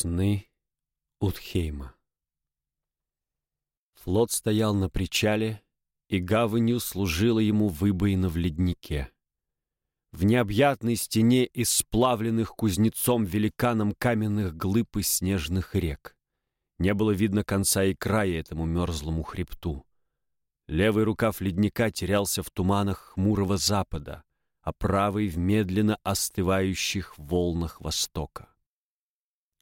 Сны Утхейма Флот стоял на причале, и гаванью служила ему выбоина в леднике. В необъятной стене из сплавленных кузнецом-великаном каменных глыб и снежных рек. Не было видно конца и края этому мерзлому хребту. Левый рукав ледника терялся в туманах хмурого запада, а правый — в медленно остывающих волнах востока.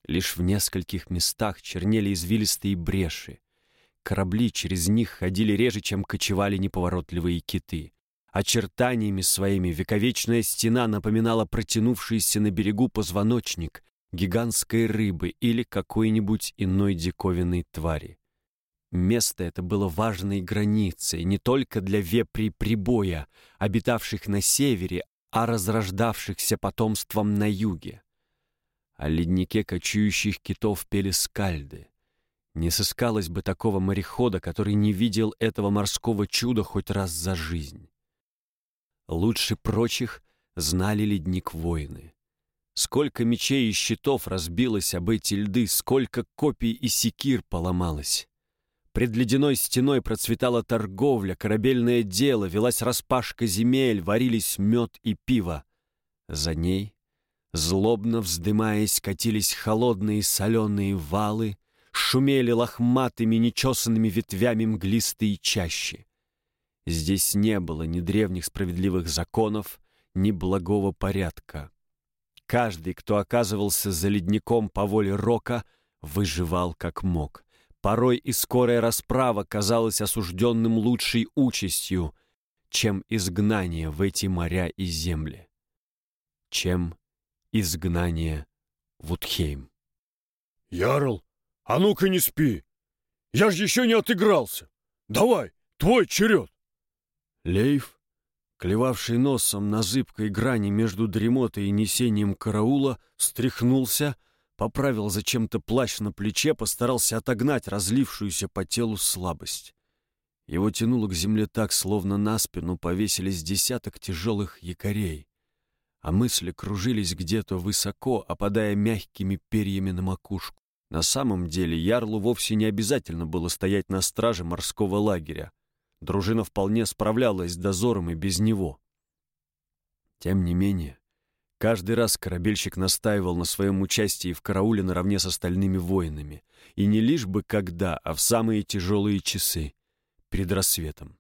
Лишь в нескольких местах чернели извилистые бреши. Корабли через них ходили реже, чем кочевали неповоротливые киты. Очертаниями своими вековечная стена напоминала протянувшийся на берегу позвоночник гигантской рыбы или какой-нибудь иной диковинной твари. Место это было важной границей не только для вепрей прибоя, обитавших на севере, а разрождавшихся потомством на юге. О леднике кочующих китов пели скальды. Не сыскалось бы такого морехода, который не видел этого морского чуда хоть раз за жизнь. Лучше прочих знали ледник воины. Сколько мечей и щитов разбилось об эти льды, сколько копий и секир поломалось. Пред ледяной стеной процветала торговля, корабельное дело, велась распашка земель, варились мед и пиво. За ней Злобно вздымаясь, катились холодные соленые валы, шумели лохматыми нечесанными ветвями мглистые чащи. Здесь не было ни древних справедливых законов, ни благого порядка. Каждый, кто оказывался за ледником по воле рока, выживал как мог. Порой и скорая расправа казалась осужденным лучшей участью, чем изгнание в эти моря и земли. Чем Изгнание в Утхейм. «Ярл, а ну-ка не спи! Я ж еще не отыгрался! Давай, твой черед!» Лейф, клевавший носом на зыбкой грани между дремотой и несением караула, встряхнулся, поправил зачем-то плащ на плече, постарался отогнать разлившуюся по телу слабость. Его тянуло к земле так, словно на спину повесились десяток тяжелых якорей а мысли кружились где-то высоко, опадая мягкими перьями на макушку. На самом деле Ярлу вовсе не обязательно было стоять на страже морского лагеря. Дружина вполне справлялась с дозором и без него. Тем не менее, каждый раз корабельщик настаивал на своем участии в карауле наравне с остальными воинами, и не лишь бы когда, а в самые тяжелые часы, перед рассветом.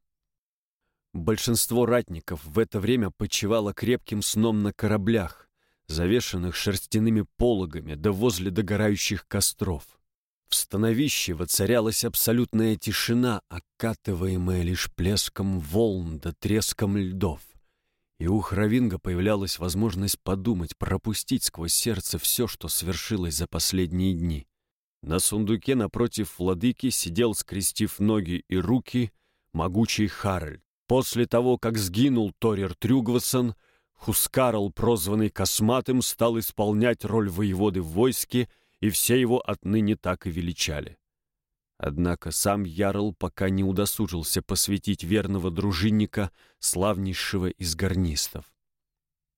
Большинство ратников в это время почивало крепким сном на кораблях, завешенных шерстяными пологами да возле догорающих костров. В становище воцарялась абсолютная тишина, окатываемая лишь плеском волн да треском льдов. И у Хравинга появлялась возможность подумать, пропустить сквозь сердце все, что свершилось за последние дни. На сундуке напротив владыки сидел, скрестив ноги и руки, могучий Харальд. После того, как сгинул Торер Трюгвасон, Хускарл, прозванный Косматым, стал исполнять роль воеводы в войске, и все его отныне так и величали. Однако сам Ярл пока не удосужился посвятить верного дружинника, славнейшего из гарнистов.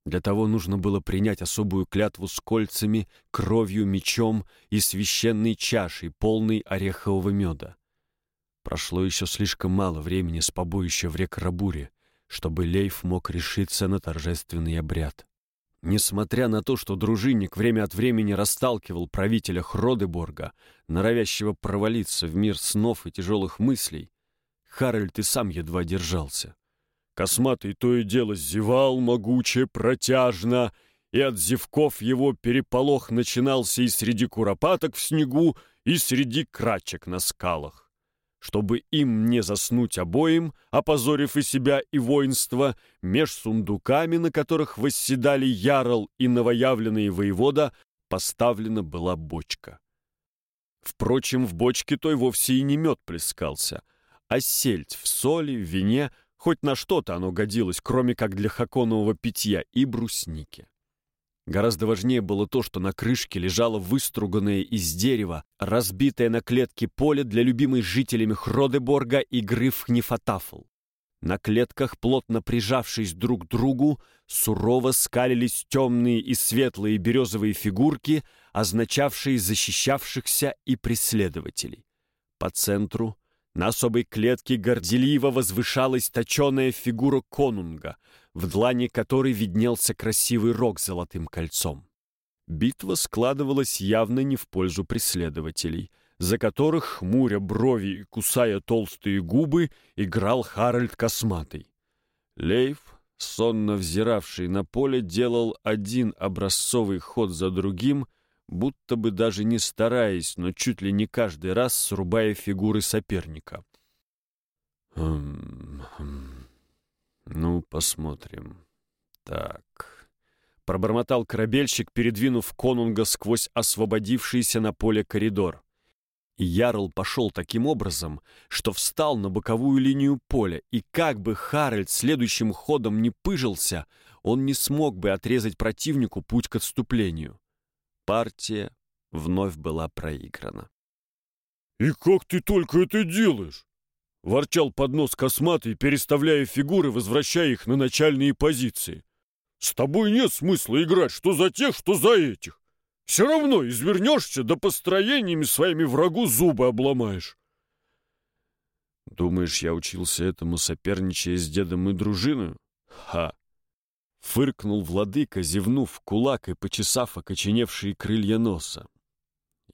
Для того нужно было принять особую клятву с кольцами, кровью, мечом и священной чашей, полной орехового меда. Прошло еще слишком мало времени с побоища в Рекрабуре, чтобы Лейф мог решиться на торжественный обряд. Несмотря на то, что дружинник время от времени расталкивал правителя Хродеборга, норовящего провалиться в мир снов и тяжелых мыслей, Харальд и сам едва держался. Косматый то и дело зевал могуче, протяжно, и от зевков его переполох начинался и среди куропаток в снегу, и среди крачек на скалах. Чтобы им не заснуть обоим, опозорив и себя, и воинство, меж сундуками, на которых восседали ярл и новоявленный воевода, поставлена была бочка. Впрочем, в бочке той вовсе и не мед плескался, а сельдь в соли, в вине, хоть на что-то оно годилось, кроме как для хаконового питья и брусники. Гораздо важнее было то, что на крышке лежало выструганное из дерева, разбитое на клетке поле для любимой жителями Хродеборга игры в хнифатафл. На клетках, плотно прижавшись друг к другу, сурово скалились темные и светлые березовые фигурки, означавшие защищавшихся и преследователей. По центру на особой клетке горделиво возвышалась точеная фигура конунга, в длани которой виднелся красивый рог с золотым кольцом. Битва складывалась явно не в пользу преследователей, за которых, хмуря брови и кусая толстые губы, играл Харальд Косматый. Лейв, сонно взиравший на поле, делал один образцовый ход за другим, будто бы даже не стараясь, но чуть ли не каждый раз срубая фигуры соперника. «Хм, хм. Ну, посмотрим. Так...» Пробормотал корабельщик, передвинув конунга сквозь освободившийся на поле коридор. И Ярл пошел таким образом, что встал на боковую линию поля, и как бы Харальд следующим ходом не пыжился, он не смог бы отрезать противнику путь к отступлению. Партия вновь была проиграна. «И как ты только это делаешь?» — ворчал под нос косматый, переставляя фигуры, возвращая их на начальные позиции. С тобой нет смысла играть что за тех, что за этих. Все равно извернешься, да построениями своими врагу зубы обломаешь. Думаешь, я учился этому, соперничая с дедом и дружиной? Ха! Фыркнул владыка, зевнув кулак и почесав окоченевшие крылья носа.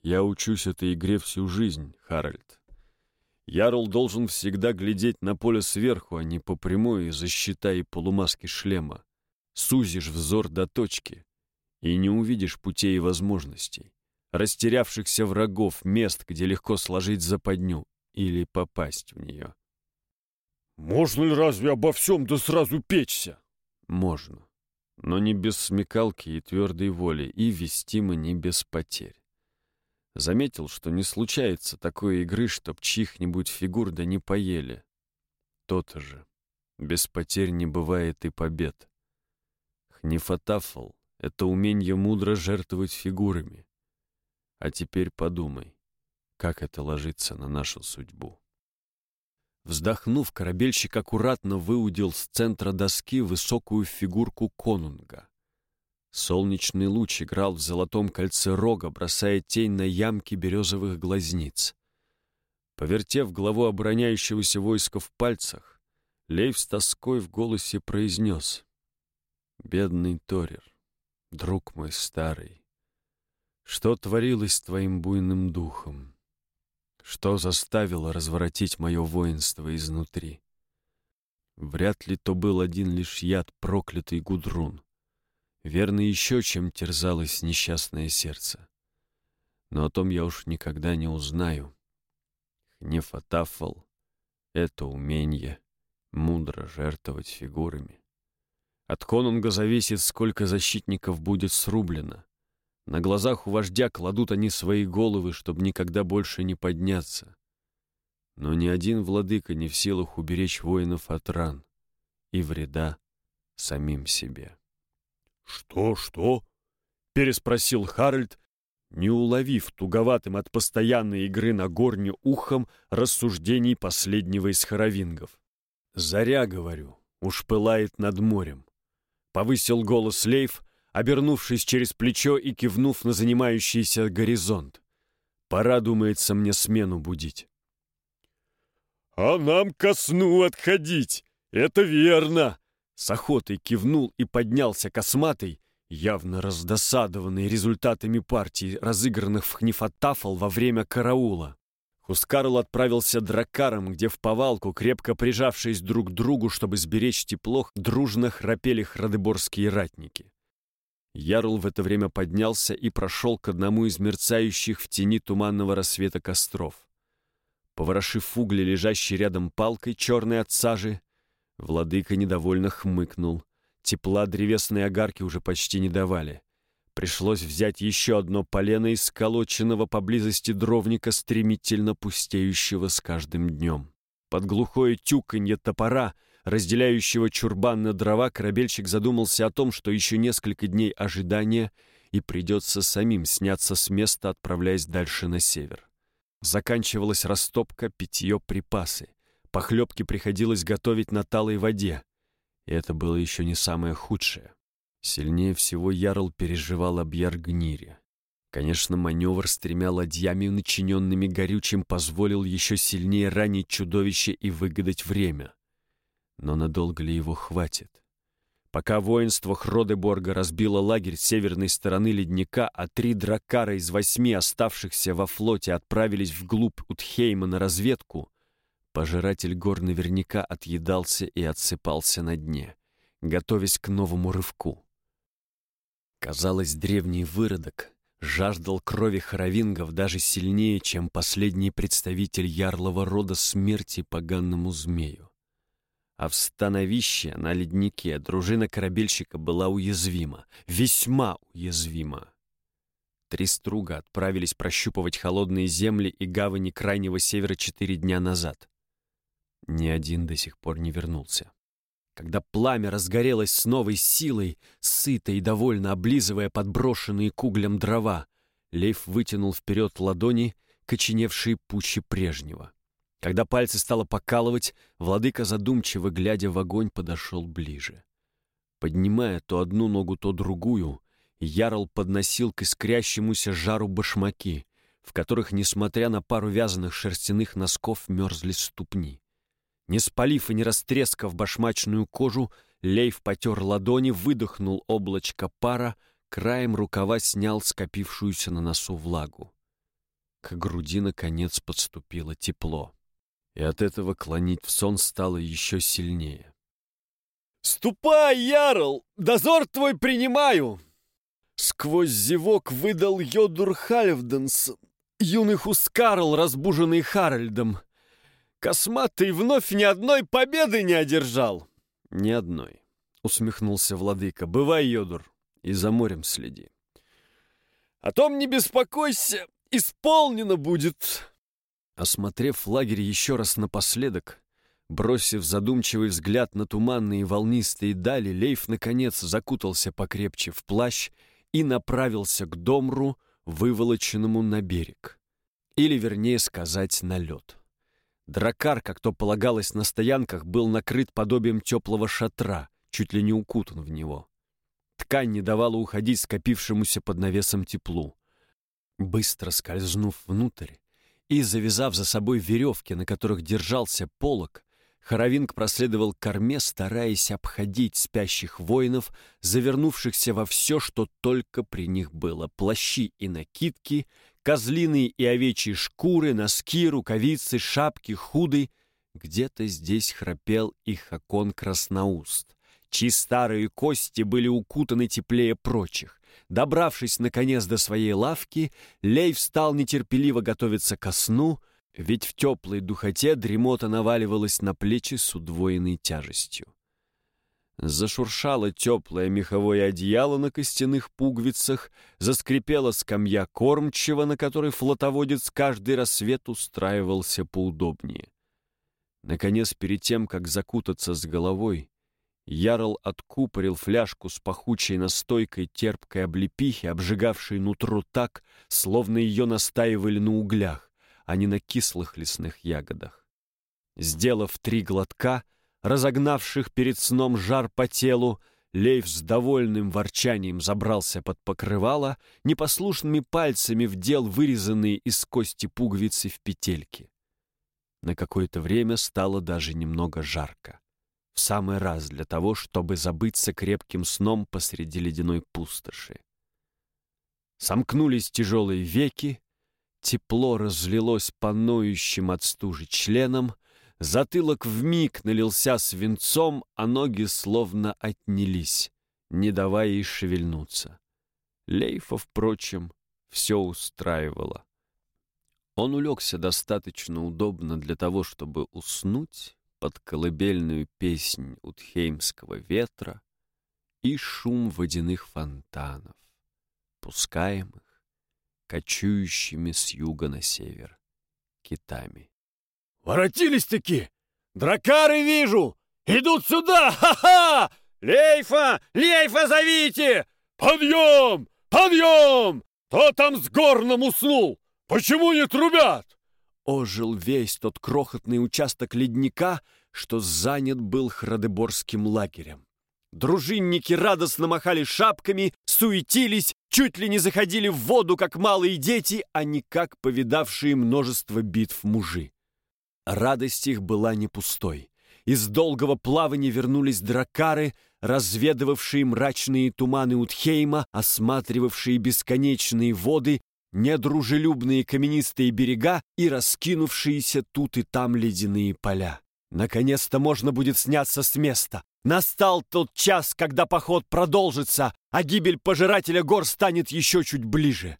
Я учусь этой игре всю жизнь, Харальд. Ярл должен всегда глядеть на поле сверху, а не по прямой из-за щита и полумаски шлема сузишь взор до точки и не увидишь путей и возможностей, растерявшихся врагов, мест, где легко сложить западню или попасть в нее. «Можно ли разве обо всем да сразу печься?» «Можно, но не без смекалки и твердой воли, и вестимо не без потерь. Заметил, что не случается такой игры, чтоб чьих-нибудь фигур да не поели. То-то же. Без потерь не бывает и побед. Хнифатафл — это умение мудро жертвовать фигурами. А теперь подумай, как это ложится на нашу судьбу. Вздохнув, корабельщик аккуратно выудил с центра доски высокую фигурку конунга. Солнечный луч играл в золотом кольце рога, бросая тень на ямки березовых глазниц. Повертев главу обороняющегося войска в пальцах, Лейв с тоской в голосе произнес Бедный Торер, друг мой старый, что творилось с твоим буйным духом? Что заставило разворотить мое воинство изнутри? Вряд ли то был один лишь яд проклятый Гудрун. Верно еще, чем терзалось несчастное сердце. Но о том я уж никогда не узнаю. Хнефатафал — это умение мудро жертвовать фигурами. От конунга зависит, сколько защитников будет срублено. На глазах у вождя кладут они свои головы, чтобы никогда больше не подняться. Но ни один владыка не в силах уберечь воинов от ран и вреда самим себе. «Что, что?» — переспросил Харальд, не уловив туговатым от постоянной игры на горне ухом рассуждений последнего из хоровингов. «Заря, говорю, уж пылает над морем. Повысил голос Лейф, обернувшись через плечо и кивнув на занимающийся горизонт. Пора, думается, мне смену будить. «А нам ко сну отходить! Это верно!» С охотой кивнул и поднялся косматый, явно раздосадованный результатами партий, разыгранных в Хнифатафл во время караула. Хускарл отправился дракаром, где в повалку, крепко прижавшись друг к другу, чтобы сберечь тепло, дружно храпели храдеборские ратники. Ярл в это время поднялся и прошел к одному из мерцающих в тени туманного рассвета костров. Поворошив угли, лежащей рядом палкой, черной от сажи, владыка недовольно хмыкнул. Тепла древесные огарки уже почти не давали. Пришлось взять еще одно полено из сколоченного поблизости дровника, стремительно пустеющего с каждым днем. Под глухое тюканье топора, разделяющего чурбан на дрова, корабельщик задумался о том, что еще несколько дней ожидания и придется самим сняться с места, отправляясь дальше на север. Заканчивалась растопка, питье, припасы. Похлебки приходилось готовить на талой воде. И это было еще не самое худшее. Сильнее всего Ярл переживал об Яргнире. Конечно, маневр с тремя ладьями, начиненными горючим, позволил еще сильнее ранить чудовище и выгадать время. Но надолго ли его хватит? Пока воинство Хродеборга разбило лагерь с северной стороны ледника, а три дракара из восьми оставшихся во флоте отправились вглубь Утхейма на разведку, пожиратель гор наверняка отъедался и отсыпался на дне, готовясь к новому рывку. Казалось, древний выродок жаждал крови хоровингов даже сильнее, чем последний представитель ярлого рода смерти поганному змею. А в становище на леднике дружина корабельщика была уязвима, весьма уязвима. Три струга отправились прощупывать холодные земли и гавани крайнего севера четыре дня назад. Ни один до сих пор не вернулся. Когда пламя разгорелось с новой силой, сыто и довольно облизывая подброшенные к углям дрова, Лейф вытянул вперед ладони, коченевшие пуще прежнего. Когда пальцы стало покалывать, владыка, задумчиво глядя в огонь, подошел ближе. Поднимая то одну ногу, то другую, Ярл подносил к искрящемуся жару башмаки, в которых, несмотря на пару вязаных шерстяных носков, мерзли ступни. Не спалив и не растрескав башмачную кожу, Лейв потер ладони, выдохнул облачко пара, краем рукава снял скопившуюся на носу влагу. К груди, наконец, подступило тепло, и от этого клонить в сон стало еще сильнее. «Ступай, Ярл! Дозор твой принимаю!» Сквозь зевок выдал Йодур Хальфденс, юный Хускарл, разбуженный Харальдом. Косматый вновь ни одной победы не одержал. Ни одной, усмехнулся владыка. Бывай, Йодур, и за морем следи. О том не беспокойся, исполнено будет. Осмотрев лагерь еще раз напоследок, бросив задумчивый взгляд на туманные волнистые дали, Лейф, наконец, закутался покрепче в плащ и направился к домру, выволоченному на берег. Или, вернее сказать, на лед. Дракар, как то полагалось на стоянках, был накрыт подобием теплого шатра, чуть ли не укутан в него. Ткань не давала уходить скопившемуся под навесом теплу. Быстро скользнув внутрь и завязав за собой веревки, на которых держался полог, Хоровинг проследовал к корме, стараясь обходить спящих воинов, завернувшихся во все, что только при них было. Плащи и накидки, козлиные и овечьи шкуры, носки, рукавицы, шапки, худы. Где-то здесь храпел и Хакон Красноуст, чьи старые кости были укутаны теплее прочих. Добравшись, наконец, до своей лавки, Лей встал нетерпеливо готовиться ко сну — ведь в теплой духоте дремота наваливалась на плечи с удвоенной тяжестью. Зашуршало теплое меховое одеяло на костяных пуговицах, заскрипела скамья кормчего, на которой флотоводец каждый рассвет устраивался поудобнее. Наконец, перед тем, как закутаться с головой, Ярл откупорил фляжку с пахучей настойкой терпкой облепихи, обжигавшей нутро так, словно ее настаивали на углях а не на кислых лесных ягодах. Сделав три глотка, разогнавших перед сном жар по телу, Лейв с довольным ворчанием забрался под покрывало, непослушными пальцами вдел вырезанные из кости пуговицы в петельки. На какое-то время стало даже немного жарко. В самый раз для того, чтобы забыться крепким сном посреди ледяной пустоши. Сомкнулись тяжелые веки, Тепло разлилось по ноющим от стужи членам, затылок вмиг налился свинцом, а ноги словно отнялись, не давая ей шевельнуться. Лейфа, впрочем, все устраивало. Он улегся достаточно удобно для того, чтобы уснуть под колыбельную песнь утхеймского ветра и шум водяных фонтанов, пускаемых кочующими с юга на север китами. «Воротились-таки! Дракары вижу! Идут сюда! Ха-ха! Лейфа! Лейфа зовите! Подъем! Подъем! Кто там с горном уснул? Почему не трубят?» Ожил весь тот крохотный участок ледника, что занят был Храдеборским лагерем. Дружинники радостно махали шапками, суетились, чуть ли не заходили в воду, как малые дети, а не как повидавшие множество битв мужи. Радость их была не пустой. Из долгого плавания вернулись дракары, разведывавшие мрачные туманы Утхейма, осматривавшие бесконечные воды, недружелюбные каменистые берега и раскинувшиеся тут и там ледяные поля. Наконец-то можно будет сняться с места. Настал тот час, когда поход продолжится, а гибель пожирателя гор станет еще чуть ближе.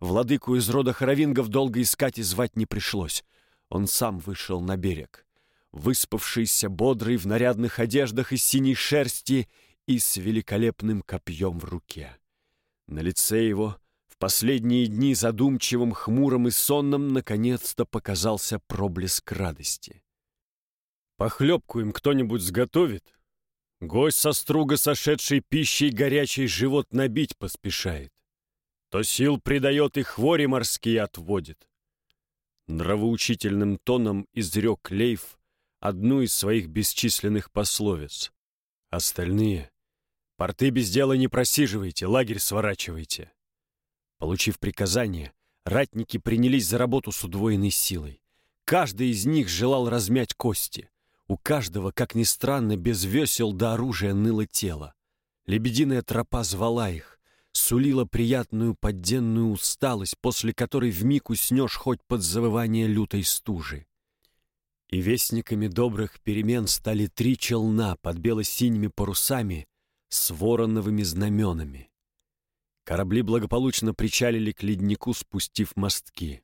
Владыку из рода хоровингов долго искать и звать не пришлось. Он сам вышел на берег. Выспавшийся, бодрый, в нарядных одеждах из синей шерсти и с великолепным копьем в руке. На лице его в последние дни задумчивым, хмурым и сонным наконец-то показался проблеск радости. «Похлебку им кто-нибудь сготовит?» Гость со струга сошедшей пищей горячий живот набить поспешает. То сил придает и хвори морские отводит. Нравоучительным тоном изрек Лейф одну из своих бесчисленных пословиц. Остальные — порты без дела не просиживайте, лагерь сворачивайте. Получив приказание, ратники принялись за работу с удвоенной силой. Каждый из них желал размять кости. У каждого, как ни странно, без весел до оружия ныло тело. Лебединая тропа звала их, сулила приятную подденную усталость, после которой вмиг уснешь хоть под завывание лютой стужи. И вестниками добрых перемен стали три челна под бело-синими парусами с вороновыми знаменами. Корабли благополучно причалили к леднику, спустив мостки.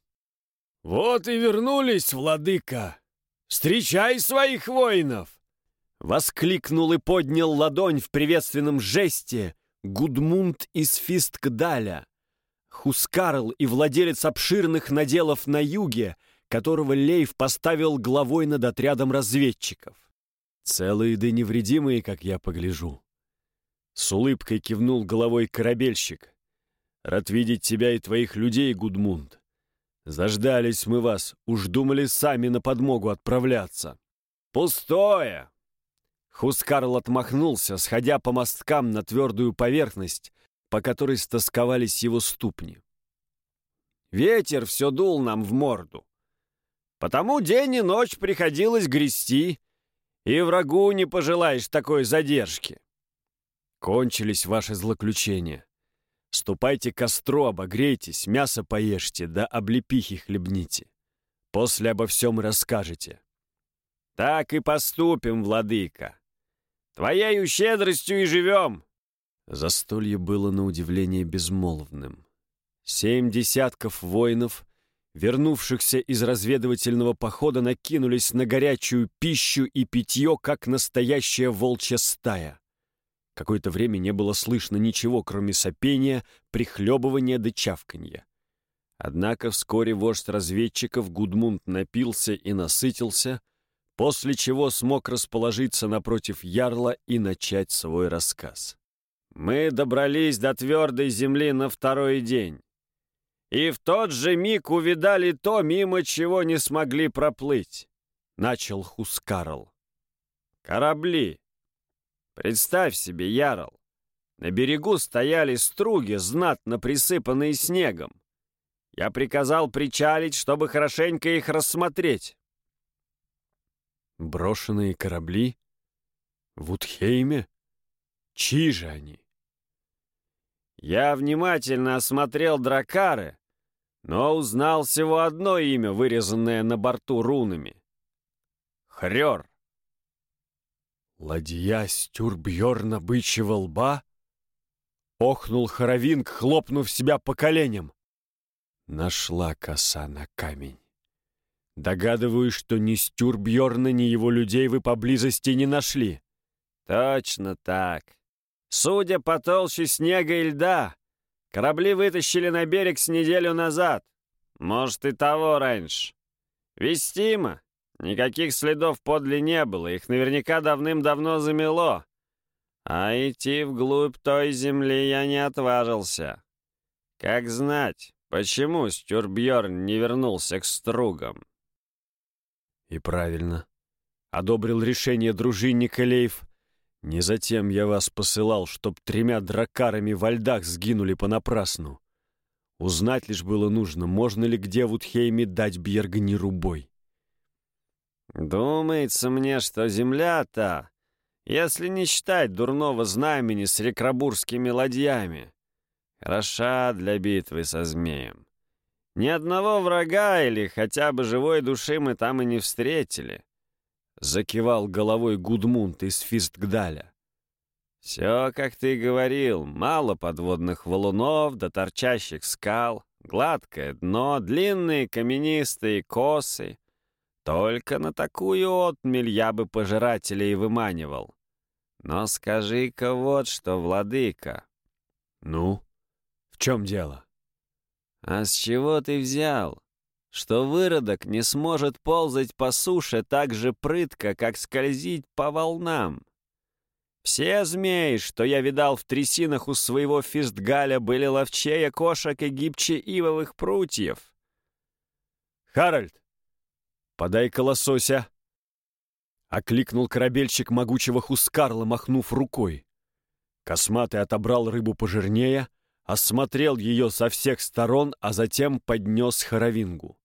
«Вот и вернулись, владыка! Встречай своих воинов!» Воскликнул и поднял ладонь в приветственном жесте Гудмунд из Фисткдаля, Хускарл и владелец обширных наделов на юге, которого Лейв поставил главой над отрядом разведчиков. Целые да невредимые, как я погляжу. С улыбкой кивнул головой корабельщик. «Рад видеть тебя и твоих людей, Гудмунд. Заждались мы вас, уж думали сами на подмогу отправляться». «Пустое!» Хускарл отмахнулся, сходя по мосткам на твердую поверхность, по которой стосковались его ступни. Ветер все дул нам в морду. Потому день и ночь приходилось грести, и врагу не пожелаешь такой задержки. Кончились ваши злоключения. Ступайте к костру, обогрейтесь, мясо поешьте, да облепихи хлебните. После обо всем расскажете. Так и поступим, владыка. Твоею щедростью и живем!» Застолье было на удивление безмолвным. Семь десятков воинов, вернувшихся из разведывательного похода, накинулись на горячую пищу и питье, как настоящая волчья стая. Какое-то время не было слышно ничего, кроме сопения, прихлебывания да чавканья. Однако вскоре вождь разведчиков Гудмунд напился и насытился, после чего смог расположиться напротив ярла и начать свой рассказ. «Мы добрались до твердой земли на второй день, и в тот же миг увидали то, мимо чего не смогли проплыть», — начал Хускарл. «Корабли. Представь себе, Ярл, на берегу стояли струги, знатно присыпанные снегом. Я приказал причалить, чтобы хорошенько их рассмотреть. Брошенные корабли? В Утхейме? Чьи же они? Я внимательно осмотрел дракары, но узнал всего одно имя, вырезанное на борту рунами. Хрёр. Ладья Стюрбьерна бычьего лба? Охнул Хоровинг, хлопнув себя по коленям. Нашла коса на камень. Догадываюсь, что ни Стюрбьерна, ни его людей вы поблизости не нашли. Точно так. Судя по толще снега и льда, корабли вытащили на берег с неделю назад. Может, и того раньше. Вестимо. Никаких следов подле не было, их наверняка давным-давно замело. А идти вглубь той земли я не отважился. Как знать, почему Стюрбьерн не вернулся к стругам? И правильно. Одобрил решение дружинника Лейф. Не затем я вас посылал, чтоб тремя дракарами во льдах сгинули понапрасну. Узнать лишь было нужно, можно ли где в Утхейме дать Бьергниру бой. Думается мне, что земля-то, если не считать дурного знамени с рекрабурскими ладьями, хороша для битвы со змеем. Ни одного врага или хотя бы живой души мы там и не встретили. Закивал головой Гудмунд из Фистгдаля. Все, как ты говорил, мало подводных валунов до торчащих скал, гладкое дно, длинные каменистые косы. Только на такую отмель я бы пожирателей выманивал. Но скажи-ка вот что, владыка. Ну, в чем дело? А с чего ты взял? что выродок не сможет ползать по суше так же прытко, как скользить по волнам. Все змеи, что я видал в трясинах у своего фистгаля, были ловчее кошек и гибче ивовых прутьев. «Харальд, подай-ка лосося!» Окликнул корабельщик могучего Хускарла, махнув рукой. Косматый отобрал рыбу пожирнее, осмотрел ее со всех сторон, а затем поднес Хоровингу.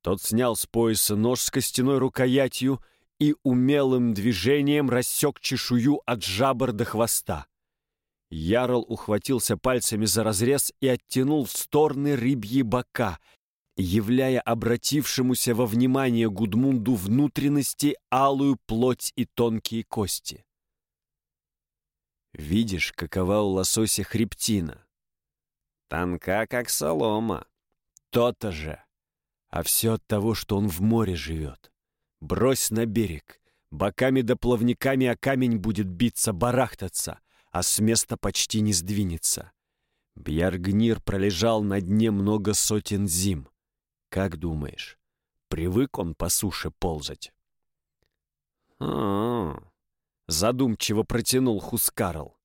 Тот снял с пояса нож с костяной рукоятью и умелым движением рассек чешую от жабр до хвоста. Ярл ухватился пальцами за разрез и оттянул в стороны рыбьи бока, являя обратившемуся во внимание Гудмунду внутренности алую плоть и тонкие кости. Видишь, какова у лосося хребтина? Тонка, как солома. То-то же. А все от того, что он в море живет. Брось на берег. Боками да плавниками о камень будет биться, барахтаться, а с места почти не сдвинется. Бьяргнир пролежал на дне много сотен зим. Как думаешь, привык он по суше ползать? А, задумчиво протянул Хускарл.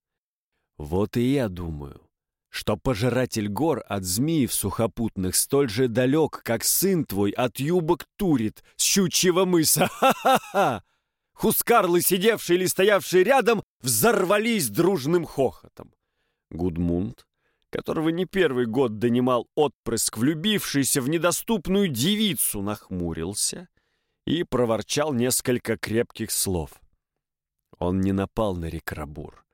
Вот и я думаю что пожиратель гор от змеев сухопутных столь же далек, как сын твой от юбок Турит с щучьего мыса. Ха-ха-ха! Хускарлы, сидевшие или стоявшие рядом, взорвались дружным хохотом. Гудмунд, которого не первый год донимал отпрыск, влюбившийся в недоступную девицу, нахмурился и проворчал несколько крепких слов. Он не напал на Рекрабур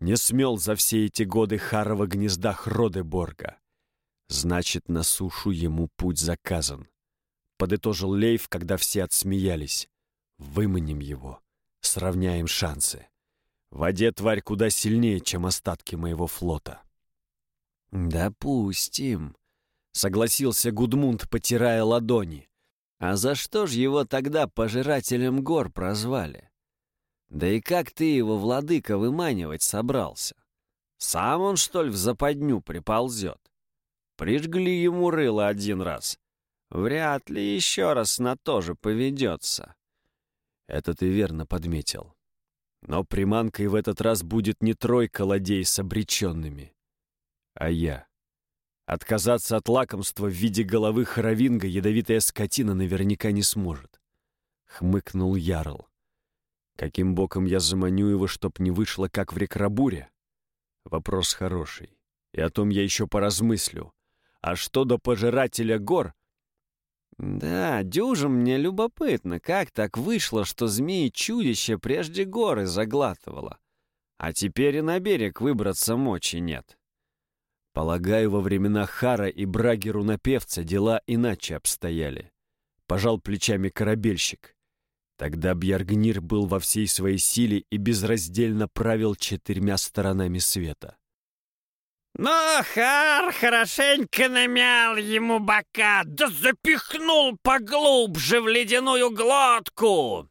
не смел за все эти годы Харова гнезда Хродеборга. Значит, на сушу ему путь заказан. Подытожил Лейв, когда все отсмеялись. Выманим его, сравняем шансы. В воде тварь куда сильнее, чем остатки моего флота. «Допустим», — согласился Гудмунд, потирая ладони. «А за что ж его тогда пожирателем гор прозвали?» Да и как ты его, владыка, выманивать собрался? Сам он, что ли, в западню приползет? Прижгли ему рыло один раз. Вряд ли еще раз на то же поведется. Это ты верно подметил. Но приманкой в этот раз будет не тройка ладей с обреченными, а я. Отказаться от лакомства в виде головы хоровинга ядовитая скотина наверняка не сможет. Хмыкнул Ярл. Каким боком я заманю его, чтоб не вышло, как в рекрабуре? Вопрос хороший. И о том я еще поразмыслю. А что до пожирателя гор? Да, дюжим мне любопытно, как так вышло, что змеи-чудище прежде горы заглатывало, а теперь и на берег выбраться мочи нет. Полагаю, во времена Хара и Брагеру-напевца дела иначе обстояли. Пожал плечами корабельщик. Тогда Бьяргнир был во всей своей силе и безраздельно правил четырьмя сторонами света. Но Хар хорошенько намял ему бока, да запихнул поглубже в ледяную глотку.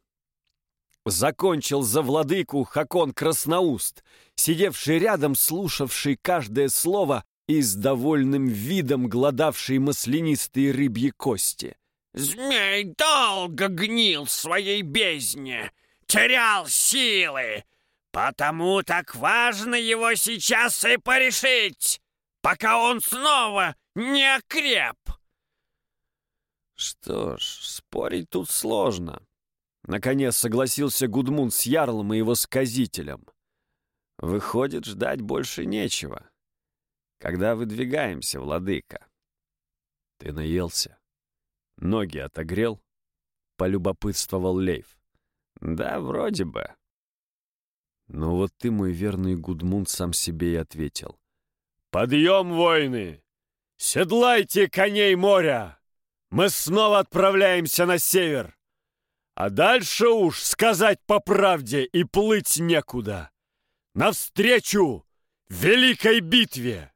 Закончил за владыку Хакон Красноуст, сидевший рядом, слушавший каждое слово и с довольным видом гладавший маслянистые рыбьи кости. Змей долго гнил в своей бездне, терял силы, потому так важно его сейчас и порешить, пока он снова не окреп. Что ж, спорить тут сложно. Наконец согласился Гудмунд с Ярлом и его сказителем. Выходит, ждать больше нечего. Когда выдвигаемся, владыка? Ты наелся? Ноги отогрел? Полюбопытствовал Лейв. Да, вроде бы. Но вот ты, мой верный Гудмунд, сам себе и ответил. «Подъем, воины! Седлайте коней моря! Мы снова отправляемся на север! А дальше уж, сказать по правде, и плыть некуда! Навстречу великой битве!»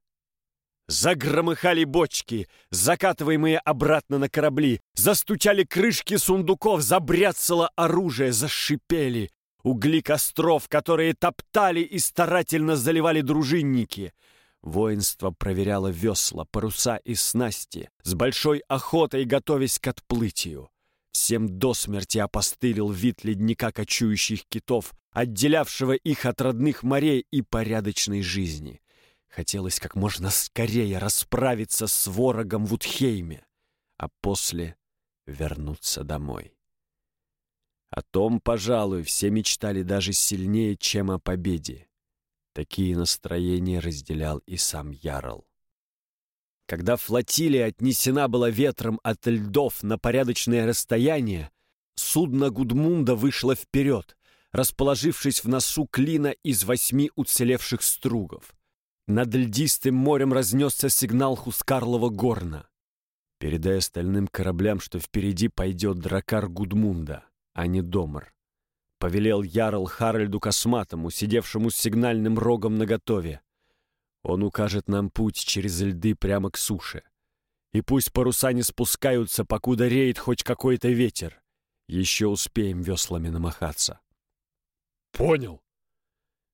Загромыхали бочки, закатываемые обратно на корабли, застучали крышки сундуков, забряцало оружие, зашипели угли костров, которые топтали и старательно заливали дружинники. Воинство проверяло весла, паруса и снасти, с большой охотой готовясь к отплытию. Всем до смерти опостылил вид ледника кочующих китов, отделявшего их от родных морей и порядочной жизни. Хотелось как можно скорее расправиться с ворогом в Утхейме, а после вернуться домой. О том, пожалуй, все мечтали даже сильнее, чем о победе. Такие настроения разделял и сам Ярл. Когда флотилия отнесена была ветром от льдов на порядочное расстояние, судно Гудмунда вышло вперед, расположившись в носу клина из восьми уцелевших стругов. Над льдистым морем разнесся сигнал Хускарлова горна, передая остальным кораблям, что впереди пойдет дракар Гудмунда, а не Домар. Повелел Ярл Харальду Косматому, сидевшему с сигнальным рогом наготове. Он укажет нам путь через льды прямо к суше. И пусть паруса не спускаются, покуда реет хоть какой-то ветер. Еще успеем веслами намахаться. «Понял!»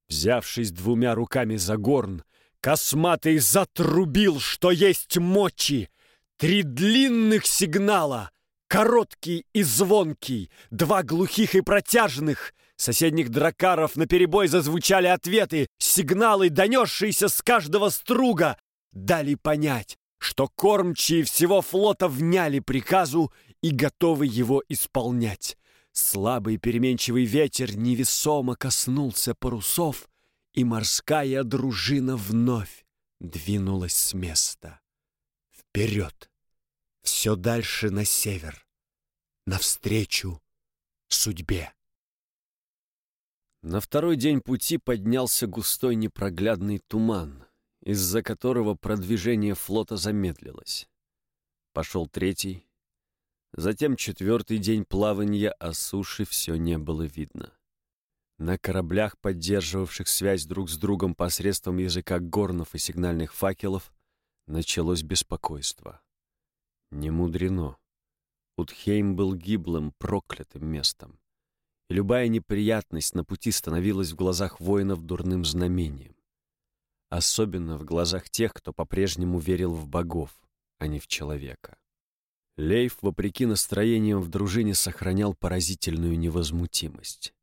Взявшись двумя руками за горн, Косматый затрубил, что есть мочи. Три длинных сигнала, короткий и звонкий, два глухих и протяжных. Соседних дракаров наперебой зазвучали ответы, сигналы, донесшиеся с каждого струга, дали понять, что кормчие всего флота вняли приказу и готовы его исполнять. Слабый переменчивый ветер невесомо коснулся парусов, и морская дружина вновь двинулась с места. Вперед, все дальше на север, навстречу судьбе. На второй день пути поднялся густой непроглядный туман, из-за которого продвижение флота замедлилось. Пошел третий, затем четвертый день плавания, а суши все не было видно. На кораблях, поддерживавших связь друг с другом посредством языка горнов и сигнальных факелов, началось беспокойство. Не мудрено. Утхейм был гиблым, проклятым местом. И любая неприятность на пути становилась в глазах воинов дурным знамением. Особенно в глазах тех, кто по-прежнему верил в богов, а не в человека. Лейф, вопреки настроениям в дружине, сохранял поразительную невозмутимость.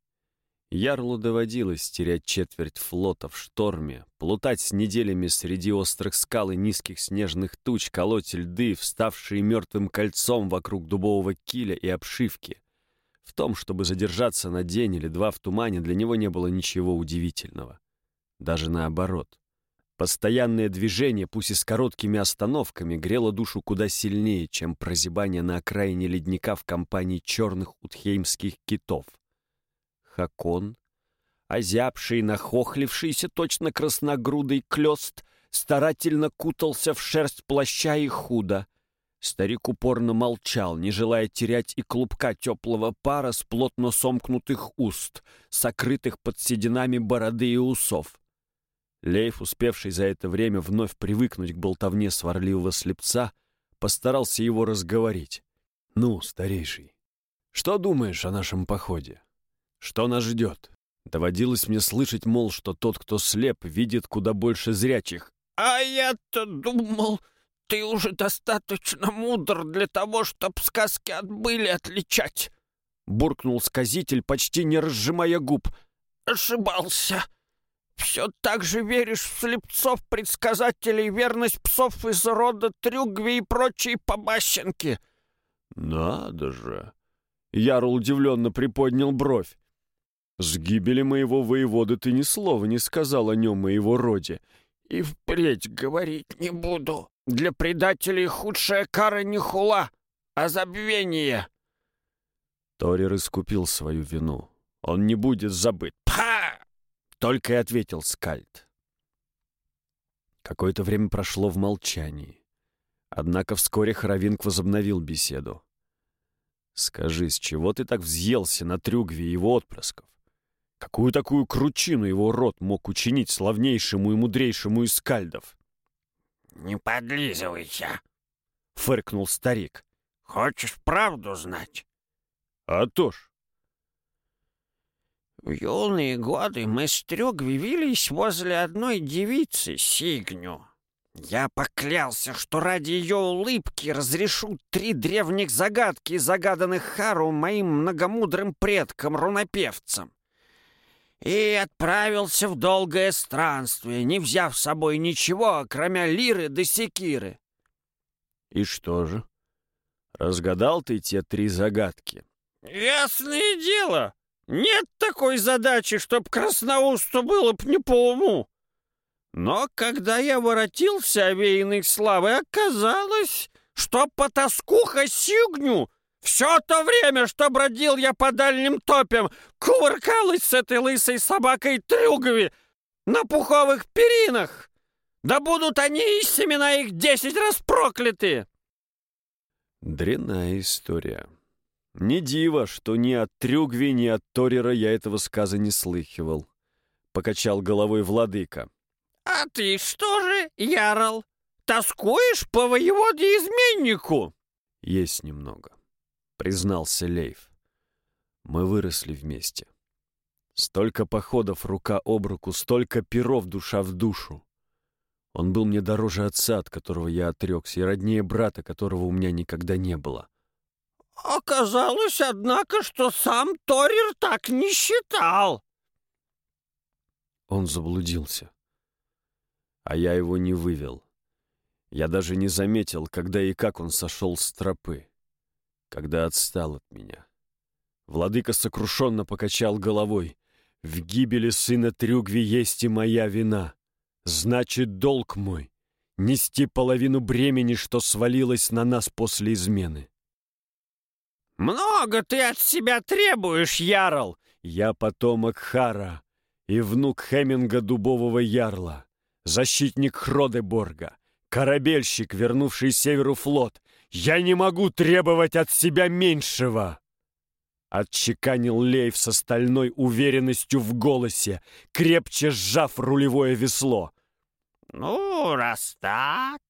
Ярлу доводилось терять четверть флота в шторме, плутать неделями среди острых скал и низких снежных туч, колоть льды, вставшие мертвым кольцом вокруг дубового киля и обшивки. В том, чтобы задержаться на день или два в тумане, для него не было ничего удивительного. Даже наоборот. Постоянное движение, пусть и с короткими остановками, грело душу куда сильнее, чем прозябание на окраине ледника в компании черных утхеймских китов — Хакон, озябший, нахохлившийся, точно красногрудый клёст, старательно кутался в шерсть плаща и худо. Старик упорно молчал, не желая терять и клубка теплого пара с плотно сомкнутых уст, сокрытых под сединами бороды и усов. Лейф, успевший за это время вновь привыкнуть к болтовне сварливого слепца, постарался его разговорить. «Ну, старейший, что думаешь о нашем походе?» Что нас ждет? Доводилось мне слышать, мол, что тот, кто слеп, видит куда больше зрячих. «А я-то думал, ты уже достаточно мудр для того, чтоб сказки от были отличать!» Буркнул сказитель, почти не разжимая губ. «Ошибался. Все так же веришь в слепцов, предсказателей, верность псов из рода Трюгви и прочие побащенки!» «Надо же!» Ярл удивленно приподнял бровь. «С гибели моего воевода ты ни слова не сказал о нем и его роде». «И впредь говорить не буду. Для предателей худшая кара не хула, а забвение». Торир искупил свою вину. Он не будет забыт. «Па!» — только и ответил Скальд. Какое-то время прошло в молчании. Однако вскоре Хоровинг возобновил беседу. «Скажи, с чего ты так взъелся на Трюгве его отпрысков? Какую такую кручину его род мог учинить славнейшему и мудрейшему из скальдов?» «Не подлизывайся!» — фыркнул старик. «Хочешь правду знать?» «А то ж!» В юные годы мы с Трюгви вились возле одной девицы, Сигню. Я поклялся, что ради ее улыбки разрешу три древних загадки, загаданных Хару моим многомудрым предкам-рунопевцам. И отправился в долгое странствие, не взяв с собой ничего, кроме лиры да секиры. И что же? Разгадал ты те три загадки? Ясное дело, нет такой задачи, чтоб красноусту было б не по уму. Но когда я воротился, овеянный славой, оказалось, что потаскуха Сигню все то время, что бродил я по дальним топям, кувыркалась с этой лысой собакой Трюгови на пуховых перинах. Да будут они и семена их десять раз прокляты!» Дрянная история. Не диво, что ни от Трюгви, ни от Торера я этого сказа не слыхивал. Покачал головой владыка. «А ты что же, Ярл, тоскуешь по воеводе-изменнику?» «Есть немного», — признался Лейв. «Мы выросли вместе. Столько походов рука об руку, столько перов душа в душу. Он был мне дороже отца, от которого я отрекся, и роднее брата, которого у меня никогда не было». «Оказалось, однако, что сам Торир так не считал». Он заблудился а я его не вывел. Я даже не заметил, когда и как он сошел с тропы, когда отстал от меня. Владыка сокрушенно покачал головой. «В гибели сына Трюгви есть и моя вина. Значит, долг мой — нести половину бремени, что свалилось на нас после измены». «Много ты от себя требуешь, Ярл!» «Я потомок Хара и внук Хеминга Дубового Ярла защитник Хродеборга, корабельщик, вернувший северу флот. Я не могу требовать от себя меньшего!» Отчеканил Лейв с остальной уверенностью в голосе, крепче сжав рулевое весло. «Ну, раз так...»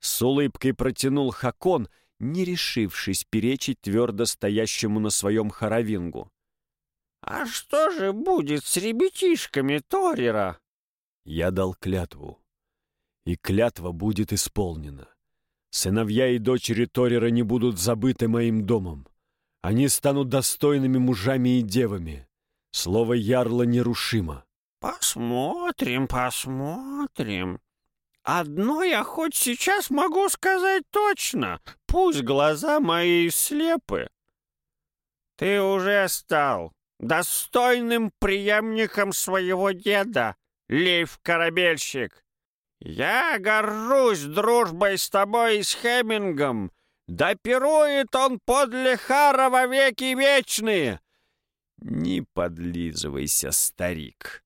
С улыбкой протянул Хакон, не решившись перечить твердо стоящему на своем хоровингу. «А что же будет с ребятишками Торера?» Я дал клятву, и клятва будет исполнена. Сыновья и дочери Торера не будут забыты моим домом. Они станут достойными мужами и девами. Слово ярла нерушимо. Посмотрим, посмотрим. Одно я хоть сейчас могу сказать точно. Пусть глаза мои слепы. Ты уже стал достойным преемником своего деда, Лейф-корабельщик, я горжусь дружбой с тобой и с Хемингом. Да пирует он подле Хара во веки вечные!» «Не подлизывайся, старик!»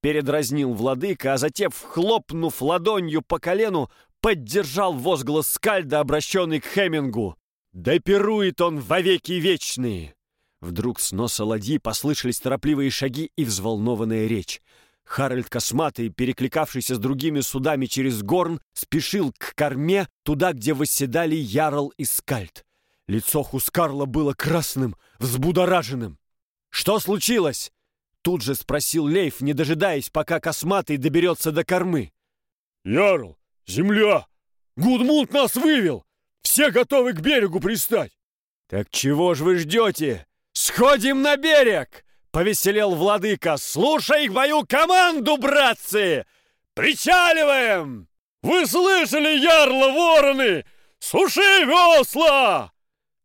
Передразнил владыка, а затем, хлопнув ладонью по колену, поддержал возглас Скальда, обращенный к Хемингу. «Да пирует он во веки вечные!» Вдруг с носа ладьи послышались торопливые шаги и взволнованная речь. Харальд Косматый, перекликавшийся с другими судами через горн, спешил к корме, туда, где восседали Ярл и Скальд. Лицо Хускарла было красным, взбудораженным. «Что случилось?» Тут же спросил Лейф, не дожидаясь, пока Косматый доберется до кормы. «Ярл, земля! Гудмунд нас вывел! Все готовы к берегу пристать!» «Так чего ж вы ждете? Сходим на берег!» Повеселел владыка. «Слушай мою команду, братцы! Причаливаем!» «Вы слышали, ярла вороны? Суши весла!»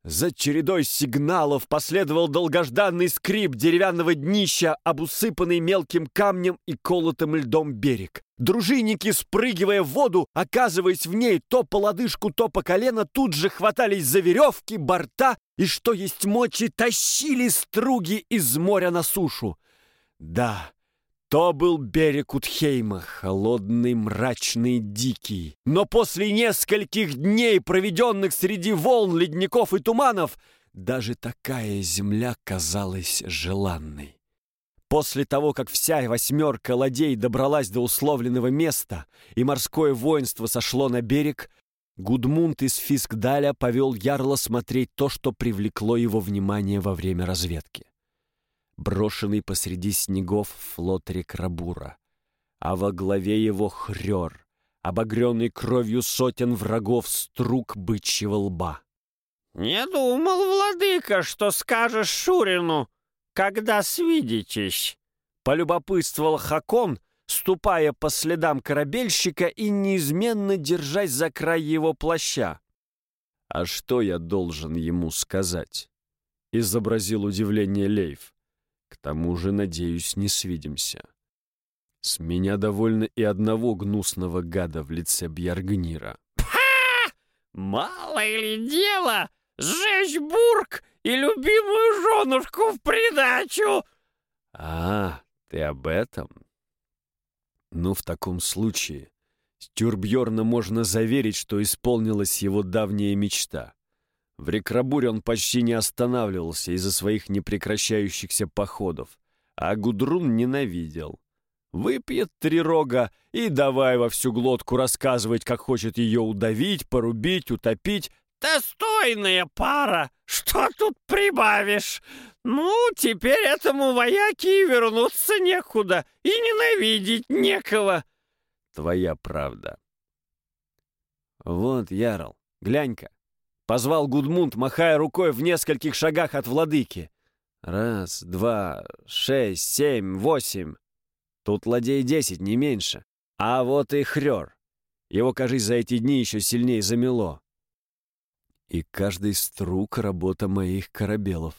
За чередой сигналов последовал долгожданный скрип деревянного днища, обусыпанный мелким камнем и колотым льдом берег. Дружинники, спрыгивая в воду, оказываясь в ней то по лодыжку, то по колено, тут же хватались за веревки, борта и, что есть мочи, тащили струги из моря на сушу. Да, то был берег Утхейма, холодный, мрачный, дикий. Но после нескольких дней, проведенных среди волн, ледников и туманов, даже такая земля казалась желанной. После того, как вся восьмерка ладей добралась до условленного места и морское воинство сошло на берег, Гудмунд из Фискдаля повел Ярла смотреть то, что привлекло его внимание во время разведки брошенный посреди снегов флот Рекрабура, а во главе его хрёр, обогренный кровью сотен врагов струк бычьего лба. «Не думал, владыка, что скажешь Шурину, когда свидитесь?» — полюбопытствовал Хакон, ступая по следам корабельщика и неизменно держась за край его плаща. «А что я должен ему сказать?» — изобразил удивление Лейв. К тому же, надеюсь, не свидимся. С меня довольно и одного гнусного гада в лице Бьяргнира. «Ха! Мало ли дело! Сжечь бург и любимую женушку в придачу!» «А, ты об этом?» «Ну, в таком случае, Стюрбьерна можно заверить, что исполнилась его давняя мечта. В Рекрабуре он почти не останавливался из-за своих непрекращающихся походов, а Гудрун ненавидел. Выпьет три рога и давай во всю глотку рассказывать, как хочет ее удавить, порубить, утопить. «Достойная пара! Что тут прибавишь? Ну, теперь этому вояке и вернуться некуда, и ненавидеть некого!» «Твоя правда». «Вот, Ярл, глянь-ка, Позвал Гудмунд, махая рукой в нескольких шагах от владыки. Раз, два, шесть, семь, восемь. Тут ладей десять, не меньше. А вот и хрёр. Его, кажись, за эти дни еще сильнее замело. И каждый струк — работа моих корабелов.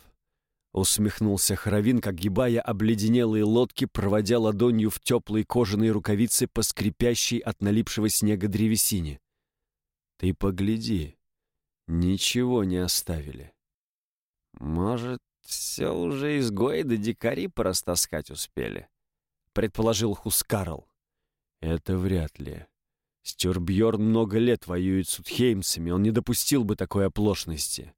Усмехнулся Хоровин, как гибая обледенелые лодки, проводя ладонью в теплые кожаные рукавицы по скрипящей от налипшего снега древесине. Ты погляди, Ничего не оставили. Может, все уже изгои да дикари порастаскать успели? Предположил Хускарл. Это вряд ли. Стюрбьерн много лет воюет с утхеймцами, он не допустил бы такой оплошности.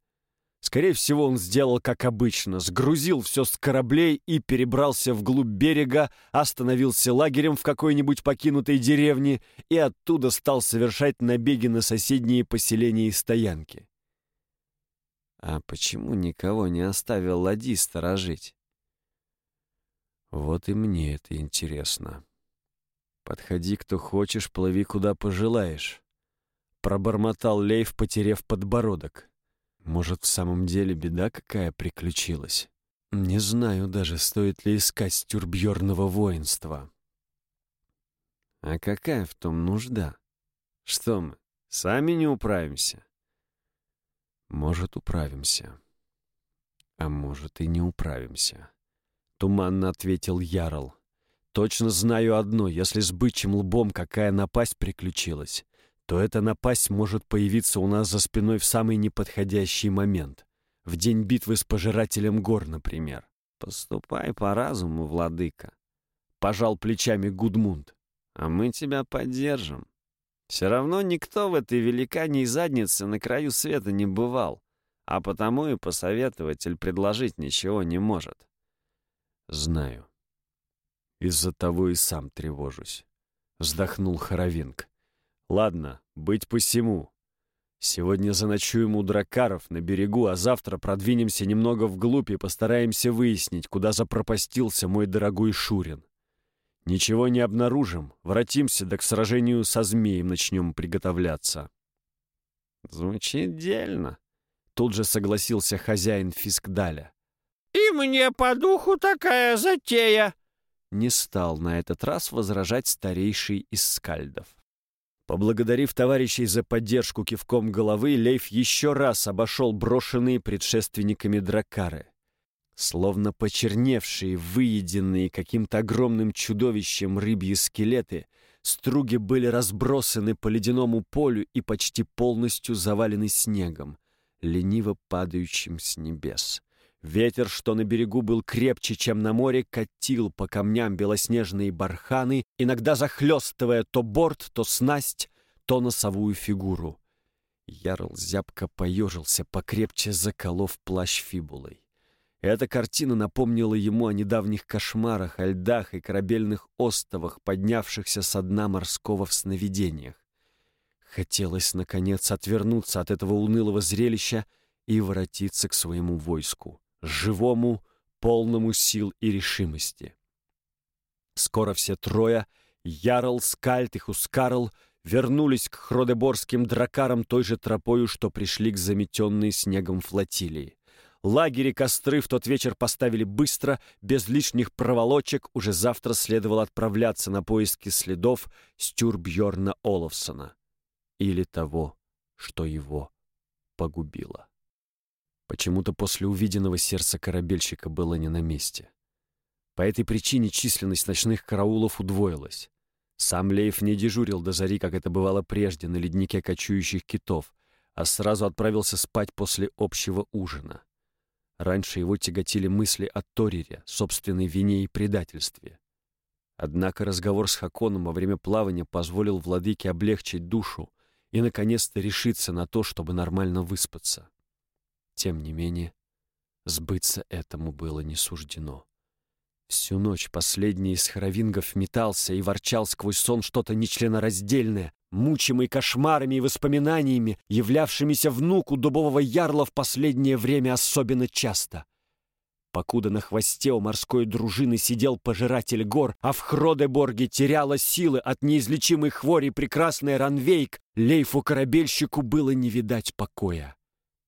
Скорее всего, он сделал как обычно, сгрузил все с кораблей и перебрался вглубь берега, остановился лагерем в какой-нибудь покинутой деревне и оттуда стал совершать набеги на соседние поселения и стоянки. А почему никого не оставил ладьи сторожить? Вот и мне это интересно. Подходи, кто хочешь, плыви, куда пожелаешь. Пробормотал Лейв, потеряв подбородок. Может, в самом деле беда какая приключилась? Не знаю даже, стоит ли искать стюрбьерного воинства. А какая в том нужда? Что мы, сами не управимся? Может, управимся. А может, и не управимся. Туманно ответил Ярл. Точно знаю одно, если с бычьим лбом какая напасть приключилась, то эта напасть может появиться у нас за спиной в самый неподходящий момент. В день битвы с Пожирателем гор, например. «Поступай по разуму, владыка», — пожал плечами Гудмунд. «А мы тебя поддержим. Все равно никто в этой великаней заднице на краю света не бывал, а потому и посоветовать или предложить ничего не может». «Знаю. Из-за того и сам тревожусь», — вздохнул Хоровинг. Ладно, быть посему. Сегодня заночуем у дракаров на берегу, а завтра продвинемся немного вглубь и постараемся выяснить, куда запропастился мой дорогой Шурин. Ничего не обнаружим, воротимся, да к сражению со змеем начнем приготовляться. Звучит дельно. Тут же согласился хозяин Фискдаля. «И мне по духу такая затея!» Не стал на этот раз возражать старейший из скальдов. Поблагодарив товарищей за поддержку кивком головы, Лейф еще раз обошел брошенные предшественниками дракары. Словно почерневшие, выеденные каким-то огромным чудовищем рыбьи скелеты, струги были разбросаны по ледяному полю и почти полностью завалены снегом, лениво падающим с небес. Ветер, что на берегу был крепче, чем на море, катил по камням белоснежные барханы, иногда захлестывая то борт, то снасть, то носовую фигуру. Ярл зябко поежился, покрепче заколов плащ фибулой. Эта картина напомнила ему о недавних кошмарах, о льдах и корабельных остовах, поднявшихся со дна морского в сновидениях. Хотелось, наконец, отвернуться от этого унылого зрелища и воротиться к своему войску живому, полному сил и решимости. Скоро все трое, Ярл, Скальт и Хускарл, вернулись к хродеборским дракарам той же тропою, что пришли к заметенной снегом флотилии. Лагерь и костры в тот вечер поставили быстро, без лишних проволочек, уже завтра следовало отправляться на поиски следов Стюрбьорна Оловсона или того, что его погубило. Почему-то после увиденного сердце корабельщика было не на месте. По этой причине численность ночных караулов удвоилась. Сам Лейф не дежурил до зари, как это бывало прежде, на леднике кочующих китов, а сразу отправился спать после общего ужина. Раньше его тяготили мысли о Торире, собственной вине и предательстве. Однако разговор с Хаконом во время плавания позволил владыке облегчить душу и, наконец-то, решиться на то, чтобы нормально выспаться. Тем не менее, сбыться этому было не суждено. Всю ночь последний из хоровингов метался и ворчал сквозь сон что-то нечленораздельное, мучимый кошмарами и воспоминаниями, являвшимися внуку дубового ярла в последнее время особенно часто. Покуда на хвосте у морской дружины сидел пожиратель гор, а в Хродеборге теряла силы от неизлечимой хвори прекрасная Ранвейк, Лейфу-корабельщику было не видать покоя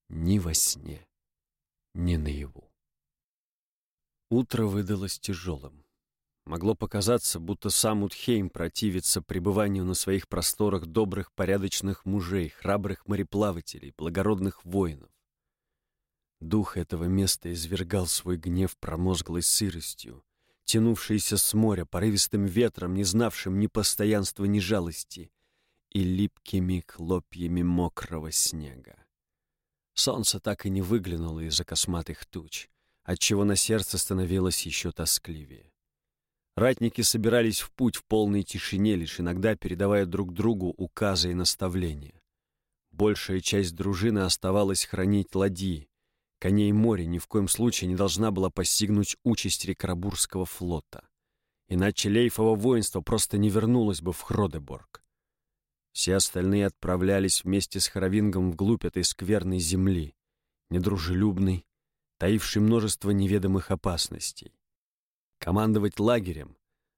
ни во сне, ни наяву. Утро выдалось тяжелым. Могло показаться, будто сам Утхейм противится пребыванию на своих просторах добрых, порядочных мужей, храбрых мореплавателей, благородных воинов. Дух этого места извергал свой гнев промозглой сыростью, тянувшейся с моря порывистым ветром, не знавшим ни постоянства, ни жалости, и липкими хлопьями мокрого снега. Солнце так и не выглянуло из-за косматых туч, отчего на сердце становилось еще тоскливее. Ратники собирались в путь в полной тишине, лишь иногда передавая друг другу указы и наставления. Большая часть дружины оставалась хранить ладьи. Коней моря ни в коем случае не должна была постигнуть участь Рекрабурского флота. Иначе Лейфово воинство просто не вернулось бы в Хродеборг. Все остальные отправлялись вместе с Хоровингом вглубь этой скверной земли, недружелюбной, таившей множество неведомых опасностей. Командовать лагерем,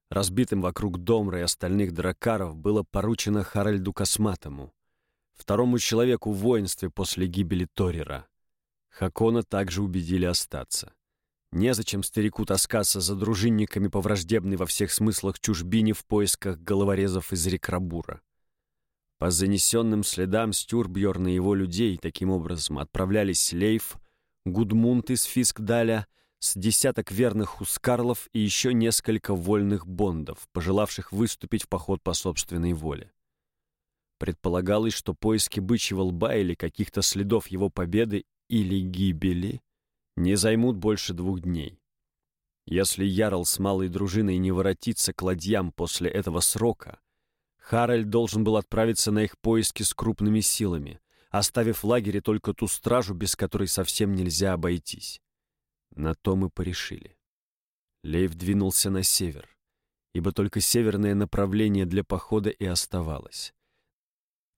разбитым вокруг Домра и остальных дракаров, было поручено Харальду Косматому, второму человеку в воинстве после гибели Торера. Хакона также убедили остаться. Незачем старику таскаться за дружинниками по враждебной во всех смыслах чужбине в поисках головорезов из Рекрабура. По занесенным следам Стюрбьерна и его людей таким образом отправлялись Лейф, Гудмунд из Фискдаля, с десяток верных хускарлов и еще несколько вольных бондов, пожелавших выступить в поход по собственной воле. Предполагалось, что поиски бычьего лба или каких-то следов его победы или гибели не займут больше двух дней. Если Ярл с малой дружиной не воротится к ладьям после этого срока — Харальд должен был отправиться на их поиски с крупными силами, оставив в лагере только ту стражу, без которой совсем нельзя обойтись. На то мы порешили. Лейв двинулся на север, ибо только северное направление для похода и оставалось.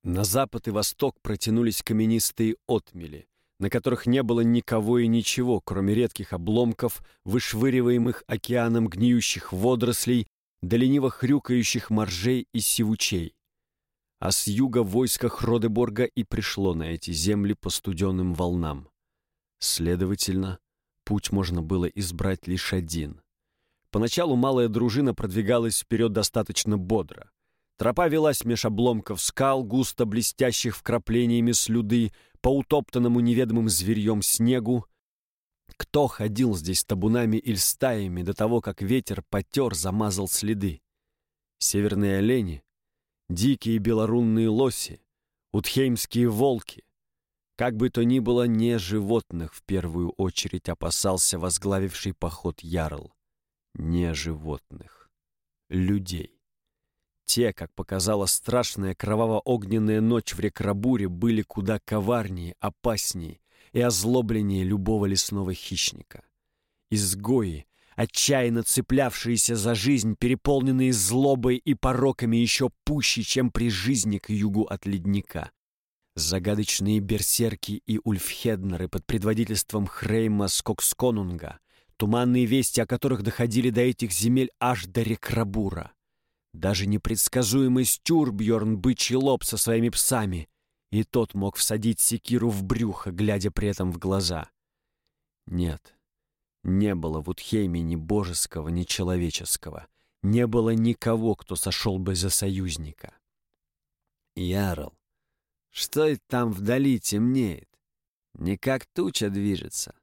На запад и восток протянулись каменистые отмели, на которых не было никого и ничего, кроме редких обломков, вышвыриваемых океаном гниющих водорослей до лениво хрюкающих моржей и сивучей. А с юга войско Хродеборга и пришло на эти земли по студенным волнам. Следовательно, путь можно было избрать лишь один. Поначалу малая дружина продвигалась вперед достаточно бодро. Тропа велась меж обломков скал, густо блестящих вкраплениями слюды, по утоптанному неведомым зверьем снегу. Кто ходил здесь табунами или стаями до того, как ветер потер, замазал следы? Северные олени, дикие белорунные лоси, утхеймские волки. Как бы то ни было, не животных в первую очередь опасался возглавивший поход Ярл. Не животных. Людей. Те, как показала страшная кроваво-огненная ночь в Рекрабуре, были куда коварнее, опаснее и озлобленнее любого лесного хищника. Изгои, отчаянно цеплявшиеся за жизнь, переполненные злобой и пороками еще пуще, чем при жизни к югу от ледника. Загадочные берсерки и ульфхеднеры под предводительством Хрейма Скоксконунга, туманные вести о которых доходили до этих земель аж до Рекрабура. Даже непредсказуемый Стюрбьерн бычий лоб со своими псами, и тот мог всадить секиру в брюхо, глядя при этом в глаза. Нет, не было в Утхейме ни божеского, ни человеческого. Не было никого, кто сошел бы за союзника. Ярл, что это там вдали темнеет? Не как туча движется.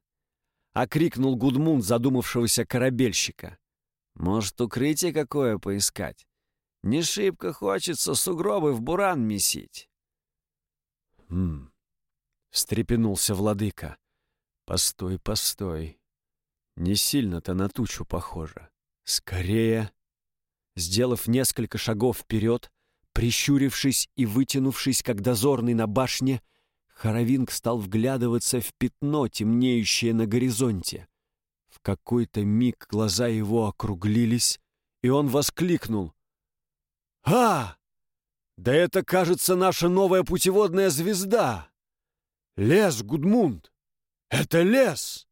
Окрикнул Гудмунд задумавшегося корабельщика. Может, укрытие какое поискать? Не шибко хочется сугробы в буран месить. «Хм...» — встрепенулся владыка. «Постой, постой. Не сильно-то на тучу похоже. Скорее...» Сделав несколько шагов вперед, прищурившись и вытянувшись, как дозорный на башне, Харовинг стал вглядываться в пятно, темнеющее на горизонте. В какой-то миг глаза его округлились, и он воскликнул. «А! Да это, кажется, наша новая путеводная звезда! Лес, Гудмунд! Это лес!»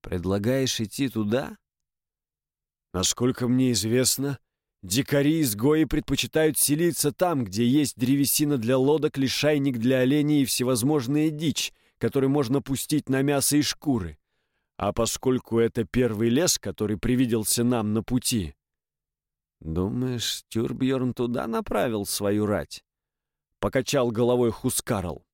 «Предлагаешь идти туда?» «Насколько мне известно, дикари-изгои предпочитают селиться там, где есть древесина для лодок, лишайник для оленей и всевозможная дичь, которую можно пустить на мясо и шкуры. А поскольку это первый лес, который привиделся нам на пути, «Думаешь, Тюрбьерн туда направил свою рать?» — покачал головой Хускарл.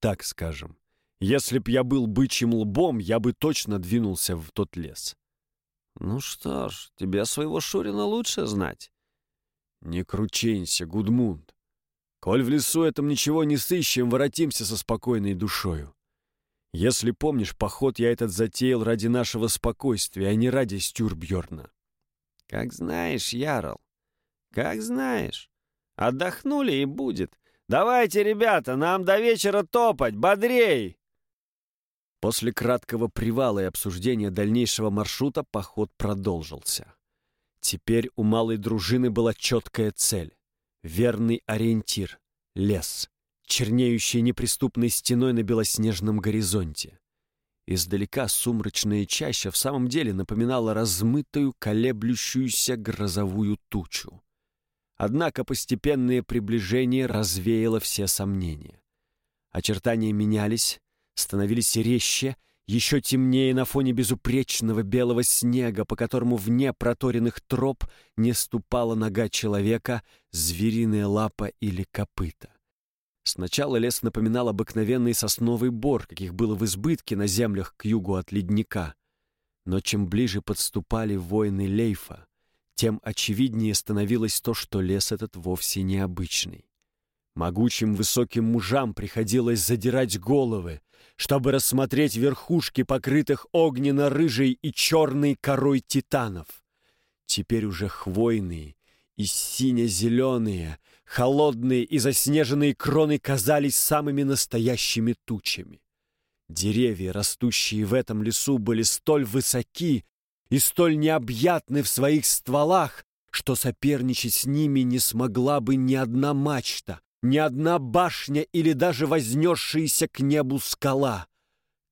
«Так скажем, если б я был бычьим лбом, я бы точно двинулся в тот лес». «Ну что ж, тебе своего Шурина лучше знать». «Не крученься, Гудмунд. Коль в лесу этом ничего не сыщем, воротимся со спокойной душою. Если помнишь, поход я этот затеял ради нашего спокойствия, а не ради Стюрбьерна. Как знаешь, Ярл, как знаешь. Отдохнули и будет. Давайте, ребята, нам до вечера топать, бодрей!» После краткого привала и обсуждения дальнейшего маршрута поход продолжился. Теперь у малой дружины была четкая цель, верный ориентир — лес, чернеющий неприступной стеной на белоснежном горизонте. Издалека сумрачная чаща в самом деле напоминала размытую, колеблющуюся грозовую тучу. Однако постепенное приближение развеяло все сомнения. Очертания менялись, становились резче, еще темнее на фоне безупречного белого снега, по которому вне проторенных троп не ступала нога человека, звериная лапа или копыта. Сначала лес напоминал обыкновенный сосновый бор, каких было в избытке на землях к югу от ледника. Но чем ближе подступали воины Лейфа, тем очевиднее становилось то, что лес этот вовсе необычный. Могучим высоким мужам приходилось задирать головы, чтобы рассмотреть верхушки, покрытых огненно-рыжей и черной корой титанов. Теперь уже хвойные и сине-зеленые, холодные и заснеженные кроны казались самыми настоящими тучами. Деревья, растущие в этом лесу, были столь высоки и столь необъятны в своих стволах, что соперничать с ними не смогла бы ни одна мачта, ни одна башня или даже вознесшаяся к небу скала.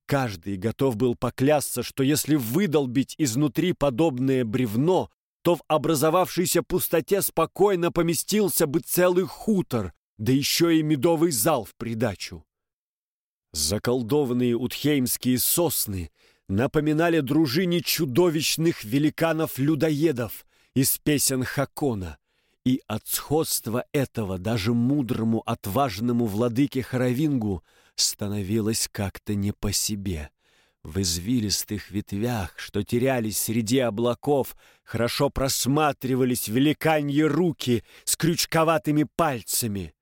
Каждый готов был поклясться, что если выдолбить изнутри подобное бревно, то в образовавшейся пустоте спокойно поместился бы целый хутор, да еще и медовый зал в придачу. Заколдованные утхеймские сосны напоминали дружине чудовищных великанов-людоедов из песен Хакона, И от сходства этого даже мудрому, отважному владыке Харавингу становилось как-то не по себе. В извилистых ветвях, что терялись среди облаков, хорошо просматривались великаньи руки с крючковатыми пальцами.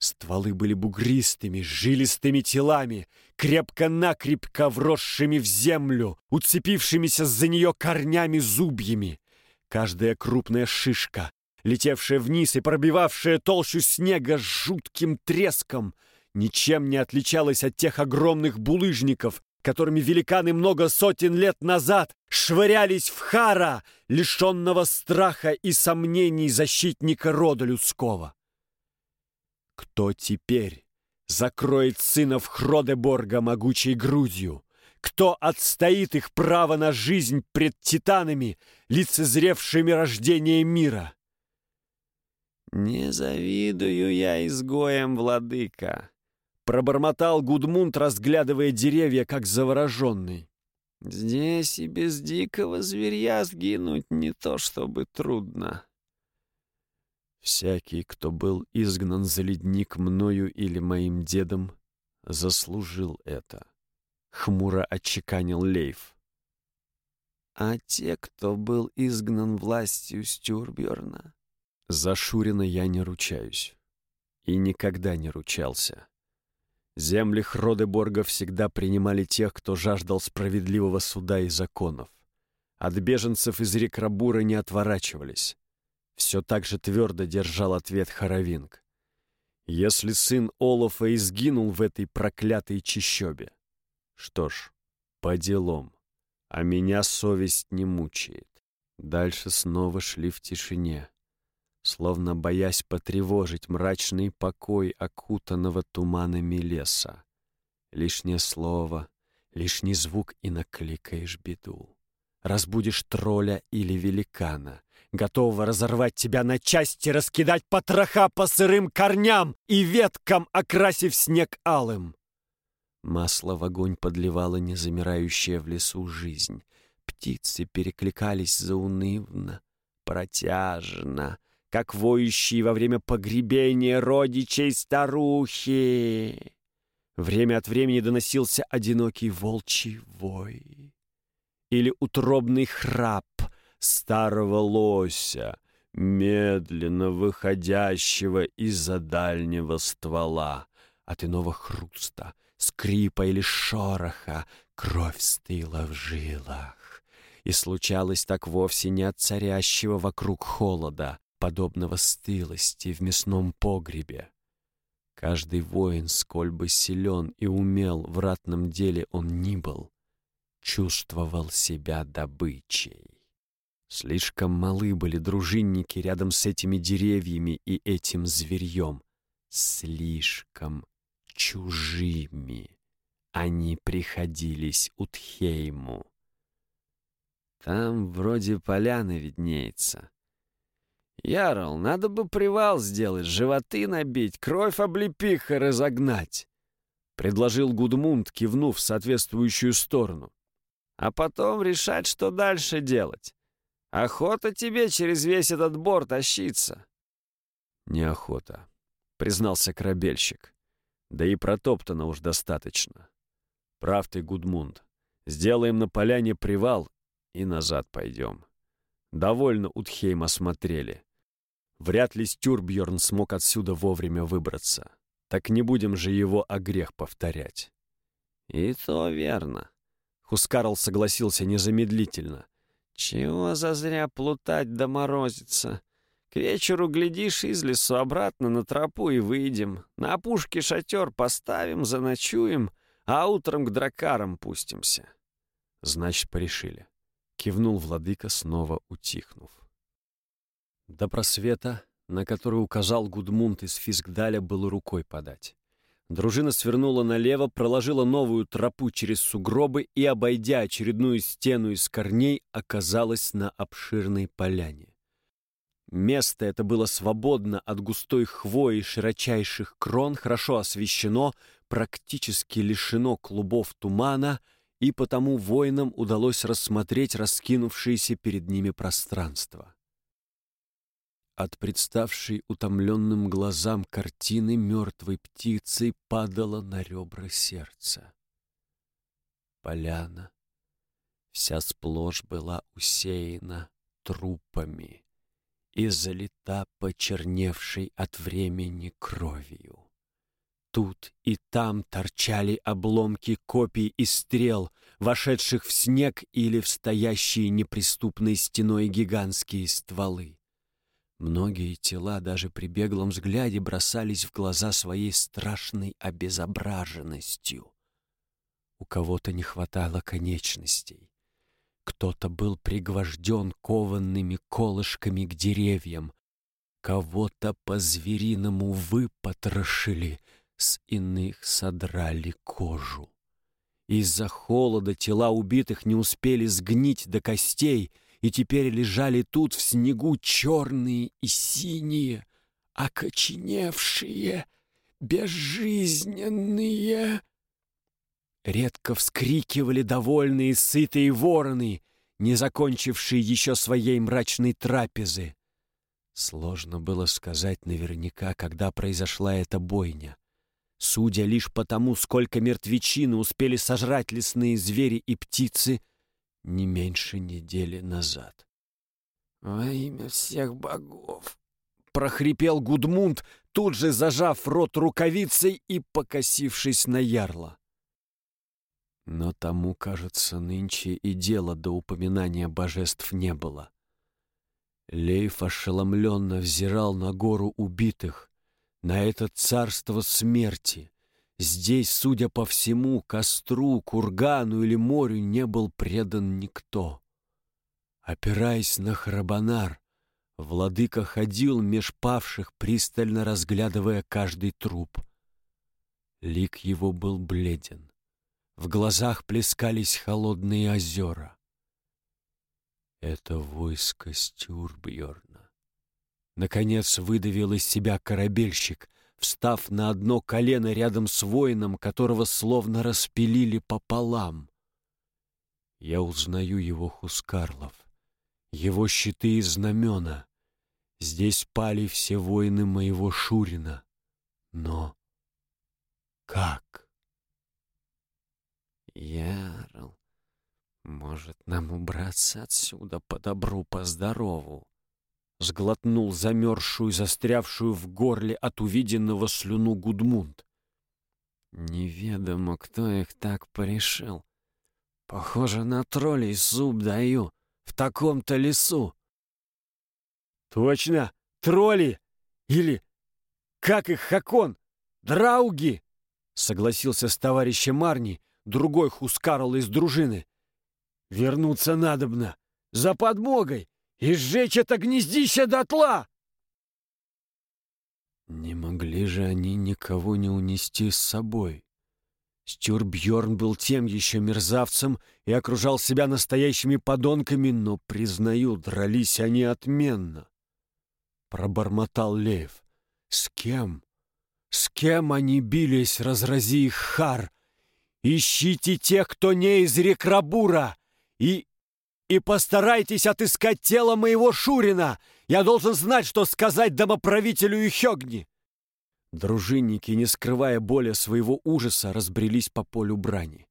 Стволы были бугристыми, жилистыми телами, крепко-накрепко вросшими в землю, уцепившимися за нее корнями-зубьями. Каждая крупная шишка, летевшая вниз и пробивавшая толщу снега с жутким треском, ничем не отличалась от тех огромных булыжников, которыми великаны много сотен лет назад швырялись в Хара, лишенного страха и сомнений защитника рода людского. Кто теперь закроет сынов Хродеборга могучей грудью? Кто отстоит их право на жизнь пред титанами, лицезревшими рождение мира? «Не завидую я изгоем, владыка», — пробормотал Гудмунд, разглядывая деревья, как завороженный. «Здесь и без дикого зверья сгинуть не то чтобы трудно». Всякий, кто был изгнан за ледник мною или моим дедом, заслужил это. Хмуро отчеканил Лейф. А те, кто был изгнан властью Стюрберна? За Шурина я не ручаюсь. И никогда не ручался. Земли Хродеборга всегда принимали тех, кто жаждал справедливого суда и законов. От беженцев из Рекрабура не отворачивались. Все так же твердо держал ответ Харавинг. Если сын Олафа и сгинул в этой проклятой чищобе, что ж, по делам, а меня совесть не мучает. Дальше снова шли в тишине, словно боясь потревожить мрачный покой окутанного туманами леса. Лишнее слово, лишний звук и накликаешь беду. Разбудишь тролля или великана, готового разорвать тебя на части, раскидать потроха по сырым корням и веткам, окрасив снег алым. Масло в огонь подливала незамирающая в лесу жизнь. Птицы перекликались заунывно, протяжно, как воющие во время погребения родичей старухи. Время от времени доносился одинокий волчий вой или утробный храп старого лося, медленно выходящего из-за дальнего ствола. От иного хруста, скрипа или шороха кровь стыла в жилах. И случалось так вовсе не от царящего вокруг холода, подобного стылости в мясном погребе. Каждый воин, сколь бы силен и умел в ратном деле он ни был, чувствовал себя добычей. Слишком малы были дружинники рядом с этими деревьями и этим зверьем. Слишком чужими они приходились Утхейму. Там вроде поляны виднеется. Ярл, надо бы привал сделать, животы набить, кровь облепиха разогнать, — предложил Гудмунд, кивнув в соответствующую сторону а потом решать, что дальше делать. Охота тебе через весь этот бор тащиться». «Неохота», — признался корабельщик. «Да и протоптано уж достаточно. Прав ты, Гудмунд. Сделаем на поляне привал и назад пойдем. Довольно Утхейм осмотрели. Вряд ли Стюрбьерн смог отсюда вовремя выбраться. Так не будем же его о грех повторять». «И то верно», Хускарл согласился незамедлительно. «Чего зазря плутать да морозиться? К вечеру, глядишь, из лесу обратно на тропу и выйдем. На опушке шатер поставим, заночуем, а утром к дракарам пустимся». «Значит, порешили», — кивнул владыка, снова утихнув. До просвета, на который указал Гудмунд из Фискдаля, было рукой подать. Дружина свернула налево, проложила новую тропу через сугробы и, обойдя очередную стену из корней, оказалась на обширной поляне. Место это было свободно от густой хвои широчайших крон, хорошо освещено, практически лишено клубов тумана, и потому воинам удалось рассмотреть раскинувшееся перед ними пространство. От представшей утомленным глазам картины мертвой птицы падала на ребра сердца. Поляна вся сплошь была усеяна трупами и залита почерневшей от времени кровью. Тут и там торчали обломки копий и стрел, вошедших в снег или в стоящие неприступной стеной гигантские стволы. Многие тела даже при беглом взгляде бросались в глаза своей страшной обезображенностью. У кого-то не хватало конечностей. Кто-то был пригвожден кованными колышками к деревьям. Кого-то по-звериному выпотрошили — с иных содрали кожу. Из-за холода тела убитых не успели сгнить до костей и теперь лежали тут в снегу черные и синие, окоченевшие, безжизненные. Редко вскрикивали довольные сытые вороны, не закончившие еще своей мрачной трапезы. Сложно было сказать наверняка, когда произошла эта бойня. Судя лишь по тому, сколько мертвечины успели сожрать лесные звери и птицы, не меньше недели назад. «Во имя всех богов!» — прохрипел Гудмунд, тут же зажав рот рукавицей и покосившись на ярла. Но тому, кажется, нынче и дела до упоминания божеств не было. Лейф ошеломленно взирал на гору убитых, на это царство смерти. Здесь, судя по всему, костру, кургану или морю не был предан никто. Опираясь на храбанар, владыка ходил меж павших, пристально разглядывая каждый труп. Лик его был бледен. В глазах плескались холодные озера. Это войско Стюрбьерн. Наконец выдавил из себя корабельщик, встав на одно колено рядом с воином, которого словно распилили пополам. Я узнаю его Хускарлов, его щиты и знамена. Здесь пали все воины моего Шурина. Но как? Ярл, может, нам убраться отсюда по добру, по здорову? Сглотнул замерзшую, застрявшую в горле от увиденного слюну Гудмунд. Неведомо, кто их так порешил. Похоже на троллей суп даю в таком-то лесу. Точно, тролли! Или, как их, Хакон, драуги! Согласился с товарищем Марни, другой Хускарл из дружины. Вернуться надобно, за подмогой, и сжечь это гнездище дотла!» Не могли же они никого не унести с собой. Стюрбьерн был тем еще мерзавцем и окружал себя настоящими подонками, но, признаю, дрались они отменно. Пробормотал Лев. С кем? С кем они бились, разрази их хар? Ищите тех, кто не из Рекрабура, и и постарайтесь отыскать тело моего Шурина. Я должен знать, что сказать домоправителю Ихёгни». Дружинники, не скрывая боли своего ужаса, разбрелись по полю брани.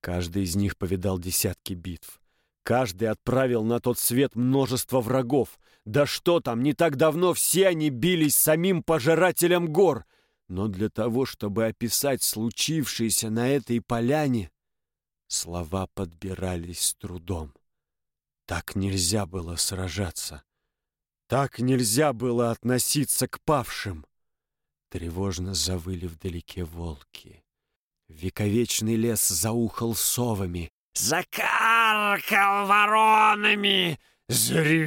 Каждый из них повидал десятки битв. Каждый отправил на тот свет множество врагов. Да что там, не так давно все они бились самим пожирателем гор. Но для того, чтобы описать случившееся на этой поляне, слова подбирались с трудом. Так нельзя было сражаться. Так нельзя было относиться к павшим. Тревожно завыли вдалеке волки. Вековечный лес заухал совами. Закаркал воронами! Заревел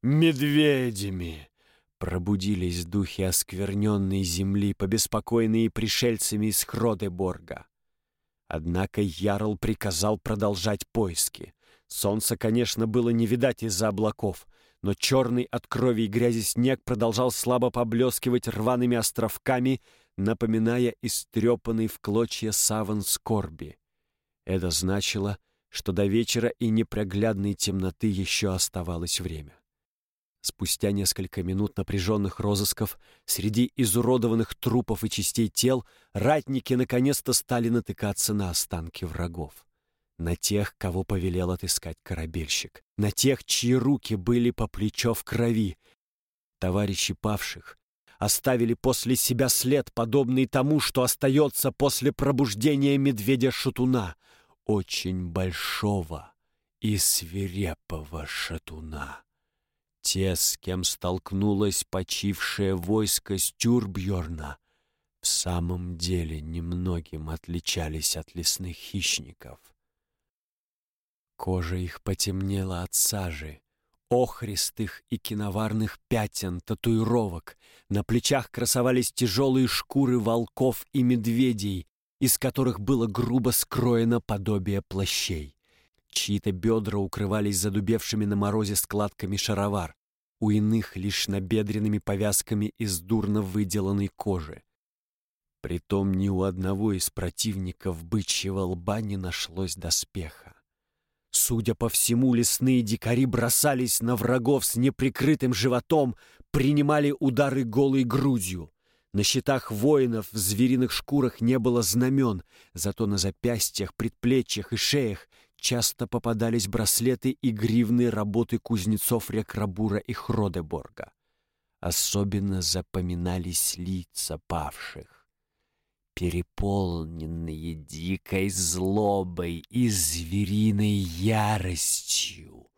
медведями! Пробудились духи оскверненной земли, побеспокоенные пришельцами из Хродеборга. Однако Ярл приказал продолжать поиски. Солнца, конечно, было не видать из-за облаков, но черный от крови и грязи снег продолжал слабо поблескивать рваными островками, напоминая истрепанный в клочья саван скорби. Это значило, что до вечера и непроглядной темноты еще оставалось время. Спустя несколько минут напряженных розысков среди изуродованных трупов и частей тел ратники наконец-то стали натыкаться на останки врагов. На тех, кого повелел отыскать корабельщик. На тех, чьи руки были по плечо в крови. Товарищи павших оставили после себя след, подобный тому, что остается после пробуждения медведя-шатуна. Очень большого и свирепого шатуна. Те, с кем столкнулось почившее войско Стюрбьорна, в самом деле немногим отличались от лесных хищников. Кожа их потемнела от сажи, охристых и киноварных пятен, татуировок. На плечах красовались тяжелые шкуры волков и медведей, из которых было грубо скроено подобие плащей. Чьи-то бедра укрывались задубевшими на морозе складками шаровар, у иных лишь набедренными повязками из дурно выделанной кожи. Притом ни у одного из противников бычьего лба не нашлось доспеха. Судя по всему, лесные дикари бросались на врагов с неприкрытым животом, принимали удары голой грудью. На щитах воинов в звериных шкурах не было знамен, зато на запястьях, предплечьях и шеях часто попадались браслеты и гривны работы кузнецов Рекрабура и Хродеборга. Особенно запоминались лица павших, переполненные дикой злобой и звериной яростью,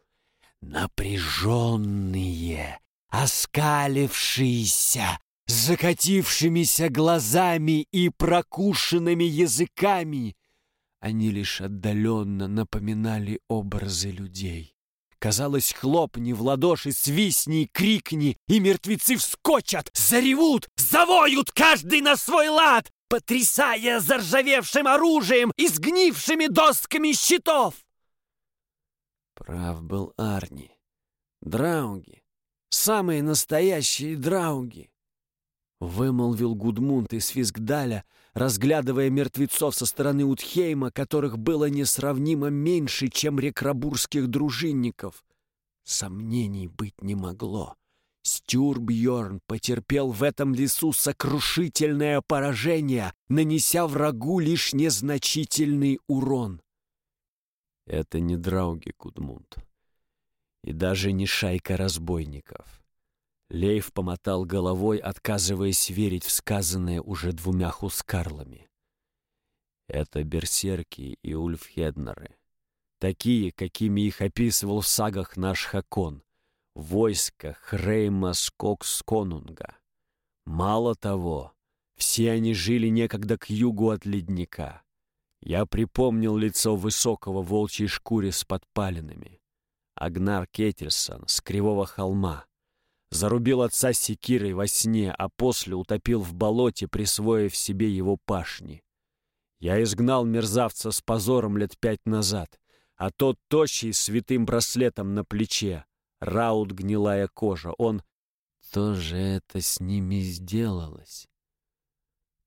напряженные, оскалившиеся, закатившимися глазами и прокушенными языками — они лишь отдаленно напоминали образы людей. Казалось, хлопни в ладоши, свистни, крикни, и мертвецы вскочат, заревут, завоют каждый на свой лад, потрясая заржавевшим оружием и сгнившими досками щитов. Прав был Арни. Драуги. Самые настоящие драуги. Вымолвил Гудмунд из Фискдаля, разглядывая мертвецов со стороны Утхейма, которых было несравнимо меньше, чем рекрабурских дружинников. Сомнений быть не могло. Стюрбьорн потерпел в этом лесу сокрушительное поражение, нанеся врагу лишь незначительный урон. Это не драуги, Гудмунд, и даже не шайка разбойников. Лейв помотал головой, отказываясь верить в сказанное уже двумя хускарлами. Это берсерки и ульфхеднеры. Такие, какими их описывал в сагах наш Хакон. Войско Хрейма Скоксконунга. Мало того, все они жили некогда к югу от ледника. Я припомнил лицо высокого волчьей шкуре с подпалинами. Агнар Кетельсон с Кривого холма — Зарубил отца секирой во сне, а после утопил в болоте, присвоив себе его пашни. Я изгнал мерзавца с позором лет пять назад, а тот тощий с святым браслетом на плече, раут гнилая кожа, он... тоже это с ними сделалось?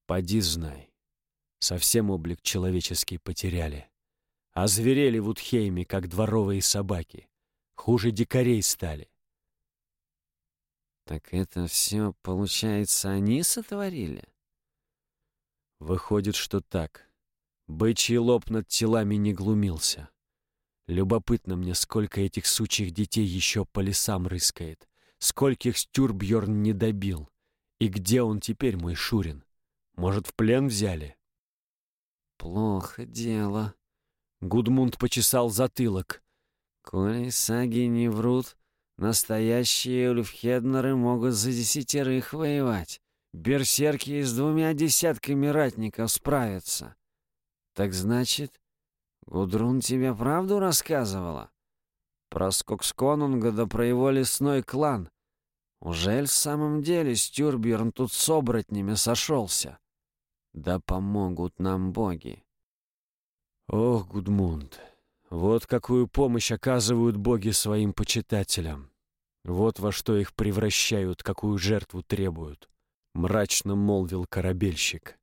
Поди знай. Совсем облик человеческий потеряли. Озверели в Утхейме, как дворовые собаки. Хуже дикарей стали. Так это все, получается, они сотворили? Выходит, что так. Бычий лоб над телами не глумился. Любопытно мне, сколько этих сучьих детей еще по лесам рыскает. Скольких Стюрбьерн не добил. И где он теперь, мой Шурин? Может, в плен взяли? Плохо дело. Гудмунд почесал затылок. Коли саги не врут, Настоящие ульфхеднеры могут за десятерых воевать. Берсерки с двумя десятками ратников справятся. Так значит, Гудрун тебе правду рассказывала? Про Скоксконунга да про его лесной клан. Ужель в самом деле Стюрберн тут с оборотнями сошелся? Да помогут нам боги. Ох, Гудмунд, вот какую помощь оказывают боги своим почитателям. Вот во что их превращают, какую жертву требуют. Мрачно молвил корабельщик.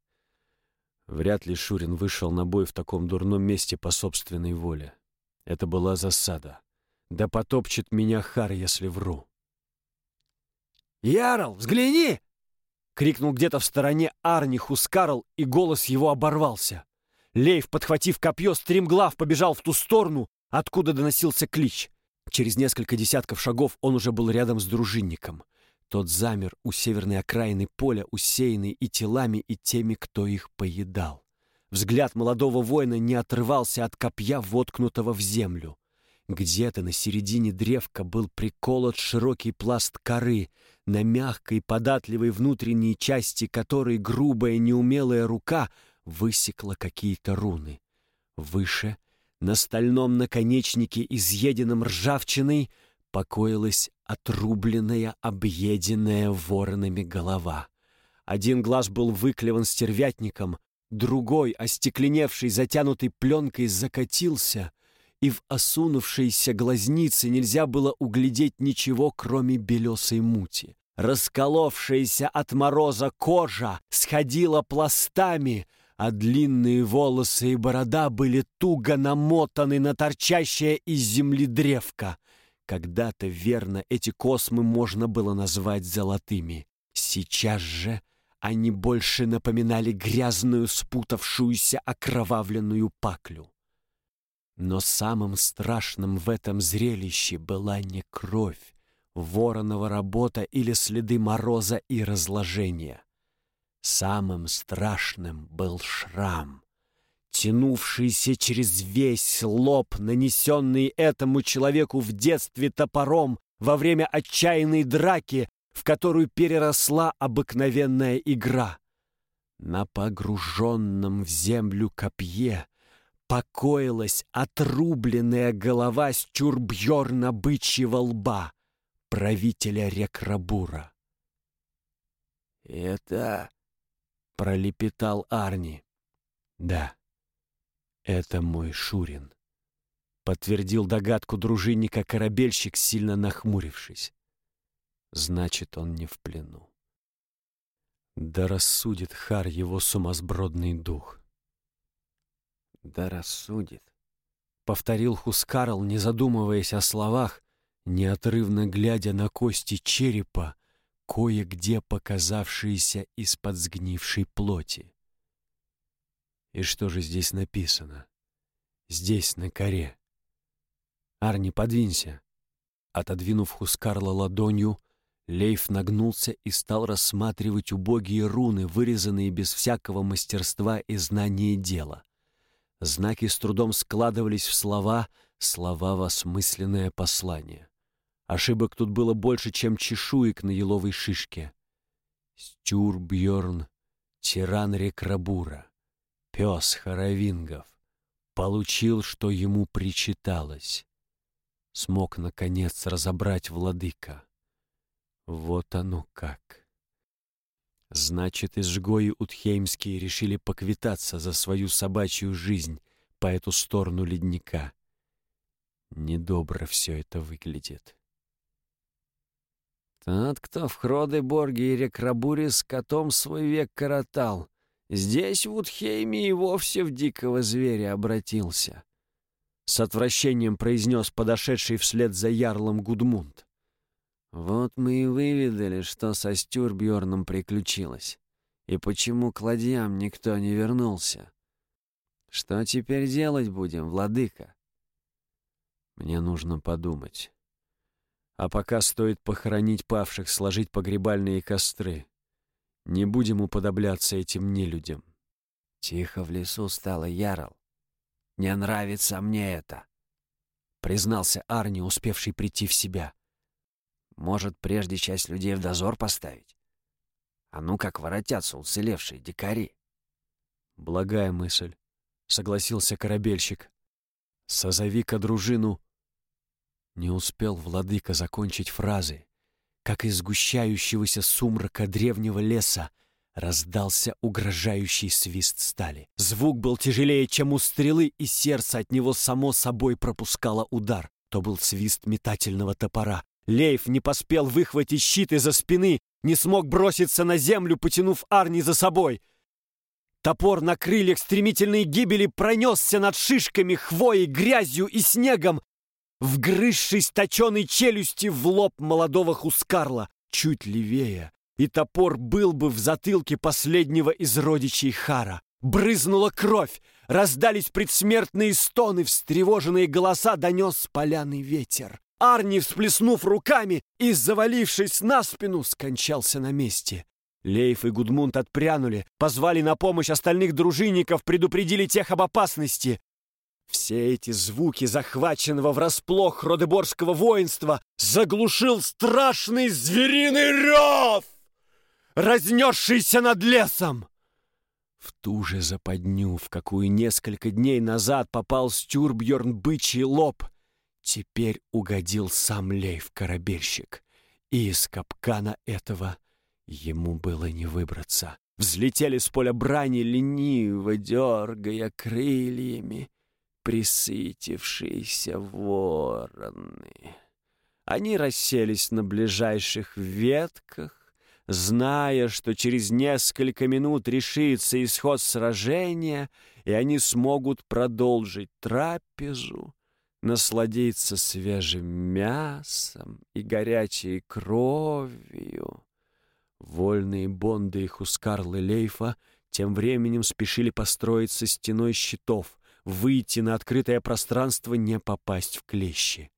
Вряд ли Шурин вышел на бой в таком дурном месте по собственной воле. Это была засада. Да потопчет меня Хар, если вру. Ярл, взгляни!» Крикнул где-то в стороне Арни Хускарл, и голос его оборвался. Лейв, подхватив копье, стремглав побежал в ту сторону, откуда доносился клич. Через несколько десятков шагов он уже был рядом с дружинником. Тот замер у северной окраины поля, усеянный и телами, и теми, кто их поедал. Взгляд молодого воина не отрывался от копья, воткнутого в землю. Где-то на середине древка был приколот широкий пласт коры, на мягкой, податливой внутренней части которой грубая, неумелая рука высекла какие-то руны. Выше, на стальном наконечнике, изъеденном ржавчиной, покоилась отрубленная, объеденная воронами голова. Один глаз был выклеван стервятником, другой, остекленевший, затянутый пленкой, закатился, и в осунувшейся глазнице нельзя было углядеть ничего, кроме белесой мути. Расколовшаяся от мороза кожа сходила пластами, а длинные волосы и борода были туго намотаны на торчащее из земли древко. Когда-то, верно, эти космы можно было назвать золотыми. Сейчас же они больше напоминали грязную, спутавшуюся, окровавленную паклю. Но самым страшным в этом зрелище была не кровь, воронова работа или следы мороза и разложения. Самым страшным был шрам, тянувшийся через весь лоб, нанесенный этому человеку в детстве топором во время отчаянной драки, в которую переросла обыкновенная игра. На погруженном в землю копье — покоилась отрубленная голова с чурбьерна бычьего лба правителя Рекрабура. «Это...» — пролепетал Арни. «Да, это мой Шурин», — подтвердил догадку дружинника корабельщик, сильно нахмурившись. «Значит, он не в плену». Да рассудит Хар его сумасбродный дух. «Да рассудит», — повторил Хускарл, не задумываясь о словах, неотрывно глядя на кости черепа, кое-где показавшиеся из-под сгнившей плоти. И что же здесь написано? Здесь, на коре. Арни, подвинься. Отодвинув Хускарла ладонью, Лейф нагнулся и стал рассматривать убогие руны, вырезанные без всякого мастерства и знания дела. Знаки с трудом складывались в слова, слова в осмысленное послание. Ошибок тут было больше, чем чешуек на еловой шишке. Стюрбьерн, тиран Рекрабура, пес Харавингов, получил, что ему причиталось. Смог, наконец, разобрать владыка. Вот оно как. Значит, изжгои Утхеймские решили поквитаться за свою собачью жизнь по эту сторону ледника. Недобро все это выглядит. Тот, кто в Хродеборге и Рекрабуре с котом свой век коротал, здесь, в Утхейме, и вовсе в дикого зверя обратился. С отвращением произнес подошедший вслед за ярлом Гудмунд. Вот мы и выведали, что со Стюрбьерном приключилось. И почему к ладьям никто не вернулся. Что теперь делать будем, владыка? Мне нужно подумать. А пока стоит похоронить павших, сложить погребальные костры. Не будем уподобляться этим нелюдям. Тихо в лесу стало ярол. Не нравится мне это, признался Арни, успевший прийти в себя. Может, прежде часть людей в дозор поставить? А ну как воротятся уцелевшие дикари? Благая мысль, согласился корабельщик. Созови-ка дружину. Не успел владыка закончить фразы, как из сгущающегося сумрака древнего леса раздался угрожающий свист стали. Звук был тяжелее, чем у стрелы, и сердце от него само собой пропускало удар. То был свист метательного топора, Лейф не поспел выхватить щит из-за спины, не смог броситься на землю, потянув Арни за собой. Топор на крыльях стремительной гибели пронесся над шишками, хвоей, грязью и снегом, вгрызшись точеной челюсти в лоб молодого Хускарла. чуть левее, и топор был бы в затылке последнего из родичей Хара. Брызнула кровь, раздались предсмертные стоны, встревоженные голоса донес поляный ветер. Арни, всплеснув руками и завалившись на спину, скончался на месте. Лейф и Гудмунд отпрянули, позвали на помощь остальных дружинников, предупредили тех об опасности. Все эти звуки захваченного врасплох родеборского воинства заглушил страшный звериный рев, разнесшийся над лесом. В ту же западню, в какую несколько дней назад попал Стюрбьерн бычий лоб, теперь угодил сам Лейв-корабельщик. И из капкана этого ему было не выбраться. Взлетели с поля брани, лениво дергая крыльями, присытившиеся вороны. Они расселись на ближайших ветках, зная, что через несколько минут решится исход сражения, и они смогут продолжить трапезу, насладиться свежим мясом и горячей кровью. Вольные бонды и хускарлы Лейфа тем временем спешили построиться стеной щитов, выйти на открытое пространство, не попасть в клещи.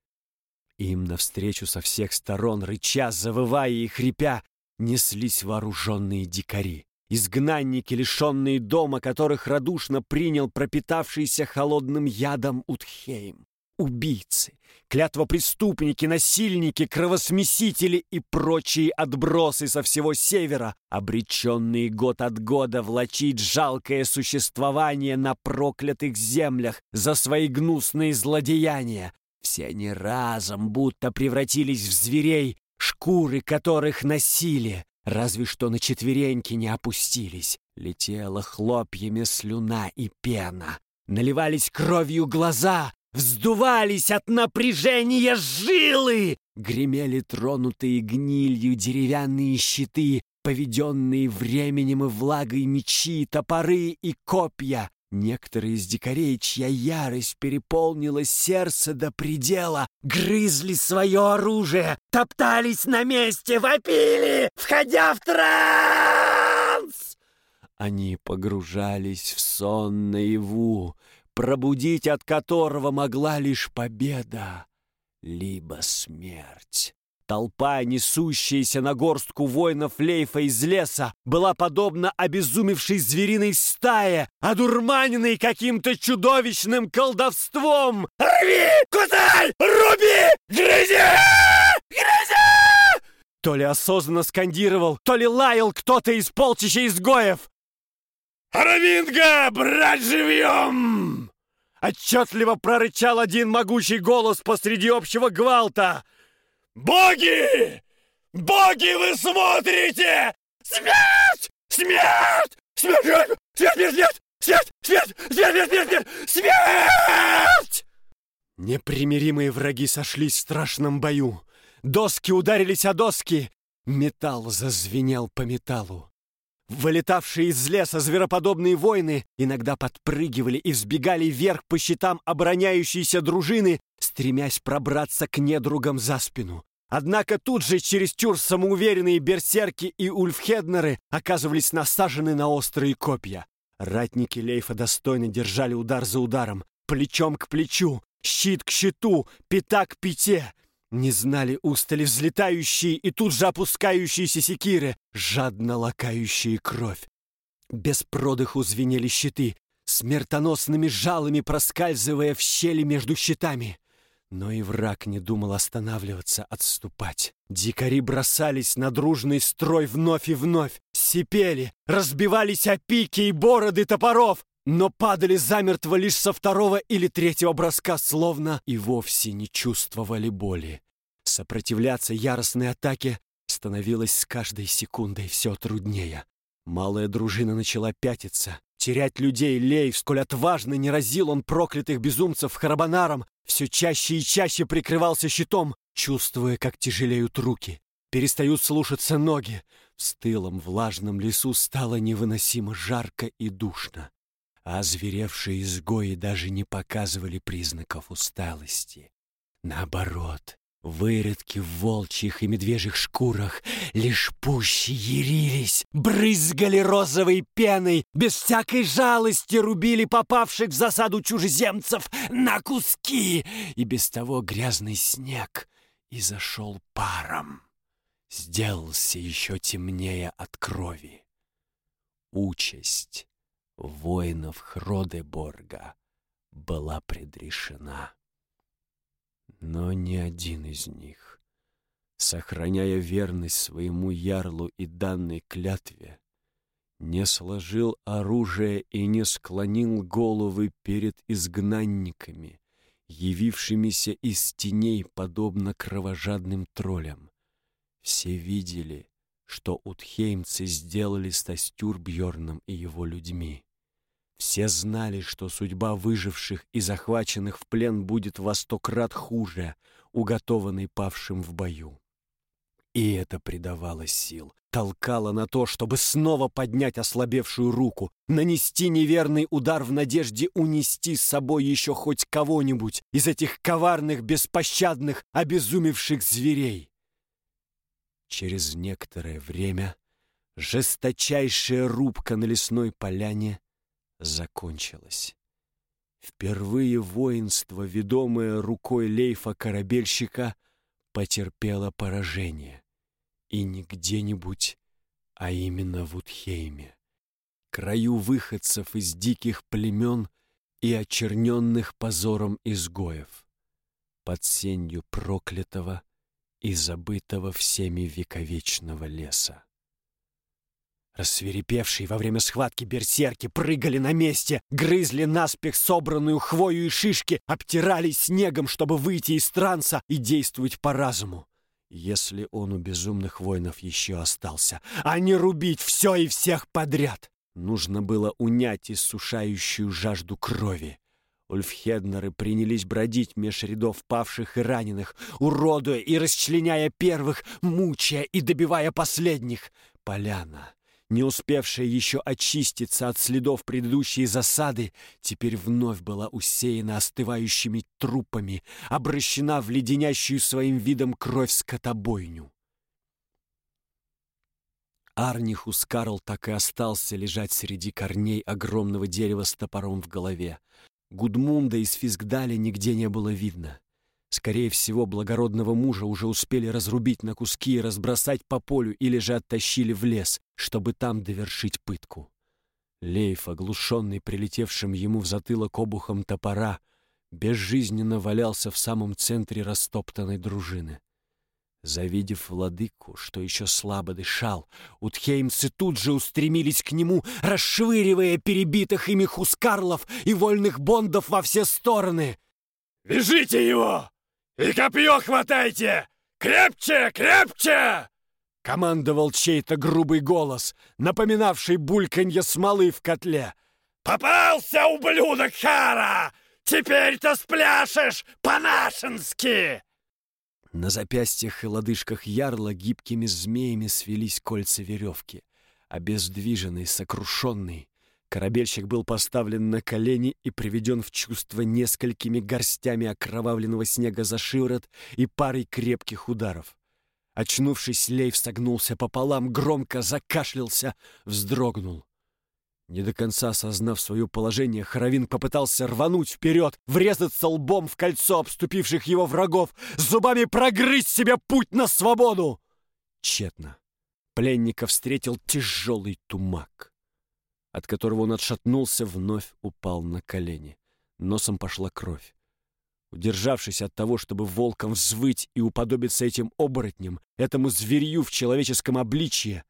Им навстречу со всех сторон, рыча, завывая и хрипя, неслись вооруженные дикари. Изгнанники, лишенные дома, которых радушно принял пропитавшийся холодным ядом Утхейм. Убийцы, клятвопреступники, насильники, кровосмесители и прочие отбросы со всего севера, обреченные год от года влачить жалкое существование на проклятых землях за свои гнусные злодеяния. Все они разом будто превратились в зверей, шкуры которых носили, разве что на четвереньки не опустились. Летела хлопьями слюна и пена. Наливались кровью глаза, вздувались от напряжения жилы. Гремели тронутые гнилью деревянные щиты, поведенные временем и влагой мечи, топоры и копья. Некоторые из дикарей, чья ярость переполнила сердце до предела, грызли свое оружие, топтались на месте, вопили, входя в транс! Они погружались в сон наяву, пробудить от которого могла лишь победа, либо смерть. Толпа, несущаяся на горстку воинов Лейфа из леса, была подобна обезумевшей звериной стае, одурманенной каким-то чудовищным колдовством. «Рви! Кусай! Руби! Грызи! Грызи!» То ли осознанно скандировал, то ли лаял кто-то из полчища изгоев. «Аравинга! Брать живьем!» Отчетливо прорычал один могучий голос посреди общего гвалта — «Боги! Боги, вы смотрите! Смерть! Смерть! Смерть! Смерть! Смерть! Смерть! Смерть! Смерть! Смерть! Смерть! Смерть! Непримиримые враги сошлись в страшном бою. Доски ударились о доски. Металл зазвенел по металлу. Вылетавшие из леса звероподобные воины иногда подпрыгивали и взбегали вверх по щитам обороняющейся дружины, стремясь пробраться к недругам за спину. Однако тут же чересчур самоуверенные берсерки и ульфхеднеры оказывались насажены на острые копья. Ратники Лейфа достойно держали удар за ударом, плечом к плечу, щит к щиту, пята к пяте — не знали устали взлетающие и тут же опускающиеся секиры, жадно лакающие кровь. Без продыху звенели щиты, смертоносными жалами проскальзывая в щели между щитами. Но и враг не думал останавливаться, отступать. Дикари бросались на дружный строй вновь и вновь, сипели, разбивались о пики и бороды топоров, но падали замертво лишь со второго или третьего броска, словно и вовсе не чувствовали боли. Сопротивляться яростной атаке становилось с каждой секундой все труднее. Малая дружина начала пятиться, терять людей Лейв, сколь отважно не разил он проклятых безумцев Харабанаром, все чаще и чаще прикрывался щитом, чувствуя, как тяжелеют руки. Перестают слушаться ноги. В стылом влажном лесу стало невыносимо жарко и душно а озверевшие изгои даже не показывали признаков усталости. Наоборот, Выродки в волчьих и медвежьих шкурах лишь пуще ярились, брызгали розовой пеной, без всякой жалости рубили попавших в засаду чужеземцев на куски, и без того грязный снег и зашел паром, сделался еще темнее от крови. Участь воинов Хродеборга была предрешена. Но ни один из них, сохраняя верность своему ярлу и данной клятве, не сложил оружие и не склонил головы перед изгнанниками, явившимися из теней, подобно кровожадным троллям. Все видели, что утхеймцы сделали с Тастюрбьерном и его людьми. Все знали, что судьба выживших и захваченных в плен будет во сто крат хуже, уготованной павшим в бою. И это придавало сил, толкало на то, чтобы снова поднять ослабевшую руку, нанести неверный удар в надежде унести с собой еще хоть кого-нибудь из этих коварных, беспощадных, обезумевших зверей. Через некоторое время жесточайшая рубка на лесной поляне закончилась. Впервые воинство, ведомое рукой Лейфа-корабельщика, потерпело поражение. И не где-нибудь, а именно в Утхейме, краю выходцев из диких племен и очерненных позором изгоев, под сенью проклятого и забытого всеми вековечного леса. Рассверепевшие во время схватки берсерки прыгали на месте, грызли наспех собранную хвою и шишки, обтирались снегом, чтобы выйти из транса и действовать по разуму. Если он у безумных воинов еще остался, а не рубить все и всех подряд. Нужно было унять иссушающую жажду крови. Ульфхеднеры принялись бродить меж рядов павших и раненых, уродуя и расчленяя первых, мучая и добивая последних. Поляна не успевшая еще очиститься от следов предыдущей засады, теперь вновь была усеяна остывающими трупами, обращена в леденящую своим видом кровь скотобойню. Арнихус Карл так и остался лежать среди корней огромного дерева с топором в голове. Гудмунда из Физгдаля нигде не было видно. Скорее всего, благородного мужа уже успели разрубить на куски и разбросать по полю или же оттащили в лес, чтобы там довершить пытку. Лейф, оглушенный прилетевшим ему в затылок обухом топора, безжизненно валялся в самом центре растоптанной дружины. Завидев владыку, что еще слабо дышал, утхеймцы тут же устремились к нему, расшвыривая перебитых ими хускарлов и вольных бондов во все стороны. «Вяжите его!» «И копье хватайте! Крепче, крепче!» Командовал чей-то грубый голос, напоминавший бульканье смолы в котле. «Попался, ублюдок Хара! Теперь-то спляшешь по-нашенски!» На запястьях и лодыжках ярла гибкими змеями свелись кольца веревки. Обездвиженный, сокрушенный, Корабельщик был поставлен на колени и приведен в чувство несколькими горстями окровавленного снега за шиворот и парой крепких ударов. Очнувшись, Лейв согнулся пополам, громко закашлялся, вздрогнул. Не до конца осознав свое положение, Хоровин попытался рвануть вперед, врезаться лбом в кольцо обступивших его врагов, зубами прогрызть себе путь на свободу. Тщетно. Пленника встретил тяжелый тумак от которого он отшатнулся, вновь упал на колени. Носом пошла кровь. Удержавшись от того, чтобы волком взвыть и уподобиться этим оборотням, этому зверью в человеческом обличье,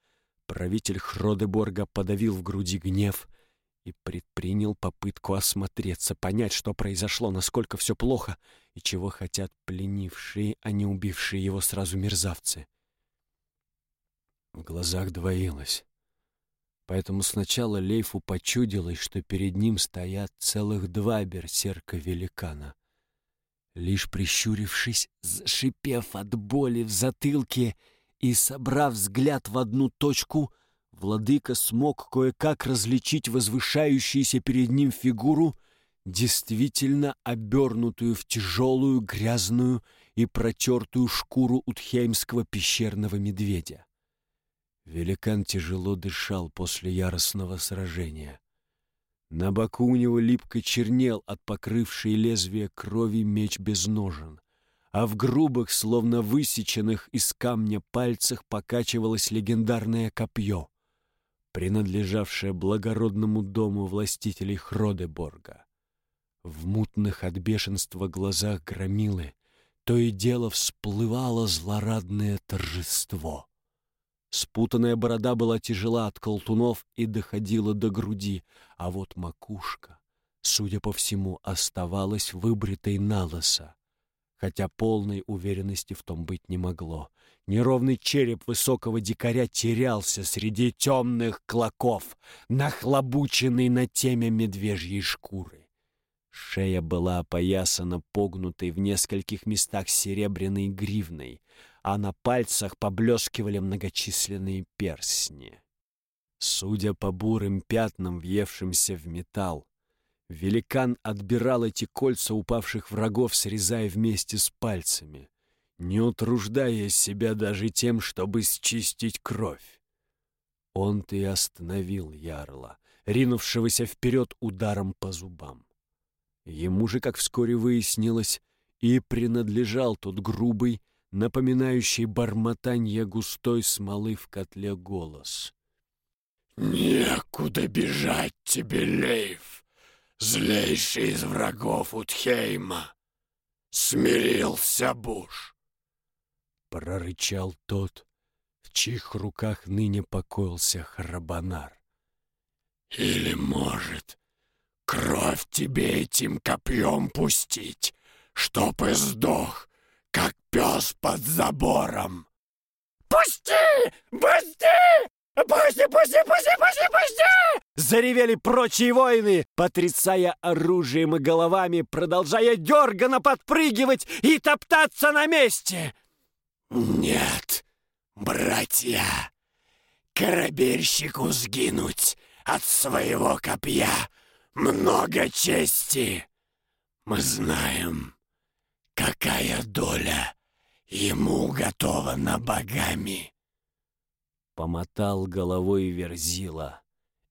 правитель Хродеборга подавил в груди гнев и предпринял попытку осмотреться, понять, что произошло, насколько все плохо и чего хотят пленившие, а не убившие его сразу мерзавцы. В глазах двоилось. Поэтому сначала Лейфу почудилось, что перед ним стоят целых два берсерка-великана. Лишь прищурившись, зашипев от боли в затылке и собрав взгляд в одну точку, владыка смог кое-как различить возвышающуюся перед ним фигуру, действительно обернутую в тяжелую, грязную и протертую шкуру утхеймского пещерного медведя. Великан тяжело дышал после яростного сражения. На боку у него липко чернел от покрывшей лезвие крови меч без ножен, а в грубых, словно высеченных из камня пальцах покачивалось легендарное копье, принадлежавшее благородному дому властителей Хродеборга. В мутных от бешенства глазах громилы то и дело всплывало злорадное торжество — Спутанная борода была тяжела от колтунов и доходила до груди, а вот макушка, судя по всему, оставалась выбритой на лысо, хотя полной уверенности в том быть не могло. Неровный череп высокого дикаря терялся среди темных клоков, нахлобученный на теме медвежьей шкуры. Шея была опоясана погнутой в нескольких местах серебряной гривной, а на пальцах поблескивали многочисленные перстни. Судя по бурым пятнам, въевшимся в металл, великан отбирал эти кольца упавших врагов, срезая вместе с пальцами, не утруждая себя даже тем, чтобы счистить кровь. Он-то и остановил ярла, ринувшегося вперед ударом по зубам. Ему же, как вскоре выяснилось, и принадлежал тот грубый, напоминающий бормотанье густой смолы в котле голос. «Некуда бежать тебе, Лейв, злейший из врагов Утхейма! Смирился Буш!» Прорычал тот, в чьих руках ныне покоился Храбанар. «Или, может, кровь тебе этим копьем пустить, чтоб и сдох, пес под забором. «Пусти! Пусти! Пусти, пусти, пусти, пусти, пусти!» Заревели прочие воины, потрясая оружием и головами, продолжая дерганно подпрыгивать и топтаться на месте. «Нет, братья, корабельщику сгинуть от своего копья много чести. Мы знаем, какая доля ему уготована богами. Помотал головой Верзила,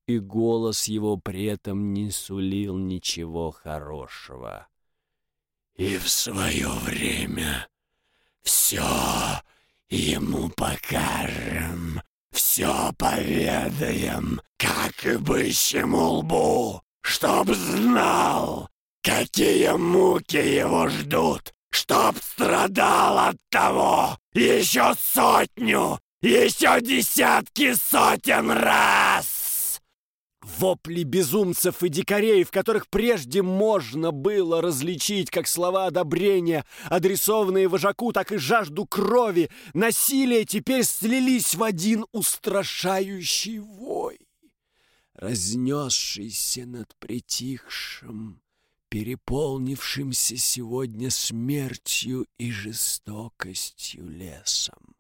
и голос его при этом не сулил ничего хорошего. И в свое время все ему покажем, все поведаем, как и бычьему лбу, чтоб знал, какие муки его ждут, чтоб страдал от того еще сотню, еще десятки сотен раз!» Вопли безумцев и дикарей, в которых прежде можно было различить как слова одобрения, адресованные вожаку, так и жажду крови, насилие теперь слились в один устрашающий вой, разнесшийся над притихшим, переполнившимся сегодня смертью и жестокостью лесом.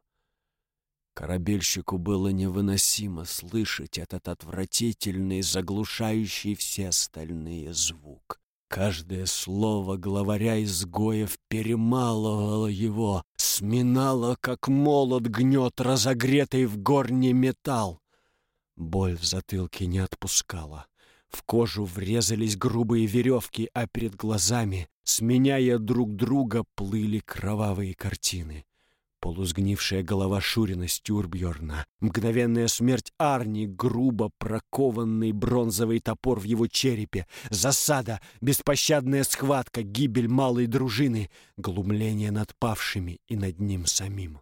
Корабельщику было невыносимо слышать этот отвратительный, заглушающий все остальные звук. Каждое слово главаря изгоев перемалывало его, сминало, как молот гнет разогретый в горне металл. Боль в затылке не отпускала. В кожу врезались грубые веревки, а перед глазами, сменяя друг друга, плыли кровавые картины. Полусгнившая голова Шурина Стюрбьерна, мгновенная смерть Арни, грубо прокованный бронзовый топор в его черепе, засада, беспощадная схватка, гибель малой дружины, глумление над павшими и над ним самим.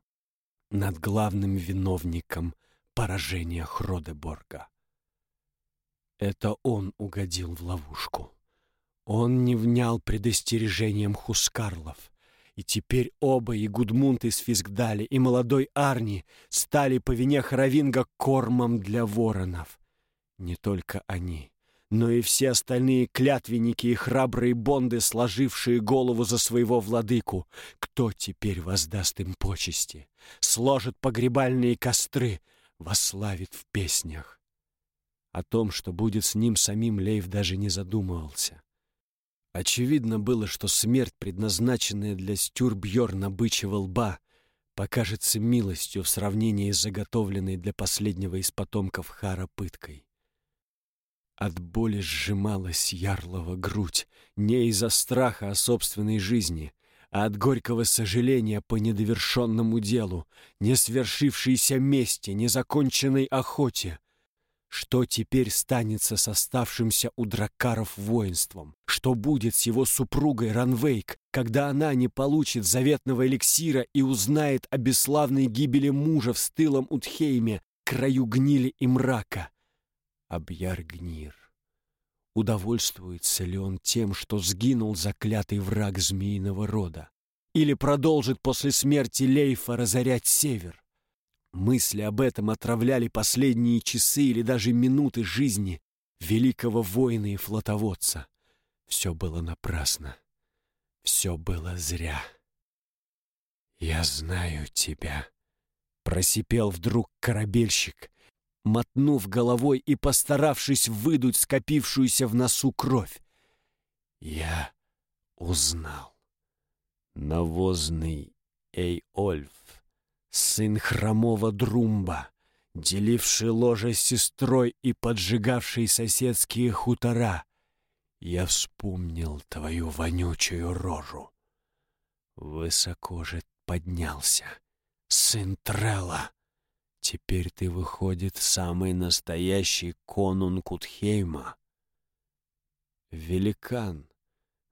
Над главным виновником поражения Хродеборга. Это он угодил в ловушку. Он не внял предостережением Хускарлов. И теперь оба, и Гудмунд из Фискдали, и молодой Арни, стали по вине Харавинга кормом для воронов. Не только они, но и все остальные клятвенники и храбрые бонды, сложившие голову за своего владыку. Кто теперь воздаст им почести, сложит погребальные костры, вославит в песнях? О том, что будет с ним самим, Лейв даже не задумывался. Очевидно было, что смерть, предназначенная для Стюрбьерна бычьего лба, покажется милостью в сравнении с заготовленной для последнего из потомков Хара пыткой. От боли сжималась ярлова грудь, не из-за страха о собственной жизни, а от горького сожаления по недовершенному делу, не свершившейся мести, незаконченной охоте. Что теперь станется с оставшимся у дракаров воинством? Что будет с его супругой Ранвейк, когда она не получит заветного эликсира и узнает о бесславной гибели мужа в стылом Утхейме, краю гнили и мрака? Абьяр-Гнир. Удовольствуется ли он тем, что сгинул заклятый враг змеиного рода? Или продолжит после смерти Лейфа разорять север? Мысли об этом отравляли последние часы или даже минуты жизни великого воина и флотоводца. Все было напрасно. Все было зря. «Я знаю тебя», — просипел вдруг корабельщик, мотнув головой и постаравшись выдуть скопившуюся в носу кровь. Я узнал. Навозный Эйольф, сын хромого Друмба, деливший ложе с сестрой и поджигавший соседские хутора. Я вспомнил твою вонючую рожу. Высоко же поднялся, сын Трелла. Теперь ты, выходит, самый настоящий конунг Утхейма. Великан,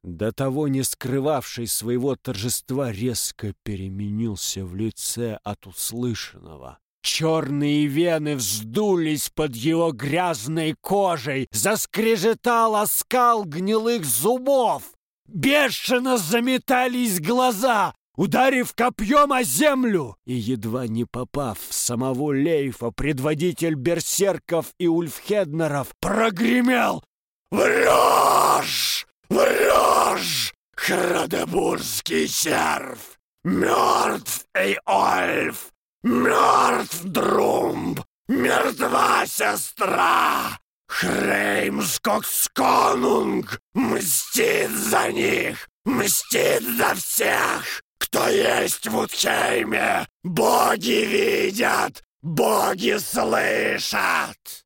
до того не скрывавший своего торжества, резко переменился в лице от услышанного. Черные вены вздулись под его грязной кожей, заскрежетал оскал гнилых зубов. Бешено заметались глаза, ударив копьем о землю, и, едва не попав в самого Лейфа, предводитель берсерков и ульфхеднеров, прогремел «Врешь! Врешь! Храдебурский серв! Мертв Эйольф! Мертв Друмб! Мертва сестра! Хреймскоксконунг мстит за них! Мстит за всех! Кто есть в Утхейме, боги видят, боги слышат!»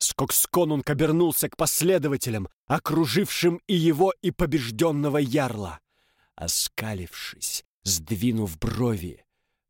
Скоксконунг обернулся к последователям, окружившим и его, и побежденного ярла. Оскалившись, сдвинув брови,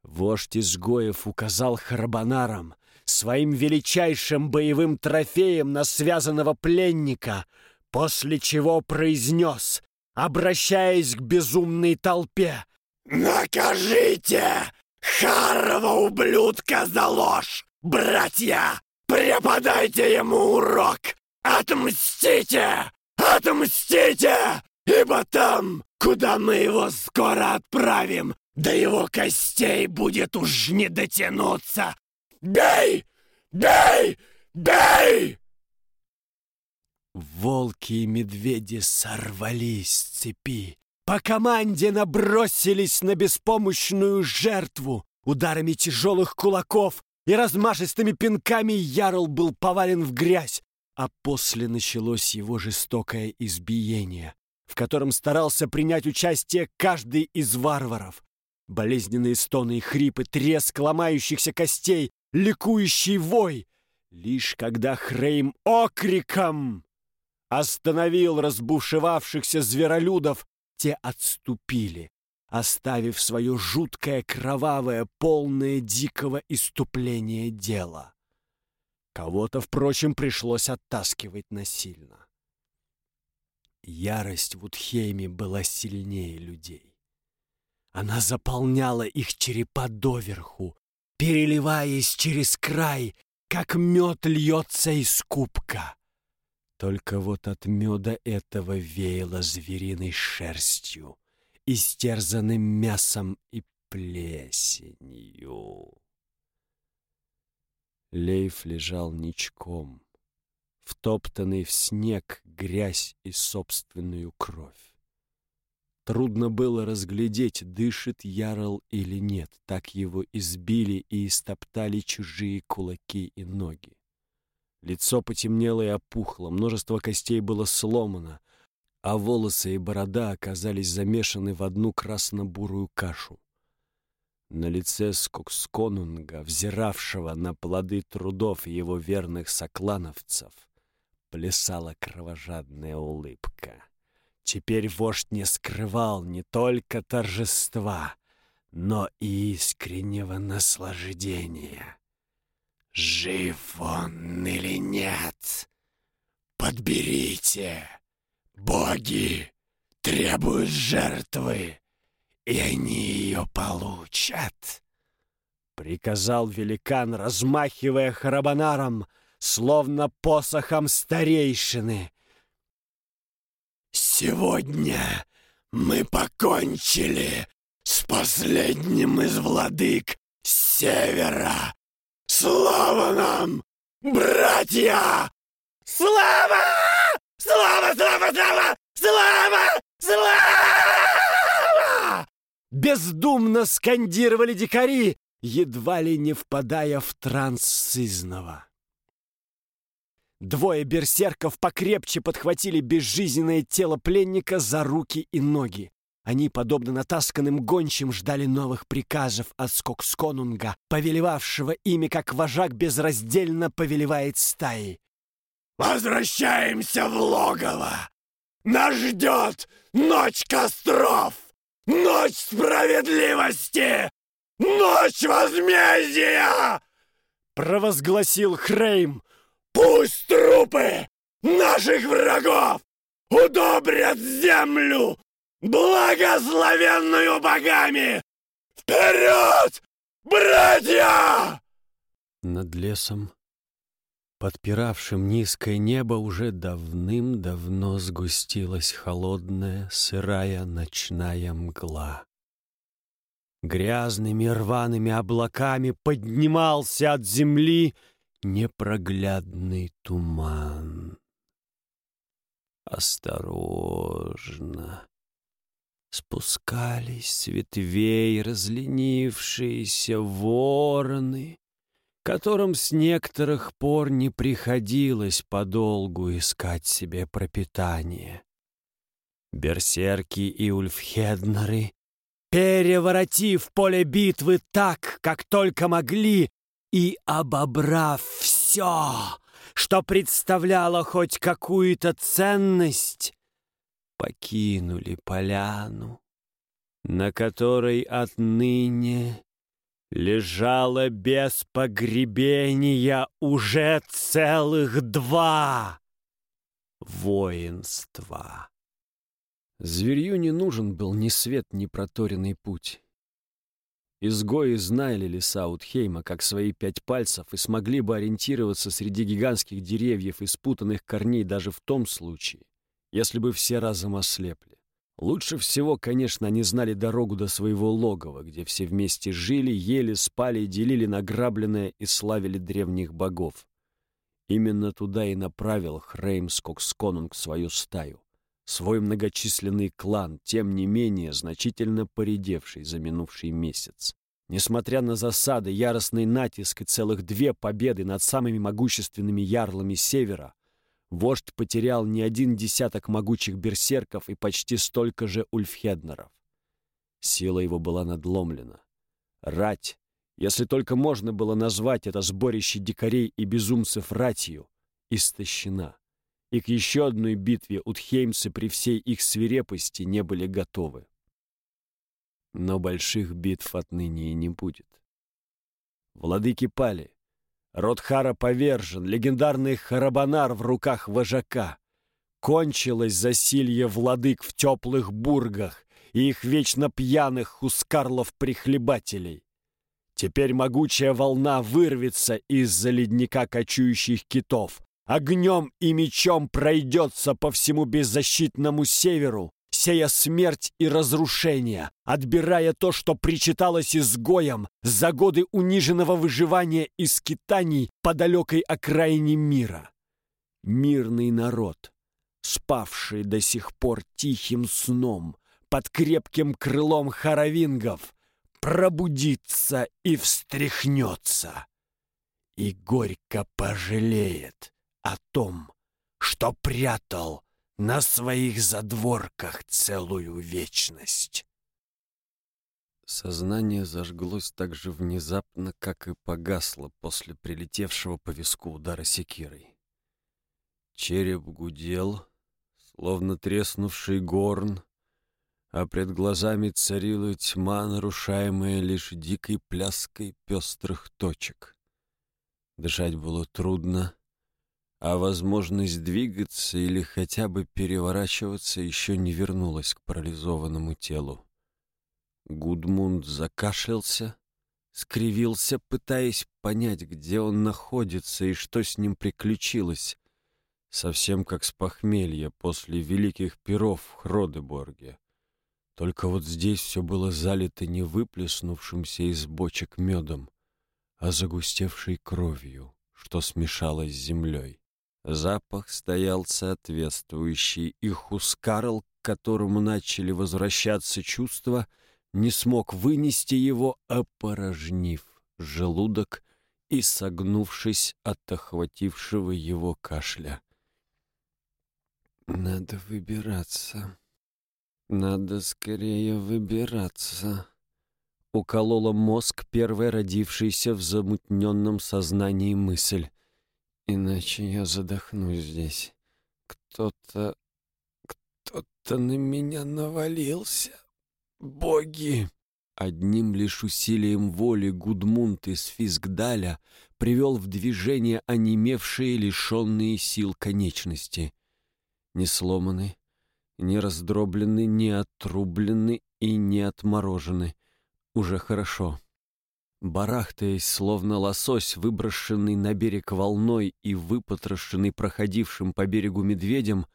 вождь изгоев указал харабанарам, своим величайшим боевым трофеем на связанного пленника, после чего произнес, обращаясь к безумной толпе. «Накажите Харова ублюдка за ложь! Братья, преподайте ему урок! Отмстите! Отмстите! Ибо там, куда мы его скоро отправим, до его костей будет уж не дотянуться! Бей! Бей! Бей!» Волки и медведи сорвались с цепи. По команде набросились на беспомощную жертву. Ударами тяжелых кулаков и размашистыми пинками Ярл был повален в грязь, а после началось его жестокое избиение, в котором старался принять участие каждый из варваров. Болезненные стоны и хрипы, треск ломающихся костей, ликующий вой. Лишь когда Хрейм окриком остановил разбушевавшихся зверолюдов, те отступили, оставив свое жуткое, кровавое, полное дикого иступления дело. Кого-то, впрочем, пришлось оттаскивать насильно. Ярость в Утхейме была сильнее людей. Она заполняла их черепа доверху, переливаясь через край, как мед льется из кубка. Только вот от меда этого веяло звериной шерстью, истерзанным мясом и плесенью. Лейф лежал ничком, втоптанный в снег, грязь и собственную кровь. Трудно было разглядеть, дышит Ярл или нет, так его избили и истоптали чужие кулаки и ноги. Лицо потемнело и опухло, множество костей было сломано. А волосы и борода оказались замешаны в одну красно-бурую кашу. На лице Скоксконунга, взиравшего на плоды трудов его верных соклановцев, плясала кровожадная улыбка. Теперь вождь не скрывал не только торжества, но и искреннего наслаждения. «Жив он или нет? Подберите! Боги требуют жертвы, и они ее получат!» Приказал великан, размахивая харабанаром, словно посохом старейшины. «Сегодня мы покончили с последним из владык Севера. Слава нам, братья! Слава! Слава, слава, слава! Слава! Слава! Бездумно скандировали дикари, едва ли не впадая в транс сызнова. Двое берсерков покрепче подхватили безжизненное тело пленника за руки и ноги. Они, подобно натасканным гончим, ждали новых приказов от Скоксконунга, повелевавшего ими, как вожак безраздельно повелевает стаей. «Возвращаемся в логово! Нас ждет ночь костров! Ночь справедливости! Ночь возмездия!» Провозгласил Хрейм, Пусть трупы наших врагов удобрят землю, благословенную богами! Вперед, братья!» Над лесом, подпиравшим низкое небо, уже давным-давно сгустилась холодная, сырая ночная мгла. Грязными рваными облаками поднимался от земли непроглядный туман. Осторожно спускались с ветвей разленившиеся вороны, которым с некоторых пор не приходилось подолгу искать себе пропитание. Берсерки и ульфхеднеры, переворотив поле битвы так, как только могли, и, обобрав все, что представляло хоть какую-то ценность, покинули поляну, на которой отныне лежало без погребения уже целых два воинства. Зверью не нужен был ни свет, ни проторенный путь. Изгои знали леса Утхейма как свои пять пальцев и смогли бы ориентироваться среди гигантских деревьев и спутанных корней даже в том случае, если бы все разом ослепли. Лучше всего, конечно, они знали дорогу до своего логова, где все вместе жили, ели, спали, делили награбленное и славили древних богов. Именно туда и направил Хрейм Скоксконунг свою стаю, свой многочисленный клан, тем не менее значительно поредевший за минувший месяц. Несмотря на засады, яростный натиск и целых две победы над самыми могущественными ярлами Севера, вождь потерял не один десяток могучих берсерков и почти столько же ульфхеднеров. Сила его была надломлена. Рать, если только можно было назвать это сборище дикарей и безумцев ратью, истощена. И к еще одной битве утхеймцы при всей их свирепости не были готовы. Но больших битв отныне и не будет. Владыки пали. Ротхара повержен, легендарный Харабанар в руках вожака. Кончилось засилье владык в теплых бургах и их вечно пьяных хускарлов-прихлебателей. Теперь могучая волна вырвется из-за ледника кочующих китов, огнем и мечом пройдется по всему беззащитному северу, сея смерть и разрушение, отбирая то, что причиталось изгоям за годы униженного выживания и скитаний по далекой окраине мира. Мирный народ, спавший до сих пор тихим сном под крепким крылом харавингов, пробудится и встряхнется, и горько пожалеет о том, что прятал на своих задворках целую вечность. Сознание зажглось так же внезапно, как и погасло после прилетевшего по виску удара секирой. Череп гудел, словно треснувший горн, а пред глазами царила тьма, нарушаемая лишь дикой пляской пестрых точек. Дышать было трудно, а возможность двигаться или хотя бы переворачиваться еще не вернулась к парализованному телу. Гудмунд закашлялся, скривился, пытаясь понять, где он находится и что с ним приключилось, совсем как с похмелья после великих перов в Хродеборге. Только вот здесь все было залито не выплеснувшимся из бочек медом, а загустевшей кровью, что смешалось с землей. Запах стоял соответствующий, и Хускарл, к которому начали возвращаться чувства, не смог вынести его, опорожнив желудок и согнувшись от охватившего его кашля. «Надо выбираться», «Надо скорее выбираться», — уколола мозг первая родившаяся в замутненном сознании мысль. «Иначе я задохнусь здесь. Кто-то... кто-то на меня навалился. Боги!» Одним лишь усилием воли Гудмунд из Физгдаля привел в движение онемевшие, лишенные сил конечности. Не сломанный, не раздроблены, не отрублены и не отморожены. Уже хорошо. Барахтаясь, словно лосось, выброшенный на берег волной и выпотрошенный проходившим по берегу медведем,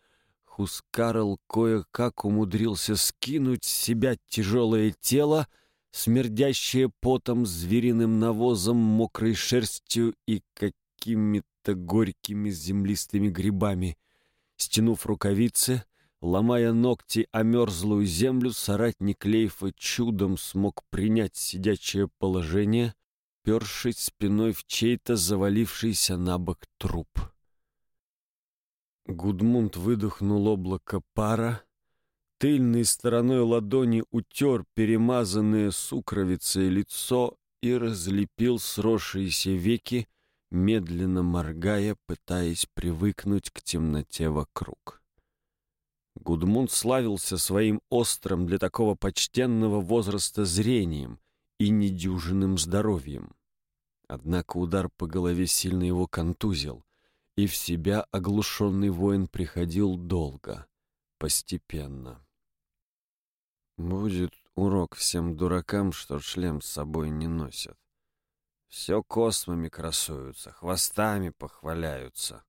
Хускарл кое-как умудрился скинуть с себя тяжелое тело, смердящее потом, звериным навозом, мокрой шерстью и какими-то горькими землистыми грибами. Стянув рукавицы, Ломая ногти о мерзлую землю, соратник Лейфа чудом смог принять сидячее положение, першись спиной в чей-то завалившийся на бок труп. Гудмунд выдохнул облако пара, тыльной стороной ладони утер перемазанное сукровицей лицо и разлепил сросшиеся веки, медленно моргая, пытаясь привыкнуть к темноте вокруг. Гудмунд славился своим острым для такого почтенного возраста зрением и недюжинным здоровьем. Однако удар по голове сильно его контузил, и в себя оглушенный воин приходил долго, постепенно. Будет урок всем дуракам, что шлем с собой не носят. Все космами красуются, хвостами похваляются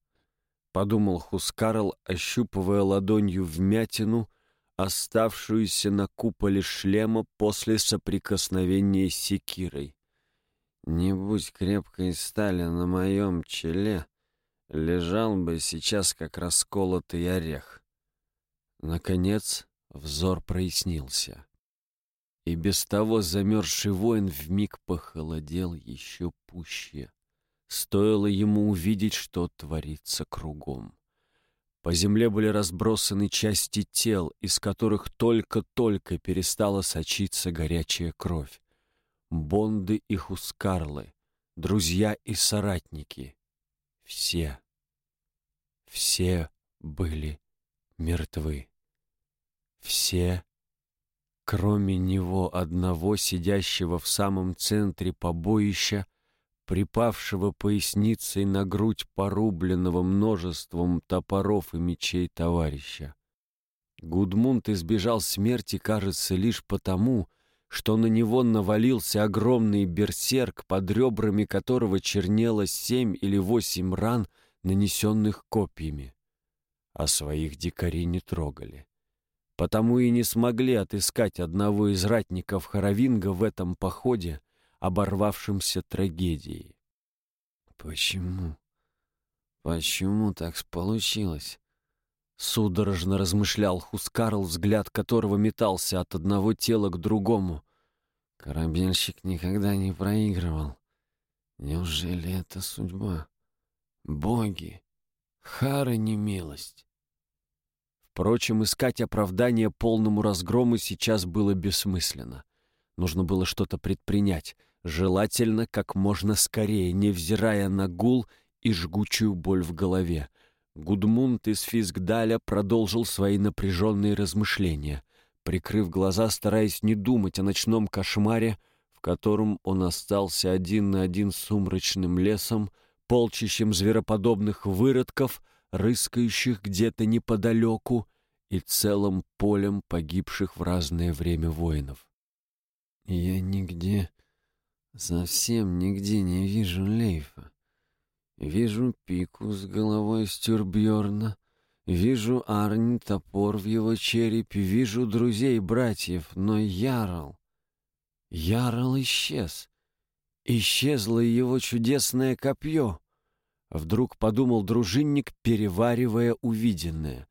подумал Хускарл, ощупывая ладонью вмятину, оставшуюся на куполе шлема после соприкосновения с секирой. Не будь крепкой стали на моем челе, лежал бы сейчас как расколотый орех. Наконец взор прояснился. И без того замерзший воин вмиг похолодел еще пуще. Стоило ему увидеть, что творится кругом. По земле были разбросаны части тел, из которых только-только перестала сочиться горячая кровь. Бонды и хускарлы, друзья и соратники. Все, все были мертвы. Все, кроме него одного, сидящего в самом центре побоища, припавшего поясницей на грудь порубленного множеством топоров и мечей товарища. Гудмунд избежал смерти, кажется, лишь потому, что на него навалился огромный берсерк, под ребрами которого чернело семь или восемь ран, нанесенных копьями. А своих дикарей не трогали. Потому и не смогли отыскать одного из ратников Харовинга в этом походе, оборвавшимся трагедией. Почему? Почему так получилось? Судорожно размышлял Хускарл, взгляд которого метался от одного тела к другому. Корабельщик никогда не проигрывал. Неужели это судьба? Боги! Хара не милость! Впрочем, искать оправдание полному разгрому сейчас было бессмысленно. Нужно было что-то предпринять, желательно как можно скорее, невзирая на гул и жгучую боль в голове. Гудмунд из Физгдаля продолжил свои напряженные размышления, прикрыв глаза, стараясь не думать о ночном кошмаре, в котором он остался один на один с сумрачным лесом, полчищем звероподобных выродков — рыскающих где-то неподалеку и целым полем погибших в разное время воинов. Я нигде, совсем нигде не вижу Лейфа. Вижу пику с головой Стюрбьорна, вижу Арни топор в его черепе, вижу друзей братьев, но Ярл... Ярл исчез. Исчезло его чудесное копье. Вдруг подумал дружинник, переваривая увиденное.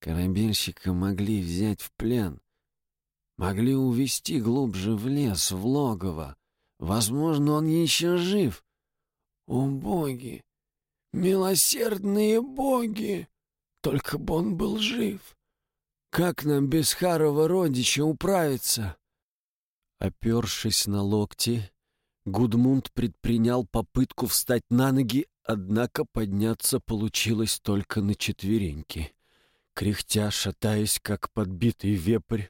Корабельщика могли взять в плен. Могли увести глубже в лес, в логово. Возможно, он еще жив. О, боги! Милосердные боги! Только бы он был жив! Как нам без Харова родича управиться? Опершись на локти, Гудмунд предпринял попытку встать на ноги, Однако подняться получилось только на четвереньки. Кряхтя, шатаясь, как подбитый вепрь,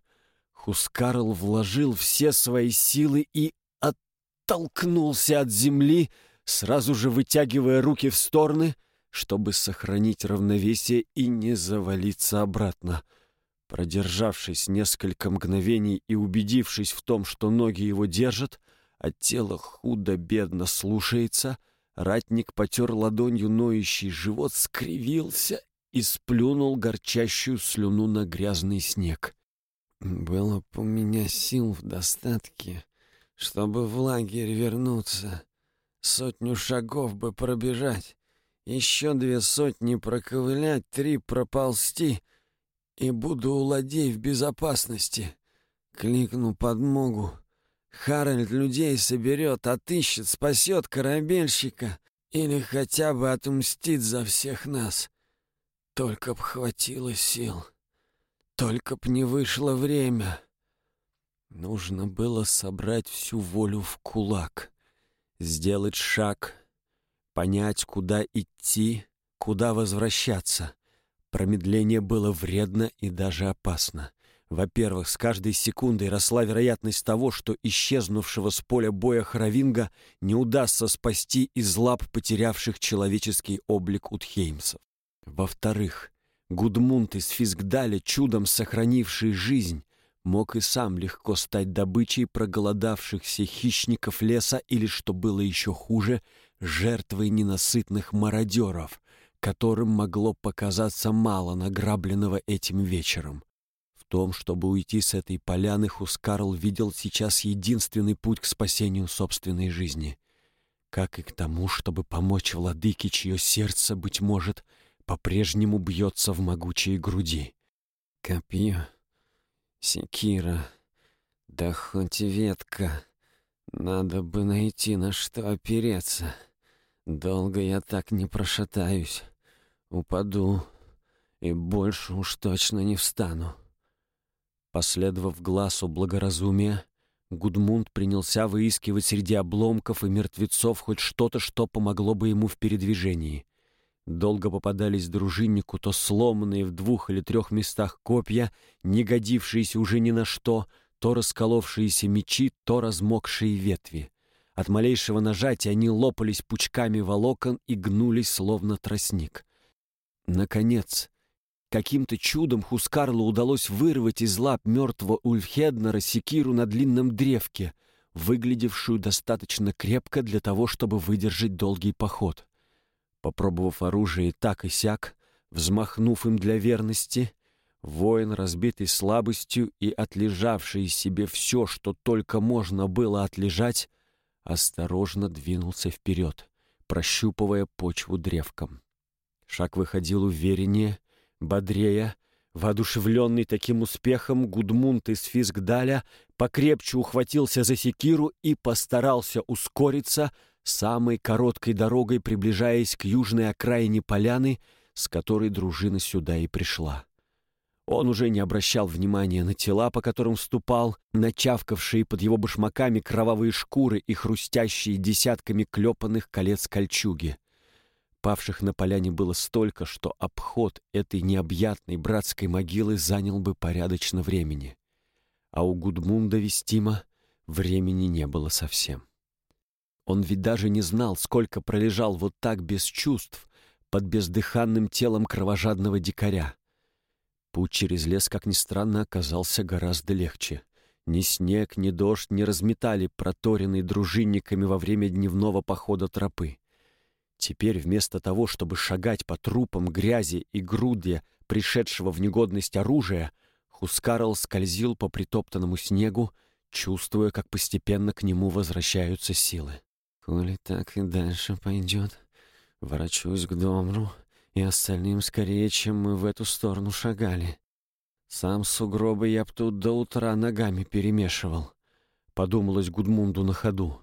Хускарл вложил все свои силы и оттолкнулся от земли, сразу же вытягивая руки в стороны, чтобы сохранить равновесие и не завалиться обратно. Продержавшись несколько мгновений и убедившись в том, что ноги его держат, а тело худо-бедно слушается — Ратник потер ладонью ноющий живот, скривился и сплюнул горчащую слюну на грязный снег. «Было бы у меня сил в достатке, чтобы в лагерь вернуться. Сотню шагов бы пробежать, еще две сотни проковылять, три проползти, и буду у ладей в безопасности. Кликну подмогу, Харальд людей соберет, отыщет, спасет корабельщика или хотя бы отмстит за всех нас. Только б хватило сил, только б не вышло время. Нужно было собрать всю волю в кулак, сделать шаг, понять, куда идти, куда возвращаться. Промедление было вредно и даже опасно. Во-первых, с каждой секундой росла вероятность того, что исчезнувшего с поля боя Харавинга не удастся спасти из лап потерявших человеческий облик утхеймсов. Во-вторых, Гудмунд из Физгдаля, чудом сохранивший жизнь, мог и сам легко стать добычей проголодавшихся хищников леса или, что было еще хуже, жертвой ненасытных мародеров, которым могло показаться мало награбленного этим вечером том, чтобы уйти с этой поляны, Хускарл видел сейчас единственный путь к спасению собственной жизни. Как и к тому, чтобы помочь владыке, чье сердце, быть может, по-прежнему бьется в могучей груди. Копье, секира, да хоть ветка. Надо бы найти, на что опереться. Долго я так не прошатаюсь. Упаду, и больше уж точно не встану. Последовав глазу благоразумия, Гудмунд принялся выискивать среди обломков и мертвецов хоть что-то, что помогло бы ему в передвижении. Долго попадались дружиннику то сломанные в двух или трех местах копья, не годившиеся уже ни на что, то расколовшиеся мечи, то размокшие ветви. От малейшего нажатия они лопались пучками волокон и гнулись, словно тростник. Наконец, Каким-то чудом Хускарлу удалось вырвать из лап мертвого Ульфхеднера секиру на длинном древке, выглядевшую достаточно крепко для того, чтобы выдержать долгий поход. Попробовав оружие так и сяк, взмахнув им для верности, воин, разбитый слабостью и отлежавший себе все, что только можно было отлежать, осторожно двинулся вперед, прощупывая почву древком. Шаг выходил увереннее — Бодрея, воодушевленный таким успехом, Гудмунд из Физгдаля покрепче ухватился за секиру и постарался ускориться, самой короткой дорогой приближаясь к южной окраине поляны, с которой дружина сюда и пришла. Он уже не обращал внимания на тела, по которым ступал, на чавкавшие под его башмаками кровавые шкуры и хрустящие десятками клепанных колец кольчуги. Павших на поляне было столько, что обход этой необъятной братской могилы занял бы порядочно времени. А у Гудмунда Вестима времени не было совсем. Он ведь даже не знал, сколько пролежал вот так без чувств под бездыханным телом кровожадного дикаря. Путь через лес, как ни странно, оказался гораздо легче. Ни снег, ни дождь не разметали проторенные дружинниками во время дневного похода тропы. Теперь вместо того, чтобы шагать по трупам грязи и груде пришедшего в негодность оружия, Хускарл скользил по притоптанному снегу, чувствуя, как постепенно к нему возвращаются силы. «Коли так и дальше пойдет, ворочусь к Домру и остальным скорее, чем мы в эту сторону шагали. Сам сугробы я б тут до утра ногами перемешивал», — подумалось Гудмунду на ходу.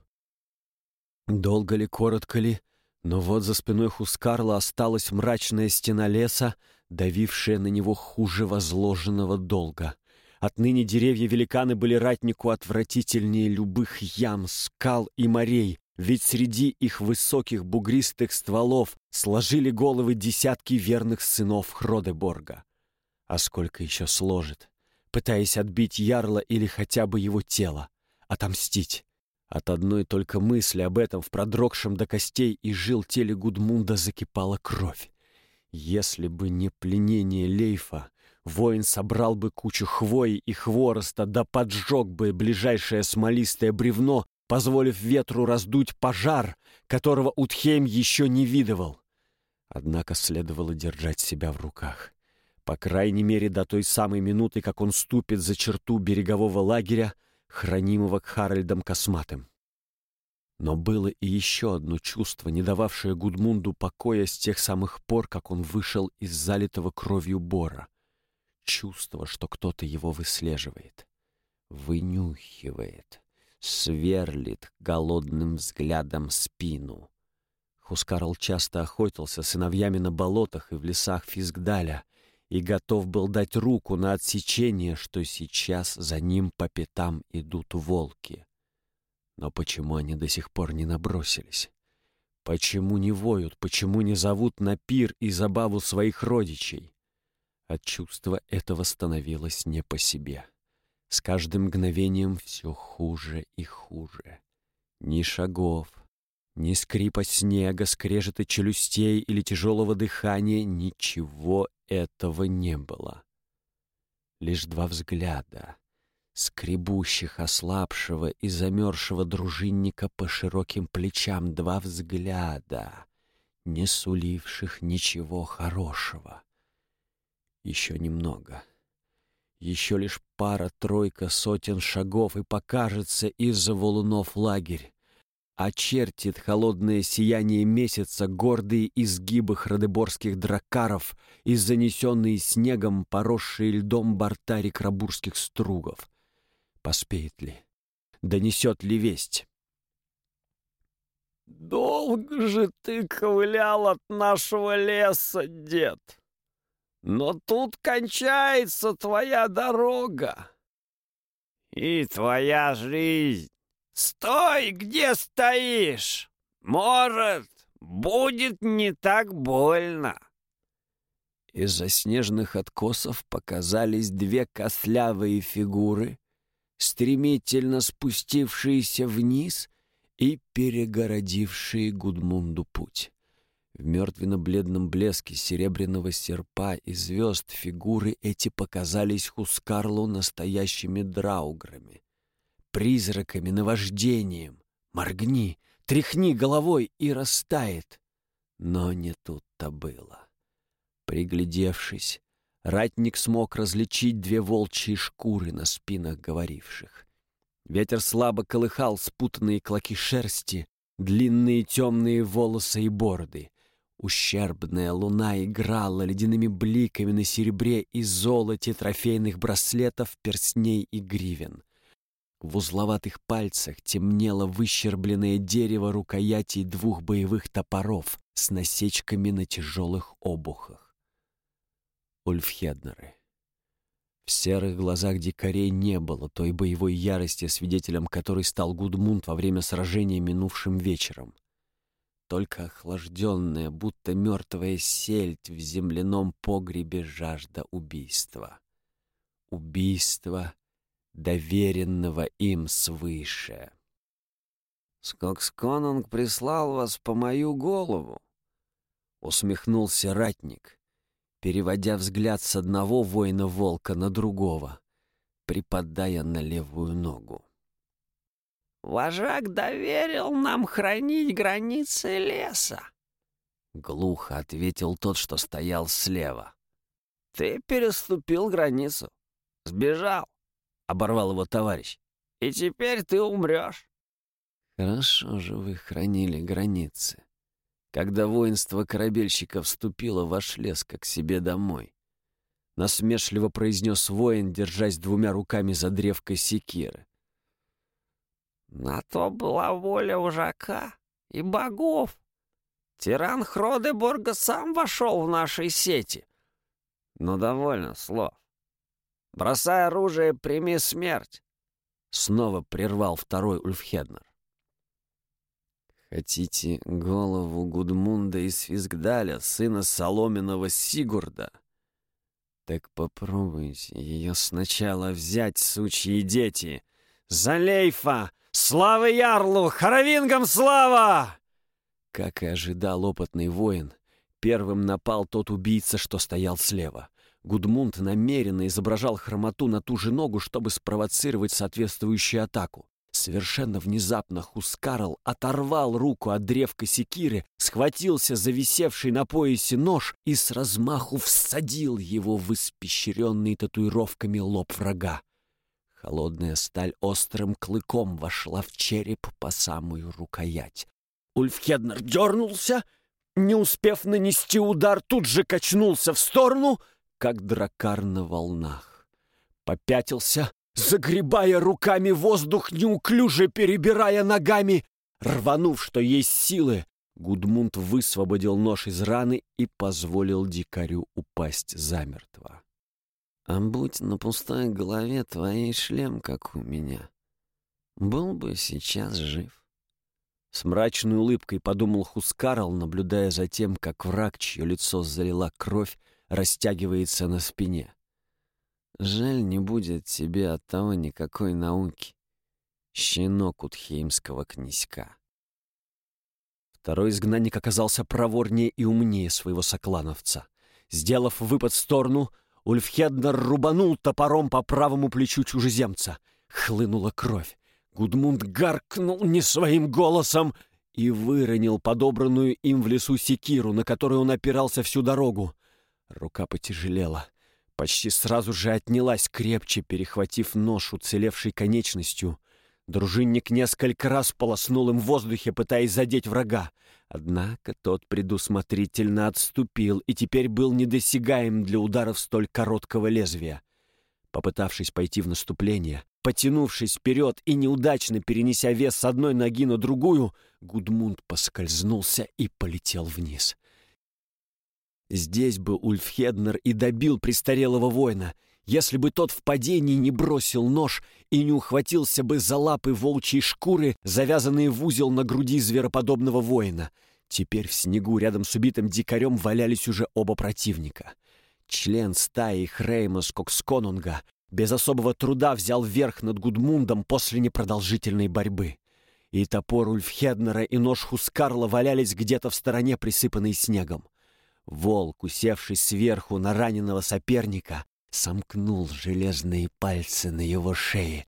Долго ли, коротко ли, но вот за спиной Хускарла осталась мрачная стена леса, давившая на него хуже возложенного долга. Отныне деревья-великаны были ратнику отвратительнее любых ям, скал и морей, ведь среди их высоких бугристых стволов сложили головы десятки верных сынов Хродеборга. А сколько еще сложит, пытаясь отбить ярла или хотя бы его тело, отомстить. От одной только мысли об этом в продрогшем до костей и жил теле Гудмунда закипала кровь. Если бы не пленение Лейфа, воин собрал бы кучу хвои и хвороста, да поджег бы ближайшее смолистое бревно, позволив ветру раздуть пожар, которого Утхейм еще не видывал. Однако следовало держать себя в руках. По крайней мере, до той самой минуты, как он ступит за черту берегового лагеря, хранимого Харальдом Косматым. Но было и еще одно чувство, не дававшее Гудмунду покоя с тех самых пор, как он вышел из залитого кровью бора. Чувство, что кто-то его выслеживает, вынюхивает, сверлит голодным взглядом спину. Хускарл часто охотился сыновьями на болотах и в лесах Физгдаля — и готов был дать руку на отсечение, что сейчас за ним по пятам идут волки. Но почему они до сих пор не набросились? Почему не воют, почему не зовут на пир и забаву своих родичей? От чувства этого становилось не по себе. С каждым мгновением все хуже и хуже. Ни шагов, ни скрипа снега, скрежета челюстей или тяжелого дыхания, ничего этого не было. Лишь два взгляда, скребущих ослабшего и замерзшего дружинника по широким плечам, два взгляда, не суливших ничего хорошего. Еще немного. Еще лишь пара-тройка сотен шагов, и покажется из-за валунов лагерь очертит холодное сияние месяца гордые изгибы храдеборских дракаров и занесенные снегом, поросшие льдом борта рекрабурских стругов. Поспеет ли? Донесет ли весть? «Долго же ты ковылял от нашего леса, дед! Но тут кончается твоя дорога и твоя жизнь!» «Стой, где стоишь! Может, будет не так больно!» Из-за снежных откосов показались две кослявые фигуры, стремительно спустившиеся вниз и перегородившие Гудмунду путь. В мертвенно-бледном блеске серебряного серпа и звезд фигуры эти показались Хускарлу настоящими драуграми призраками, наваждением. Моргни, тряхни головой и растает. Но не тут-то было. Приглядевшись, ратник смог различить две волчьи шкуры на спинах говоривших. Ветер слабо колыхал спутанные клоки шерсти, длинные темные волосы и бороды. Ущербная луна играла ледяными бликами на серебре и золоте трофейных браслетов, перстней и гривен. В узловатых пальцах темнело выщербленное дерево рукоятей двух боевых топоров с насечками на тяжелых обухах. Ульфхеднеры. В серых глазах дикарей не было той боевой ярости, свидетелем которой стал Гудмунд во время сражения минувшим вечером. Только охлажденная, будто мертвая сельдь в земляном погребе жажда убийства. Убийства, доверенного им свыше. «Скоксконунг прислал вас по мою голову», — усмехнулся ратник, переводя взгляд с одного воина-волка на другого, припадая на левую ногу. «Вожак доверил нам хранить границы леса», — глухо ответил тот, что стоял слева. «Ты переступил границу, сбежал», — оборвал его товарищ, — «и теперь ты умрешь». Хорошо же вы хранили границы. Когда воинство корабельщиков вступило в ваш лес, как себе домой. Насмешливо произнес воин, держась двумя руками за древко секиры. На то была воля ужака и богов. Тиран Хродеборга сам вошел в наши сети. Но довольно слов. Бросай оружие, прими смерть. Снова прервал второй Ульфхеднер. Хотите голову Гудмунда из Свизгдаля, сына соломенного Сигурда? Так попробуйте ее сначала взять, сучьи дети. За Лейфа! Слава Ярлу! Харавингам слава! Как и ожидал опытный воин, первым напал тот убийца, что стоял слева. Гудмунд намеренно изображал хромоту на ту же ногу, чтобы спровоцировать соответствующую атаку. Совершенно внезапно Хускарл оторвал руку от древка секиры, схватился за висевший на поясе нож и с размаху всадил его в испещренный татуировками лоб врага. Холодная сталь острым клыком вошла в череп по самую рукоять. Ульфхеднер дернулся, не успев нанести удар, тут же качнулся в сторону, как дракар на волнах. Попятился, загребая руками воздух, неуклюже перебирая ногами. Рванув, что есть силы, Гудмунд высвободил нож из раны и позволил дикарю упасть замертво. «А будь на пустой голове твоей шлем, как у меня, был бы сейчас жив». С мрачной улыбкой подумал Хускарл, наблюдая за тем, как враг, чье лицо залила кровь, растягивается на спине. Жаль, не будет тебе от того никакой науки. Щенок утхеймского князька. Второй изгнанник оказался проворнее и умнее своего соклановца. Сделав выпад в сторону, Ульфхеднер рубанул топором по правому плечу чужеземца. Хлынула кровь. Гудмунд гаркнул не своим голосом и выронил подобранную им в лесу секиру, на которую он опирался всю дорогу. Рука потяжелела почти сразу же отнялась крепче, перехватив нож уцелевшей конечностью. Дружинник несколько раз полоснул им в воздухе, пытаясь задеть врага. Однако тот предусмотрительно отступил и теперь был недосягаем для ударов столь короткого лезвия. Попытавшись пойти в наступление, потянувшись вперед и неудачно перенеся вес с одной ноги на другую, Гудмунд поскользнулся и полетел вниз. Здесь бы Ульфхеднер и добил престарелого воина, если бы тот в падении не бросил нож и не ухватился бы за лапы волчьей шкуры, завязанные в узел на груди звероподобного воина. Теперь в снегу рядом с убитым дикарем валялись уже оба противника. Член стаи Хрейма Скоксконунга без особого труда взял верх над Гудмундом после непродолжительной борьбы. И топор Ульфхеднера и нож Хускарла валялись где-то в стороне, присыпанной снегом. Волк, усевшись сверху на раненого соперника, сомкнул железные пальцы на его шее,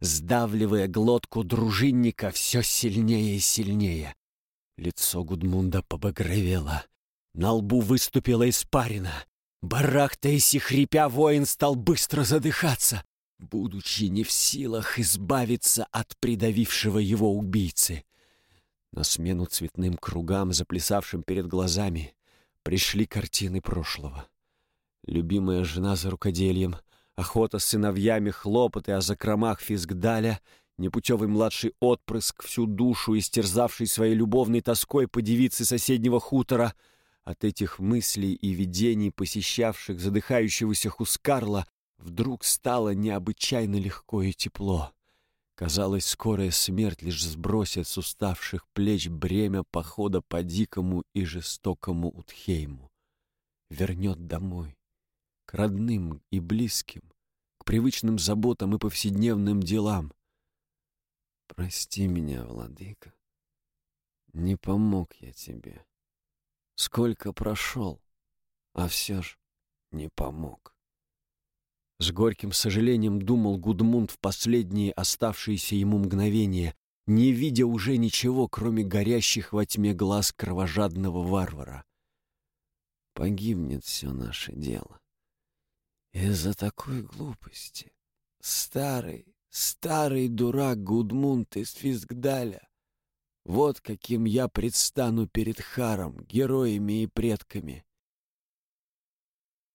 сдавливая глотку дружинника все сильнее и сильнее. Лицо Гудмунда побагровело. На лбу выступила испарина. Барахтаясь и хрипя, воин стал быстро задыхаться, будучи не в силах избавиться от придавившего его убийцы. На смену цветным кругам, заплясавшим перед глазами, пришли картины прошлого. Любимая жена за рукоделием, охота с сыновьями, хлопоты о закромах Физгдаля, непутевый младший отпрыск, всю душу истерзавший своей любовной тоской по девице соседнего хутора. От этих мыслей и видений, посещавших задыхающегося Хускарла, вдруг стало необычайно легко и тепло. Казалось, скорая смерть лишь сбросит с уставших плеч бремя похода по дикому и жестокому Утхейму. Вернет домой, к родным и близким, к привычным заботам и повседневным делам. Прости меня, владыка. Не помог я тебе. Сколько прошел, а все ж не помог. С горьким сожалением думал Гудмунд в последние оставшиеся ему мгновения, не видя уже ничего, кроме горящих во тьме глаз кровожадного варвара. Погибнет все наше дело. Из-за такой глупости. Старый, старый дурак Гудмунд из Фискдаля. Вот каким я предстану перед Харом, героями и предками.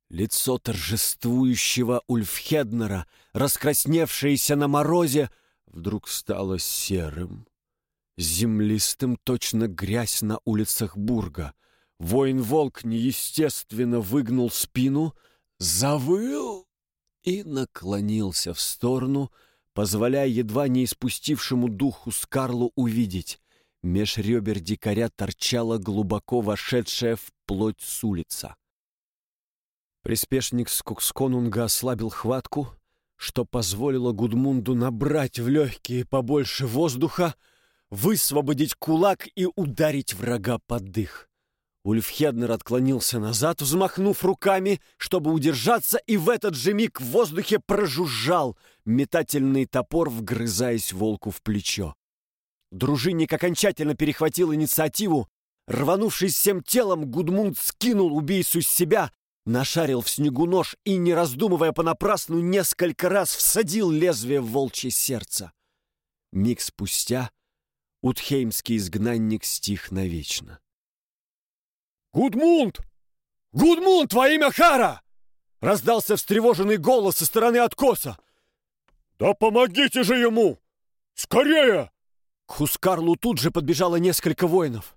Лицо торжествующего Ульфхеднера, раскрасневшееся на морозе, вдруг стало серым, землистым, точно грязь на улицах Бурга. Воин-волк неестественно выгнул спину, завыл и наклонился в сторону, позволяя едва не испустившему духу Скарлу увидеть. Меж ребер дикаря торчала глубоко вошедшая в плоть с улица. Приспешник Скуксконунга ослабил хватку, что позволило Гудмунду набрать в легкие побольше воздуха, высвободить кулак и ударить врага под дых. Ульфхеднер отклонился назад, взмахнув руками, чтобы удержаться, и в этот же миг в воздухе прожужжал метательный топор, вгрызаясь волку в плечо. Дружинник окончательно перехватил инициативу. Рванувшись всем телом, Гудмунд скинул убийцу с себя, нашарил в снегу нож и, не раздумывая понапрасну, несколько раз всадил лезвие в волчье сердце. Миг спустя Утхеймский изгнанник стих навечно. «Гудмунд! Гудмунд во имя Хара!» Раздался встревоженный голос со стороны откоса. «Да помогите же ему! Скорее!» К Хускарлу тут же подбежало несколько воинов.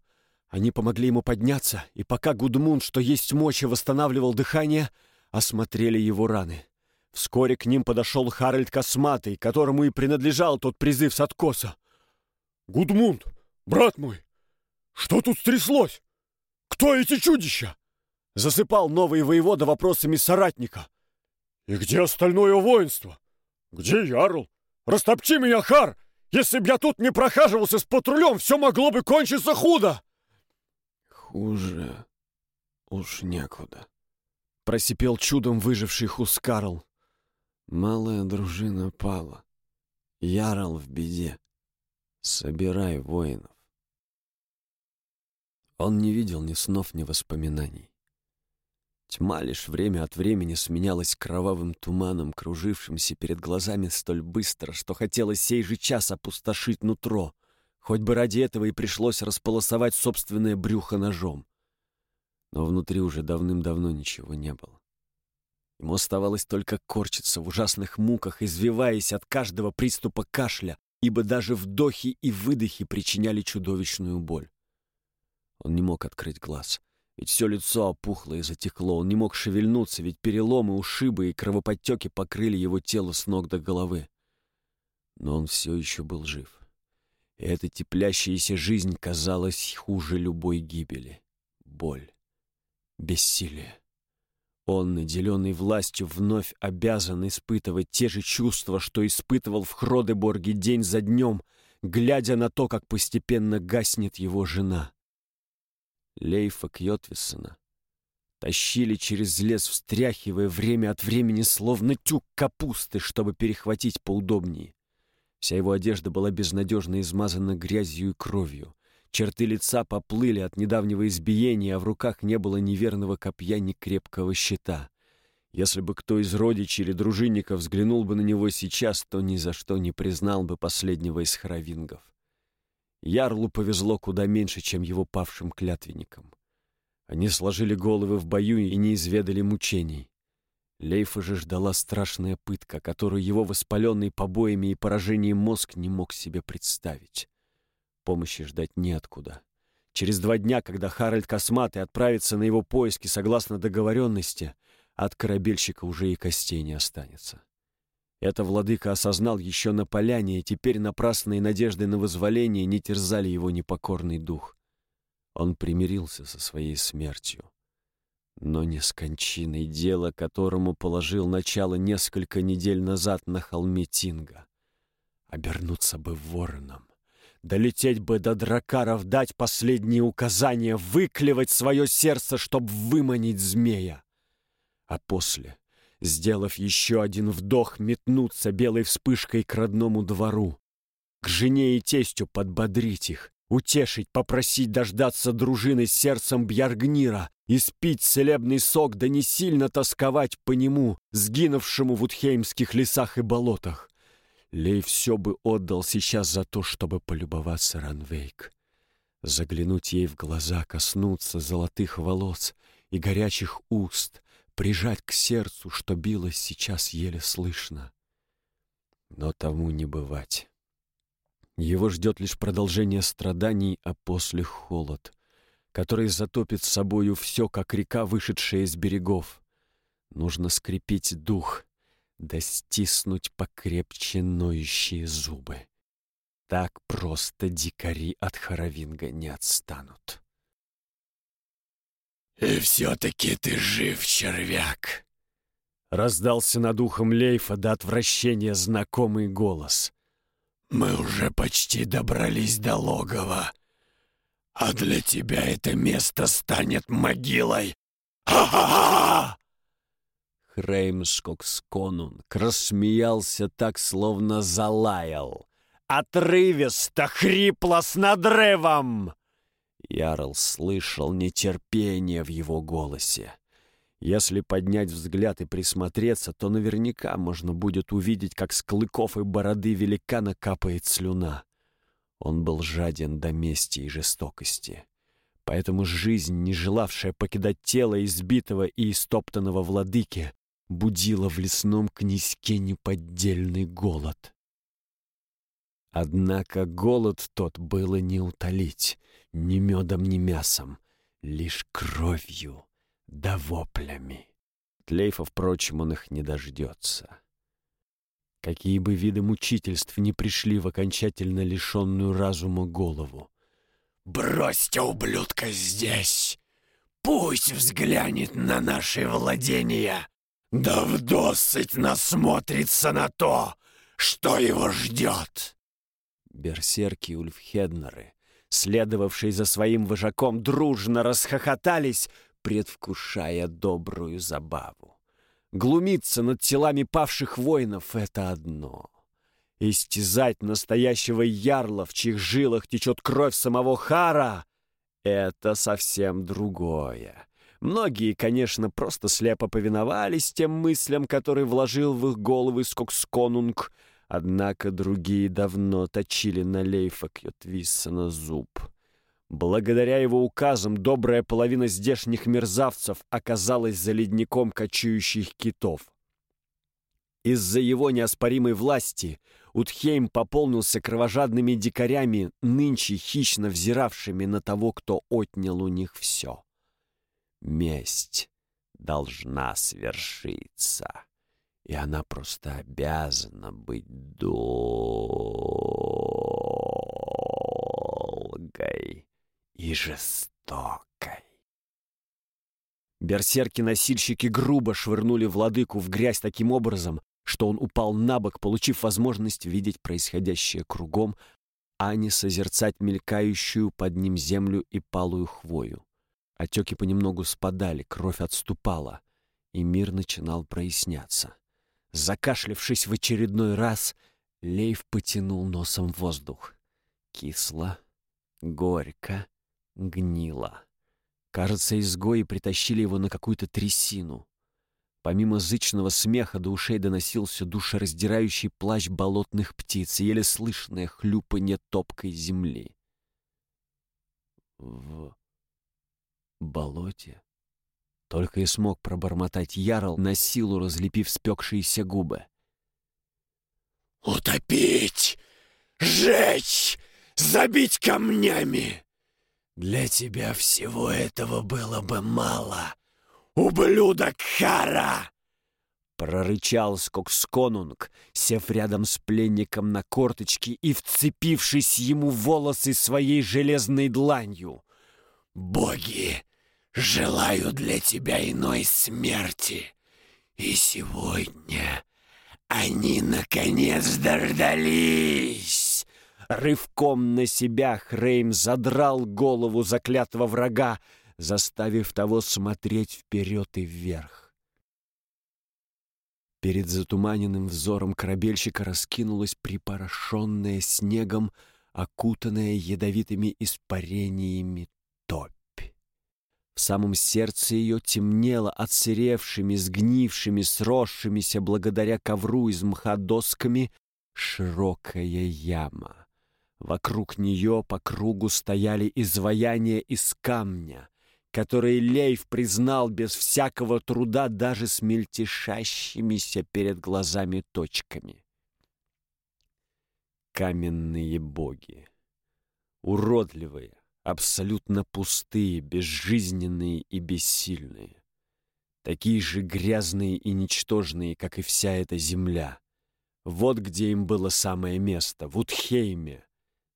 Они помогли ему подняться, и пока Гудмунд, что есть мочи, восстанавливал дыхание, осмотрели его раны. Вскоре к ним подошел Харальд Косматый, которому и принадлежал тот призыв с откоса. «Гудмунд, брат мой, что тут стряслось? Кто эти чудища?» Засыпал новый воевода вопросами соратника. «И где остальное воинство? Где Ярл? Растопчи меня, Хар! Если б я тут не прохаживался с патрулем, все могло бы кончиться худо!» Хуже уж некуда. Просипел чудом выживший Хускарл. Малая дружина пала. Ярл в беде. Собирай воинов. Он не видел ни снов, ни воспоминаний. Тьма лишь время от времени сменялась кровавым туманом, кружившимся перед глазами столь быстро, что хотелось сей же час опустошить нутро — Хоть бы ради этого и пришлось располосовать собственное брюхо ножом. Но внутри уже давным-давно ничего не было. Ему оставалось только корчиться в ужасных муках, извиваясь от каждого приступа кашля, ибо даже вдохи и выдохи причиняли чудовищную боль. Он не мог открыть глаз, ведь все лицо опухло и затекло. Он не мог шевельнуться, ведь переломы, ушибы и кровоподтеки покрыли его тело с ног до головы. Но он все еще был жив. Эта теплящаяся жизнь казалась хуже любой гибели. Боль, бессилие. Он, наделенный властью, вновь обязан испытывать те же чувства, что испытывал в Хродеборге день за днем, глядя на то, как постепенно гаснет его жена. Лейфа Кьотвиссона тащили через лес, встряхивая время от времени, словно тюк капусты, чтобы перехватить поудобнее. Вся его одежда была безнадежно измазана грязью и кровью. Черты лица поплыли от недавнего избиения, а в руках не было ни верного копья, ни крепкого щита. Если бы кто из родичей или дружинников взглянул бы на него сейчас, то ни за что не признал бы последнего из хоровингов. Ярлу повезло куда меньше, чем его павшим клятвенникам. Они сложили головы в бою и не изведали мучений. Лейфа же ждала страшная пытка, которую его воспаленный побоями и поражением мозг не мог себе представить. Помощи ждать неоткуда. Через два дня, когда Харальд Косматый отправится на его поиски согласно договоренности, от корабельщика уже и костей не останется. Это владыка осознал еще на поляне, и теперь напрасные надежды на вызволение не терзали его непокорный дух. Он примирился со своей смертью. Но не с кончиной дела, которому положил начало несколько недель назад на холме Тинга. Обернуться бы вороном, долететь бы до дракаров, дать последние указания, выклевать свое сердце, чтобы выманить змея. А после сделав еще один вдох, метнуться белой вспышкой к родному двору. К жене и тестю подбодрить их, утешить, попросить дождаться дружины сердцем Бьяргнира и спить целебный сок, да не сильно тосковать по нему, сгинувшему в утхеймских лесах и болотах. Лей все бы отдал сейчас за то, чтобы полюбоваться Ранвейк. Заглянуть ей в глаза, коснуться золотых волос и горячих уст, прижать к сердцу, что билось сейчас еле слышно. Но тому не бывать. Его ждет лишь продолжение страданий, а после холод, который затопит собою все, как река, вышедшая из берегов. Нужно скрепить дух, да стиснуть покрепче ноющие зубы. Так просто дикари от Харавинга не отстанут. «И все-таки ты жив, червяк!» Раздался над ухом Лейфа до отвращения знакомый голос. «Мы уже почти добрались до логова, а для тебя это место станет могилой! Ха-ха-ха!» Хреймскоксконунг рассмеялся так, словно залаял. Отрывисто, хрипло, с надрывом! Ярл слышал нетерпение в его голосе. Если поднять взгляд и присмотреться, то наверняка можно будет увидеть, как с клыков и бороды великана капает слюна. Он был жаден до мести и жестокости. Поэтому жизнь, не желавшая покидать тело избитого и истоптанного владыки, будила в лесном князьке неподдельный голод. Однако голод тот было не утолить ни медом, ни мясом, лишь кровью да воплями. Тлейфа, впрочем, он их не дождется. Какие бы виды мучительств не пришли в окончательно лишенную разума голову. «Бросьте ублюдка здесь! Пусть взглянет на наши владения, да вдосыть насмотрится на то, что его ждет!» Берсерки Ульфхеднеры следовавшие за своим вожаком, дружно расхохотались, предвкушая добрую забаву. Глумиться над телами павших воинов — это одно. Истязать настоящего ярла, в чьих жилах течет кровь самого Хара — это совсем другое. Многие, конечно, просто слепо повиновались тем мыслям, которые вложил в их головы Скоксконунг — Однако другие давно точили на Лейфа Кьотвиссона зуб. Благодаря его указам добрая половина здешних мерзавцев оказалась за ледником кочующих китов. Из-за его неоспоримой власти Утхейм пополнился кровожадными дикарями, нынче хищно взиравшими на того, кто отнял у них все. Месть должна свершиться и она просто обязана быть долгой и жестокой. Берсерки-носильщики грубо швырнули владыку в грязь таким образом, что он упал на бок, получив возможность видеть происходящее кругом, а не созерцать мелькающую под ним землю и палую хвою. Отеки понемногу спадали, кровь отступала, и мир начинал проясняться. Закашлявшись в очередной раз, Лейв потянул носом воздух. Кисло, горько, гнило. Кажется, изгои притащили его на какую-то трясину. Помимо зычного смеха до ушей доносился душераздирающий плащ болотных птиц, еле слышное хлюпанье топкой земли. В болоте только и смог пробормотать Ярл, на силу разлепив спекшиеся губы. «Утопить! Жечь! Забить камнями! Для тебя всего этого было бы мало. ублюдок Хара!» Прорычал Скоксконунг, сев рядом с пленником на корточки и вцепившись ему волосы своей железной дланью. «Боги желаю для тебя иной смерти, и сегодня они, наконец, дождались!» Рывком на себя Хрейм задрал голову заклятого врага, заставив того смотреть вперед и вверх. Перед затуманенным взором корабельщика раскинулась припорошенная снегом, окутанная ядовитыми испарениями. В самом сердце ее темнело отсыревшими, сгнившими, сросшимися благодаря ковру из мха досками широкая яма. Вокруг нее по кругу стояли изваяния из камня, которые Лейв признал без всякого труда даже с мельтешащимися перед глазами точками. Каменные боги. Уродливые, абсолютно пустые, безжизненные и бессильные. Такие же грязные и ничтожные, как и вся эта земля. Вот где им было самое место, в Утхейме,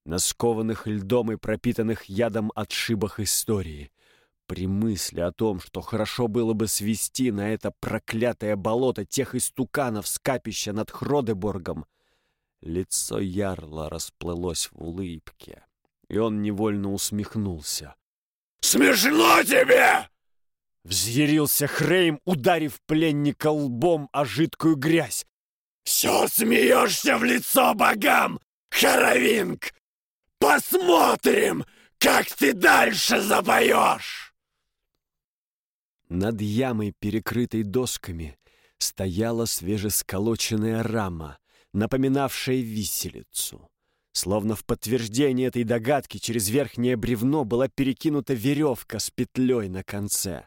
на скованных льдом и пропитанных ядом отшибах истории — при мысли о том, что хорошо было бы свести на это проклятое болото тех истуканов с капища над Хродеборгом, лицо Ярла расплылось в улыбке, и он невольно усмехнулся. «Смешно тебе!» Взъярился Хрейм, ударив пленника лбом о жидкую грязь. «Все смеешься в лицо богам, Харовинг! Посмотрим, как ты дальше запоешь!» Над ямой, перекрытой досками, стояла свежесколоченная рама, напоминавшая виселицу. Словно в подтверждение этой догадки через верхнее бревно была перекинута веревка с петлей на конце.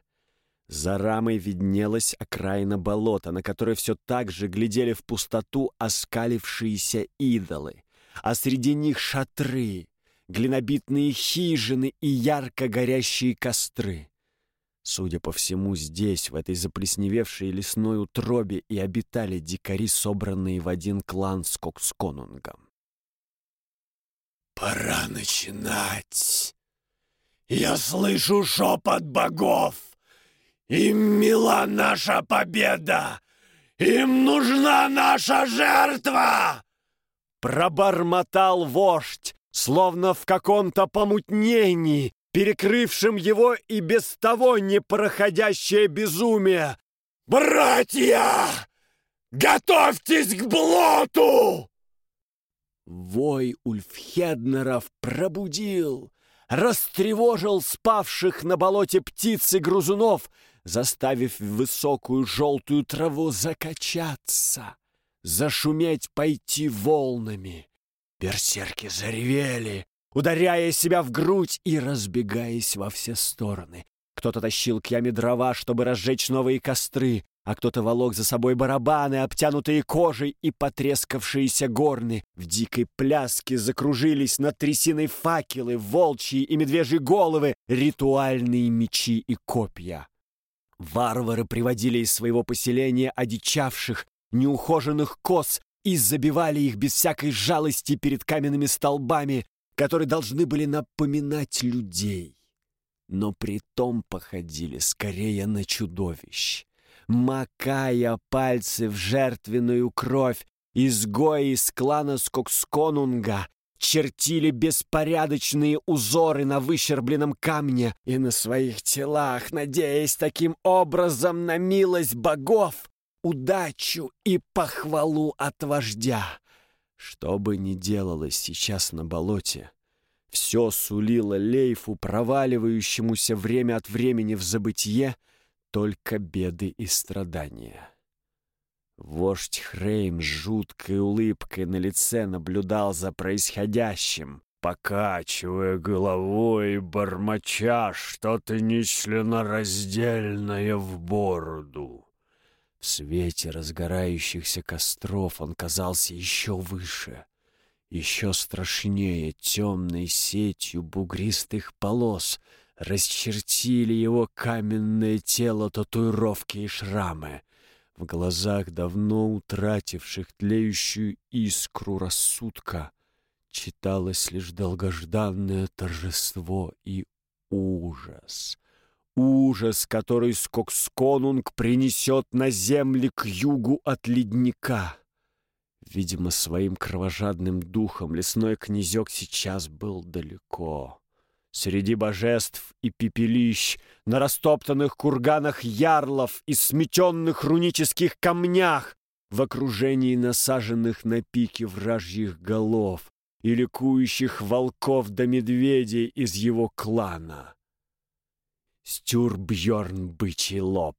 За рамой виднелась окраина болота, на которой все так же глядели в пустоту оскалившиеся идолы, а среди них шатры, глинобитные хижины и ярко горящие костры. Судя по всему, здесь, в этой заплесневевшей лесной утробе, и обитали дикари, собранные в один клан с Коксконунгом. «Пора начинать! Я слышу шепот богов! Им мила наша победа! Им нужна наша жертва!» Пробормотал вождь, словно в каком-то помутнении, перекрывшим его и без того непроходящее безумие. «Братья, готовьтесь к блоту!» Вой Ульфхеднеров пробудил, растревожил спавших на болоте птиц и грызунов, заставив высокую желтую траву закачаться, зашуметь пойти волнами. Берсерки заревели, ударяя себя в грудь и разбегаясь во все стороны. Кто-то тащил к яме дрова, чтобы разжечь новые костры, а кто-то волок за собой барабаны, обтянутые кожей и потрескавшиеся горны. В дикой пляске закружились над трясиной факелы, волчьи и медвежьи головы, ритуальные мечи и копья. Варвары приводили из своего поселения одичавших, неухоженных коз и забивали их без всякой жалости перед каменными столбами, которые должны были напоминать людей, но при том походили скорее на чудовищ. Макая пальцы в жертвенную кровь, изгои из клана Скоксконунга чертили беспорядочные узоры на выщербленном камне и на своих телах, надеясь таким образом на милость богов, удачу и похвалу от вождя. Что бы ни делалось сейчас на болоте, все сулило Лейфу, проваливающемуся время от времени в забытье, только беды и страдания. Вождь Хрейм с жуткой улыбкой на лице наблюдал за происходящим, покачивая головой и бормоча что-то нечленораздельное в бороду. В свете разгорающихся костров он казался еще выше, еще страшнее темной сетью бугристых полос, расчертили его каменное тело татуировки и шрамы. В глазах давно утративших тлеющую искру рассудка читалось лишь долгожданное торжество и ужас. Ужас, который Скоксконунг принесет на земли к югу от ледника. Видимо, своим кровожадным духом лесной князек сейчас был далеко. Среди божеств и пепелищ, на растоптанных курганах ярлов и сметенных рунических камнях, в окружении насаженных на пике вражьих голов и ликующих волков да медведей из его клана. Стюрбьерн бычий лоб,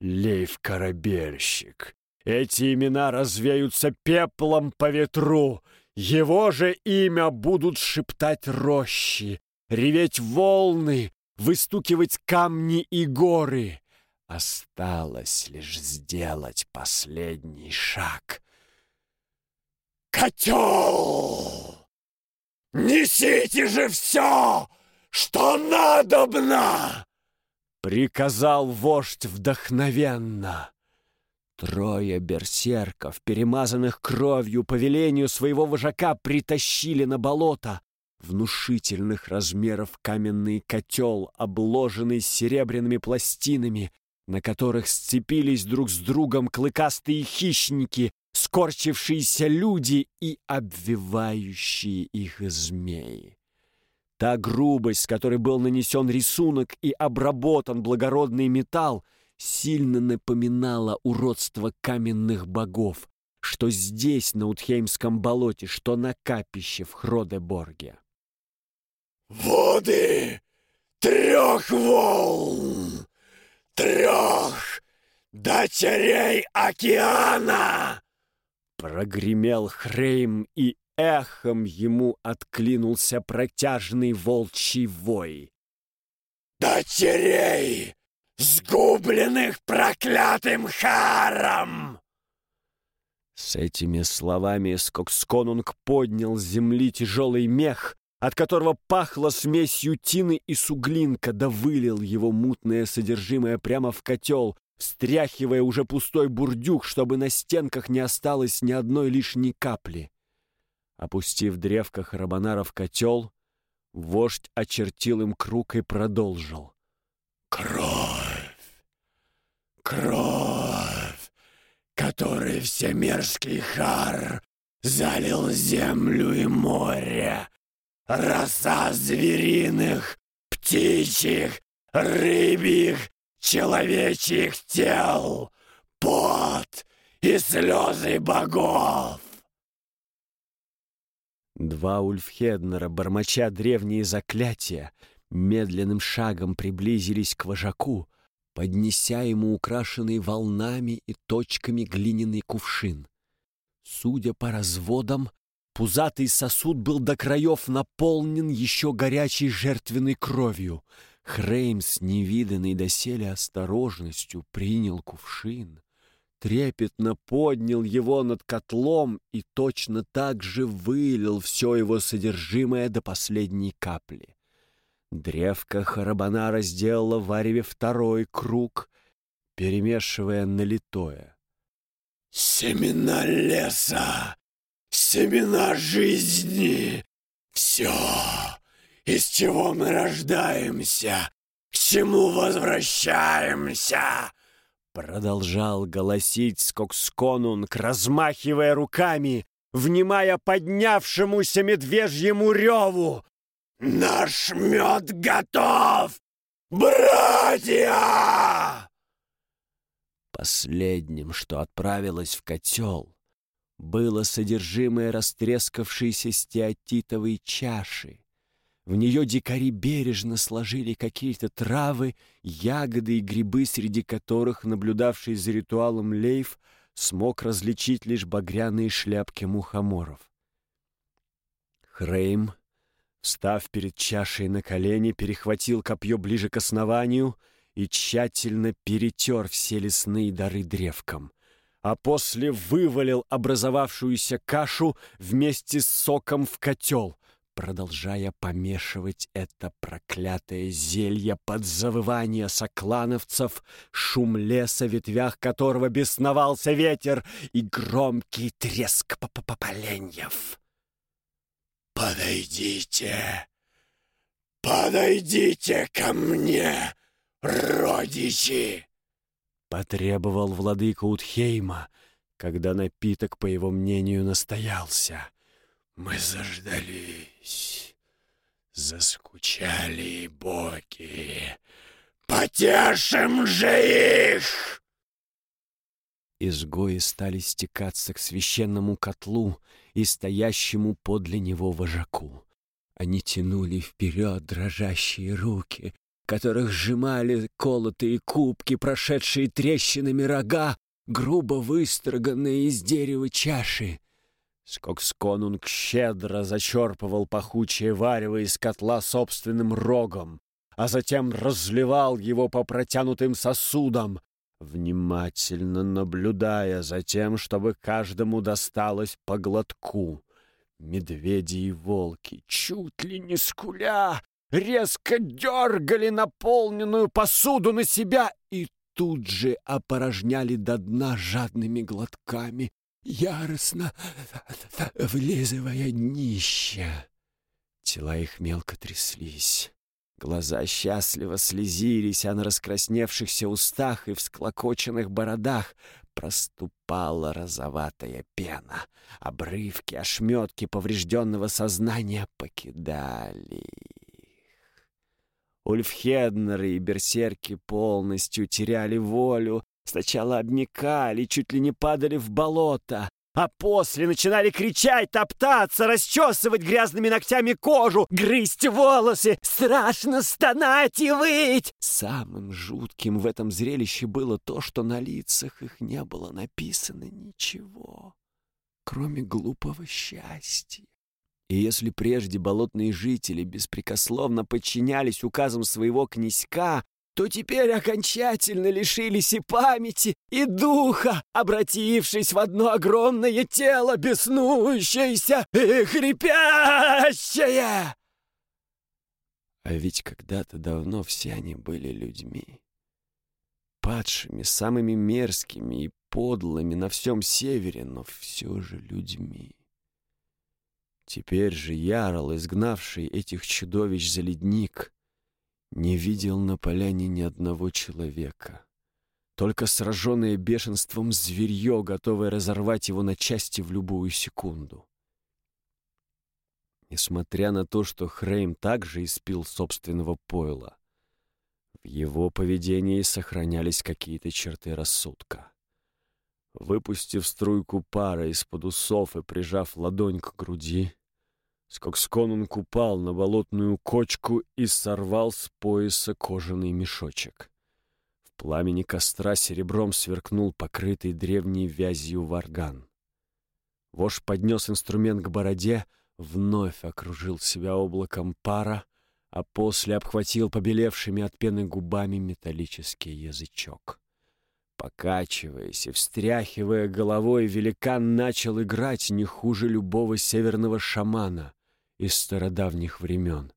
Лейв корабельщик. Эти имена развеются пеплом по ветру, его же имя будут шептать рощи, реветь волны, выстукивать камни и горы. Осталось лишь сделать последний шаг. «Котел! Несите же все, что надобно!» Приказал вождь вдохновенно. Трое берсерков, перемазанных кровью по велению своего вожака, притащили на болото, внушительных размеров каменный котел, обложенный серебряными пластинами, на которых сцепились друг с другом клыкастые хищники, скорчившиеся люди и обвивающие их змеи. Та грубость, с которой был нанесен рисунок и обработан благородный металл, сильно напоминала уродство каменных богов, что здесь, на Утхеймском болоте, что на капище в Хродеборге. «Воды трех волн, трех дочерей океана!» Прогремел Хрейм, и эхом ему отклинулся протяжный волчий вой. «Дочерей, сгубленных проклятым Харом!» С этими словами Скоксконунг поднял с земли тяжелый мех, от которого пахло смесью тины и суглинка, да вылил его мутное содержимое прямо в котел, встряхивая уже пустой бурдюк, чтобы на стенках не осталось ни одной лишней капли. Опустив древко Харабанара в котел, вождь очертил им круг и продолжил. «Кровь! Кровь, которой всемирский хар залил землю и море, роса звериных, птичьих, рыбьих, человечьих тел, пот и слезы богов. Два Ульфхеднера, бормоча древние заклятия, медленным шагом приблизились к вожаку, поднеся ему украшенный волнами и точками глиняный кувшин. Судя по разводам, Пузатый сосуд был до краев наполнен еще горячей жертвенной кровью. Хрейм с невиданной доселе осторожностью принял кувшин, трепетно поднял его над котлом и точно так же вылил все его содержимое до последней капли. Древко Харабанара сделала вареве второй круг, перемешивая налитое. «Семена леса!» Семена жизни, все, из чего мы рождаемся, к чему возвращаемся!» Продолжал голосить Скоксконунг, размахивая руками, внимая поднявшемуся медвежьему реву. «Наш мед готов, братья!» Последним, что отправилось в котел, было содержимое растрескавшейся стеатитовой чаши. В нее дикари бережно сложили какие-то травы, ягоды и грибы, среди которых, наблюдавший за ритуалом Лейф, смог различить лишь багряные шляпки мухоморов. Хрейм, встав перед чашей на колени, перехватил копье ближе к основанию и тщательно перетер все лесные дары древком — а после вывалил образовавшуюся кашу вместе с соком в котел, продолжая помешивать это проклятое зелье под завывание соклановцев, шум леса, ветвях которого бесновался ветер и громкий треск поленьев. «Подойдите! Подойдите ко мне, родичи!» Потребовал владыка Утхейма, когда напиток, по его мнению, настоялся. «Мы заждались, заскучали боги. Потешим же их!» Изгои стали стекаться к священному котлу и стоящему подле него вожаку. Они тянули вперед дрожащие руки, которых сжимали колотые кубки, прошедшие трещинами рога, грубо выстроганные из дерева чаши. Скоксконунг щедро зачерпывал пахучее варево из котла собственным рогом, а затем разливал его по протянутым сосудам, внимательно наблюдая за тем, чтобы каждому досталось по глотку. Медведи и волки, чуть ли не скуля, резко дергали наполненную посуду на себя и тут же опорожняли до дна жадными глотками, яростно влизывая днище. Тела их мелко тряслись. Глаза счастливо слезились, а на раскрасневшихся устах и всклокоченных бородах проступала розоватая пена. Обрывки, ошметки поврежденного сознания покидали. Ульфхеднеры и берсерки полностью теряли волю, сначала обмекали, чуть ли не падали в болото, а после начинали кричать, топтаться, расчесывать грязными ногтями кожу, грызть волосы, страшно стонать и выть. Самым жутким в этом зрелище было то, что на лицах их не было написано ничего, кроме глупого счастья. И если прежде болотные жители беспрекословно подчинялись указам своего князька, то теперь окончательно лишились и памяти, и духа, обратившись в одно огромное тело, беснующееся и хрипящее. А ведь когда-то давно все они были людьми, падшими, самыми мерзкими и подлыми на всем севере, но все же людьми. Теперь же Ярл, изгнавший этих чудовищ за ледник, не видел на поляне ни одного человека. Только сраженное бешенством зверье, готовое разорвать его на части в любую секунду. Несмотря на то, что Хрейм также испил собственного пойла, в его поведении сохранялись какие-то черты рассудка. Выпустив струйку пара из-под усов и прижав ладонь к груди, Скоксконунг упал на болотную кочку и сорвал с пояса кожаный мешочек. В пламени костра серебром сверкнул покрытый древней вязью варган. Вож поднес инструмент к бороде, вновь окружил себя облаком пара, а после обхватил побелевшими от пены губами металлический язычок. Покачиваясь и встряхивая головой, великан начал играть не хуже любого северного шамана — из стародавних времен.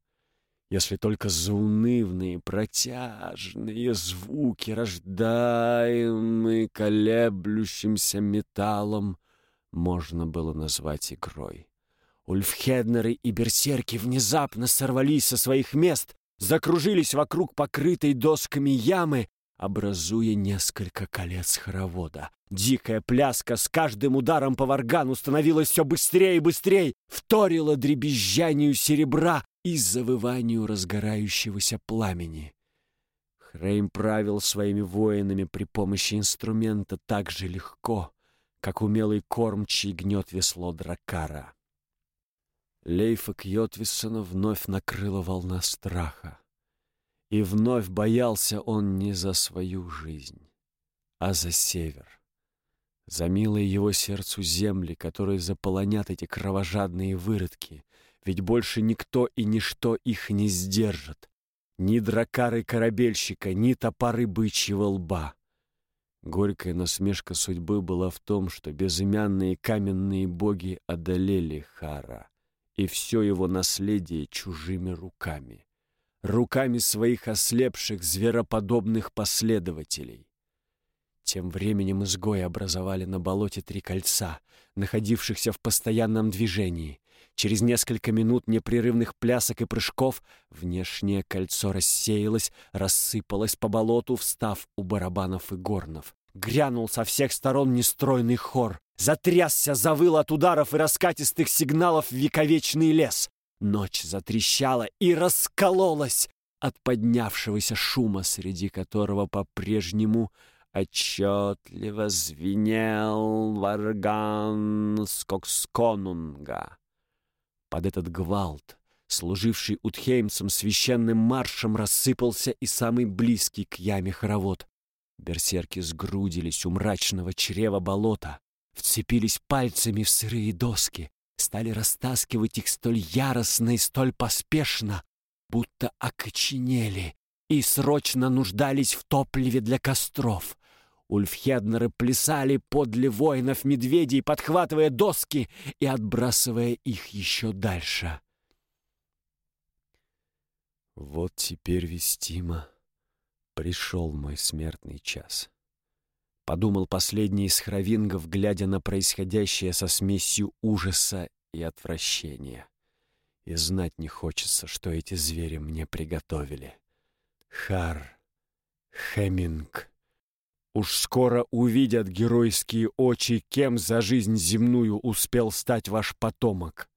Если только заунывные, протяжные звуки, рождаемые колеблющимся металлом, можно было назвать игрой. Ульфхеднеры и берсерки внезапно сорвались со своих мест, закружились вокруг покрытой досками ямы образуя несколько колец хоровода. Дикая пляска с каждым ударом по варгану становилась все быстрее и быстрее, вторила дребезжанию серебра и завыванию разгорающегося пламени. Хрейм правил своими воинами при помощи инструмента так же легко, как умелый кормчий гнет весло дракара. Лейфа Кьотвиссона вновь накрыла волна страха. И вновь боялся он не за свою жизнь, а за север, за милые его сердцу земли, которые заполонят эти кровожадные выродки, ведь больше никто и ничто их не сдержит, ни дракары корабельщика, ни топоры бычьего лба. Горькая насмешка судьбы была в том, что безымянные каменные боги одолели Хара и все его наследие чужими руками. Руками своих ослепших, звероподобных последователей. Тем временем изгои образовали на болоте три кольца, находившихся в постоянном движении. Через несколько минут непрерывных плясок и прыжков внешнее кольцо рассеялось, рассыпалось по болоту, встав у барабанов и горнов. Грянул со всех сторон нестройный хор. Затрясся, завыл от ударов и раскатистых сигналов вековечный лес. Ночь затрещала и раскололась от поднявшегося шума, среди которого по-прежнему отчетливо звенел варган Скоксконунга. Под этот гвалт, служивший Утхеймцем священным маршем, рассыпался и самый близкий к яме хоровод. Берсерки сгрудились у мрачного чрева болота, вцепились пальцами в сырые доски, стали растаскивать их столь яростно и столь поспешно, будто окоченели и срочно нуждались в топливе для костров. Ульфхеднеры плясали подле воинов-медведей, подхватывая доски и отбрасывая их еще дальше. Вот теперь вестимо пришел мой смертный час. Подумал последний из хровингов, глядя на происходящее со смесью ужаса и отвращения. И знать не хочется, что эти звери мне приготовили. Хар, Хеминг. Уж скоро увидят геройские очи, кем за жизнь земную успел стать ваш потомок.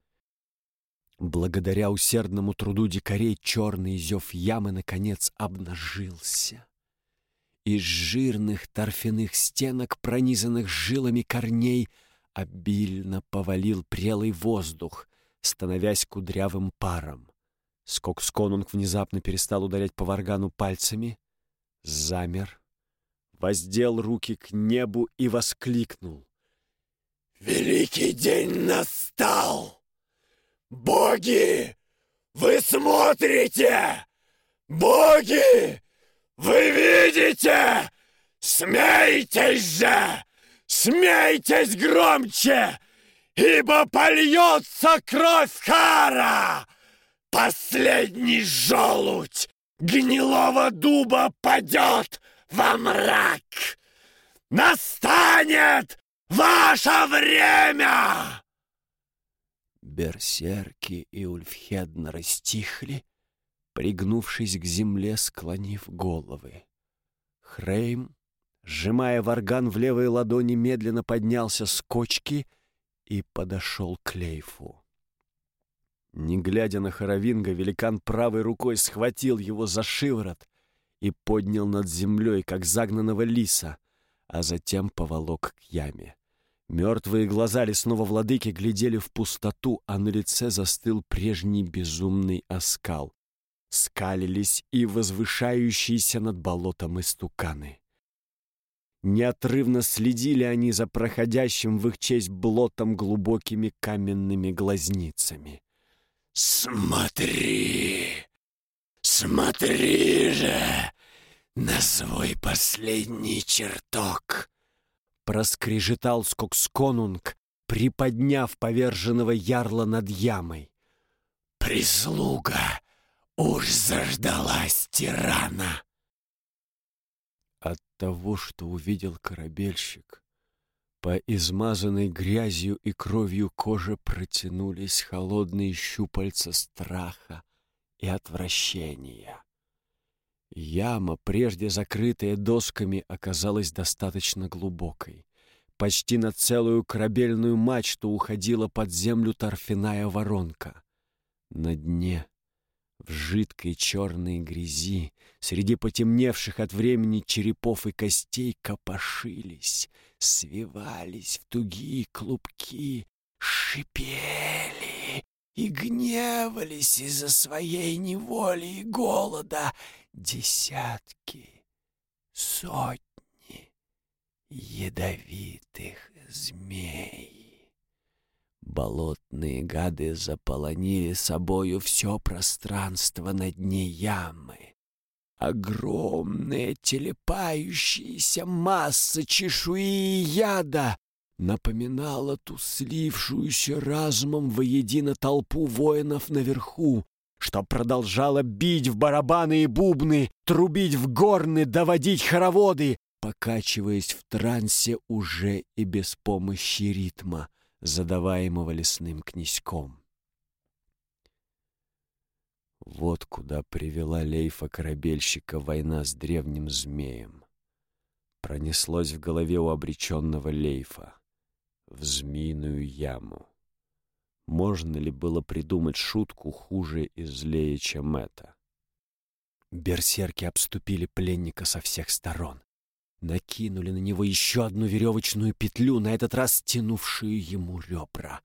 Благодаря усердному труду дикарей черный зев ямы, наконец, обнажился. Из жирных торфяных стенок, пронизанных жилами корней, обильно повалил прелый воздух, становясь кудрявым паром. Скоксконунг внезапно перестал ударять по варгану пальцами, замер, воздел руки к небу и воскликнул. «Великий день настал!» «Боги! Вы смотрите! Боги! Вы видите! Смейтесь же! Смейтесь громче! Ибо польется кровь Хара! Последний желудь гнилого дуба падет во мрак! Настанет ваше время!» Берсерки и Ульфхедна стихли, пригнувшись к земле, склонив головы. Хрейм, сжимая варган в левой ладони, медленно поднялся с кочки и подошел к Лейфу. Не глядя на Хоровинга, великан правой рукой схватил его за шиворот и поднял над землей, как загнанного лиса, а затем поволок к яме. Мертвые глаза лесного владыки глядели в пустоту, а на лице застыл прежний безумный оскал. Скалились и возвышающиеся над болотом истуканы. Неотрывно следили они за проходящим в их честь блотом глубокими каменными глазницами. «Смотри! Смотри же на свой последний чертог!» проскрежетал Скоксконунг, приподняв поверженного ярла над ямой. «Прислуга уж заждалась тирана!» От того, что увидел корабельщик, по измазанной грязью и кровью коже протянулись холодные щупальца страха и отвращения. Яма, прежде закрытая досками, оказалась достаточно глубокой. Почти на целую корабельную мачту уходила под землю торфяная воронка. На дне, в жидкой черной грязи, среди потемневших от времени черепов и костей копошились, свивались в тугие клубки, шипели и гневались из-за своей неволи и голода десятки, сотни ядовитых змей. Болотные гады заполонили собою все пространство на дне ямы. Огромная телепающаяся масса чешуи и яда напоминала ту слившуюся разумом воедино толпу воинов наверху, что продолжала бить в барабаны и бубны, трубить в горны, доводить хороводы, покачиваясь в трансе уже и без помощи ритма, задаваемого лесным князьком. Вот куда привела Лейфа-корабельщика война с древним змеем. Пронеслось в голове у обреченного Лейфа. В змеиную яму. Можно ли было придумать шутку хуже и злее, чем это? Берсерки обступили пленника со всех сторон. Накинули на него еще одну веревочную петлю, на этот раз стянувшую ему ребра.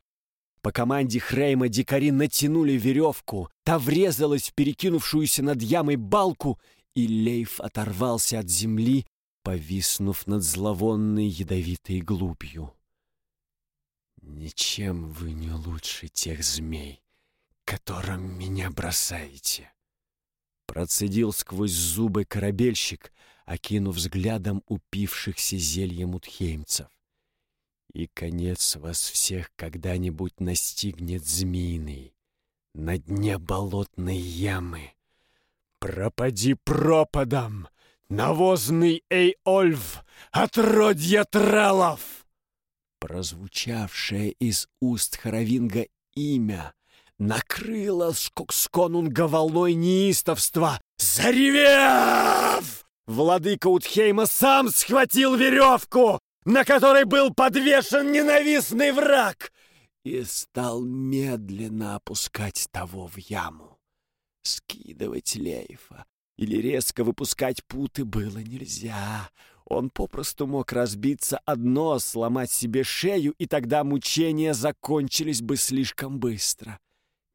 По команде Хрейма дикари натянули веревку, та врезалась в перекинувшуюся над ямой балку, и Лейф оторвался от земли, повиснув над зловонной ядовитой глубью. Ничем вы не лучше тех змей, которым меня бросаете. Процедил сквозь зубы корабельщик, окинув взглядом упившихся зельем утхеймцев. И конец вас всех когда-нибудь настигнет змеиный на дне болотной ямы. Пропади пропадом, навозный Эйольф, отродья тралов! Прозвучавшее из уст Харавинга имя накрыло Скоксконунга волной неистовства. Заревев! Владыка Утхейма сам схватил веревку, на которой был подвешен ненавистный враг, и стал медленно опускать того в яму. Скидывать Лейфа или резко выпускать путы было нельзя. Он попросту мог разбиться одно, сломать себе шею, и тогда мучения закончились бы слишком быстро.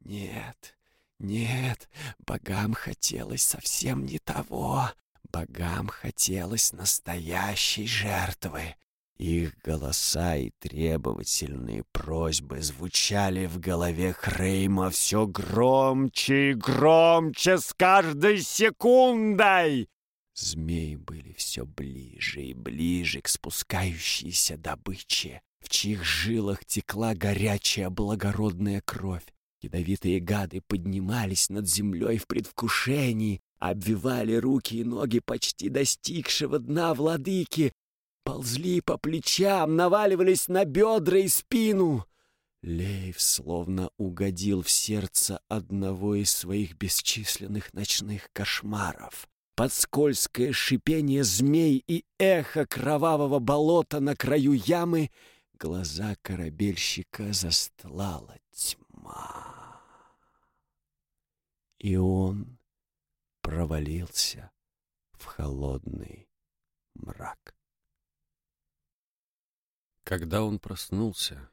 Нет, нет, богам хотелось совсем не того. Богам хотелось настоящей жертвы. Их голоса и требовательные просьбы звучали в голове Хрейма все громче и громче с каждой секундой. Змеи были все ближе и ближе к спускающейся добыче, в чьих жилах текла горячая благородная кровь. Ядовитые гады поднимались над землей в предвкушении, обвивали руки и ноги почти достигшего дна владыки, ползли по плечам, наваливались на бедра и спину. Лейв словно угодил в сердце одного из своих бесчисленных ночных кошмаров под скользкое шипение змей и эхо кровавого болота на краю ямы глаза корабельщика застлала тьма. И он провалился в холодный мрак. Когда он проснулся,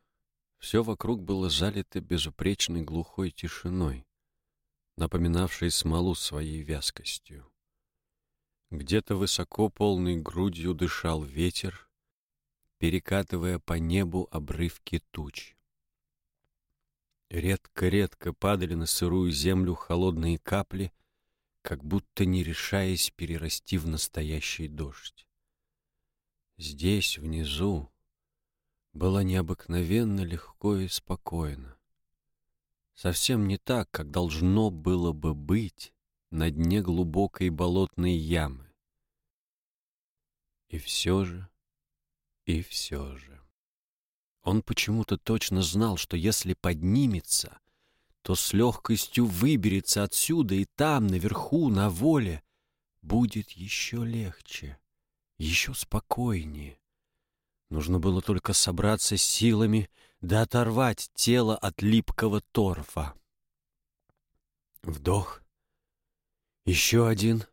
все вокруг было залито безупречной глухой тишиной, напоминавшей смолу своей вязкостью. Где-то высоко полной грудью дышал ветер, перекатывая по небу обрывки туч. Редко-редко падали на сырую землю холодные капли, как будто не решаясь перерасти в настоящий дождь. Здесь, внизу, было необыкновенно легко и спокойно. Совсем не так, как должно было бы быть на дне глубокой болотной ямы. И все же, и все же. Он почему-то точно знал, что если поднимется, то с легкостью выберется отсюда, и там, наверху, на воле, будет еще легче, еще спокойнее. Нужно было только собраться силами да оторвать тело от липкого торфа. Вдох, еще один.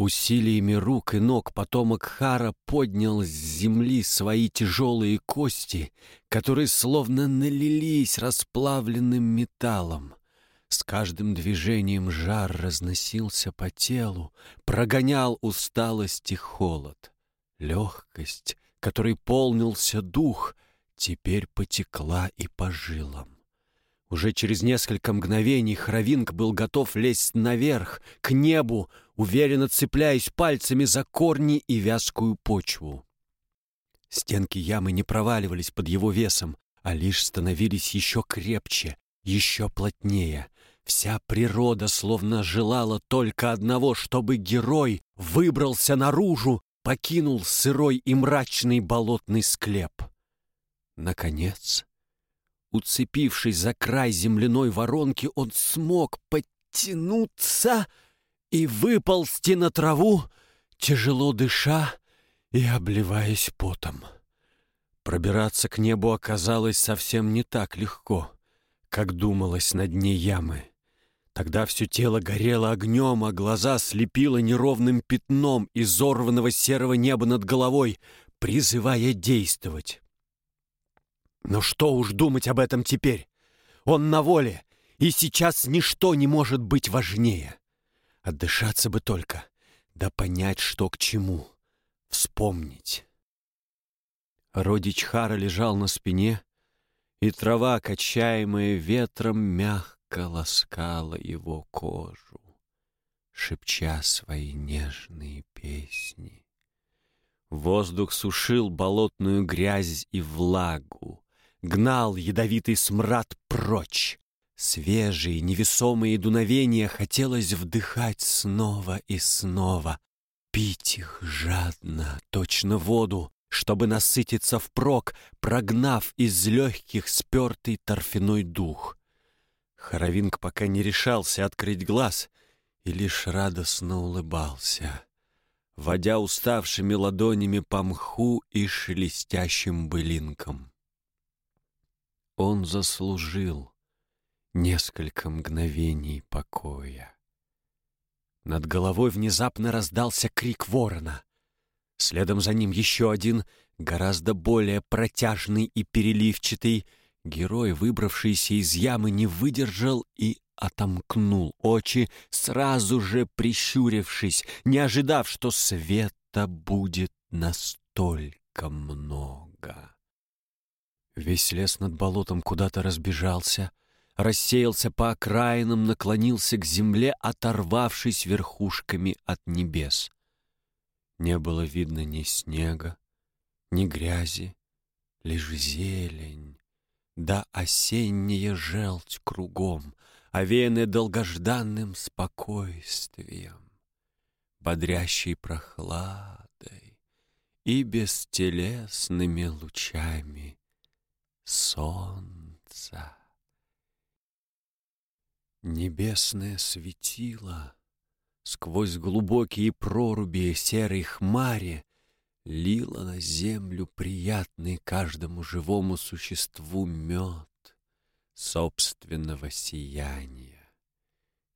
Усилиями рук и ног потомок Хара поднял с земли свои тяжелые кости, которые словно налились расплавленным металлом. С каждым движением жар разносился по телу, прогонял усталость и холод. Легкость, которой полнился дух, теперь потекла и по жилам. Уже через несколько мгновений Хравинг был готов лезть наверх, к небу, уверенно цепляясь пальцами за корни и вязкую почву. Стенки ямы не проваливались под его весом, а лишь становились еще крепче, еще плотнее. Вся природа словно желала только одного, чтобы герой выбрался наружу, покинул сырой и мрачный болотный склеп. Наконец, уцепившись за край земляной воронки, он смог подтянуться и выползти на траву, тяжело дыша и обливаясь потом. Пробираться к небу оказалось совсем не так легко, как думалось на дне ямы. Тогда все тело горело огнем, а глаза слепило неровным пятном изорванного серого неба над головой, призывая действовать. Но что уж думать об этом теперь? Он на воле, и сейчас ничто не может быть важнее. Отдышаться бы только, да понять, что к чему, вспомнить. Родич Хара лежал на спине, и трава, качаемая ветром, мягко ласкала его кожу, шепча свои нежные песни. Воздух сушил болотную грязь и влагу, гнал ядовитый смрад прочь. Свежие, невесомые дуновения хотелось вдыхать снова и снова, пить их жадно, точно воду, чтобы насытиться впрок, прогнав из легких спертый торфяной дух. Хоровинг пока не решался открыть глаз и лишь радостно улыбался, водя уставшими ладонями по мху и шелестящим былинкам. Он заслужил несколько мгновений покоя. Над головой внезапно раздался крик ворона. Следом за ним еще один, гораздо более протяжный и переливчатый. Герой, выбравшийся из ямы, не выдержал и отомкнул очи, сразу же прищурившись, не ожидав, что света будет настолько много. Весь лес над болотом куда-то разбежался, рассеялся по окраинам, наклонился к земле, оторвавшись верхушками от небес. Не было видно ни снега, ни грязи, лишь зелень, да осенняя желть кругом, овеянная долгожданным спокойствием, бодрящей прохладой и бестелесными лучами солнца. Небесное светило сквозь глубокие проруби серой хмари лило на землю приятный каждому живому существу мед собственного сияния.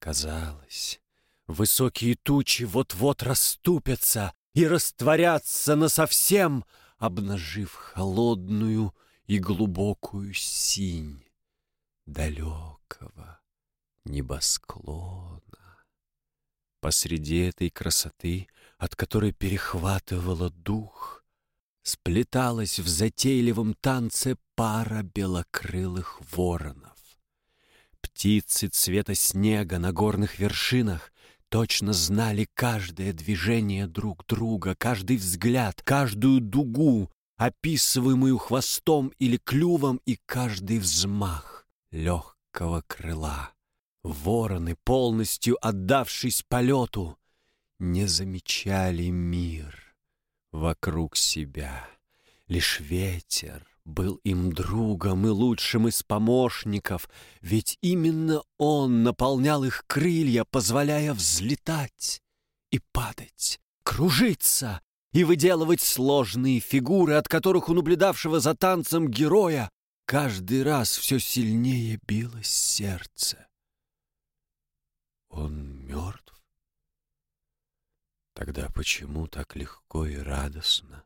Казалось, высокие тучи вот-вот расступятся и растворятся насовсем, обнажив холодную и глубокую синь далекого небосклона. Посреди этой красоты, от которой перехватывало дух, сплеталась в затейливом танце пара белокрылых воронов. Птицы цвета снега на горных вершинах точно знали каждое движение друг друга, каждый взгляд, каждую дугу, описываемую хвостом или клювом, и каждый взмах легкого крыла. Вороны, полностью отдавшись полету, не замечали мир вокруг себя. Лишь ветер был им другом и лучшим из помощников, ведь именно он наполнял их крылья, позволяя взлетать и падать, кружиться и выделывать сложные фигуры, от которых у наблюдавшего за танцем героя каждый раз все сильнее билось сердце. Он мертв? Тогда почему так легко и радостно,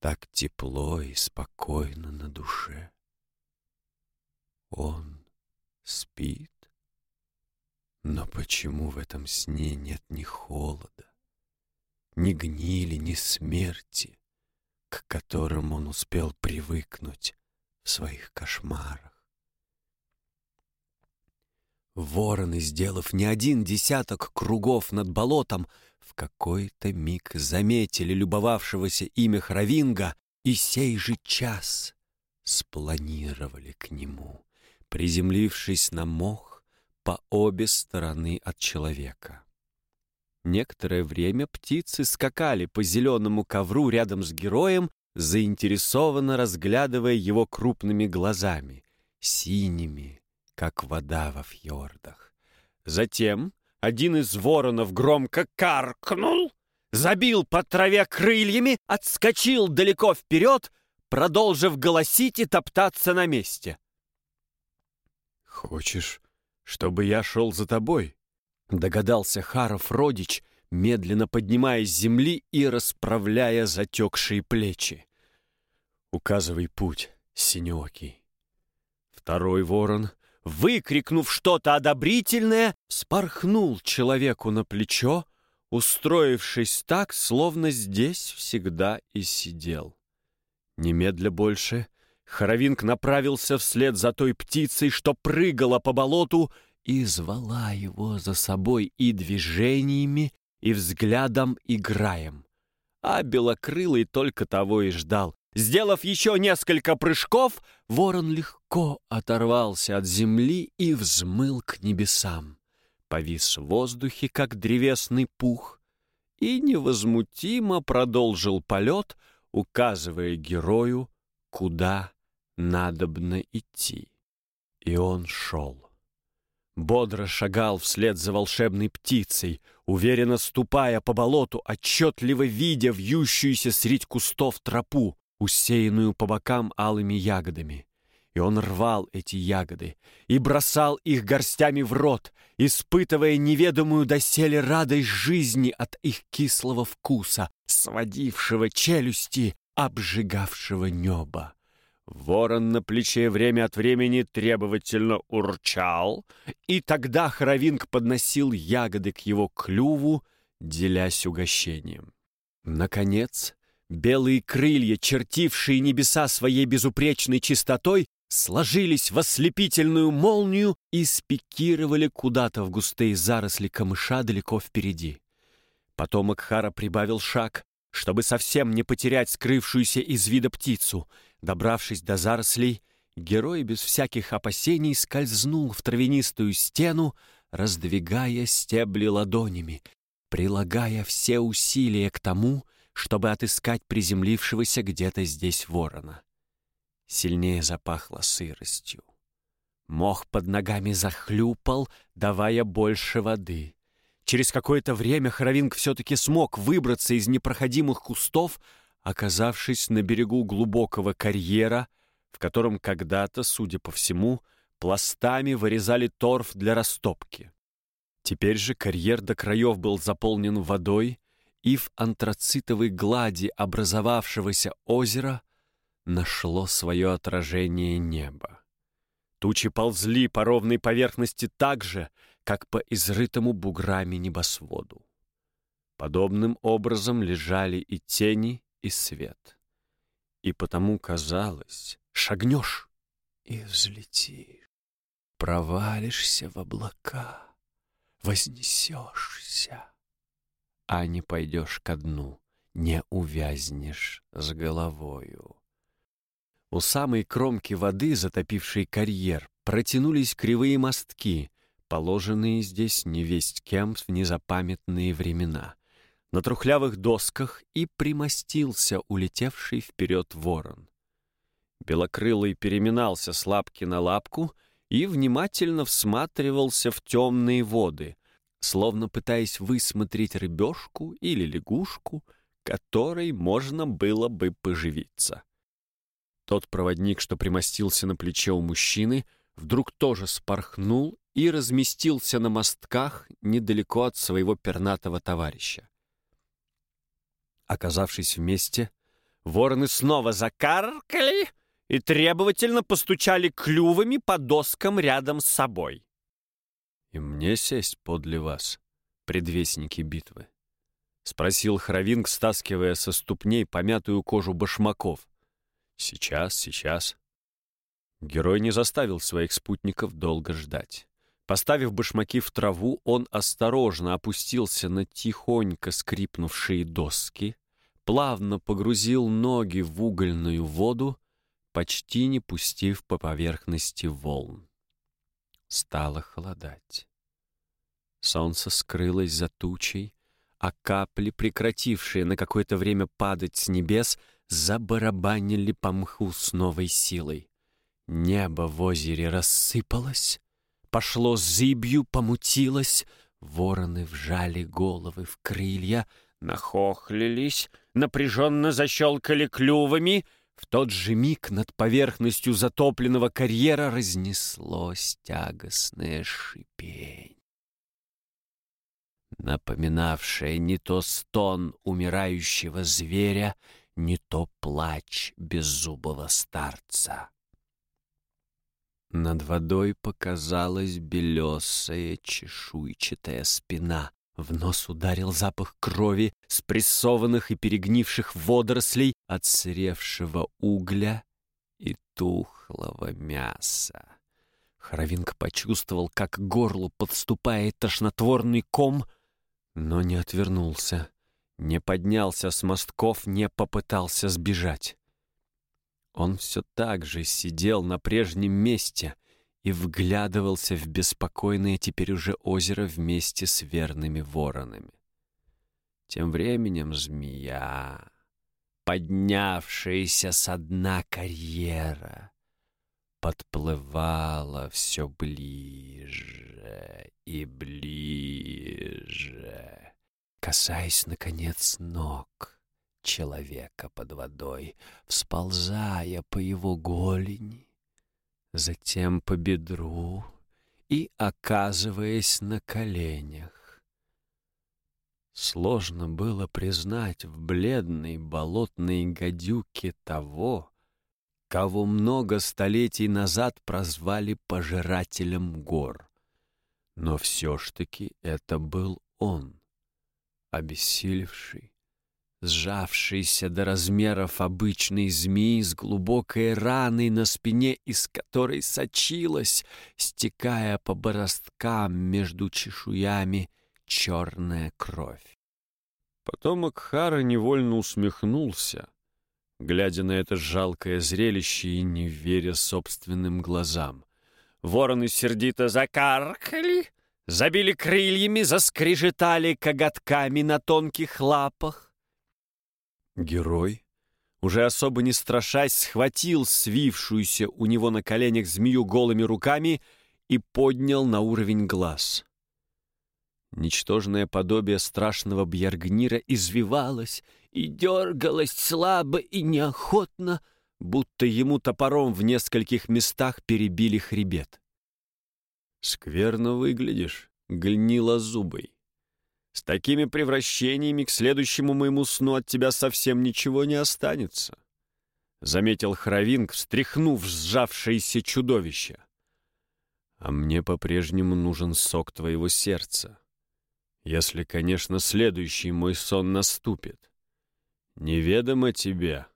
так тепло и спокойно на душе? Он спит? Но почему в этом сне нет ни холода, ни гнили, ни смерти, к которым он успел привыкнуть в своих кошмарах? Вороны, сделав не один десяток кругов над болотом, в какой-то миг заметили любовавшегося ими Хравинга и сей же час спланировали к нему, приземлившись на мох по обе стороны от человека. Некоторое время птицы скакали по зеленому ковру рядом с героем, заинтересованно разглядывая его крупными глазами, синими, как вода во фьордах. Затем один из воронов громко каркнул, забил по траве крыльями, отскочил далеко вперед, продолжив голосить и топтаться на месте. «Хочешь, чтобы я шел за тобой?» — догадался Харов родич, медленно поднимаясь с земли и расправляя затекшие плечи. «Указывай путь, синеокий». Второй ворон, выкрикнув что-то одобрительное, спорхнул человеку на плечо, устроившись так, словно здесь всегда и сидел. Немедля больше Хоровинг направился вслед за той птицей, что прыгала по болоту, и звала его за собой и движениями, и взглядом играем. А белокрылый только того и ждал. Сделав еще несколько прыжков, ворон легко оторвался от земли и взмыл к небесам. Повис в воздухе, как древесный пух, и невозмутимо продолжил полет, указывая герою, куда надобно идти. И он шел. Бодро шагал вслед за волшебной птицей, уверенно ступая по болоту, отчетливо видя вьющуюся средь кустов тропу, усеянную по бокам алыми ягодами. И он рвал эти ягоды и бросал их горстями в рот, испытывая неведомую доселе радость жизни от их кислого вкуса, сводившего челюсти, обжигавшего небо. Ворон на плече время от времени требовательно урчал, и тогда Хоровинг подносил ягоды к его клюву, делясь угощением. Наконец, белые крылья, чертившие небеса своей безупречной чистотой, сложились в ослепительную молнию и спикировали куда-то в густые заросли камыша далеко впереди. Потом Акхара прибавил шаг, чтобы совсем не потерять скрывшуюся из вида птицу — Добравшись до зарослей, герой без всяких опасений скользнул в травянистую стену, раздвигая стебли ладонями, прилагая все усилия к тому, чтобы отыскать приземлившегося где-то здесь ворона. Сильнее запахло сыростью. Мох под ногами захлюпал, давая больше воды. Через какое-то время Хоровинг все-таки смог выбраться из непроходимых кустов, оказавшись на берегу глубокого карьера, в котором когда-то, судя по всему, пластами вырезали торф для растопки. Теперь же карьер до краев был заполнен водой, и в антрацитовой глади образовавшегося озера нашло свое отражение небо. Тучи ползли по ровной поверхности так же, как по изрытому буграми небосводу. Подобным образом лежали и тени, и свет. И потому казалось, шагнешь и взлетишь, провалишься в облака, вознесешься, а не пойдешь ко дну, не увязнешь с головою. У самой кромки воды, затопившей карьер, протянулись кривые мостки, положенные здесь невесть кем в незапамятные времена — на трухлявых досках и примостился улетевший вперед ворон. Белокрылый переминался с лапки на лапку и внимательно всматривался в темные воды, словно пытаясь высмотреть рыбешку или лягушку, которой можно было бы поживиться. Тот проводник, что примостился на плече у мужчины, вдруг тоже спорхнул и разместился на мостках недалеко от своего пернатого товарища. Оказавшись вместе, вороны снова закаркали и требовательно постучали клювами по доскам рядом с собой. «И мне сесть подле вас, предвестники битвы?» — спросил Хравинг, стаскивая со ступней помятую кожу башмаков. «Сейчас, сейчас». Герой не заставил своих спутников долго ждать. Поставив башмаки в траву, он осторожно опустился на тихонько скрипнувшие доски, плавно погрузил ноги в угольную воду, почти не пустив по поверхности волн. Стало холодать. Солнце скрылось за тучей, а капли, прекратившие на какое-то время падать с небес, забарабанили по мху с новой силой. Небо в озере рассыпалось, пошло зыбью, помутилось, вороны вжали головы в крылья, нахохлились, напряженно защелкали клювами. В тот же миг над поверхностью затопленного карьера разнеслось тягостное шипень, напоминавшее не то стон умирающего зверя, не то плач беззубого старца. Над водой показалась белесая чешуйчатая спина. В нос ударил запах крови, спрессованных и перегнивших водорослей, отсыревшего угля и тухлого мяса. Хоровинг почувствовал, как к горлу подступает тошнотворный ком, но не отвернулся, не поднялся с мостков, не попытался сбежать. Он все так же сидел на прежнем месте и вглядывался в беспокойное теперь уже озеро вместе с верными воронами. Тем временем змея, поднявшаяся со дна карьера, подплывала все ближе и ближе, касаясь, наконец, ног человека под водой, всползая по его голени, затем по бедру и оказываясь на коленях. Сложно было признать в бледной болотной гадюке того, кого много столетий назад прозвали пожирателем гор. Но все ж таки это был он, обессилевший, сжавшийся до размеров обычной змеи с глубокой раной на спине, из которой сочилась, стекая по бороздкам между чешуями, черная кровь. Потом Акхара невольно усмехнулся, глядя на это жалкое зрелище и не веря собственным глазам. Вороны сердито закаркали, забили крыльями, заскрежетали коготками на тонких лапах. Герой, уже особо не страшась, схватил свившуюся у него на коленях змею голыми руками и поднял на уровень глаз. Ничтожное подобие страшного бьяргнира извивалось и дергалось слабо и неохотно, будто ему топором в нескольких местах перебили хребет. «Скверно выглядишь, гнила зубой», с такими превращениями к следующему моему сну от тебя совсем ничего не останется», — заметил Хравинг, встряхнув сжавшееся чудовище. «А мне по-прежнему нужен сок твоего сердца, если, конечно, следующий мой сон наступит. Неведомо тебе,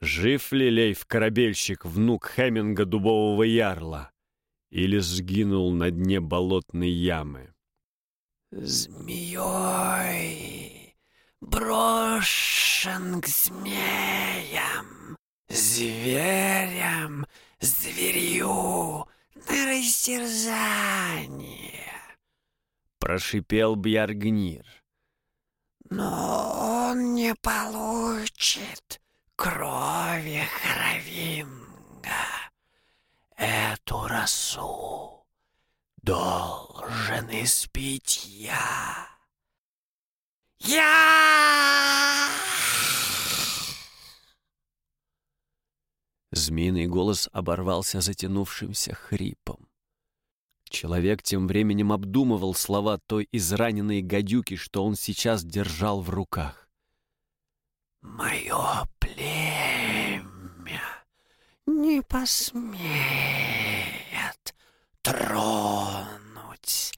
жив ли Лейв-корабельщик, внук Хеминга Дубового Ярла, или сгинул на дне болотной ямы?» Змеей брошен к змеям, зверям, зверью на растерзание. Прошипел Бьяргнир. Но он не получит крови Харавинга. Эту росу должен испить я. Я! Змеиный голос оборвался затянувшимся хрипом. Человек тем временем обдумывал слова той израненной гадюки, что он сейчас держал в руках. «Мое племя не посмеет тронуть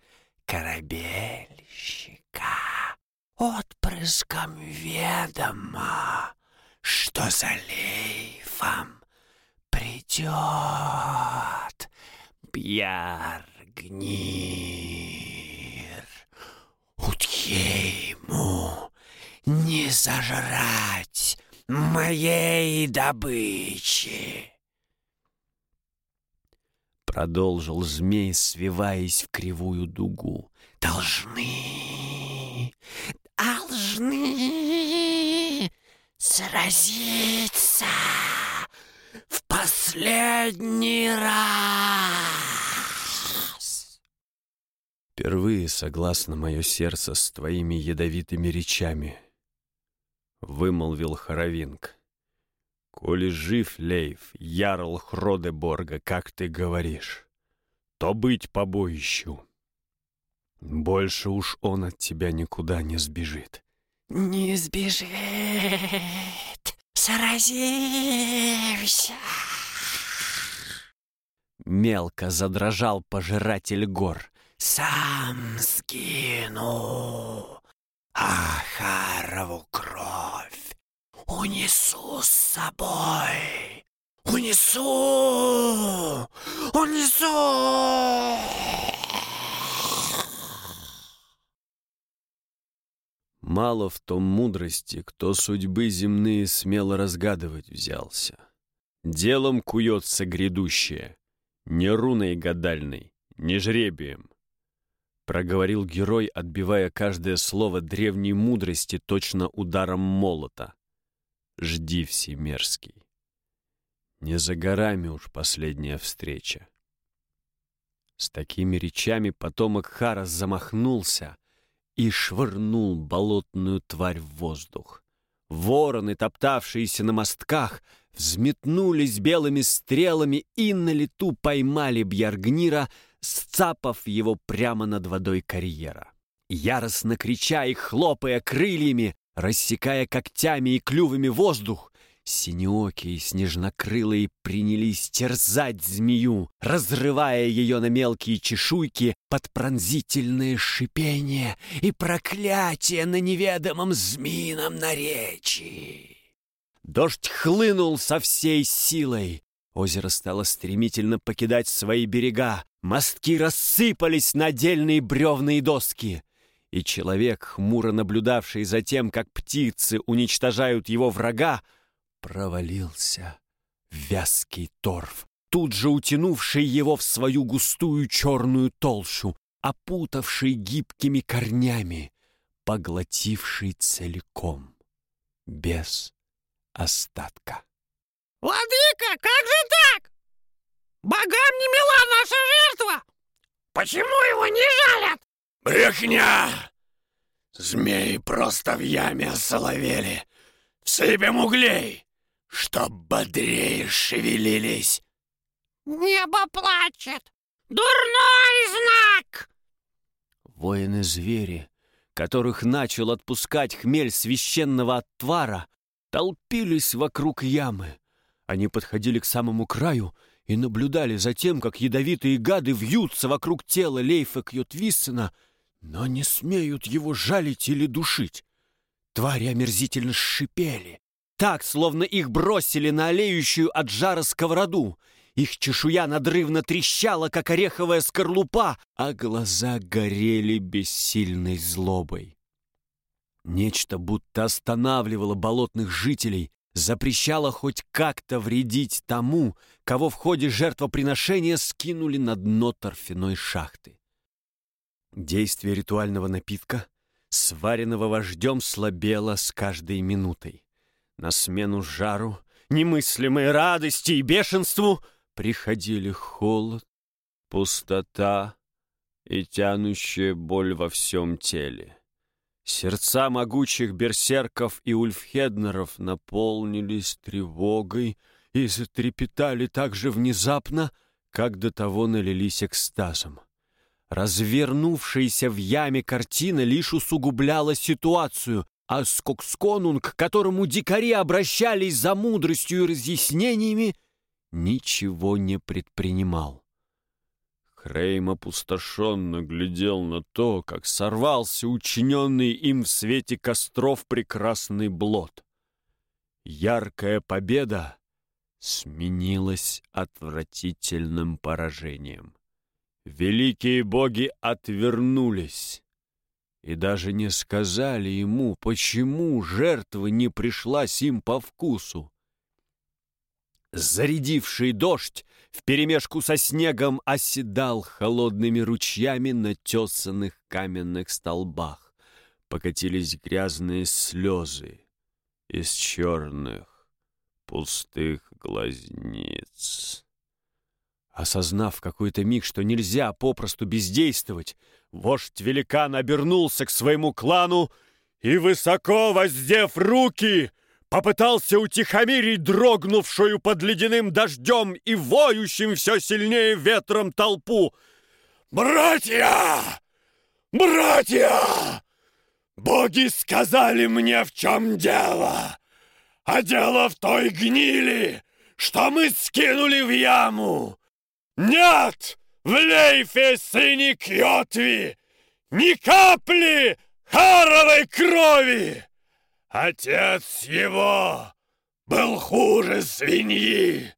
корабельщика. Отпрыском ведомо, что за лейфом придет Бьяргнир. Утье ему не зажрать моей добычи. Продолжил змей, свиваясь в кривую дугу. Должны, должны сразиться в последний раз. Впервые согласно мое сердце с твоими ядовитыми речами, вымолвил Хоровинг. Коли жив Лейв, ярл Хродеборга, как ты говоришь, то быть побоищу. Больше уж он от тебя никуда не сбежит. Не сбежит, сразимся. Мелко задрожал пожиратель гор. Сам скину Ахарову кровь. Унесу с собой. Унесу! Унесу! Мало в том мудрости, кто судьбы земные смело разгадывать взялся. Делом куется грядущее, не руной гадальной, не жребием. Проговорил герой, отбивая каждое слово древней мудрости точно ударом молота. Жди, всемерский. Не за горами уж последняя встреча. С такими речами потомок Хара замахнулся, и швырнул болотную тварь в воздух. Вороны, топтавшиеся на мостках, взметнулись белыми стрелами и на лету поймали Бьяргнира, сцапав его прямо над водой карьера. Яростно крича и хлопая крыльями, рассекая когтями и клювами воздух, Синеокие и снежнокрылые принялись терзать змею, разрывая ее на мелкие чешуйки под пронзительное шипение и проклятие на неведомом змеином наречии. Дождь хлынул со всей силой. Озеро стало стремительно покидать свои берега. Мостки рассыпались на отдельные бревные доски. И человек, хмуро наблюдавший за тем, как птицы уничтожают его врага, провалился в вязкий торф, тут же утянувший его в свою густую черную толщу, опутавший гибкими корнями, поглотивший целиком, без остатка. «Владыка, как же так? Богам не мила наша жертва! Почему его не жалят?» «Брехня! Змеи просто в яме осоловели. Всыпем углей, чтоб бодрее шевелились. Небо плачет. Дурной знак! Воины-звери, которых начал отпускать хмель священного отвара, толпились вокруг ямы. Они подходили к самому краю и наблюдали за тем, как ядовитые гады вьются вокруг тела Лейфа Кьотвиссена, но не смеют его жалить или душить. Твари омерзительно шипели, так, словно их бросили на олеющую от жара сковороду. Их чешуя надрывно трещала, как ореховая скорлупа, а глаза горели бессильной злобой. Нечто будто останавливало болотных жителей, запрещало хоть как-то вредить тому, кого в ходе жертвоприношения скинули на дно торфяной шахты. Действие ритуального напитка сваренного вождем, слабела с каждой минутой. На смену жару, немыслимой радости и бешенству приходили холод, пустота и тянущая боль во всем теле. Сердца могучих берсерков и ульфхеднеров наполнились тревогой и затрепетали так же внезапно, как до того налились экстазом. Развернувшаяся в яме картина лишь усугубляла ситуацию, а Скоксконунг, к которому дикари обращались за мудростью и разъяснениями, ничего не предпринимал. Хрейм опустошенно глядел на то, как сорвался учиненный им в свете костров прекрасный блод. Яркая победа сменилась отвратительным поражением. Великие боги отвернулись. и даже не сказали ему, почему жертва не пришлась им по вкусу. Зарядивший дождь вперемешку со снегом оседал холодными ручьями на тесанных каменных столбах. Покатились грязные слезы из черных пустых глазниц. Осознав в какой-то миг, что нельзя попросту бездействовать, вождь великан обернулся к своему клану и, высоко воздев руки, попытался утихомирить дрогнувшую под ледяным дождем и воющим все сильнее ветром толпу. «Братья! Братья! Боги сказали мне, в чем дело! А дело в той гнили, что мы скинули в яму!» Нет! В Лейфе сыне Кьотви ни капли харовой крови! Отец его был хуже свиньи,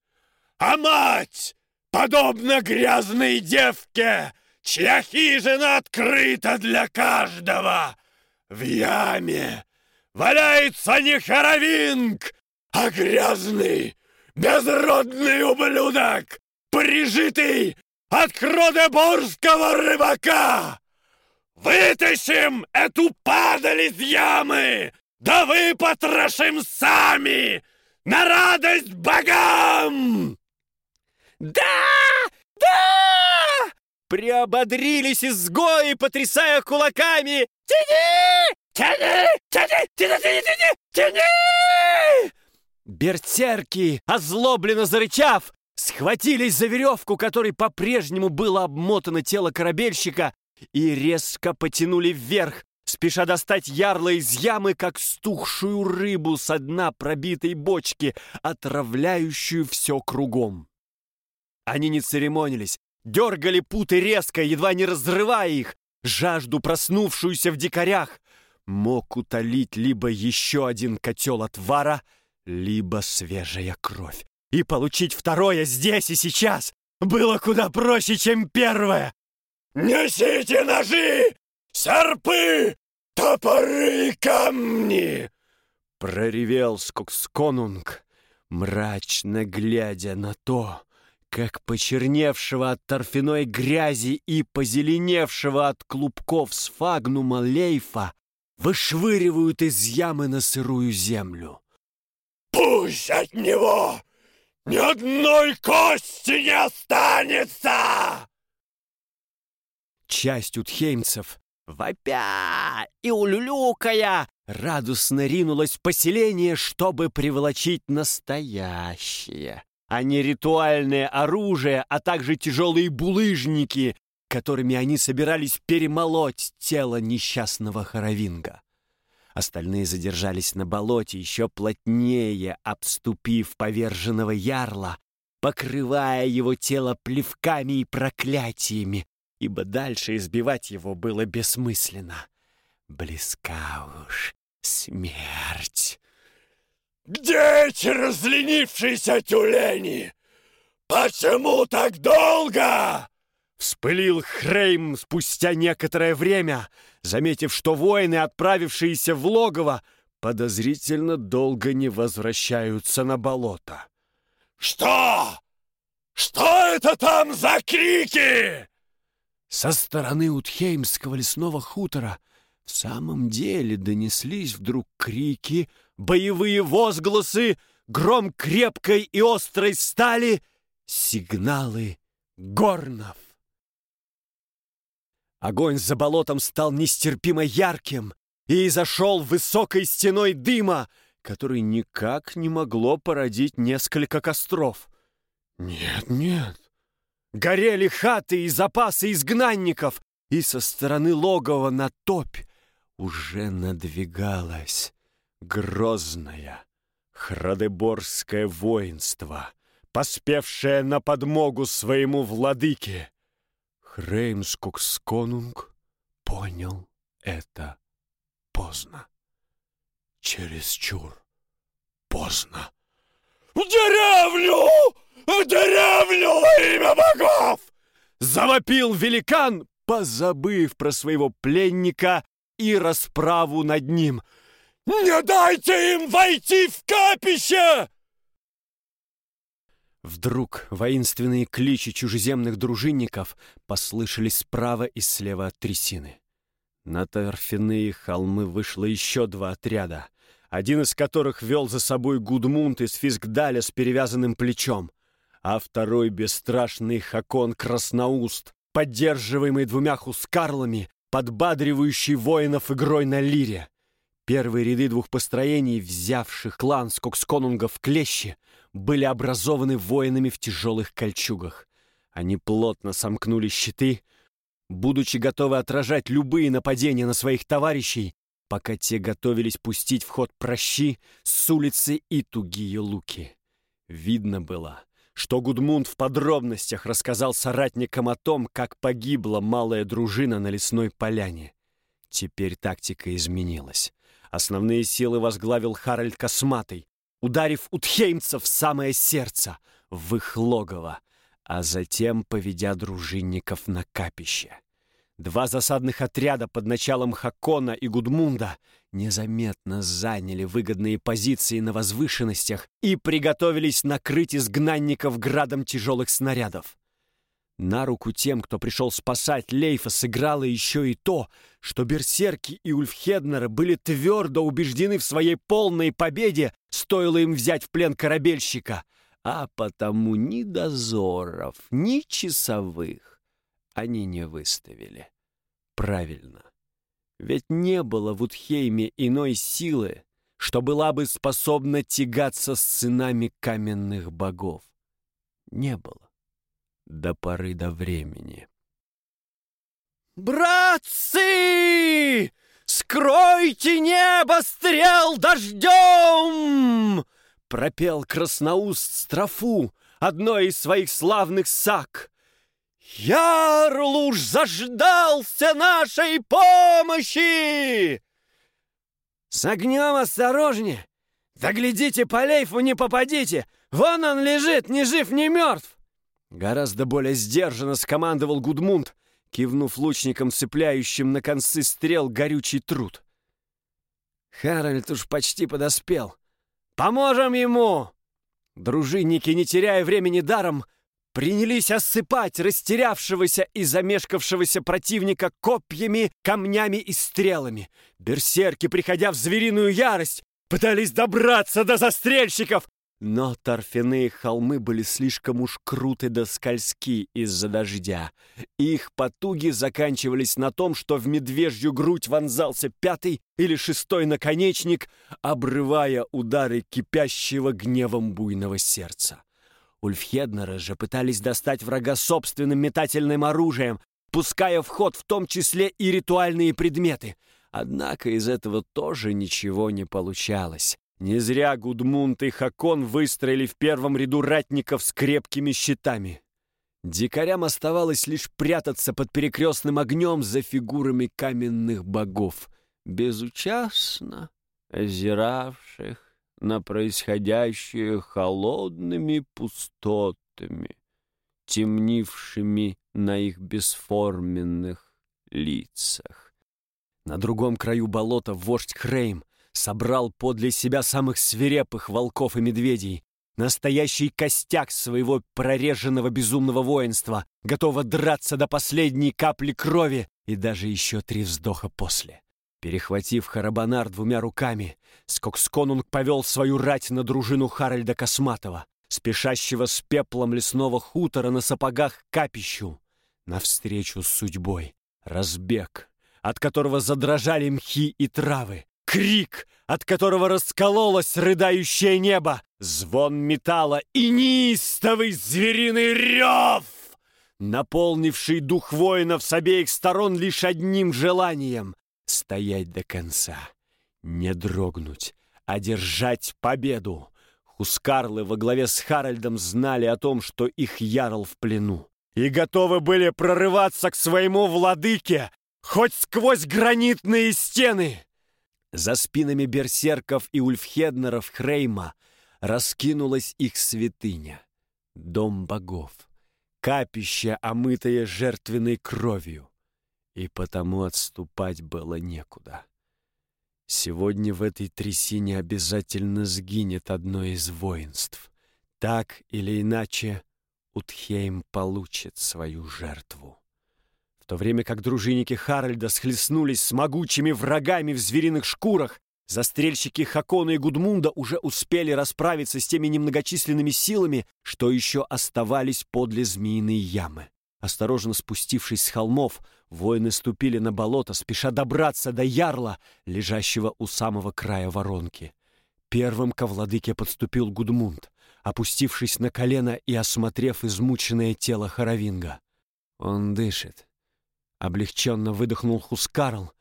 а мать, подобно грязной девке, чья хижина открыта для каждого, в яме валяется не хоровинг, а грязный, безродный ублюдок, прижитый от кронеборского рыбака! Вытащим эту падаль из ямы! Да выпотрошим сами! На радость богам! Да! Да! Приободрились изгои, потрясая кулаками. Тяни! Тяни! Тяни! Тяни! Тяни! Тяни! Тяни! Берсерки, озлобленно зарычав, схватились за веревку, которой по-прежнему было обмотано тело корабельщика, и резко потянули вверх, спеша достать ярло из ямы, как стухшую рыбу со дна пробитой бочки, отравляющую все кругом. Они не церемонились, дергали путы резко, едва не разрывая их, жажду, проснувшуюся в дикарях, мог утолить либо еще один котел отвара, либо свежая кровь. И получить второе здесь и сейчас было куда проще, чем первое. «Несите ножи, серпы, топоры и камни!» Проревел Скоксконунг, мрачно глядя на то, как почерневшего от торфяной грязи и позеленевшего от клубков сфагнума лейфа вышвыривают из ямы на сырую землю. «Пусть от него ни одной кости не останется!» Часть утхеймцев, вопя и улюлюкая, радостно ринулась в поселение, чтобы приволочить настоящее, а не ритуальное оружие, а также тяжелые булыжники, которыми они собирались перемолоть тело несчастного Хоровинга. Остальные задержались на болоте, еще плотнее обступив поверженного ярла, покрывая его тело плевками и проклятиями, ибо дальше избивать его было бессмысленно. Близка уж смерть. «Где эти разленившиеся тюлени? Почему так долго?» Вспылил Хрейм спустя некоторое время, заметив, что воины, отправившиеся в логово, подозрительно долго не возвращаются на болото. «Что? Что это там за крики?» Со стороны Утхеймского лесного хутора в самом деле донеслись вдруг крики, боевые возгласы, гром крепкой и острой стали, сигналы горнов. Огонь за болотом стал нестерпимо ярким и изошел высокой стеной дыма, который никак не могло породить несколько костров. Нет, нет. Горели хаты и запасы изгнанников, и со стороны логова на топь уже надвигалось грозное храдеборское воинство, поспевшее на подмогу своему владыке. Хреймскуксконунг понял это поздно. Чересчур поздно. «В деревню! В деревню во имя богов!» Завопил великан, позабыв про своего пленника и расправу над ним. «Не дайте им войти в капище!» Вдруг воинственные кличи чужеземных дружинников послышались справа и слева от трясины. На торфяные холмы вышло еще два отряда, один из которых вел за собой Гудмунд из Фискдаля с перевязанным плечом, а второй — бесстрашный Хакон Красноуст, поддерживаемый двумя хускарлами, подбадривающий воинов игрой на лире. Первые ряды двух построений, взявших клан Скоксконунга в клещи, были образованы воинами в тяжелых кольчугах. Они плотно сомкнули щиты, будучи готовы отражать любые нападения на своих товарищей, пока те готовились пустить в ход прощи с улицы и тугие луки. Видно было, что Гудмунд в подробностях рассказал соратникам о том, как погибла малая дружина на лесной поляне. Теперь тактика изменилась. Основные силы возглавил Харальд Косматый, ударив утхеймцев в самое сердце, в их логово, а затем поведя дружинников на капище. Два засадных отряда под началом Хакона и Гудмунда незаметно заняли выгодные позиции на возвышенностях и приготовились накрыть изгнанников градом тяжелых снарядов. На руку тем, кто пришел спасать Лейфа, сыграло еще и то, что берсерки и Ульфхеднеры были твердо убеждены в своей полной победе, стоило им взять в плен корабельщика, а потому ни дозоров, ни часовых они не выставили. Правильно. Ведь не было в Утхейме иной силы, что была бы способна тягаться с сынами каменных богов. Не было до поры до времени. «Братцы! Скройте небо стрел дождем!» Пропел красноуст строфу, одной из своих славных сак. «Ярл уж заждался нашей помощи!» «С огнем осторожнее! Заглядите по лейфу, не попадите! Вон он лежит, ни жив, ни мертв!» Гораздо более сдержанно скомандовал Гудмунд, кивнув лучником, цепляющим на концы стрел горючий труд. Харальд уж почти подоспел. «Поможем ему!» Дружинники, не теряя времени даром, принялись осыпать растерявшегося и замешкавшегося противника копьями, камнями и стрелами. Берсерки, приходя в звериную ярость, пытались добраться до застрельщиков, но торфяные холмы были слишком уж круты да скользки из-за дождя. Их потуги заканчивались на том, что в медвежью грудь вонзался пятый или шестой наконечник, обрывая удары кипящего гневом буйного сердца. Ульфхеднеры же пытались достать врага собственным метательным оружием, пуская в ход в том числе и ритуальные предметы. Однако из этого тоже ничего не получалось. Не зря Гудмунд и Хакон выстроили в первом ряду ратников с крепкими щитами. Дикарям оставалось лишь прятаться под перекрестным огнем за фигурами каменных богов, безучастно озиравших на происходящее холодными пустотами, темнившими на их бесформенных лицах. На другом краю болота вождь Хрейм собрал подле себя самых свирепых волков и медведей, настоящий костяк своего прореженного безумного воинства, готово драться до последней капли крови и даже еще три вздоха после. Перехватив Харабанар двумя руками, Скоксконунг повел свою рать на дружину Харальда Косматова, спешащего с пеплом лесного хутора на сапогах капищу, навстречу с судьбой. Разбег, от которого задрожали мхи и травы, Крик, от которого раскололось рыдающее небо, звон металла и неистовый звериный рев, наполнивший дух воинов с обеих сторон лишь одним желанием — стоять до конца, не дрогнуть, одержать победу. Хускарлы во главе с Харальдом знали о том, что их ярл в плену, и готовы были прорываться к своему владыке хоть сквозь гранитные стены. За спинами берсерков и ульфхеднеров Хрейма раскинулась их святыня, дом богов, капище, омытое жертвенной кровью. и потому отступать было некуда. Сегодня в этой трясине обязательно сгинет одно из воинств. Так или иначе, Утхейм получит свою жертву. В то время как дружинники Харальда схлестнулись с могучими врагами в звериных шкурах, застрельщики Хакона и Гудмунда уже успели расправиться с теми немногочисленными силами, что еще оставались подле змеиной ямы. Осторожно спустившись с холмов, воины ступили на болото, спеша добраться до ярла, лежащего у самого края воронки. Первым ко владыке подступил Гудмунд, опустившись на колено и осмотрев измученное тело Харавинга. «Он дышит», — облегченно выдохнул Хускарл,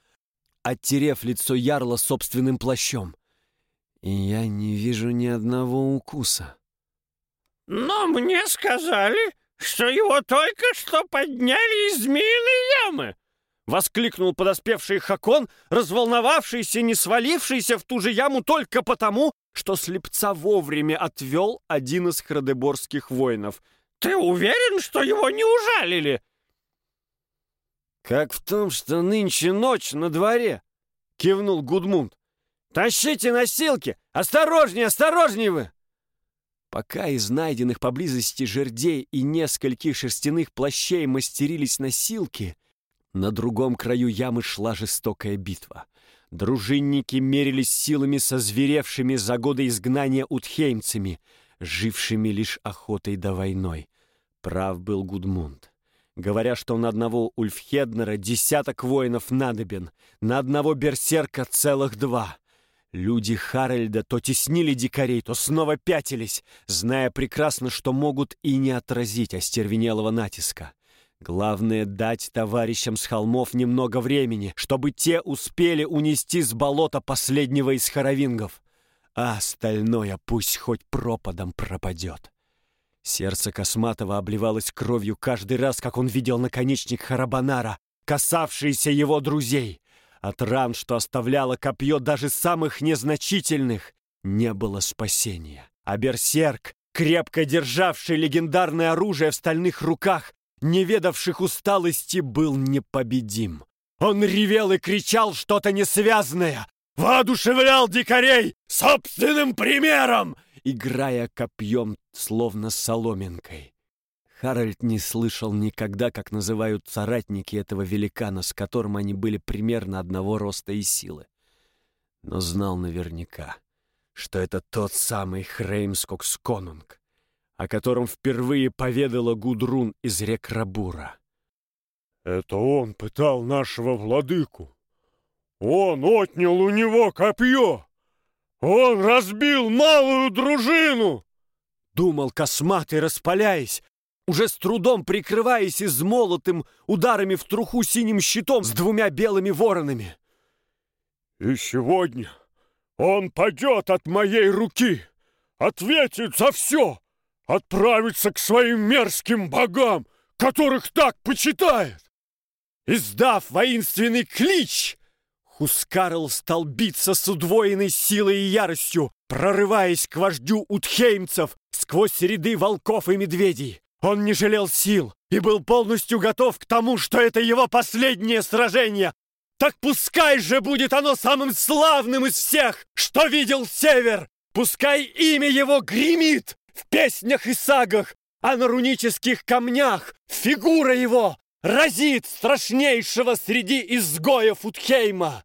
оттерев лицо ярла собственным плащом. «И я не вижу ни одного укуса». «Но мне сказали, что его только что подняли из змеиной ямы!» Воскликнул подоспевший Хакон, разволновавшийся, не свалившийся в ту же яму только потому, что слепца вовремя отвел один из храдеборских воинов. «Ты уверен, что его не ужалили?» «Как в том, что нынче ночь на дворе!» — кивнул Гудмунд. «Тащите носилки! Осторожнее, осторожнее вы!» Пока из найденных поблизости жердей и нескольких шерстяных плащей мастерились носилки, на другом краю ямы шла жестокая битва. Дружинники мерились силами со зверевшими за годы изгнания утхеймцами, жившими лишь охотой да войной. Прав был Гудмунд. Говоря, что на одного Ульфхеднера десяток воинов надобен, на одного берсерка целых два — Люди Харальда то теснили дикарей, то снова пятились, зная прекрасно, что могут и не отразить остервенелого натиска. Главное — дать товарищам с холмов немного времени, чтобы те успели унести с болота последнего из хоровингов, а остальное пусть хоть пропадом пропадет. Сердце Косматова обливалось кровью каждый раз, как он видел наконечник Харабанара, касавшийся его друзей. От ран, что оставляло копье даже самых незначительных, не было спасения. А берсерк, крепко державший легендарное оружие в стальных руках, не ведавших усталости, был непобедим. Он ревел и кричал что-то несвязное, воодушевлял дикарей собственным примером, играя копьем, словно соломинкой. Харальд не слышал никогда, как называют соратники этого великана, с которым они были примерно одного роста и силы. Но знал наверняка, что это тот самый Хреймскок Сконунг, о котором впервые поведала Гудрун из рек Рабура. «Это он пытал нашего владыку. Он отнял у него копье. Он разбил малую дружину!» Думал косматый, распаляясь, уже с трудом прикрываясь измолотым ударами в труху синим щитом с двумя белыми воронами. «И сегодня он падет от моей руки, ответит за все, отправится к своим мерзким богам, которых так почитает!» Издав воинственный клич, Хускарл стал биться с удвоенной силой и яростью, прорываясь к вождю утхеймцев сквозь ряды волков и медведей. Он не жалел сил и был полностью готов к тому, что это его последнее сражение. Так пускай же будет оно самым славным из всех, что видел Север! Пускай имя его гремит в песнях и сагах, а на рунических камнях фигура его разит страшнейшего среди изгоев Утхейма.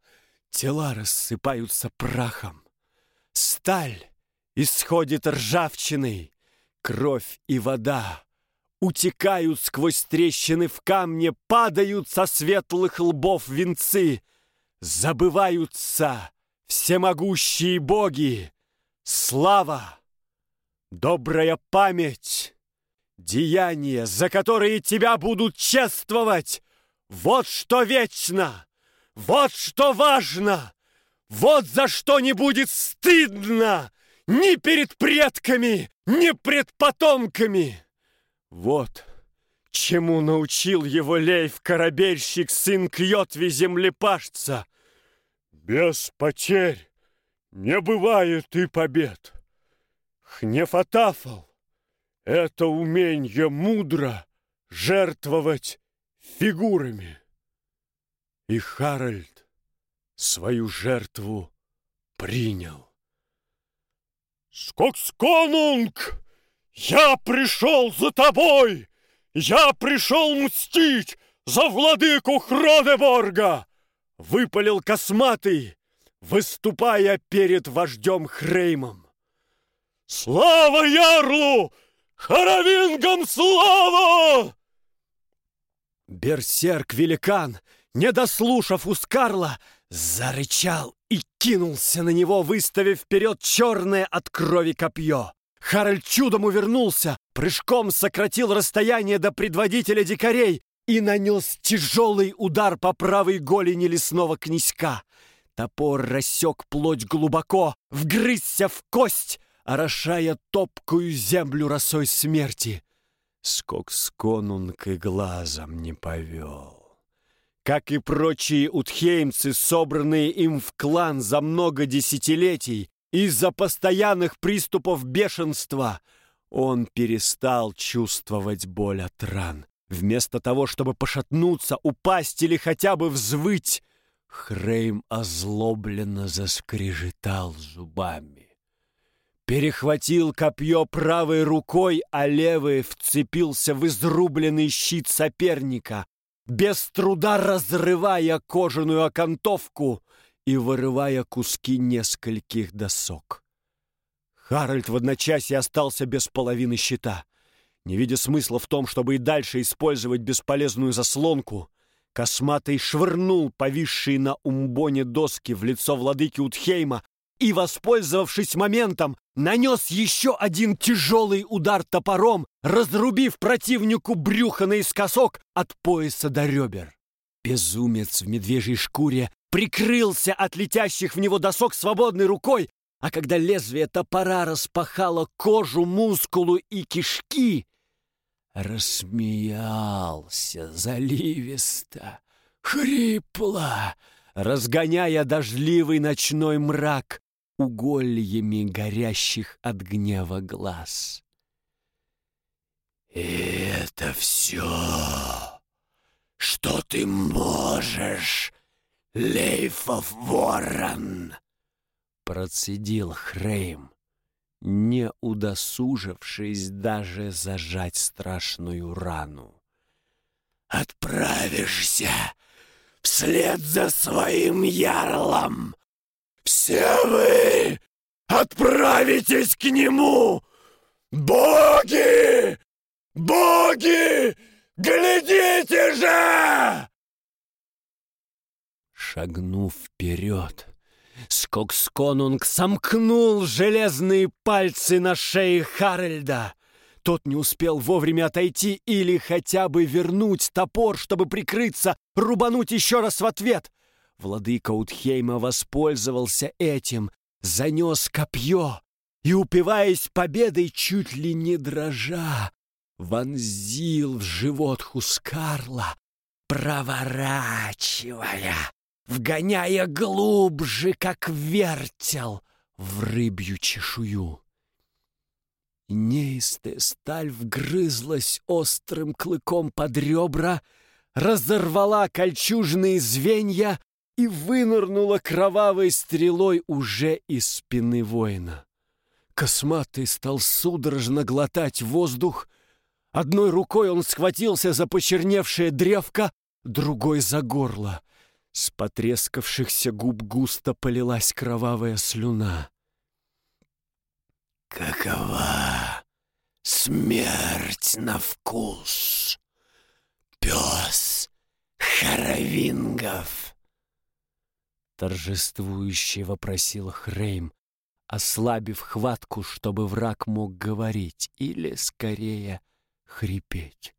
Тела рассыпаются прахом. Сталь исходит ржавчиной, кровь и вода Утекают сквозь трещины в камне, падают со светлых лбов венцы. Забываются всемогущие боги. Слава, добрая память, деяния, за которые тебя будут чествовать. Вот что вечно, вот что важно, вот за что не будет стыдно ни перед предками, ни пред потомками. Вот чему научил его Лейв-корабельщик, сын Кьотви землепашца. Без потерь не бывает и побед. Хнефатафал — это умение мудро жертвовать фигурами. И Харальд свою жертву принял. «Скоксконунг, я пришел за тобой! Я пришел мстить за владыку Хронеборга!» Выпалил косматый, выступая перед вождем Хреймом. «Слава Ярлу! Харавингам слава!» Берсерк-великан, не дослушав Ускарла, зарычал и кинулся на него, выставив вперед черное от крови копье. Харальд чудом увернулся, прыжком сократил расстояние до предводителя дикарей и нанес тяжелый удар по правой голени лесного князька. Топор рассек плоть глубоко, вгрызся в кость, орошая топкую землю росой смерти. Скок с конунг и глазом не повел. Как и прочие утхеймцы, собранные им в клан за много десятилетий, из-за постоянных приступов бешенства, он перестал чувствовать боль от ран. Вместо того, чтобы пошатнуться, упасть или хотя бы взвыть, Хрейм озлобленно заскрежетал зубами. Перехватил копье правой рукой, а левый вцепился в изрубленный щит соперника, без труда разрывая кожаную окантовку и вырывая куски нескольких досок. Харальд в одночасье остался без половины щита. Не видя смысла в том, чтобы и дальше использовать бесполезную заслонку, Косматый швырнул повисшие на умбоне доски в лицо владыки Утхейма и, воспользовавшись моментом, нанес еще один тяжелый удар топором, разрубив противнику брюхо наискосок от пояса до ребер. Безумец в медвежьей шкуре прикрылся от летящих в него досок свободной рукой, а когда лезвие топора распахало кожу, мускулу и кишки, рассмеялся заливисто, хрипло, разгоняя дождливый ночной мрак, угольями горящих от гнева глаз. «И это все, что ты можешь, Лейфов ворон!» Процедил Хрейм, не удосужившись даже зажать страшную рану. «Отправишься вслед за своим ярлом все вы отправитесь к нему! Боги! Боги! Глядите же!» Шагнув вперед, Скоксконунг сомкнул железные пальцы на шее Харальда. Тот не успел вовремя отойти или хотя бы вернуть топор, чтобы прикрыться, рубануть еще раз в ответ. Владыка Утхейма воспользовался этим, занес копье и, упиваясь победой, чуть ли не дрожа, вонзил в живот Хускарла, проворачивая, вгоняя глубже, как вертел, в рыбью чешую. Неистая сталь вгрызлась острым клыком под ребра, разорвала кольчужные звенья и вынырнула кровавой стрелой уже из спины воина. Косматый стал судорожно глотать воздух. Одной рукой он схватился за почерневшее древко, другой — за горло. С потрескавшихся губ густо полилась кровавая слюна. «Какова смерть на вкус, пес Харавингов?» Торжествующе вопросил Хрейм, ослабив хватку, чтобы враг мог говорить или, скорее, хрипеть.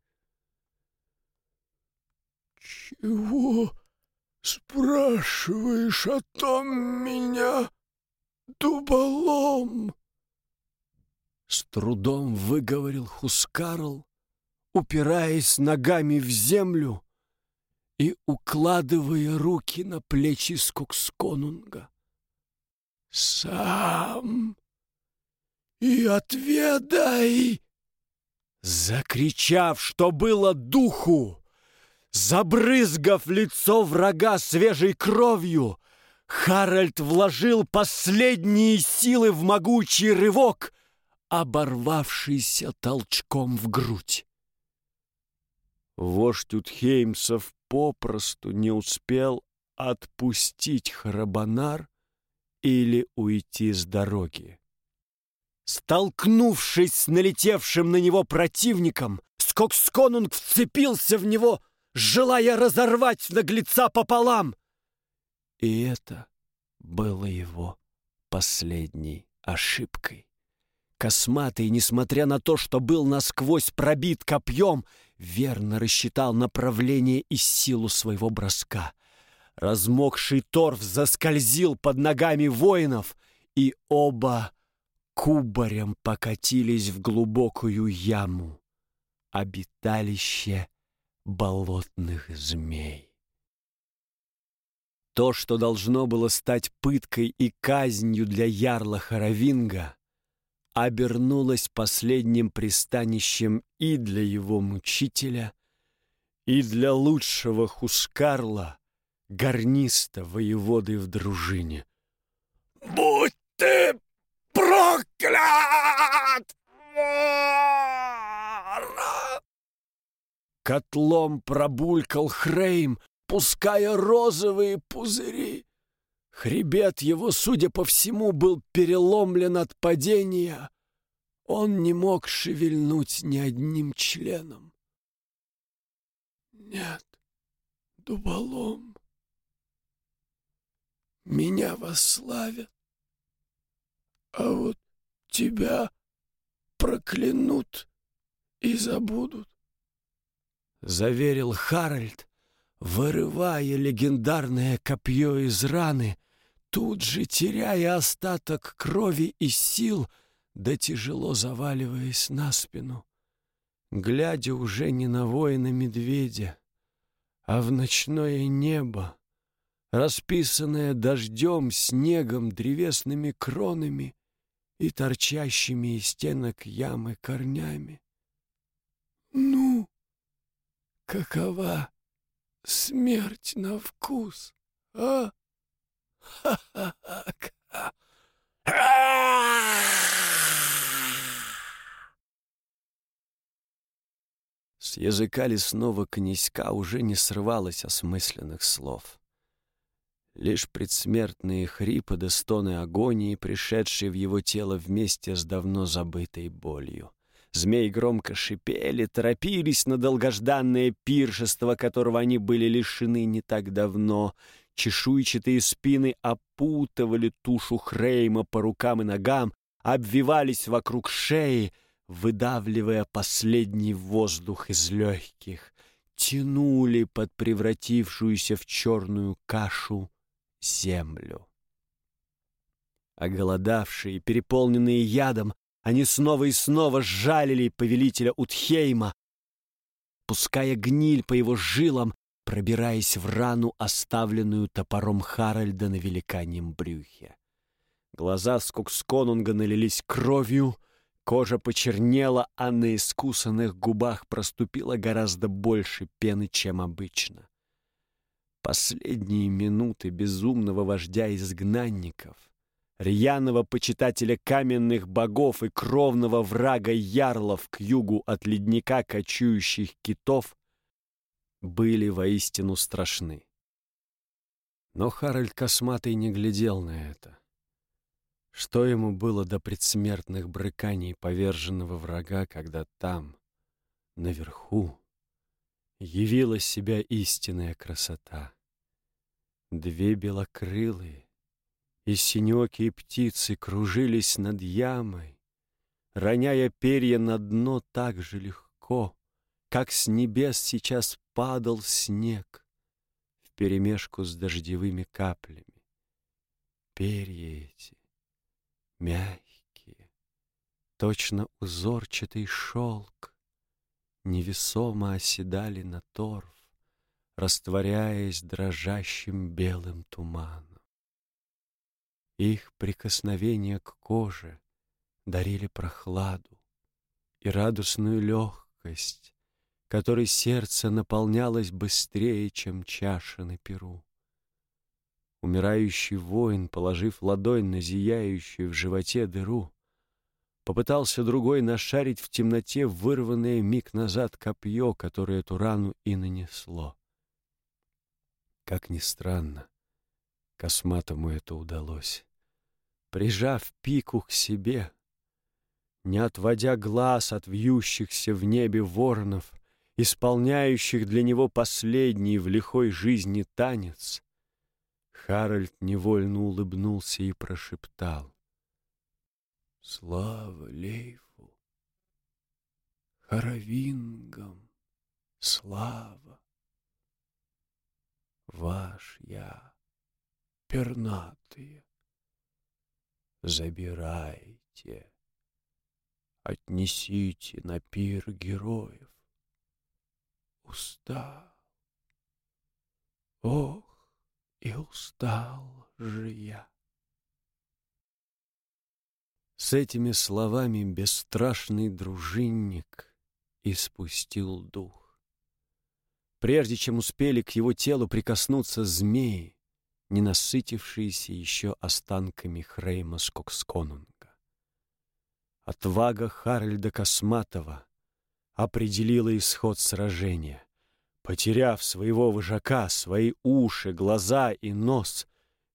«Чего спрашиваешь о том меня, дуболом?» С трудом выговорил Хускарл, упираясь ногами в землю и укладывая руки на плечи Скоксконунга. «Сам и отведай!» Закричав, что было духу, Забрызгав лицо врага свежей кровью, Харальд вложил последние силы в могучий рывок, оборвавшийся толчком в грудь. Вождь Утхеймсов попросту не успел отпустить Харабанар или уйти с дороги. Столкнувшись с налетевшим на него противником, Скоксконунг вцепился в него, желая разорвать наглеца пополам. И это было его последней ошибкой. Косматый, несмотря на то, что был насквозь пробит копьем, верно рассчитал направление и силу своего броска. Размокший торф заскользил под ногами воинов, и оба кубарем покатились в глубокую яму, обиталище болотных змей. То, что должно было стать пыткой и казнью для ярла Харавинга, обернулась последним пристанищем и для его мучителя, и для лучшего Хускарла, гарниста воеводы в дружине. «Будь ты проклят, Котлом пробулькал Хрейм, пуская розовые пузыри. Хребет его, судя по всему, был переломлен от падения. Он не мог шевельнуть ни одним членом. Нет, дуболом, меня восславят, а вот тебя проклянут и забудут. Заверил Харальд, вырывая легендарное копье из раны — тут же теряя остаток крови и сил, да тяжело заваливаясь на спину, глядя уже не на воина-медведя, а в ночное небо, расписанное дождем, снегом, древесными кронами и торчащими из стенок ямы корнями. Ну, какова смерть на вкус, а? С языка лесного князька уже не срывалось осмысленных слов. Лишь предсмертные хрипы да стоны агонии, пришедшие в его тело вместе с давно забытой болью. Змеи громко шипели, торопились на долгожданное пиршество, которого они были лишены не так давно, Чешуйчатые спины опутывали тушу Хрейма по рукам и ногам, обвивались вокруг шеи, выдавливая последний воздух из легких, тянули под превратившуюся в черную кашу землю. Оголодавшие, переполненные ядом, они снова и снова жалили повелителя Утхейма, пуская гниль по его жилам пробираясь в рану, оставленную топором Харальда на великаньем брюхе. Глаза Скоксконунга налились кровью, кожа почернела, а на искусанных губах проступило гораздо больше пены, чем обычно. Последние минуты безумного вождя изгнанников, рьяного почитателя каменных богов и кровного врага ярлов к югу от ледника кочующих китов были воистину страшны. Но Харальд Косматый не глядел на это. Что ему было до предсмертных брыканий поверженного врага, когда там, наверху, явилась себя истинная красота? Две белокрылые и синекие птицы кружились над ямой, роняя перья на дно так же легко, как с небес сейчас падал снег вперемешку с дождевыми каплями. Перья эти, мягкие, точно узорчатый шелк, невесомо оседали на торф, растворяясь дрожащим белым туманом. Их прикосновение к коже дарили прохладу и радостную легкость, которой сердце наполнялось быстрее, чем чаша на перу. Умирающий воин, положив ладонь на зияющую в животе дыру, попытался другой нашарить в темноте вырванное миг назад копье, которое эту рану и нанесло. Как ни странно, косматому это удалось. Прижав пику к себе, не отводя глаз от вьющихся в небе воронов, исполняющих для него последний в лихой жизни танец, Харальд невольно улыбнулся и прошептал. «Слава Лейфу! Харавингам! Слава! Ваш я, пернатые, забирайте, отнесите на пир героев. Устал, ох, и устал же я. С этими словами бесстрашный дружинник испустил дух. Прежде чем успели к его телу прикоснуться змеи, не насытившиеся еще останками Хрейма Скоксконунга. Отвага Харальда Косматова определила исход сражения. Потеряв своего вожака, свои уши, глаза и нос,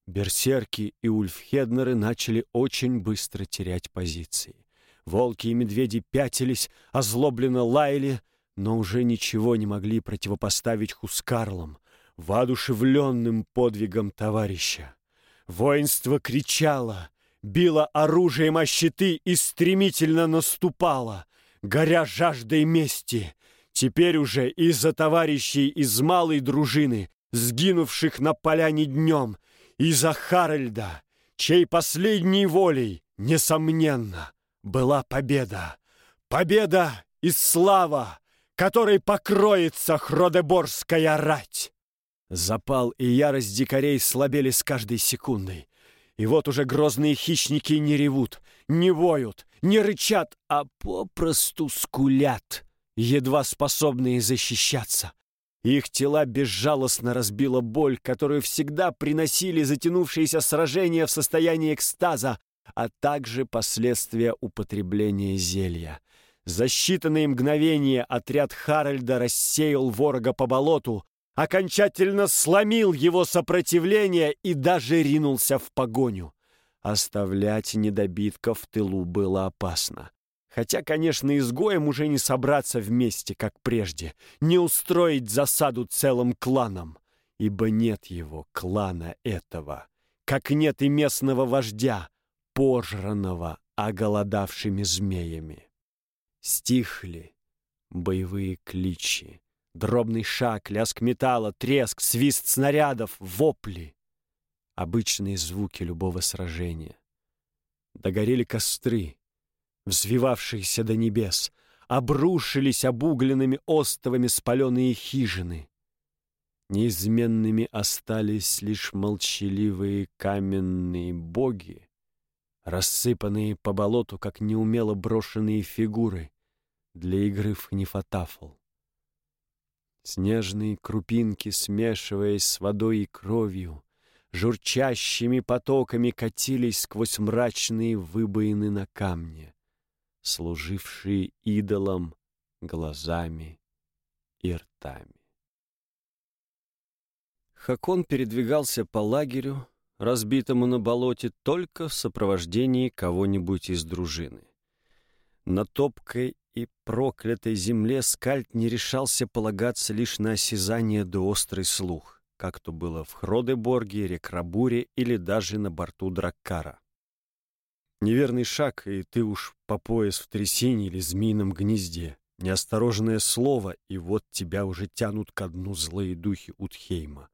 Берсерки и ульфхеднеры начали очень быстро терять позиции. Волки и медведи пятились, озлобленно лаяли, но уже ничего не могли противопоставить Хускарлам, воодушевленным подвигом товарища. Воинство кричало, било оружием о щиты и стремительно наступало, горя жаждой мести. Теперь уже из-за товарищей из малой дружины, сгинувших на поляне днем, и за Харальда, чей последней волей, несомненно, была победа. Победа и слава, которой покроется Хродеборская рать. Запал и ярость дикарей слабели с каждой секундой. И вот уже грозные хищники не ревут, не воют, не рычат, а попросту скулят, едва способные защищаться. Их тела безжалостно разбила боль, которую всегда приносили затянувшиеся сражения в состоянии экстаза, а также последствия употребления зелья. За считанные мгновения отряд Харальда рассеял ворога по болоту, окончательно сломил его сопротивление и даже ринулся в погоню. Оставлять недобитков в тылу было опасно. Хотя, конечно, изгоем уже не собраться вместе, как прежде, не устроить засаду целым кланом, ибо нет его, клана этого, как нет и местного вождя, пожранного оголодавшими змеями. Стихли боевые кличи, дробный шаг, лязг металла, треск, свист снарядов, вопли. Обычные звуки любого сражения. Догорели костры, взвивавшиеся до небес, обрушились обугленными остовами спаленные хижины. Неизменными остались лишь молчаливые каменные боги, рассыпанные по болоту, как неумело брошенные фигуры для игры в хнифотафл. Снежные крупинки, смешиваясь с водой и кровью, журчащими потоками катились сквозь мрачные выбоины на камне служившие идолам глазами и ртами. Хакон передвигался по лагерю, разбитому на болоте, только в сопровождении кого-нибудь из дружины. На топкой и проклятой земле скальд не решался полагаться лишь на осязание да острый слух, как то было в Хродеборге, Рекрабуре или даже на борту Драккара. Неверный шаг, и ты уж по пояс в трясине или змеином гнезде. Неосторожное слово, и вот тебя уже тянут ко дну злые духи Утхейма.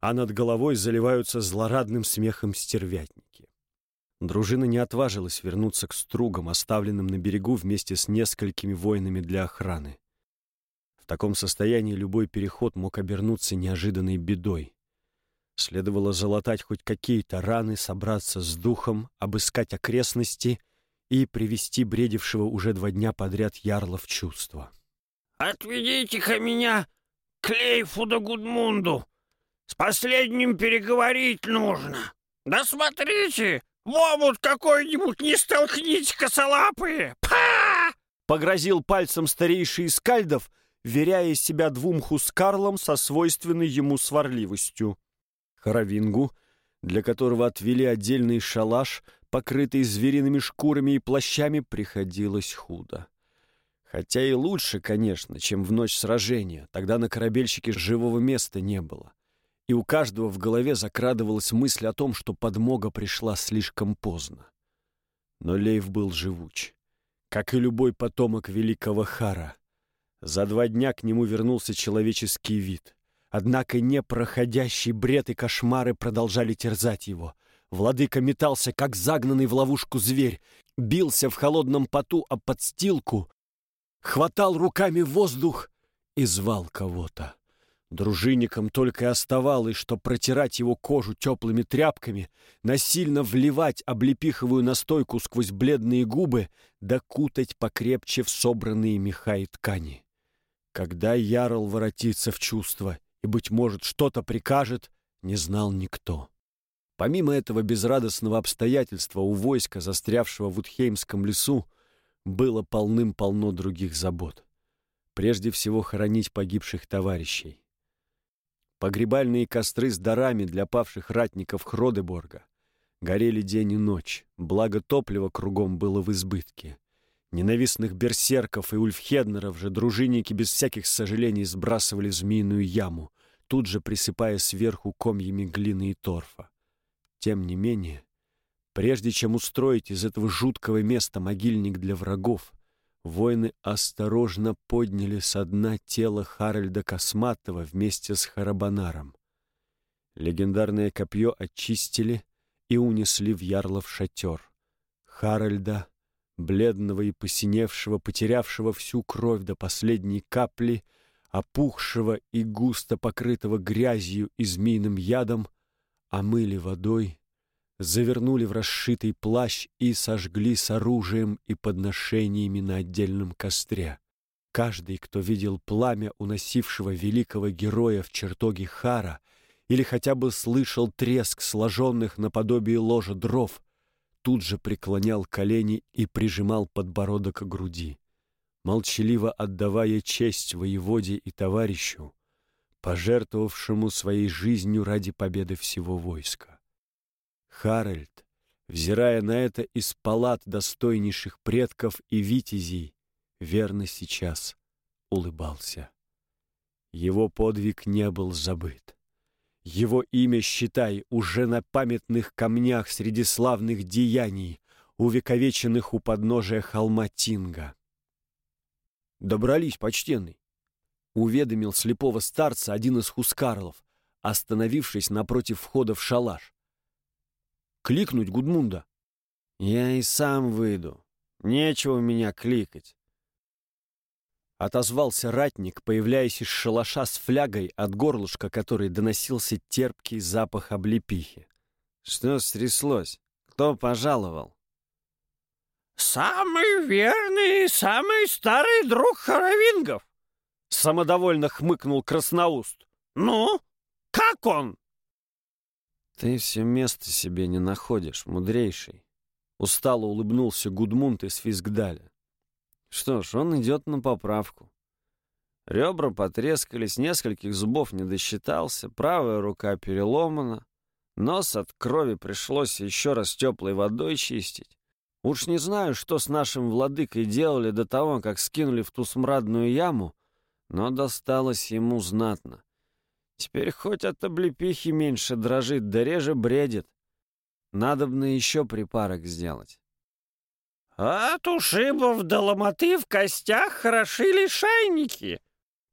А над головой заливаются злорадным смехом стервятники. Дружина не отважилась вернуться к стругам, оставленным на берегу вместе с несколькими воинами для охраны. В таком состоянии любой переход мог обернуться неожиданной бедой. Следовало залатать хоть какие-то раны, собраться с духом, обыскать окрестности и привести бредившего уже два дня подряд ярла в чувство. отведите-ка меня к Лейфу да Гудмунду. С последним переговорить нужно. Да смотрите, в омут какой-нибудь не столкните косолапые! Па!» Погрозил пальцем старейший из кальдов, веряя себя двум хускарлам со свойственной ему сварливостью. Харавингу, для которого отвели отдельный шалаш, покрытый звериными шкурами и плащами, приходилось худо. Хотя и лучше, конечно, чем в ночь сражения, тогда на корабельщике живого места не было и у каждого в голове закрадывалась мысль о том, что подмога пришла слишком поздно. Но Лейв был живуч, как и любой потомок великого Хара. За два дня к нему вернулся человеческий вид. Однако непроходящий бред и кошмары продолжали терзать его. Владыка метался, как загнанный в ловушку зверь, бился в холодном поту об подстилку, хватал руками воздух и звал кого-то. Дружинникам только и оставалось, что протирать его кожу теплыми тряпками, насильно вливать облепиховую настойку сквозь бледные губы, да кутать покрепче в собранные меха и ткани. Когда Ярл воротится в чувство и, быть может, что-то прикажет, не знал никто. Помимо этого безрадостного обстоятельства у войска, застрявшего в Утхеймском лесу, было полным-полно других забот. Прежде всего хоронить погибших товарищей. Погребальные костры с дарами для павших ратников Хродеборга горели день и ночь, благо топлива кругом было в избытке. Ненавистных берсерков и ульфхеднеров же дружинники без всяких сожалений сбрасывали в змеиную яму, тут же присыпая сверху комьями глины и торфа. Тем не менее, прежде чем устроить из этого жуткого места могильник для врагов, воины осторожно подняли со дна тело Харальда Косматова вместе с Харабанаром. Легендарное копье очистили и унесли в Ярлов шатер. Харальда, бледного и посиневшего, потерявшего всю кровь до последней капли, опухшего и густо покрытого грязью и змеиным ядом, омыли водой завернули в расшитый плащ и сожгли с оружием и подношениями на отдельном костре. Каждый, кто видел пламя уносившего великого героя в чертоге Хара или хотя бы слышал треск сложенных наподобие ложа дров, тут же преклонял колени и прижимал подбородок к груди, молчаливо отдавая честь воеводе и товарищу, пожертвовавшему своей жизнью ради победы всего войска. Харальд, взирая на это из палат достойнейших предков и витязей, верно сейчас улыбался. Его подвиг не был забыт. Его имя, считай, уже на памятных камнях среди славных деяний, увековеченных у подножия холма Тинга. «Добрались, почтенный!» — уведомил слепого старца один из хускарлов, остановившись напротив входа в шалаш кликнуть Гудмунда. «Я и сам выйду. Нечего меня кликать». Отозвался ратник, появляясь из шалаша с флягой, от горлышка которой доносился терпкий запах облепихи. «Что стряслось? Кто пожаловал?» «Самый верный и самый старый друг Хоровингов!» Самодовольно хмыкнул Красноуст. «Ну, как он?» «Ты все место себе не находишь, мудрейший!» Устало улыбнулся Гудмунд из Физгдаля. «Что ж, он идет на поправку. Ребра потрескались, нескольких зубов не досчитался, правая рука переломана, нос от крови пришлось еще раз теплой водой чистить. Уж не знаю, что с нашим владыкой делали до того, как скинули в ту смрадную яму, но досталось ему знатно. Теперь хоть от облепихи меньше дрожит, да реже бредит. Надобно еще припарок сделать. От ушибов до ломоты в костях хороши лишайники.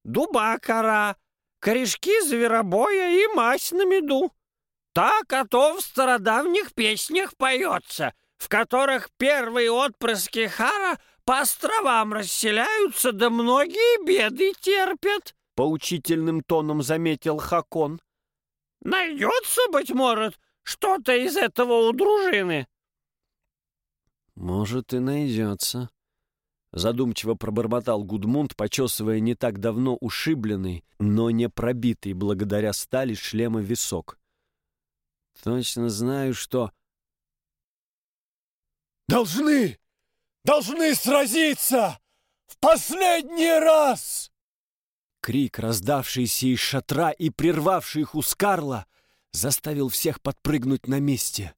Дуба кора, корешки зверобоя и мазь на меду. Так, а то в стародавних песнях поется, в которых первые отпрыски Хара по островам расселяются, да многие беды терпят поучительным тоном заметил Хакон. «Найдется, быть может, что-то из этого у дружины?» «Может, и найдется. Задумчиво пробормотал Гудмунд, почесывая не так давно ушибленный, но не пробитый благодаря стали шлема висок. «Точно знаю, что...» «Должны! Должны сразиться! В последний раз!» Крик, раздавшийся из шатра и прервавший их у Скарла, заставил всех подпрыгнуть на месте.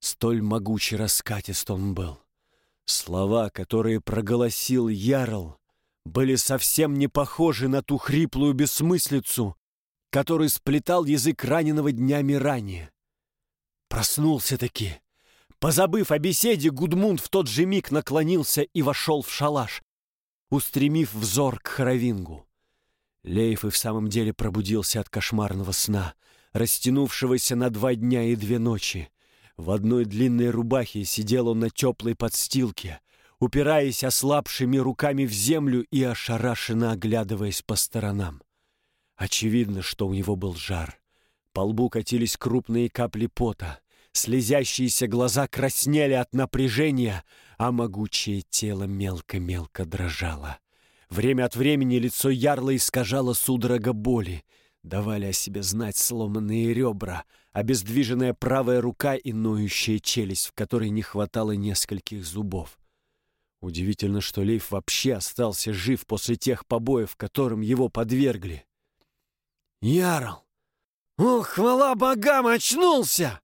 Столь могучий раскатист он был. Слова, которые проголосил Ярл, были совсем не похожи на ту хриплую бессмыслицу, который сплетал язык раненого днями ранее. Проснулся-таки. Позабыв о беседе, Гудмунд в тот же миг наклонился и вошел в шалаш, устремив взор к Хоровингу. Лейф и в самом деле пробудился от кошмарного сна, растянувшегося на два дня и две ночи. В одной длинной рубахе сидел он на теплой подстилке, упираясь ослабшими руками в землю и ошарашенно оглядываясь по сторонам. Очевидно, что у него был жар. По лбу катились крупные капли пота, слезящиеся глаза краснели от напряжения, а могучее тело мелко-мелко дрожало. Время от времени лицо ярла искажало судорога боли, давали о себе знать сломанные ребра, обездвиженная правая рука и ноющая челюсть, в которой не хватало нескольких зубов. Удивительно, что Лейф вообще остался жив после тех побоев, которым его подвергли. «Ярл! Ох, хвала богам, очнулся!»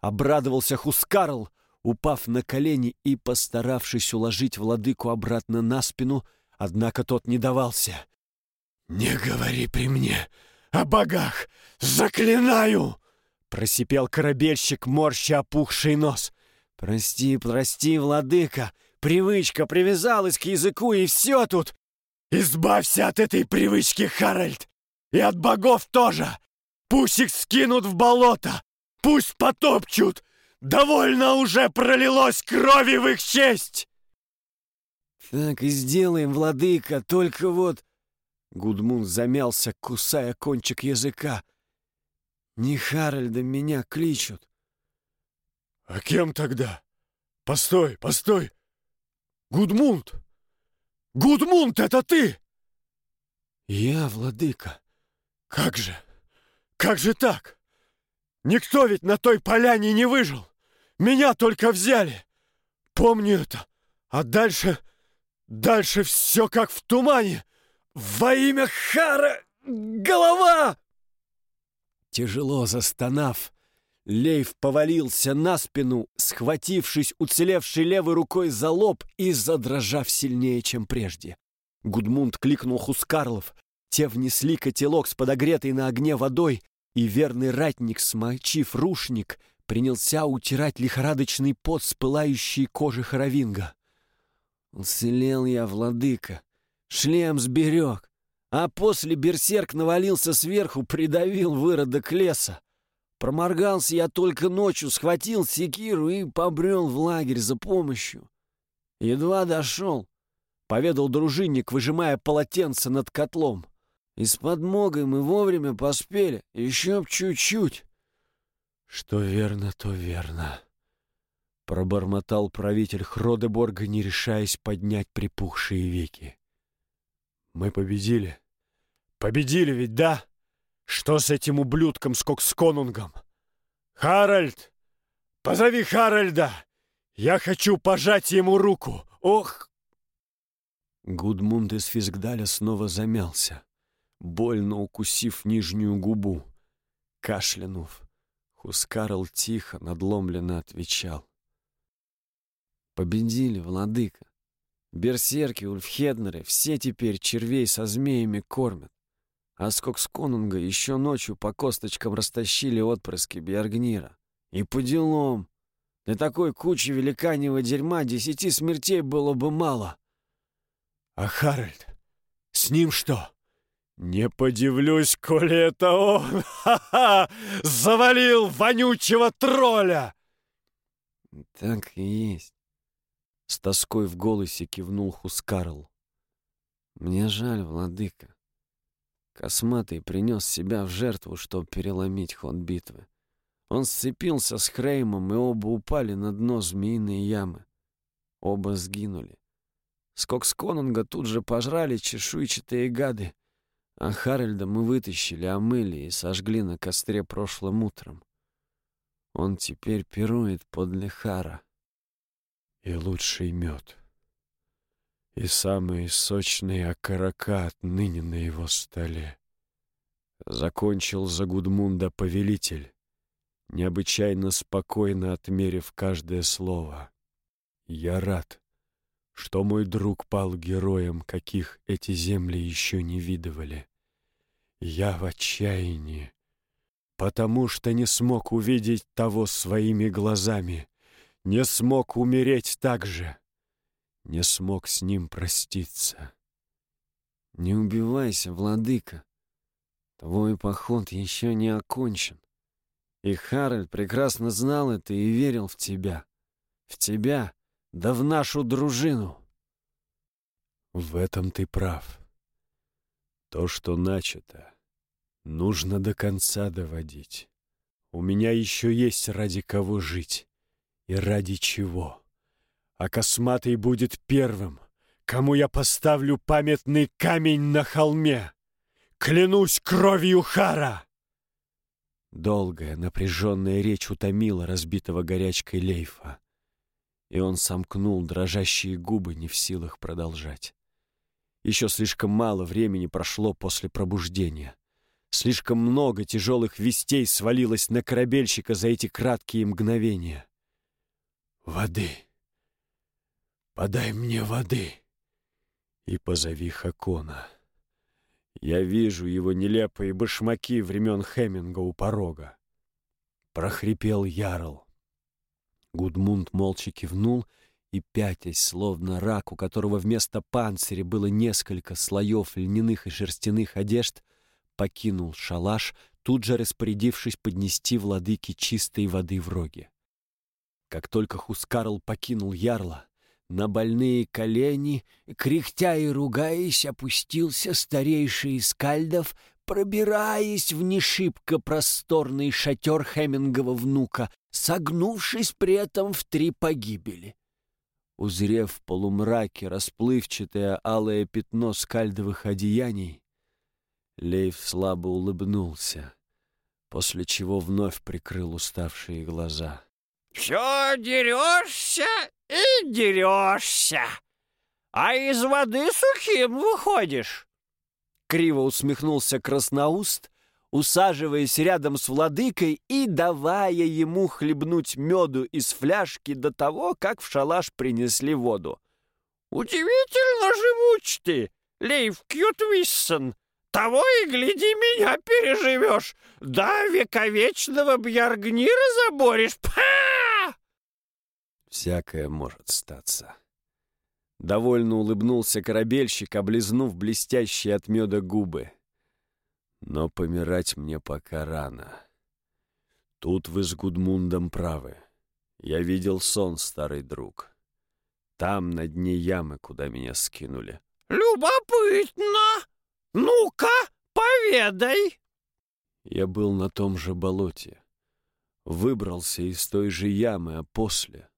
Обрадовался Хускарл, упав на колени и постаравшись уложить владыку обратно на спину, однако тот не давался. «Не говори при мне о богах! Заклинаю!» Просипел корабельщик, морща опухший нос. «Прости, прости, владыка! Привычка привязалась к языку, и все тут!» «Избавься от этой привычки, Харальд! И от богов тоже! Пусть их скинут в болото! Пусть потопчут! Довольно уже пролилось крови в их честь!» «Так и сделаем, владыка, только вот...» Гудмун замялся, кусая кончик языка. Не Харальда меня кличут. А кем тогда? Постой, постой! Гудмунд! Гудмунд, это ты! Я, владыка. Как же? Как же так? Никто ведь на той поляне не выжил. Меня только взяли. Помню это. А дальше... Дальше все как в тумане. Во имя Хара... Голова! Тяжело застонав, Лейв повалился на спину, схватившись уцелевшей левой рукой за лоб и задрожав сильнее, чем прежде. Гудмунд кликнул Хускарлов. Те внесли котелок с подогретой на огне водой, и верный ратник, смочив рушник, принялся утирать лихорадочный пот с пылающей кожи Хоровинга. «Уцелел я, владыка, шлем сберег, а после берсерк навалился сверху, придавил выродок леса. Проморгался я только ночью, схватил секиру и побрел в лагерь за помощью. Едва дошел, — поведал дружинник, выжимая полотенце над котлом. И с подмогой мы вовремя поспели, еще б чуть-чуть. Что верно, то верно, — пробормотал правитель Хродеборга, не решаясь поднять припухшие веки. Мы победили. Победили ведь, да? Что с этим ублюдком с Коксконунгом? Харальд! Позови Харальда! Я хочу пожать ему руку! Ох!» Гудмунд из Физгдаля снова замялся, больно укусив нижнюю губу. Кашлянув, Хускарл тихо, надломленно отвечал. «Победили, владыка. Берсерки, ульфхеднеры, все теперь червей со змеями кормят. А Скоксконунга еще ночью по косточкам растащили отпрыски Бьяргнира. И по делам. Для такой кучи великаньего дерьма десяти смертей было бы мало. А Харальд? С ним что? Не подивлюсь, коли это он, ха-ха, завалил вонючего тролля! Так и есть. С тоской в голосе кивнул Хускарл. «Мне жаль, владыка. Косматый принес себя в жертву, чтобы переломить ход битвы. Он сцепился с Хреймом, и оба упали на дно змеиной ямы. Оба сгинули. Скоксконунга тут же пожрали чешуйчатые гады, а Харальда мы вытащили, омыли и сожгли на костре прошлым утром. Он теперь пирует подле Хара. И лучший мед, и самые сочные окорока отныне на его столе. Закончил за Гудмунда повелитель, необычайно спокойно отмерив каждое слово. Я рад, что мой друг пал героем, каких эти земли еще не видывали. Я в отчаянии, потому что не смог увидеть того своими глазами, не смог умереть так же, не смог с ним проститься. Не убивайся, владыка. Твой поход еще не окончен. И Харальд прекрасно знал это и верил в тебя. В тебя, да в нашу дружину. В этом ты прав. То, что начато, нужно до конца доводить. У меня еще есть ради кого жить и ради чего. А Косматый будет первым, кому я поставлю памятный камень на холме. Клянусь кровью Хара!» Долгая, напряженная речь утомила разбитого горячкой Лейфа и он сомкнул дрожащие губы, не в силах продолжать. Еще слишком мало времени прошло после пробуждения. Слишком много тяжелых вестей свалилось на корабельщика за эти краткие мгновения. «Воды! Подай мне воды!» «И позови Хакона!» Я вижу его нелепые башмаки времен Хеминга у порога. Прохрипел Ярл. Гудмунд молча кивнул и, пятясь, словно рак, у которого вместо панциря было несколько слоев льняных и шерстяных одежд, покинул шалаш, тут же распорядившись поднести владыке чистой воды в роге. Как только Хускарл покинул ярла, на больные колени, кряхтя и ругаясь, опустился старейший из кальдов, пробираясь в нешибко просторный шатер Хемингова внука, согнувшись при этом в три погибели. Узрев в полумраке расплывчатое алое пятно скальдовых одеяний, Лейв слабо улыбнулся, после чего вновь прикрыл уставшие глаза. «Все дерешься и дерешься, а из воды сухим выходишь!» Криво усмехнулся Красноуст, усаживаясь рядом с владыкой и давая ему хлебнуть меду из фляжки до того, как в шалаш принесли воду. «Удивительно живуч ты, Лейв Кьютвиссон! Того и гляди, меня переживешь! Да вековечного Бьяргнира заборешь! Па!» «Всякое может статься». Довольно улыбнулся корабельщик, облизнув блестящие от меда губы. Но помирать мне пока рано. Тут вы с Гудмундом правы. Я видел сон, старый друг. Там, на дне ямы, куда меня скинули. «Любопытно! Ну-ка, поведай!» Я был на том же болоте. Выбрался из той же ямы, а после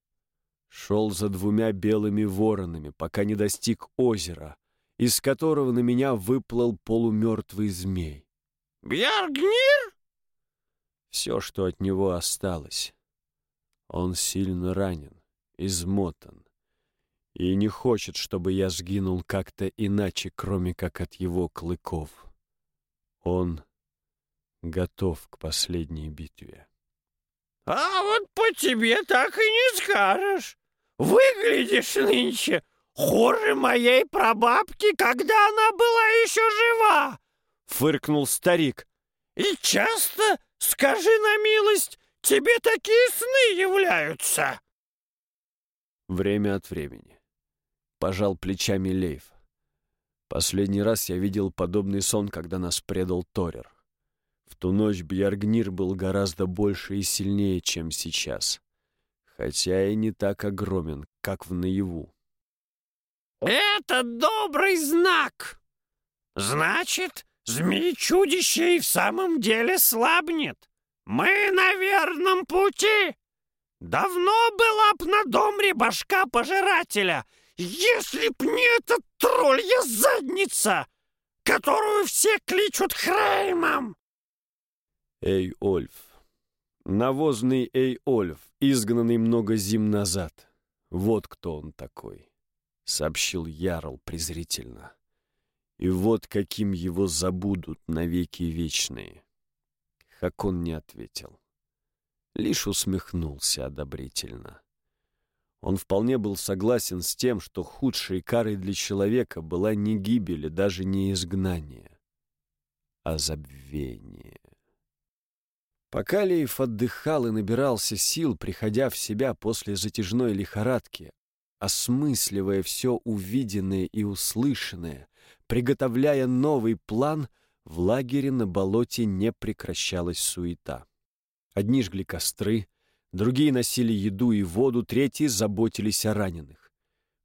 Шел за двумя белыми воронами, пока не достиг озера, из которого на меня выплыл полумертвый змей. «Бьяргнир?» Все, что от него осталось. Он сильно ранен, измотан, и не хочет, чтобы я сгинул как-то иначе, кроме как от его клыков. Он готов к последней битве. «А вот по тебе так и не скажешь. Выглядишь нынче хуже моей прабабки, когда она была еще жива!» — фыркнул старик. «И часто, скажи на милость, тебе такие сны являются?» Время от времени. Пожал плечами Лейв. Последний раз я видел подобный сон, когда нас предал Торер. В ту ночь Бьяргнир был гораздо больше и сильнее, чем сейчас хотя и не так огромен, как в наяву. «Это добрый знак! Значит, змеи-чудище и в самом деле слабнет. Мы на верном пути. Давно была б на домре башка пожирателя, если б не эта троллья задница, которую все кличут Хреймом!» Эй-Ольф. Навозный Эй-Ольф, изгнанный много зим назад. Вот кто он такой, — сообщил Ярл презрительно. И вот каким его забудут навеки вечные. Хакон не ответил. Лишь усмехнулся одобрительно. Он вполне был согласен с тем, что худшей карой для человека была не гибель и даже не изгнание, а забвение. Пока Лейф отдыхал и набирался сил, приходя в себя после затяжной лихорадки, осмысливая все увиденное и услышанное, приготовляя новый план, в лагере на болоте не прекращалась суета. Одни жгли костры, другие носили еду и воду, третьи заботились о раненых.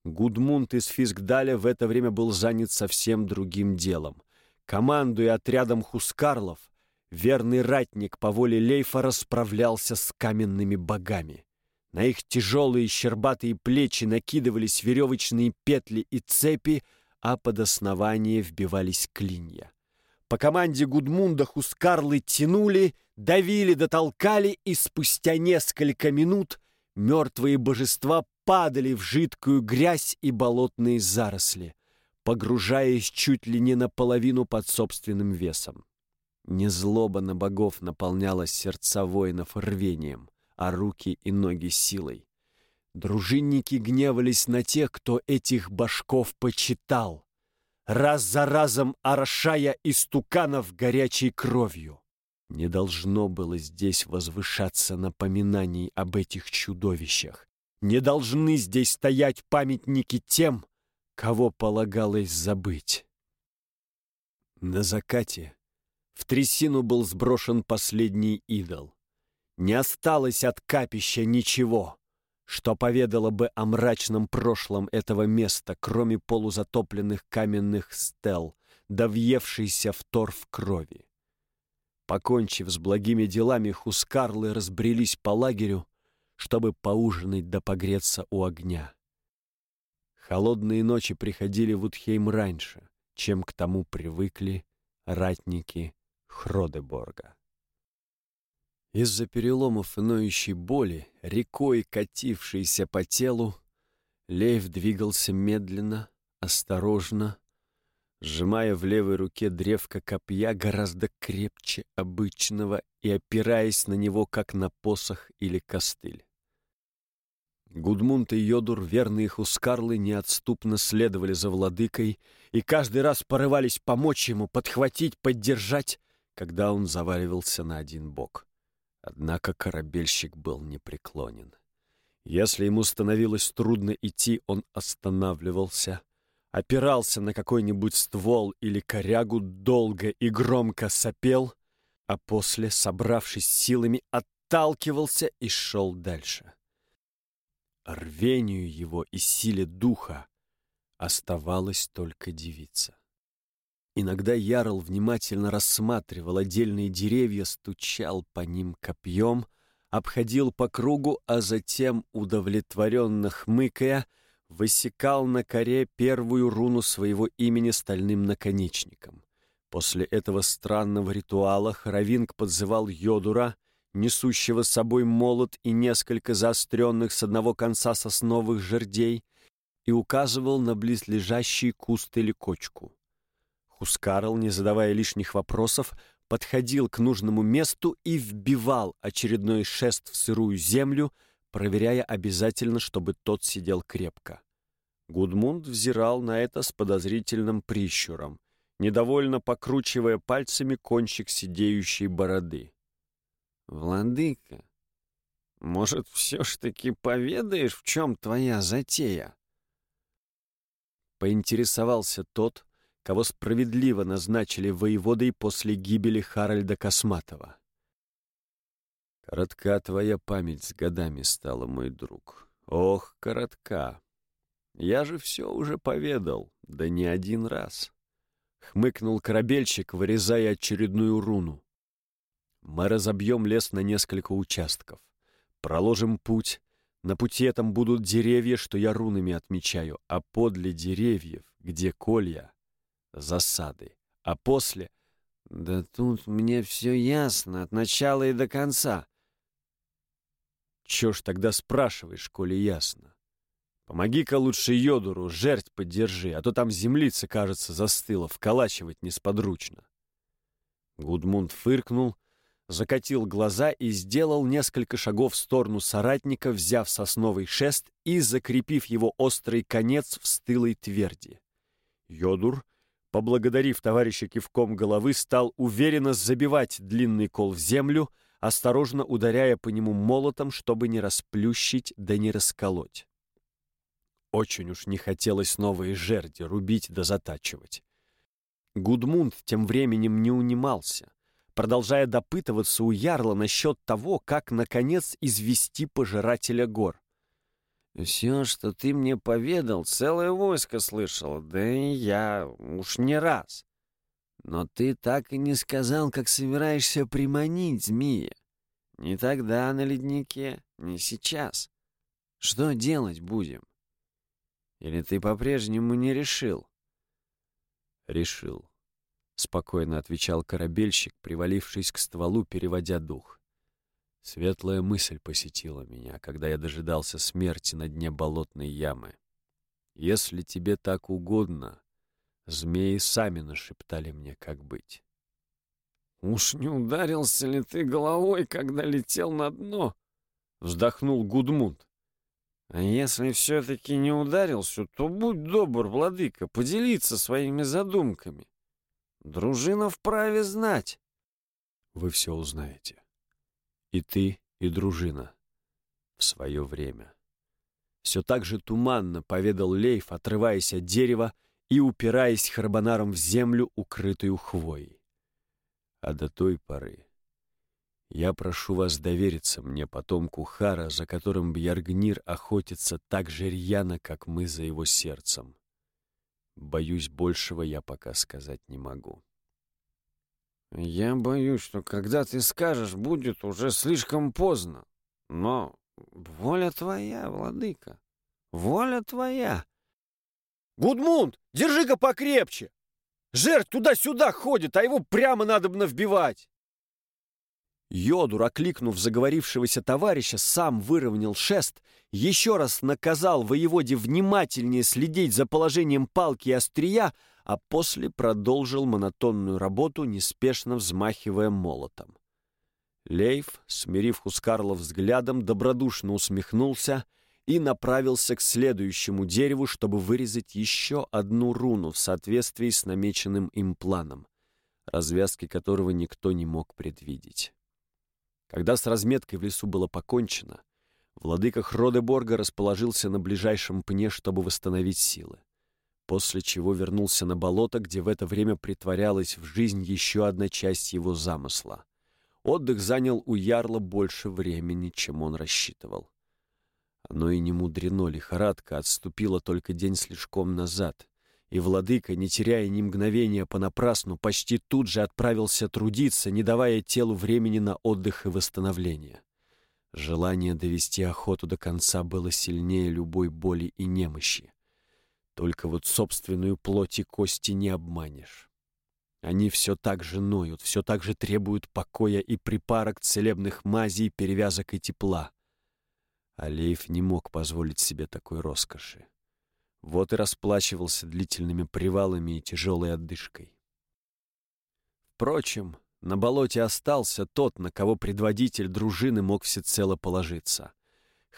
Гудмунд из Фискдаля в это время был занят совсем другим делом. Командуя отрядом хускарлов, верный ратник по воле Лейфа расправлялся с каменными богами. На их тяжелые щербатые плечи накидывались веревочные петли и цепи, а под основание вбивались клинья. По команде Гудмунда Хускарлы тянули, давили дотолкали, и спустя несколько минут мертвые божества падали в жидкую грязь и болотные заросли, погружаясь чуть ли не наполовину под собственным весом. Не злоба на богов наполняла сердца воинов рвением, а руки и ноги силой. Дружинники гневались на тех, кто этих башков почитал, раз за разом орошая истуканов горячей кровью. Не должно было здесь возвышаться напоминаний об этих чудовищах. Не должны здесь стоять памятники тем, кого полагалось забыть. На закате в трясину был сброшен последний идол. Не осталось от капища ничего что поведало бы о мрачном прошлом этого места, кроме полузатопленных каменных стел, да в торф крови. Покончив с благими делами, хускарлы разбрелись по лагерю, чтобы поужинать да погреться у огня. Холодные ночи приходили в Утхейм раньше, чем к тому привыкли ратники Хродеборга. Из-за переломов и ноющей боли, рекой катившейся по телу, Лев двигался медленно, осторожно, сжимая в левой руке древко копья гораздо крепче обычного и опираясь на него, как на посох или костыль. Гудмунд и Йодур, верные хускарлы, неотступно следовали за владыкой и каждый раз порывались помочь ему, подхватить, поддержать, когда он заваливался на один бок. Однако корабельщик был непреклонен. Если ему становилось трудно идти, он останавливался, опирался на какой-нибудь ствол или корягу, долго и громко сопел, а после, собравшись силами, отталкивался и шел дальше. Рвению его и силе духа оставалось только дивиться. Иногда Ярл внимательно рассматривал отдельные деревья, стучал по ним копьем, обходил по кругу, а затем, удовлетворенно хмыкая, высекал на коре первую руну своего имени стальным наконечником. После этого странного ритуала Хоровинг подзывал Йодура, несущего с собой молот и несколько заостренных с одного конца сосновых жердей, и указывал на близлежащий куст или кочку. Хускарл, не задавая лишних вопросов, подходил к нужному месту и вбивал очередной шест в сырую землю, проверяя обязательно, чтобы тот сидел крепко. Гудмунд взирал на это с подозрительным прищуром, недовольно покручивая пальцами кончик сидеющей бороды. «Владыка, может, все ж таки поведаешь, в чем твоя затея?» Поинтересовался тот, кого справедливо назначили воеводой после гибели Харальда Косматова. Коротка твоя память с годами стала, мой друг. Ох, коротка. Я же все уже поведал, да не один раз. Хмыкнул корабельщик, вырезая очередную руну. Мы разобьем лес на несколько участков. Проложим путь, На пути этом будут деревья, что я рунами отмечаю, а подле деревьев, где колья, засады, а после... Да тут мне все ясно, от начала и до конца. Чё ж тогда спрашиваешь, коли ясно? Помоги-ка лучше Йодуру, жерть поддержи, а то там землица, кажется, застыла, вколачивать несподручно. Гудмунд фыркнул, закатил глаза и сделал несколько шагов в сторону соратника, взяв сосновый шест и закрепив его острый конец в стылой тверди. Йодур, поблагодарив товарища кивком головы, стал уверенно забивать длинный кол в землю, осторожно ударяя по нему молотом, чтобы не расплющить да не расколоть. Очень уж не хотелось новые жерди рубить да затачивать. Гудмунд тем временем не унимался, продолжая допытываться у Ярла насчет того, как, наконец, извести пожирателя гор. «Все, что ты мне поведал, целое войско слышал, да и я уж не раз. Но ты так и не сказал, как собираешься приманить змея. Ни тогда на леднике, ни сейчас. Что делать будем? Или ты по-прежнему не решил?» «Решил», — спокойно отвечал корабельщик, привалившись к стволу, переводя дух. Светлая мысль посетила меня, когда я дожидался смерти на дне болотной ямы. «Если тебе так угодно, змеи сами нашептали мне, как быть». «Уж не ударился ли ты головой, когда летел на дно?» — вздохнул Гудмунд. А если все-таки не ударился, то будь добр, владыка, поделиться своими задумками. Дружина вправе знать. Вы все узнаете. И ты, и дружина. В свое время. Все так же туманно поведал Лейф, отрываясь от дерева и упираясь храбонаром в землю, укрытую хвоей. А до той поры я прошу вас довериться мне, потомку Хара, за которым Бьяргнир охотится так же рьяно, как мы за его сердцем. Боюсь, большего я пока сказать не могу. Я боюсь, что когда ты скажешь, будет уже слишком поздно. Но воля твоя, владыка, воля твоя. Гудмунд, держи-ка покрепче! Жертв туда-сюда ходит, а его прямо надо бы вбивать. Йодур, окликнув заговорившегося товарища, сам выровнял шест, еще раз наказал воеводе внимательнее следить за положением палки и острия, а после продолжил монотонную работу, неспешно взмахивая молотом. Лейф, смирив Хускарла взглядом, добродушно усмехнулся и направился к следующему дереву, чтобы вырезать еще одну руну в соответствии с намеченным им планом, развязки которого никто не мог предвидеть. Когда с разметкой в лесу было покончено, владыка Хродеборга расположился на ближайшем пне, чтобы восстановить силы. После чего вернулся на болото, где в это время притворялась в жизнь еще одна часть его замысла. Отдых занял у Ярла больше времени, чем он рассчитывал. Оно и не мудрено, лихорадка отступила только день слишком назад и владыка, не теряя ни мгновения понапрасну, почти тут же отправился трудиться, не давая телу времени на отдых и восстановление. Желание довести охоту до конца было сильнее любой боли и немощи. Только вот собственную плоть и кости не обманешь. Они все так же ноют, все так же требуют покоя и припарок целебных мазей, перевязок и тепла. Алеев не мог позволить себе такой роскоши. Вот и расплачивался длительными привалами и тяжелой отдышкой. Впрочем, на болоте остался тот, на кого предводитель дружины мог всецело положиться.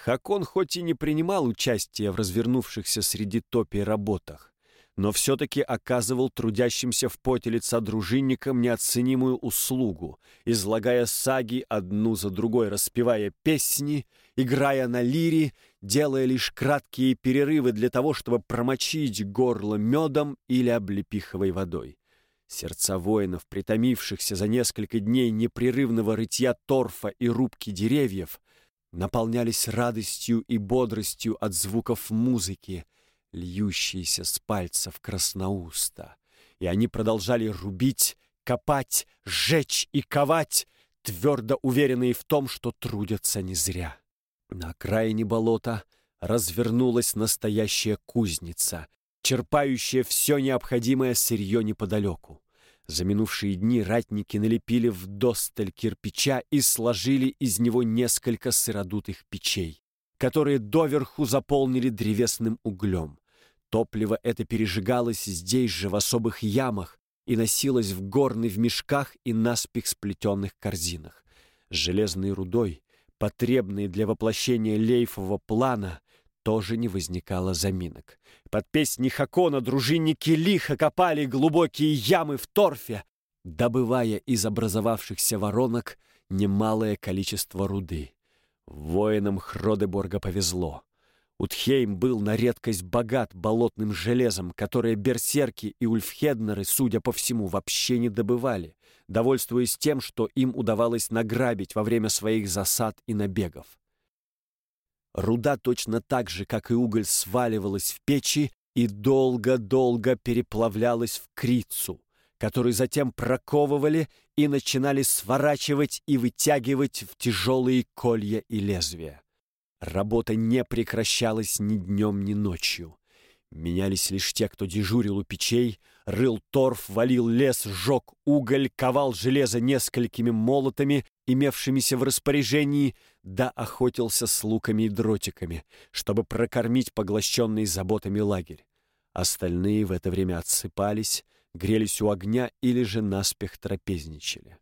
Хакон хоть и не принимал участия в развернувшихся среди топий работах, но все-таки оказывал трудящимся в поте лица дружинникам неоценимую услугу, излагая саги одну за другой, распевая песни, играя на лире, делая лишь краткие перерывы для того, чтобы промочить горло медом или облепиховой водой. Сердца воинов, притомившихся за несколько дней непрерывного рытья торфа и рубки деревьев, наполнялись радостью и бодростью от звуков музыки, льющиеся с пальцев красноуста, и они продолжали рубить, копать, сжечь и ковать, твердо уверенные в том, что трудятся не зря. На окраине болота развернулась настоящая кузница, черпающая все необходимое сырье неподалеку. За минувшие дни ратники налепили в досталь кирпича и сложили из него несколько сыродутых печей, которые доверху заполнили древесным углем. Топливо это пережигалось здесь же, в особых ямах, и носилось в горны в мешках и наспех сплетенных корзинах. Железной рудой, потребной для воплощения лейфового плана, тоже не возникало заминок. Под песни Хакона дружинники лихо копали глубокие ямы в торфе, добывая из образовавшихся воронок немалое количество руды. Воинам Хродеборга повезло. Утхейм был на редкость богат болотным железом, которое берсерки и ульфхеднеры, судя по всему, вообще не добывали, довольствуясь тем, что им удавалось награбить во время своих засад и набегов. Руда точно так же, как и уголь, сваливалась в печи и долго-долго переплавлялась в крицу, которую затем проковывали и начинали сворачивать и вытягивать в тяжелые колья и лезвия. Работа не прекращалась ни днем, ни ночью. Менялись лишь те, кто дежурил у печей, рыл торф, валил лес, сжег уголь, ковал железо несколькими молотами, имевшимися в распоряжении, да охотился с луками и дротиками, чтобы прокормить поглощенный заботами лагерь. Остальные в это время отсыпались, грелись у огня или же наспех трапезничали.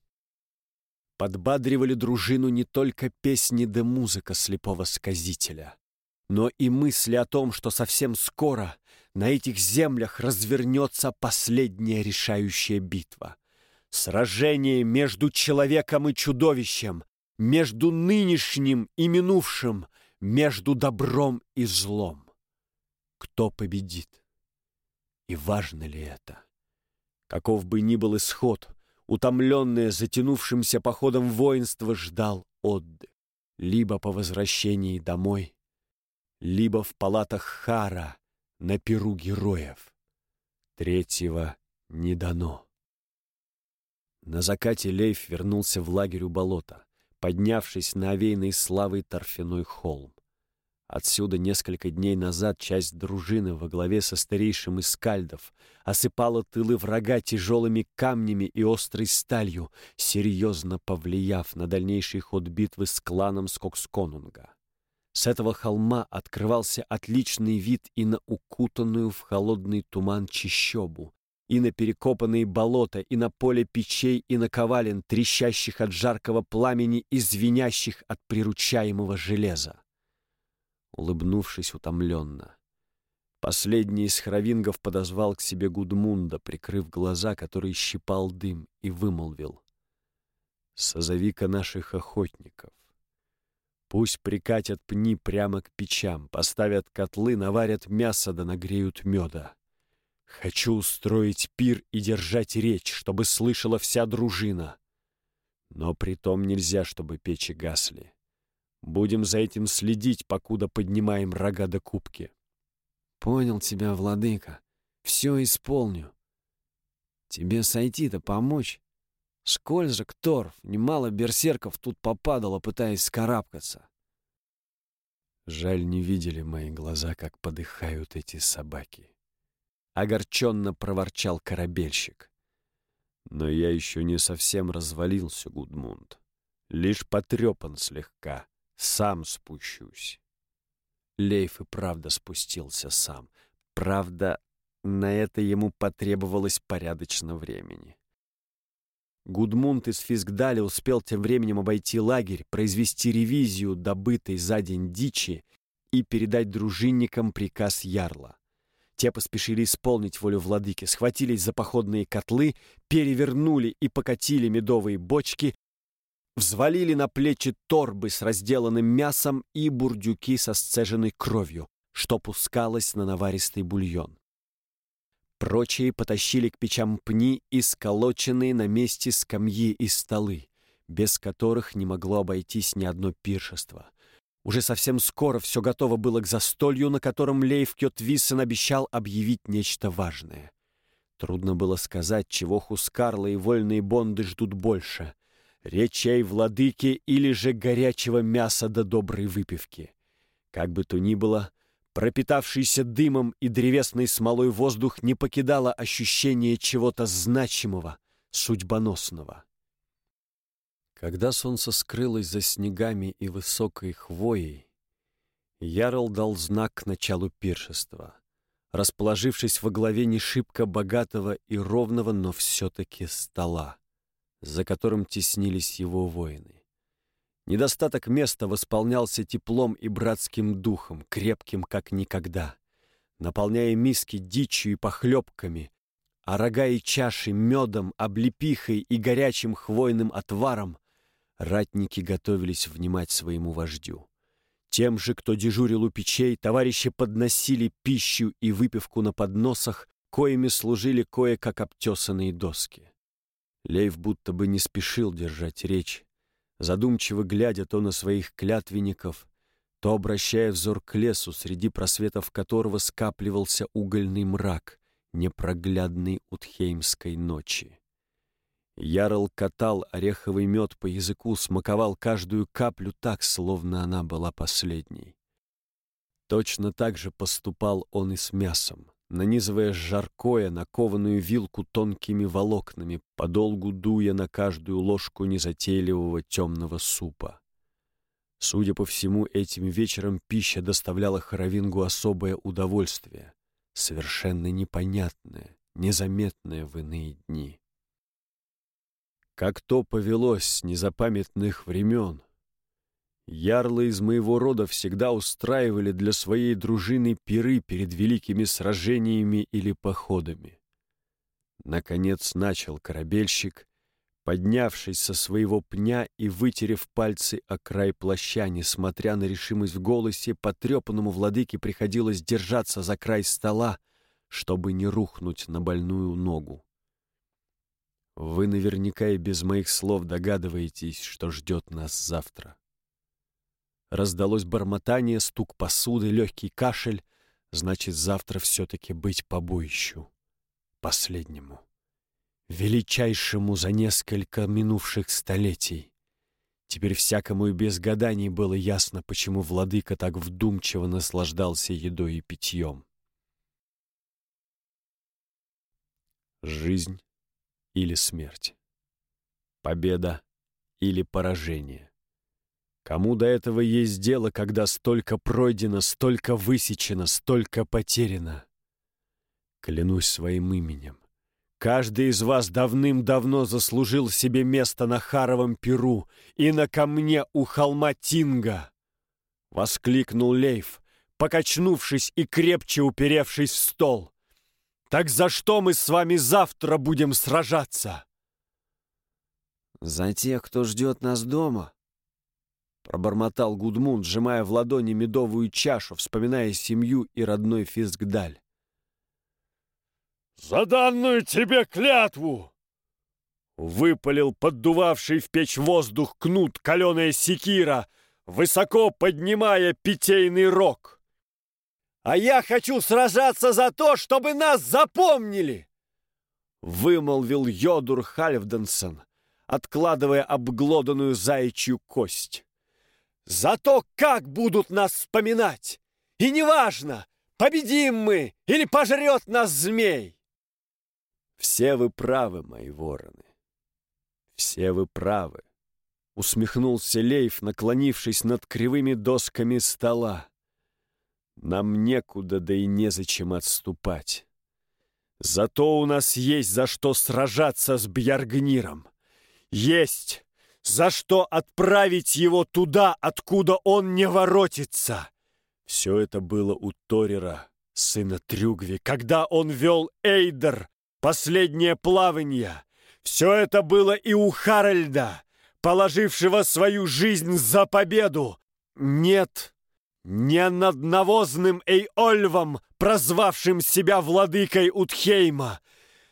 Подбадривали дружину не только песни да музыка слепого сказителя, но и мысли о том, что совсем скоро на этих землях развернется последняя решающая битва. Сражение между человеком и чудовищем, между нынешним и минувшим, между добром и злом. Кто победит? И важно ли это? Каков бы ни был исход, утомленное затянувшимся походом воинство ждал отдых. Либо по возвращении домой, либо в палатах Хара на перу героев. Третьего не дано. На закате Лейф вернулся в лагерь у болота, поднявшись на овейный славой торфяной холм. Отсюда несколько дней назад часть дружины во главе со старейшим из скальдов осыпала тылы врага тяжелыми камнями и острой сталью, серьезно повлияв на дальнейший ход битвы с кланом Скоксконунга. С этого холма открывался отличный вид и на укутанную в холодный туман чищобу, и на перекопанные болота, и на поле печей, и на ковален, трещащих от жаркого пламени и звенящих от приручаемого железа. Улыбнувшись утомленно, последний из хравингов подозвал к себе Гудмунда, прикрыв глаза, который щипал дым, и вымолвил. «Созови-ка наших охотников. Пусть прикатят пни прямо к печам, поставят котлы, наварят мясо да нагреют меда. Хочу устроить пир и держать речь, чтобы слышала вся дружина. Но при том нельзя, чтобы печи гасли. Будем за этим следить, покуда поднимаем рога до кубки. Понял тебя, владыка. Все исполню. Тебе сойти-то помочь? Скользок, торф, немало берсерков тут попадало, пытаясь скарабкаться. Жаль, не видели мои глаза, как подыхают эти собаки. Огорченно проворчал корабельщик. Но я еще не совсем развалился, Гудмунд. Лишь потрепан слегка. Сам спущусь. Лейф и правда спустился сам. Правда, на это ему потребовалось порядочно времени. Гудмунд из Фискдаля успел тем временем обойти лагерь, произвести ревизию добытой за день дичи и передать дружинникам приказ ярла. Те поспешили исполнить волю владыки, схватились за походные котлы, перевернули и покатили медовые бочки, взвалили на плечи торбы с разделанным мясом и бурдюки со сцеженной кровью, что пускалось на наваристый бульон. Прочие потащили к печам пни и сколоченные на месте скамьи и столы, без которых не могло обойтись ни одно пиршество. Уже совсем скоро все готово было к застолью, на котором Лейф Кётвиссен обещал объявить нечто важное. Трудно было сказать, чего Хускарла и вольные бонды ждут больше речей владыки или же горячего мяса до доброй выпивки. Как бы то ни было, пропитавшийся дымом и древесной смолой воздух не покидало ощущение чего-то значимого, судьбоносного. Когда солнце скрылось за снегами и высокой хвоей, Ярл дал знак к началу пиршества, расположившись во главе не шибко богатого и ровного, но все-таки стола, за которым теснились его воины. Недостаток места восполнялся теплом и братским духом, крепким как никогда, наполняя миски дичью и похлебками, а рога и чаши медом, облепихой и горячим хвойным отваром, ратники готовились внимать своему вождю. Тем же, кто дежурил у печей, товарищи подносили пищу и выпивку на подносах, коими служили кое-как обтесанные доски. Лейв будто бы не спешил держать речь, задумчиво глядя то на своих клятвенников, то обращая взор к лесу, среди просветов которого скапливался угольный мрак, непроглядной утхеймской ночи. Ярл катал ореховый мед по языку, смаковал каждую каплю так, словно она была последней. Точно так же поступал он и с мясом, нанизывая жаркое на кованую вилку тонкими волокнами, подолгу дуя на каждую ложку незатейливого темного супа. Судя по всему, этим вечером пища доставляла Хоровингу особое удовольствие, совершенно непонятное, незаметное в иные дни. Как то повелось с незапамятных времен. Ярлы из моего рода всегда устраивали для своей дружины пиры перед великими сражениями или походами. Наконец начал корабельщик, поднявшись со своего пня и вытерев пальцы о край плаща, несмотря на решимость в голосе, потрепанному владыке приходилось держаться за край стола, чтобы не рухнуть на больную ногу. Вы наверняка и без моих слов догадываетесь, что ждет нас завтра. Раздалось бормотание, стук посуды, легкий кашель. Значит, завтра все-таки быть побоищу. Последнему. Величайшему за несколько минувших столетий. Теперь всякому и без гаданий было ясно, почему владыка так вдумчиво наслаждался едой и питьем. Жизнь или смерть. Победа или поражение. Кому до этого есть дело, когда столько пройдено, столько высечено, столько потеряно? Клянусь своим именем. Каждый из вас давным-давно заслужил себе место на Харовом Перу и на камне у холма Тинга. Воскликнул Лейф, покачнувшись и крепче уперевшись в стол. Так за что мы с вами завтра будем сражаться? За тех, кто ждет нас дома, пробормотал Гудмунд, сжимая в ладони медовую чашу, вспоминая семью и родной Фискдаль. «За данную тебе клятву!» Выпалил поддувавший в печь воздух кнут каленая секира, высоко поднимая питейный рог. А я хочу сражаться за то, чтобы нас запомнили!» Вымолвил Йодур Хальфденсон, откладывая обглоданную заячью кость. «За то, как будут нас вспоминать! И неважно, победим мы или пожрет нас змей!» «Все вы правы, мои вороны, все вы правы!» Усмехнулся Лейф, наклонившись над кривыми досками стола. Нам некуда, да и незачем отступать. Зато у нас есть за что сражаться с Бьяргниром. Есть за что отправить его туда, откуда он не воротится. Все это было у Торера, сына Трюгви, когда он вел Эйдер, последнее плавание. Все это было и у Харальда, положившего свою жизнь за победу. Нет, не над навозным Эйольвом, прозвавшим себя владыкой Утхейма,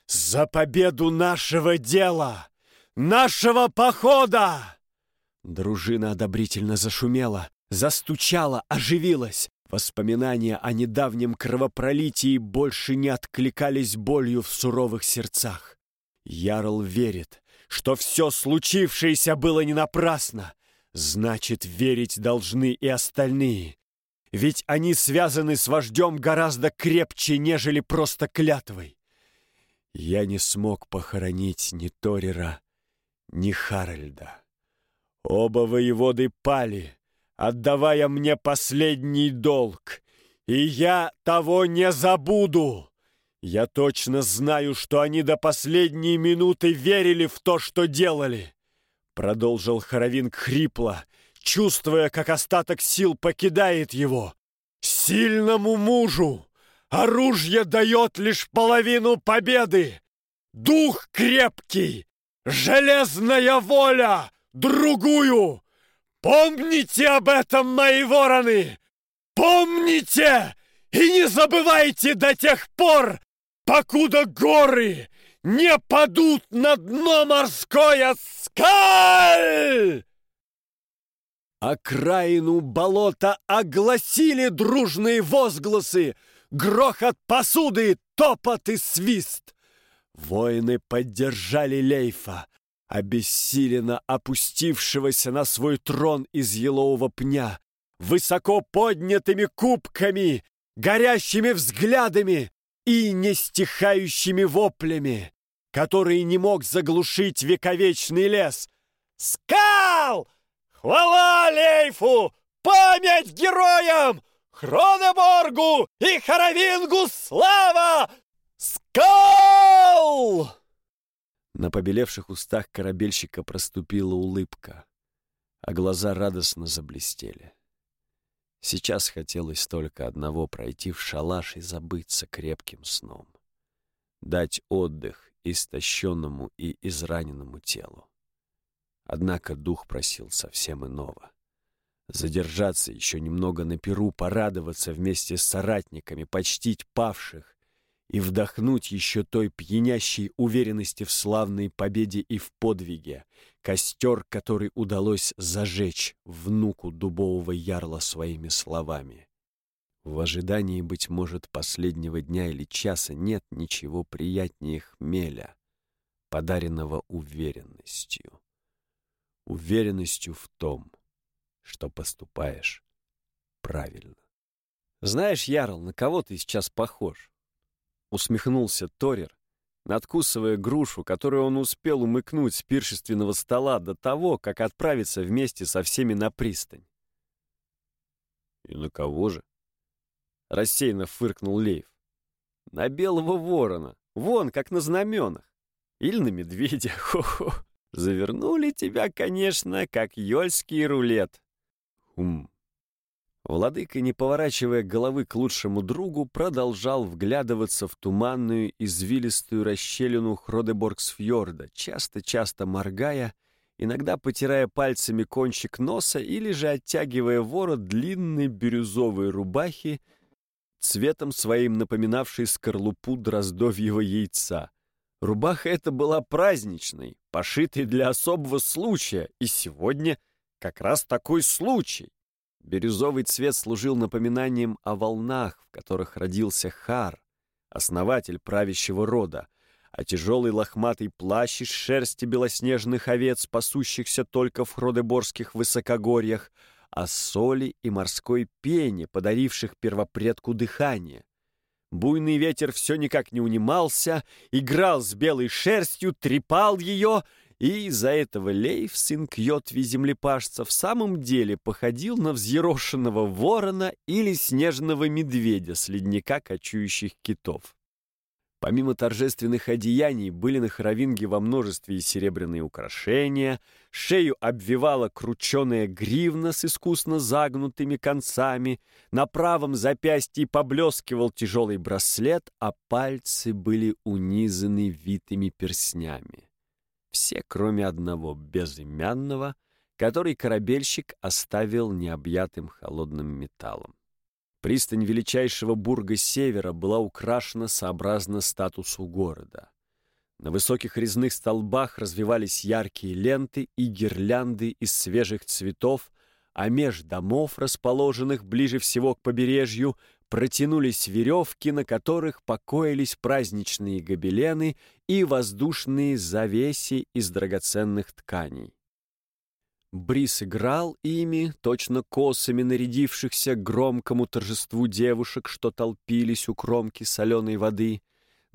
за победу нашего дела, нашего похода!» Дружина одобрительно зашумела, застучала, оживилась. Воспоминания о недавнем кровопролитии больше не откликались болью в суровых сердцах. Ярл верит, что все случившееся было не напрасно, значит, верить должны и остальные. Ведь они связаны с вождем гораздо крепче, нежели просто клятвой. Я не смог похоронить ни Торера, ни Харальда. Оба воеводы пали, отдавая мне последний долг, и я того не забуду. Я точно знаю, что они до последней минуты верили в то, что делали. Продолжил Хоровинг хрипло, чувствуя, как остаток сил покидает его. Сильному мужу оружие дает лишь половину победы. Дух крепкий, железная воля другую. Помните об этом, мои вороны! Помните и не забывайте до тех пор, покуда горы не падут на дно морское скаль!» Окраину болота огласили дружные возгласы, грохот посуды, топот и свист. Воины поддержали Лейфа, обессиленно опустившегося на свой трон из елового пня, высоко поднятыми кубками, горящими взглядами и нестихающими воплями, которые не мог заглушить вековечный лес. «Скал! Хвала Лейфу! Память героям! Хронеборгу и Харавингу слава! Скал!» На побелевших устах корабельщика проступила улыбка, а глаза радостно заблестели. Сейчас хотелось только одного — пройти в шалаш и забыться крепким сном. Дать отдых истощенному и израненному телу. Однако дух просил совсем иного. Задержаться еще немного на перу, порадоваться вместе с соратниками, почтить павших, и вдохнуть еще той пьянящей уверенности в славной победе и в подвиге, костер, который удалось зажечь внуку дубового ярла своими словами. В ожидании, быть может, последнего дня или часа нет ничего приятнее хмеля, подаренного уверенностью. Уверенностью в том, что поступаешь правильно. Знаешь, Ярл, на кого ты сейчас похож? усмехнулся Торер, надкусывая грушу, которую он успел умыкнуть с пиршественного стола до того, как отправиться вместе со всеми на пристань. «И на кого же?» — рассеянно фыркнул Лейв. «На белого ворона, вон, как на знаменах. Или на медведя, хо-хо. Завернули тебя, конечно, как ёльский рулет». «Хм, Владыка, не поворачивая головы к лучшему другу, продолжал вглядываться в туманную, извилистую расщелину Хродеборгсфьорда, часто-часто моргая, иногда потирая пальцами кончик носа или же оттягивая ворот длинной бирюзовой рубахи, цветом своим напоминавшей скорлупу дроздовьего яйца. Рубаха эта была праздничной, пошитой для особого случая, и сегодня как раз такой случай. Бирюзовый цвет служил напоминанием о волнах, в которых родился Хар, основатель правящего рода, а тяжелый лохматый плащ из шерсти белоснежных овец, пасущихся только в хродеборских высокогорьях, о соли и морской пене, подаривших первопредку дыхание. Буйный ветер все никак не унимался, играл с белой шерстью, трепал ее — и из-за этого Лейв, сын Кьотви землепашца, в самом деле походил на взъерошенного ворона или снежного медведя с ледника кочующих китов. Помимо торжественных одеяний были на хоровинге во множестве и серебряные украшения, шею обвивала крученая гривна с искусно загнутыми концами, на правом запястье поблескивал тяжелый браслет, а пальцы были унизаны витыми перстнями. Все, кроме одного, безымянного, который корабельщик оставил необъятым холодным металлом. Пристань величайшего бурга севера была украшена сообразно статусу города. На высоких резных столбах развивались яркие ленты и гирлянды из свежих цветов, а меж домов, расположенных ближе всего к побережью, протянулись веревки, на которых покоились праздничные гобелены и воздушные завеси из драгоценных тканей. Брис играл ими, точно косами нарядившихся громкому торжеству девушек, что толпились у кромки соленой воды.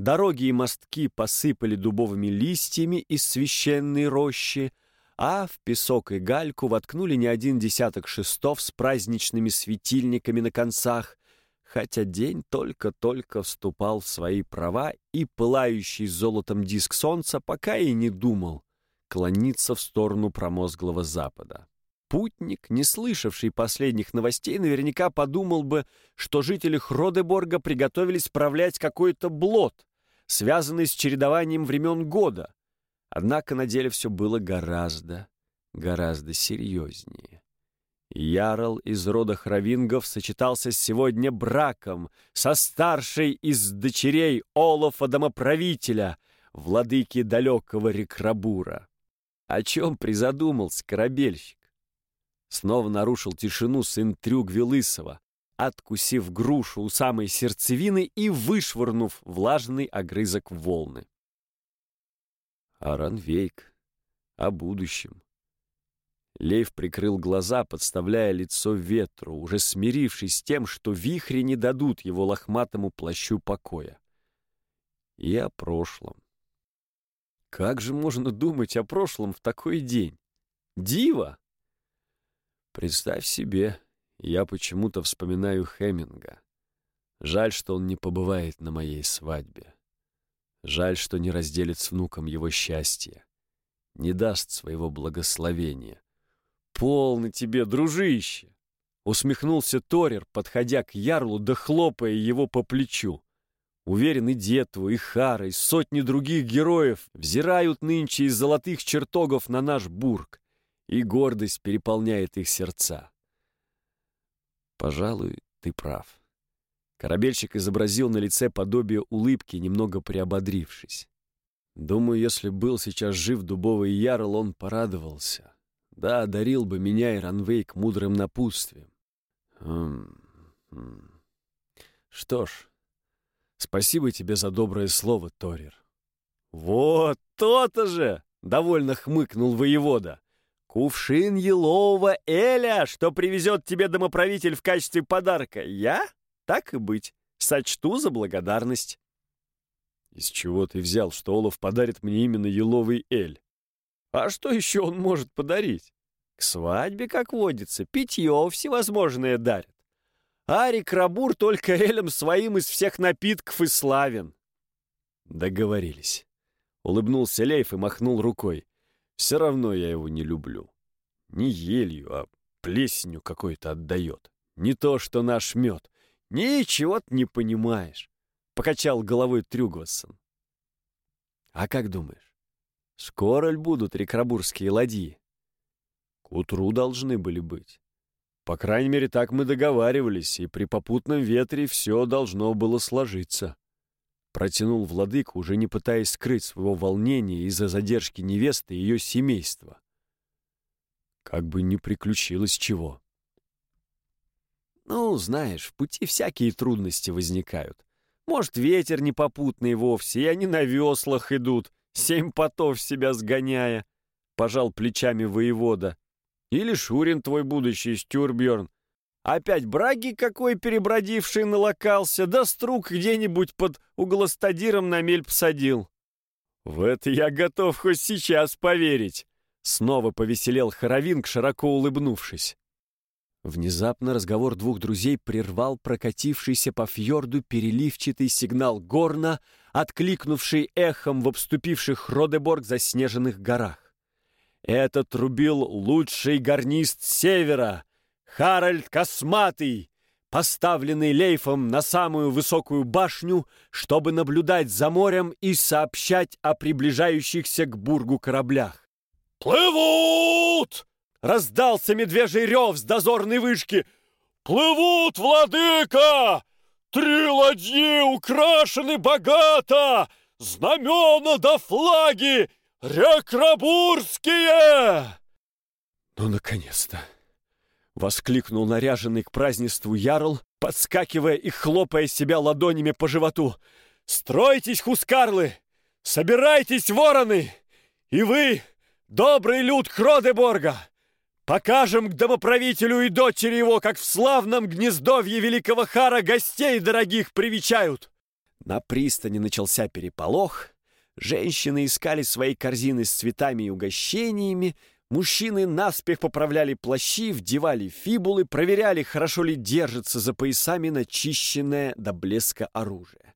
Дороги и мостки посыпали дубовыми листьями из священной рощи, а в песок и гальку воткнули не один десяток шестов с праздничными светильниками на концах, хотя день только-только вступал в свои права, и пылающий золотом диск солнца пока и не думал клониться в сторону промозглого запада. Путник, не слышавший последних новостей, наверняка подумал бы, что жители Хродеборга приготовились справлять какой-то блот, связанный с чередованием времен года. Однако на деле все было гораздо, гораздо серьезнее. Ярл из рода Хравингов сочетался сегодня браком со старшей из дочерей Олафа Домоправителя, владыки далекого Рекрабура. О чем призадумался корабельщик? Снова нарушил тишину сын Трюгви Лысого, откусив грушу у самой сердцевины и вышвырнув влажный огрызок волны. Аранвейк. О будущем. Лев прикрыл глаза, подставляя лицо ветру, уже смирившись с тем, что вихри не дадут его лохматому плащу покоя. И о прошлом. Как же можно думать о прошлом в такой день? Диво! Представь себе, я почему-то вспоминаю Хеминга. Жаль, что он не побывает на моей свадьбе. Жаль, что не разделит с внуком его счастье. Не даст своего благословения. Полно тебе, дружище! Усмехнулся Торер, подходя к ярлу да хлопая его по плечу. Уверен, и дед твой, и Хара, и сотни других героев взирают нынче из золотых чертогов на наш бург, и гордость переполняет их сердца. Пожалуй, ты прав. Корабельщик изобразил на лице подобие улыбки, немного приободрившись. Думаю, если был сейчас жив дубовый ярл, он порадовался. Да, дарил бы меня и Ранвейк мудрым напутствием. Хм, хм. Что ж, Спасибо тебе за доброе слово, Торир. Вот то-то же! Довольно хмыкнул воевода. Кувшин елового эля, что привезет тебе домоправитель в качестве подарка. Я? Так и быть. Сочту за благодарность. Из чего ты взял, что Олаф подарит мне именно еловый эль? А что еще он может подарить? К свадьбе, как водится, питье всевозможное дарит. Арик Рабур только элем своим из всех напитков и славен. Договорились. Улыбнулся Лейф и махнул рукой. Все равно я его не люблю. Не елью, а плесенью какой-то отдает. Не то, что наш мед. Ничего ты не понимаешь. Покачал головой Трюгвассон. А как думаешь, скоро ли будут рекрабурские ладьи? К утру должны были быть. По крайней мере, так мы договаривались, и при попутном ветре все должно было сложиться. Протянул владык, уже не пытаясь скрыть своего волнения из-за задержки невесты и ее семейства. Как бы не приключилось чего. Ну, знаешь, в пути всякие трудности возникают. Может, ветер непопутный вовсе, и они на веслах идут, семь потов себя сгоняя, — пожал плечами воевода. Или Шурин твой будущий, Стюрбьерн. Опять браги какой перебродивший налокался, да струк где-нибудь под углостадиром на мель посадил. В это я готов хоть сейчас поверить. Снова повеселел Хоровинг, широко улыбнувшись. Внезапно разговор двух друзей прервал прокатившийся по фьорду переливчатый сигнал горна, откликнувший эхом в обступивших Родеборг заснеженных горах. Это трубил лучший гарнист севера, Харальд Косматый, поставленный Лейфом на самую высокую башню, чтобы наблюдать за морем и сообщать о приближающихся к бургу кораблях. «Плывут!» — раздался медвежий рев с дозорной вышки. «Плывут, владыка! Три ладьи украшены богато! Знамена да флаги «Рекрабурские!» «Ну, наконец-то!» — воскликнул наряженный к празднеству Ярл, подскакивая и хлопая себя ладонями по животу. «Стройтесь, хускарлы! Собирайтесь, вороны! И вы, добрый люд Хродеборга! Покажем к домоправителю и дочери его, как в славном гнездовье великого хара гостей дорогих привечают!» На пристани начался переполох. Женщины искали свои корзины с цветами и угощениями, Мужчины наспех поправляли плащи, вдевали фибулы, проверяли, хорошо ли держится за поясами начищенное до блеска оружие.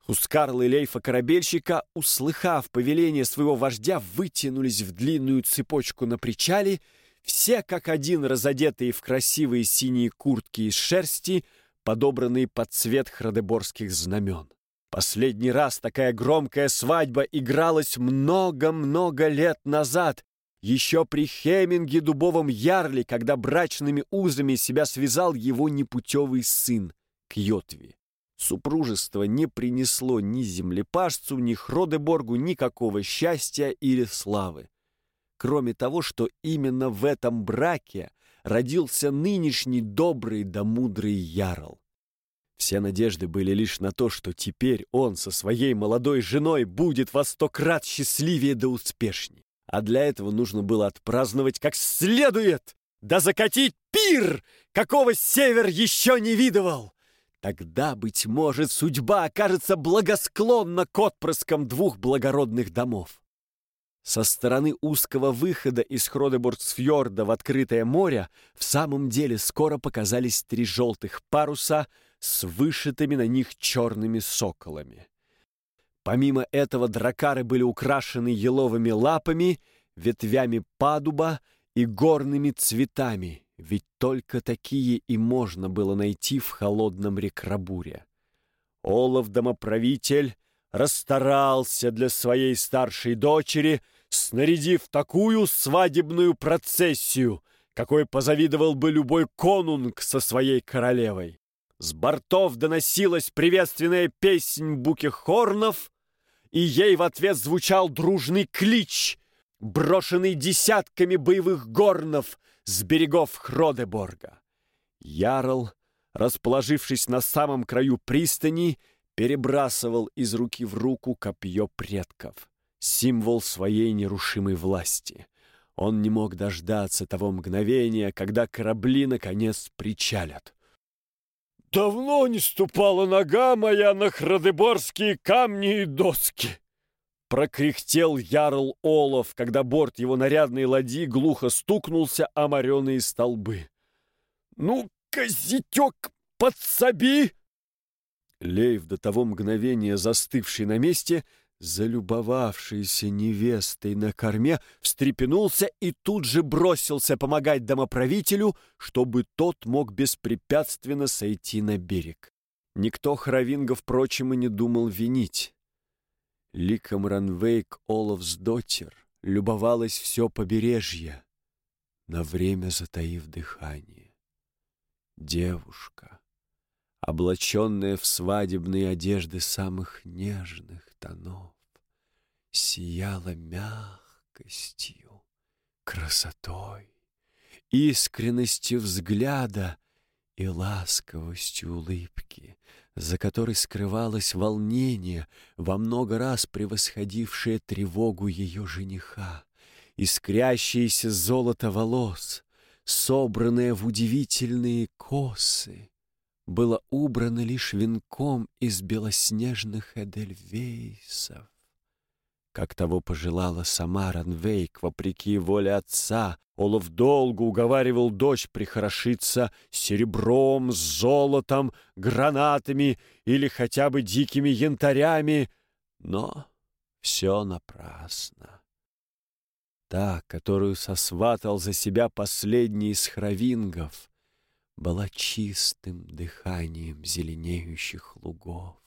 Хускарлы Лейфа-корабельщика, услыхав повеление своего вождя, вытянулись в длинную цепочку на причале, все как один разодетые в красивые синие куртки из шерсти, подобранные под цвет храдеборских знамен. Последний раз такая громкая свадьба игралась много-много лет назад, еще при Хеминге дубовом ярле, когда брачными узами себя связал его непутевый сын Кьотви. Супружество не принесло ни землепашцу, ни Хродеборгу никакого счастья или славы. Кроме того, что именно в этом браке родился нынешний добрый да мудрый ярл. Все надежды были лишь на то, что теперь он со своей молодой женой будет во сто крат счастливее да успешней а для этого нужно было отпраздновать как следует, да закатить пир, какого север еще не видывал. Тогда, быть может, судьба окажется благосклонна к отпрыскам двух благородных домов. Со стороны узкого выхода из Хродеборгсфьорда в открытое море в самом деле скоро показались три желтых паруса с вышитыми на них черными соколами. Помимо этого дракары были украшены еловыми лапами, ветвями падуба и горными цветами, ведь только такие и можно было найти в холодном рекрабуре. Олов-домоправитель расстарался для своей старшей дочери, снарядив такую свадебную процессию, какой позавидовал бы любой конунг со своей королевой. С бортов доносилась приветственная песнь букехорнов, и ей в ответ звучал дружный клич, брошенный десятками боевых горнов с берегов Хродеборга. Ярл, расположившись на самом краю пристани, перебрасывал из руки в руку копье предков, символ своей нерушимой власти. Он не мог дождаться того мгновения, когда корабли наконец причалят. Давно не ступала нога моя на храдеборские камни и доски. Прокряхтел ярл Олов, когда борт его нарядной ладьи глухо стукнулся о мореные столбы. «Ну-ка, зятек, подсоби!» Лейв, до того мгновения застывший на месте, залюбовавшийся невестой на корме, встрепенулся и тут же бросился помогать домоправителю, чтобы тот мог беспрепятственно сойти на берег. Никто Хравинга, впрочем, и не думал винить. Ликом Ранвейк Оловсдотер любовалось все побережье, на время затаив дыхание. Девушка, облаченная в свадебные одежды самых нежных тонов, сияла мягкостью, красотой, искренностью взгляда и ласковостью улыбки, за которой скрывалось волнение, во много раз превосходившее тревогу ее жениха, искрящееся золото волос, собранное в удивительные косы, было убрано лишь венком из белоснежных эдельвейсов. Как того пожелала сама Ранвейк, вопреки воле отца, Олаф долго уговаривал дочь прихорошиться серебром, золотом, гранатами или хотя бы дикими янтарями, но все напрасно. Та, которую сосватал за себя последний из хравингов, была чистым дыханием зеленеющих лугов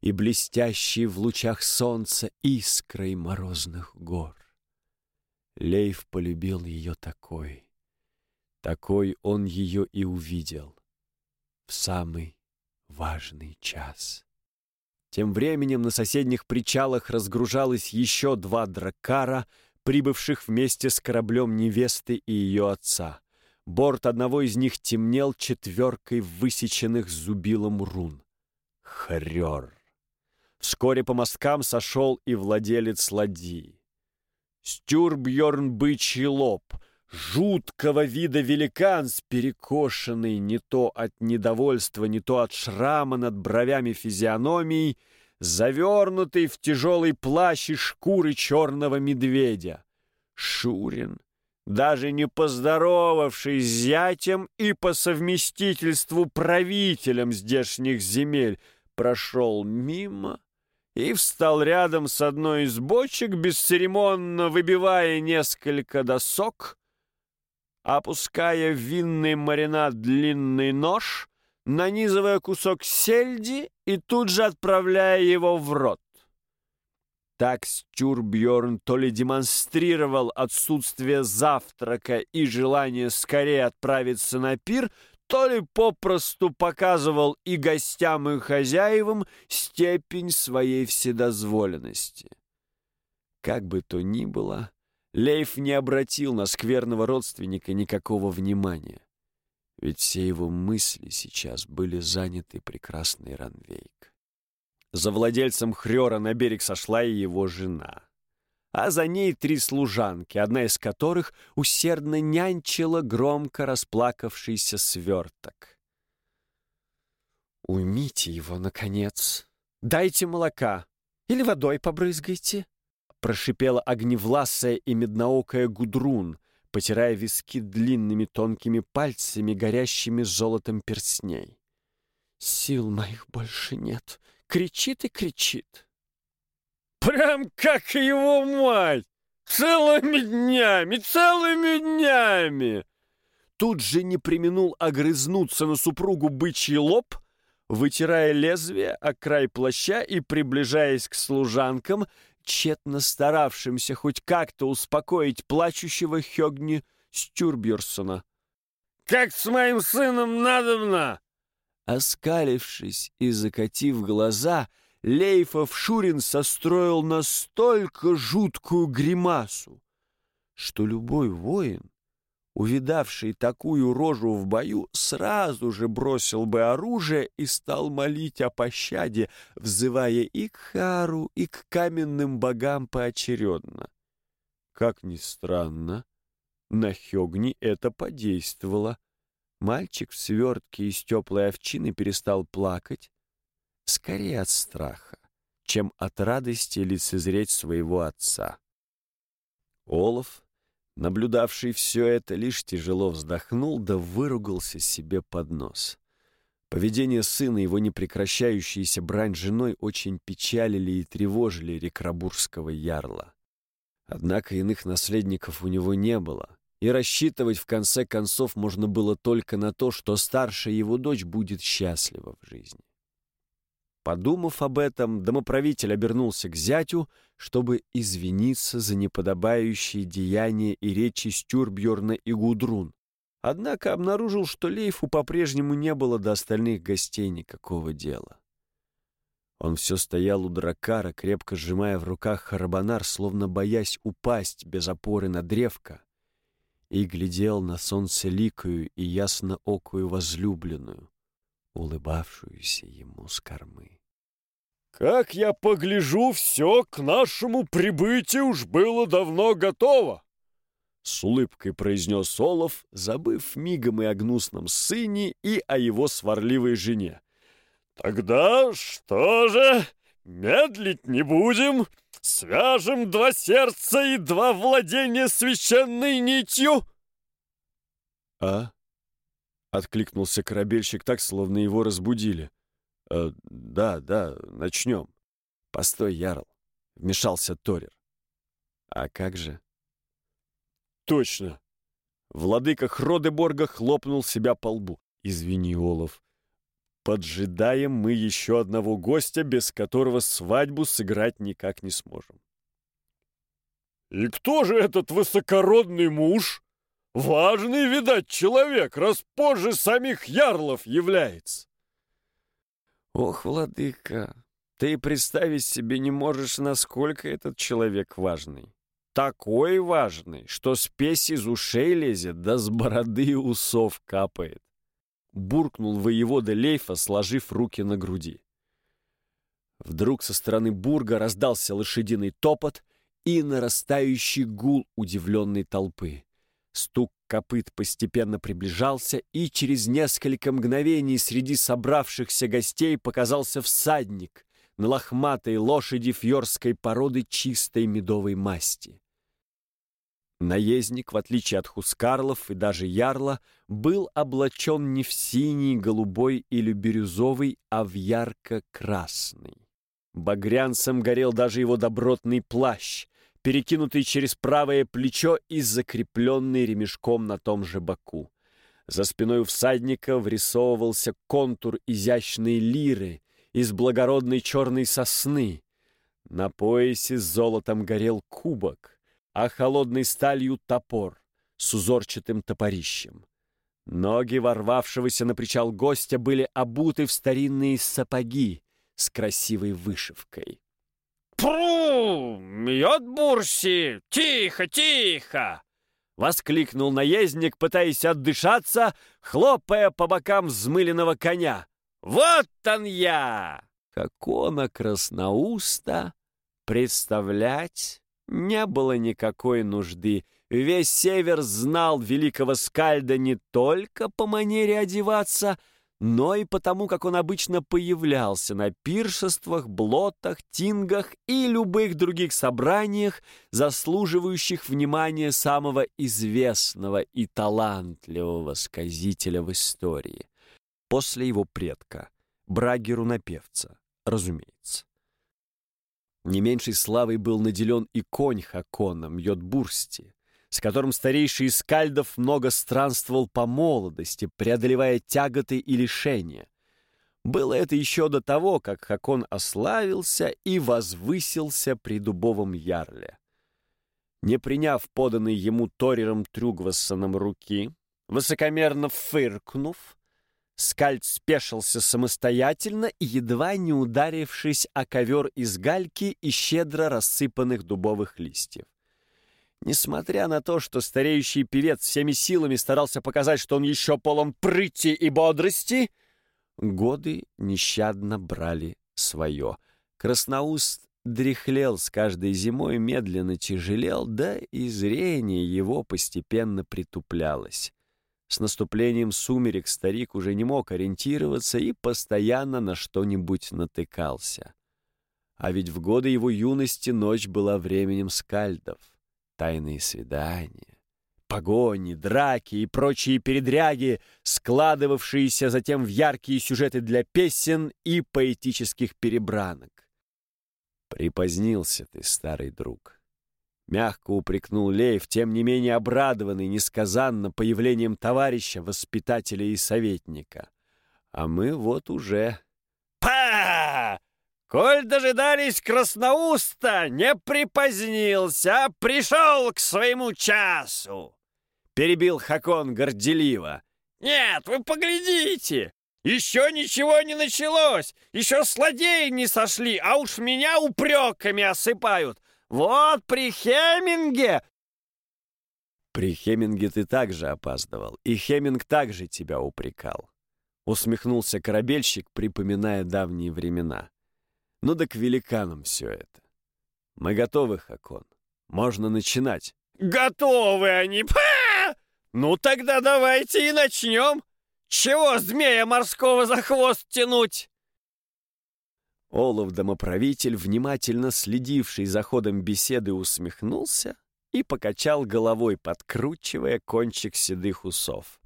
и блестящей в лучах солнца искрой морозных гор. Лейв полюбил ее такой. Такой он ее и увидел в самый важный час. Тем временем на соседних причалах разгружалось еще два дракара, прибывших вместе с кораблем невесты и ее отца — Борт одного из них темнел четверкой высеченных зубилом рун. Хрёр. Вскоре по мосткам сошел и владелец ладьи. Стюрбьерн бычий лоб, жуткого вида великан с перекошенной не то от недовольства, не то от шрама над бровями физиономией, завернутый в тяжелый плащ и шкуры черного медведя. Шурин, даже не поздоровавшись с зятем и по совместительству правителем здешних земель, прошел мимо и встал рядом с одной из бочек, бесцеремонно выбивая несколько досок, опуская в винный маринад длинный нож, нанизывая кусок сельди и тут же отправляя его в рот. Так Стюрбьерн то ли демонстрировал отсутствие завтрака и желание скорее отправиться на пир, то ли попросту показывал и гостям, и хозяевам степень своей вседозволенности. Как бы то ни было, Лейф не обратил на скверного родственника никакого внимания, ведь все его мысли сейчас были заняты прекрасной Ранвейк. За владельцем Хрёра на берег сошла и его жена. А за ней три служанки, одна из которых усердно нянчила громко расплакавшийся сверток. «Уймите его, наконец! Дайте молока! Или водой побрызгайте!» Прошипела огневласая и медноокая Гудрун, потирая виски длинными тонкими пальцами, горящими золотом перстней. «Сил моих больше нет!» кричит и кричит. Прям как его мать! Целыми днями, целыми днями! Тут же не применул огрызнуться на супругу бычий лоб, вытирая лезвие о край плаща и приближаясь к служанкам, тщетно старавшимся хоть как-то успокоить плачущего Хёгни Стюрберсона. «Как с моим сыном надобно!» Оскалившись и закатив глаза, Лейфов Шурин состроил настолько жуткую гримасу, что любой воин, увидавший такую рожу в бою, сразу же бросил бы оружие и стал молить о пощаде, взывая и к Хару, и к каменным богам поочередно. Как ни странно, на Хёгни это подействовало. Мальчик в свертке из теплой овчины перестал плакать, скорее от страха, чем от радости лицезреть своего отца. Олаф, наблюдавший все это, лишь тяжело вздохнул да выругался себе под нос. Поведение сына и его непрекращающаяся брань женой очень печалили и тревожили Рекрабурского ярла. Однако иных наследников у него не было — и рассчитывать в конце концов можно было только на то, что старшая его дочь будет счастлива в жизни. Подумав об этом, домоправитель обернулся к зятю, чтобы извиниться за неподобающие деяния и речи Стюрбьерна и Гудрун. Однако обнаружил, что Лейфу по-прежнему не было до остальных гостей никакого дела. Он все стоял у дракара, крепко сжимая в руках харабанар, словно боясь упасть без опоры на древко, и глядел на солнцеликую и ясноокую возлюбленную, улыбавшуюся ему с кормы. «Как я погляжу, все к нашему прибытию уж было давно готово!» С улыбкой произнес Олов, забыв мигом и о гнусном сыне, и о его сварливой жене. «Тогда что же, медлить не будем, Свяжем два сердца и два владения священной нитью!» «А?» — откликнулся корабельщик так, словно его разбудили. «Э, «Да, да, начнем». «Постой, Ярл!» — вмешался Торер. «А как же?» «Точно!» Владыка Хродеборга хлопнул себя по лбу. «Извини, Олаф, Поджидаем мы еще одного гостя, без которого свадьбу сыграть никак не сможем. «И кто же этот высокородный муж? Важный, видать, человек, раз позже самих ярлов является!» «Ох, владыка, ты представить себе не можешь, насколько этот человек важный!» такой важный, что спесь из ушей лезет, да с бороды и усов капает. Буркнул воевода Лейфа, сложив руки на груди. Вдруг со стороны бурга раздался лошадиный топот и нарастающий гул удивленной толпы. Стук копыт постепенно приближался, и через несколько мгновений среди собравшихся гостей показался всадник на лохматой лошади фьорской породы чистой медовой масти. Наездник, в отличие от хускарлов и даже ярла, был облачен не в синий, голубой или бирюзовый, а в ярко-красный. Багрянцем горел даже его добротный плащ, перекинутый через правое плечо и закрепленный ремешком на том же боку. За спиной у всадника врисовывался контур изящной лиры из благородной черной сосны. На поясе с золотом горел кубок, а холодной сталью топор с узорчатым топорищем. Ноги ворвавшегося на причал гостя были обуты в старинные сапоги с красивой вышивкой. «Пру! Мьет бурси! Тихо, тихо!» Воскликнул наездник, пытаясь отдышаться, хлопая по бокам взмыленного коня. «Вот он я!» Хакона Красноуста представлять не было никакой нужды. Весь север знал великого скальда не только по манере одеваться, но и потому, как он обычно появлялся на пиршествах, блотах, тингах и любых других собраниях, заслуживающих внимания самого известного и талантливого сказителя в истории. После его предка, Брагеру-напевца, разумеется. Не меньшей славой был наделен и конь Хакона Мьотбурсти, с которым старейший из скальдов много странствовал по молодости, преодолевая тяготы и лишения. Было это еще до того, как Хакон ославился и возвысился при дубовом ярле. Не приняв поданный ему Торером Трюгвассоном руки, высокомерно фыркнув, Скальд спешился самостоятельно, едва не ударившись о ковер из гальки и щедро рассыпанных дубовых листьев. Несмотря на то, что стареющий певец всеми силами старался показать, что он еще полон прыти и бодрости, годы нещадно брали свое. Красноуст дряхлел с каждой зимой, медленно тяжелел, да и зрение его постепенно притуплялось. С наступлением сумерек старик уже не мог ориентироваться и постоянно на что-нибудь натыкался. А ведь в годы его юности ночь была временем скальдов тайные свидания, погони, драки и прочие передряги, складывавшиеся затем в яркие сюжеты для песен и поэтических перебранок. «Припозднился ты, старый друг», — мягко упрекнул Леев, тем не менее обрадованный несказанно появлением товарища, воспитателя и советника. «А мы вот уже...» «Па! Коль дожидались красноуста, не припозднился, а пришел к своему часу!» Перебил Хакон горделиво. «Нет, вы поглядите! Еще ничего не началось! Еще злодеи не сошли, а уж меня упреками осыпают! Вот при Хеминге...» «При Хеминге ты также опаздывал, и Хеминг также тебя упрекал», усмехнулся корабельщик, припоминая давние времена. Ну да к великанам все это. Мы готовы, Хакон. Можно начинать. Готовы они! Па! Ну тогда давайте и начнем. Чего змея морского за хвост тянуть? Олов-домоправитель, внимательно следивший за ходом беседы, усмехнулся и покачал головой, подкручивая кончик седых усов.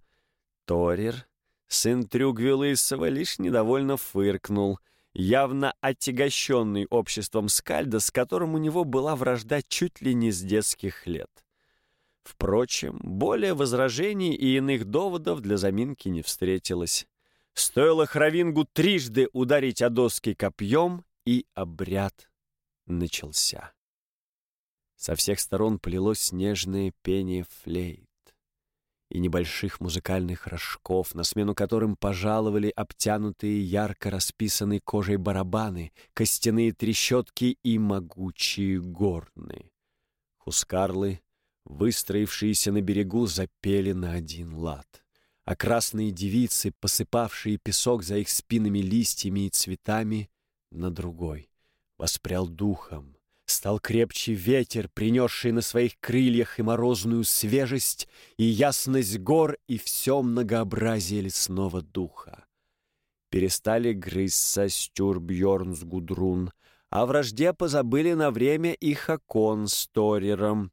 Торир, сын Трюгвилысова, лишь недовольно фыркнул — явно отягощенный обществом Скальда, с которым у него была вражда чуть ли не с детских лет. Впрочем, более возражений и иных доводов для заминки не встретилось. Стоило Хравингу трижды ударить о доски копьем, и обряд начался. Со всех сторон плелось снежное пение флейт и небольших музыкальных рожков, на смену которым пожаловали обтянутые ярко расписанной кожей барабаны, костяные трещотки и могучие горны. Хускарлы, выстроившиеся на берегу, запели на один лад, а красные девицы, посыпавшие песок за их спинами листьями и цветами, на другой, воспрял духом, Стал крепче ветер, принесший на своих крыльях и морозную свежесть, и ясность гор, и все многообразие лесного духа. Перестали грызться Стюрбьерн с Гудрун, а вражде позабыли на время и Хакон с Торером.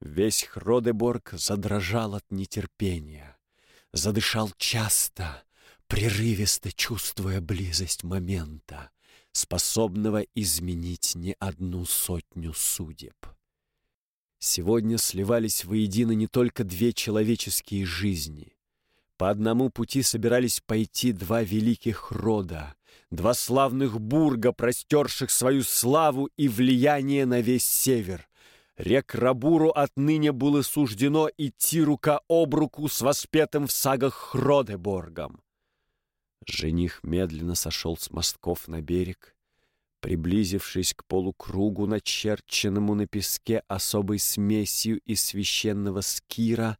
Весь Хродеборг задрожал от нетерпения, задышал часто, прерывисто чувствуя близость момента способного изменить не одну сотню судеб. Сегодня сливались воедино не только две человеческие жизни. По одному пути собирались пойти два великих рода, два славных бурга, простерших свою славу и влияние на весь север. Рек Рабуру отныне было суждено идти рука об руку с воспетым в сагах Хродеборгом. Жених медленно сошел с мостков на берег, приблизившись к полукругу, начерченному на песке особой смесью из священного скира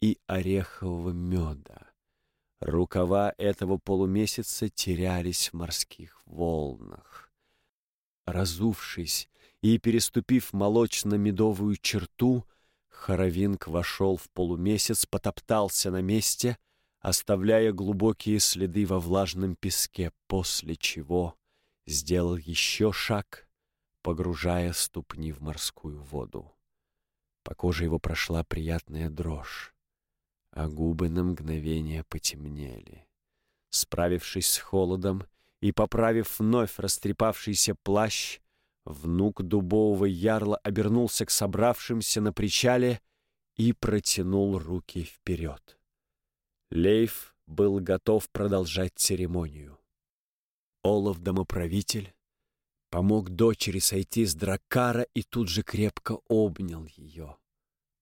и орехового меда. Рукава этого полумесяца терялись в морских волнах. Разувшись и переступив молочно-медовую черту, Хоровинг вошел в полумесяц, потоптался на месте — оставляя глубокие следы во влажном песке, после чего сделал еще шаг, погружая ступни в морскую воду. По коже его прошла приятная дрожь, а губы на мгновение потемнели. Справившись с холодом и поправив вновь растрепавшийся плащ, внук дубового ярла обернулся к собравшимся на причале и протянул руки вперед. Лейф был готов продолжать церемонию. Олаф, домоправитель, помог дочери сойти с дракара и тут же крепко обнял ее,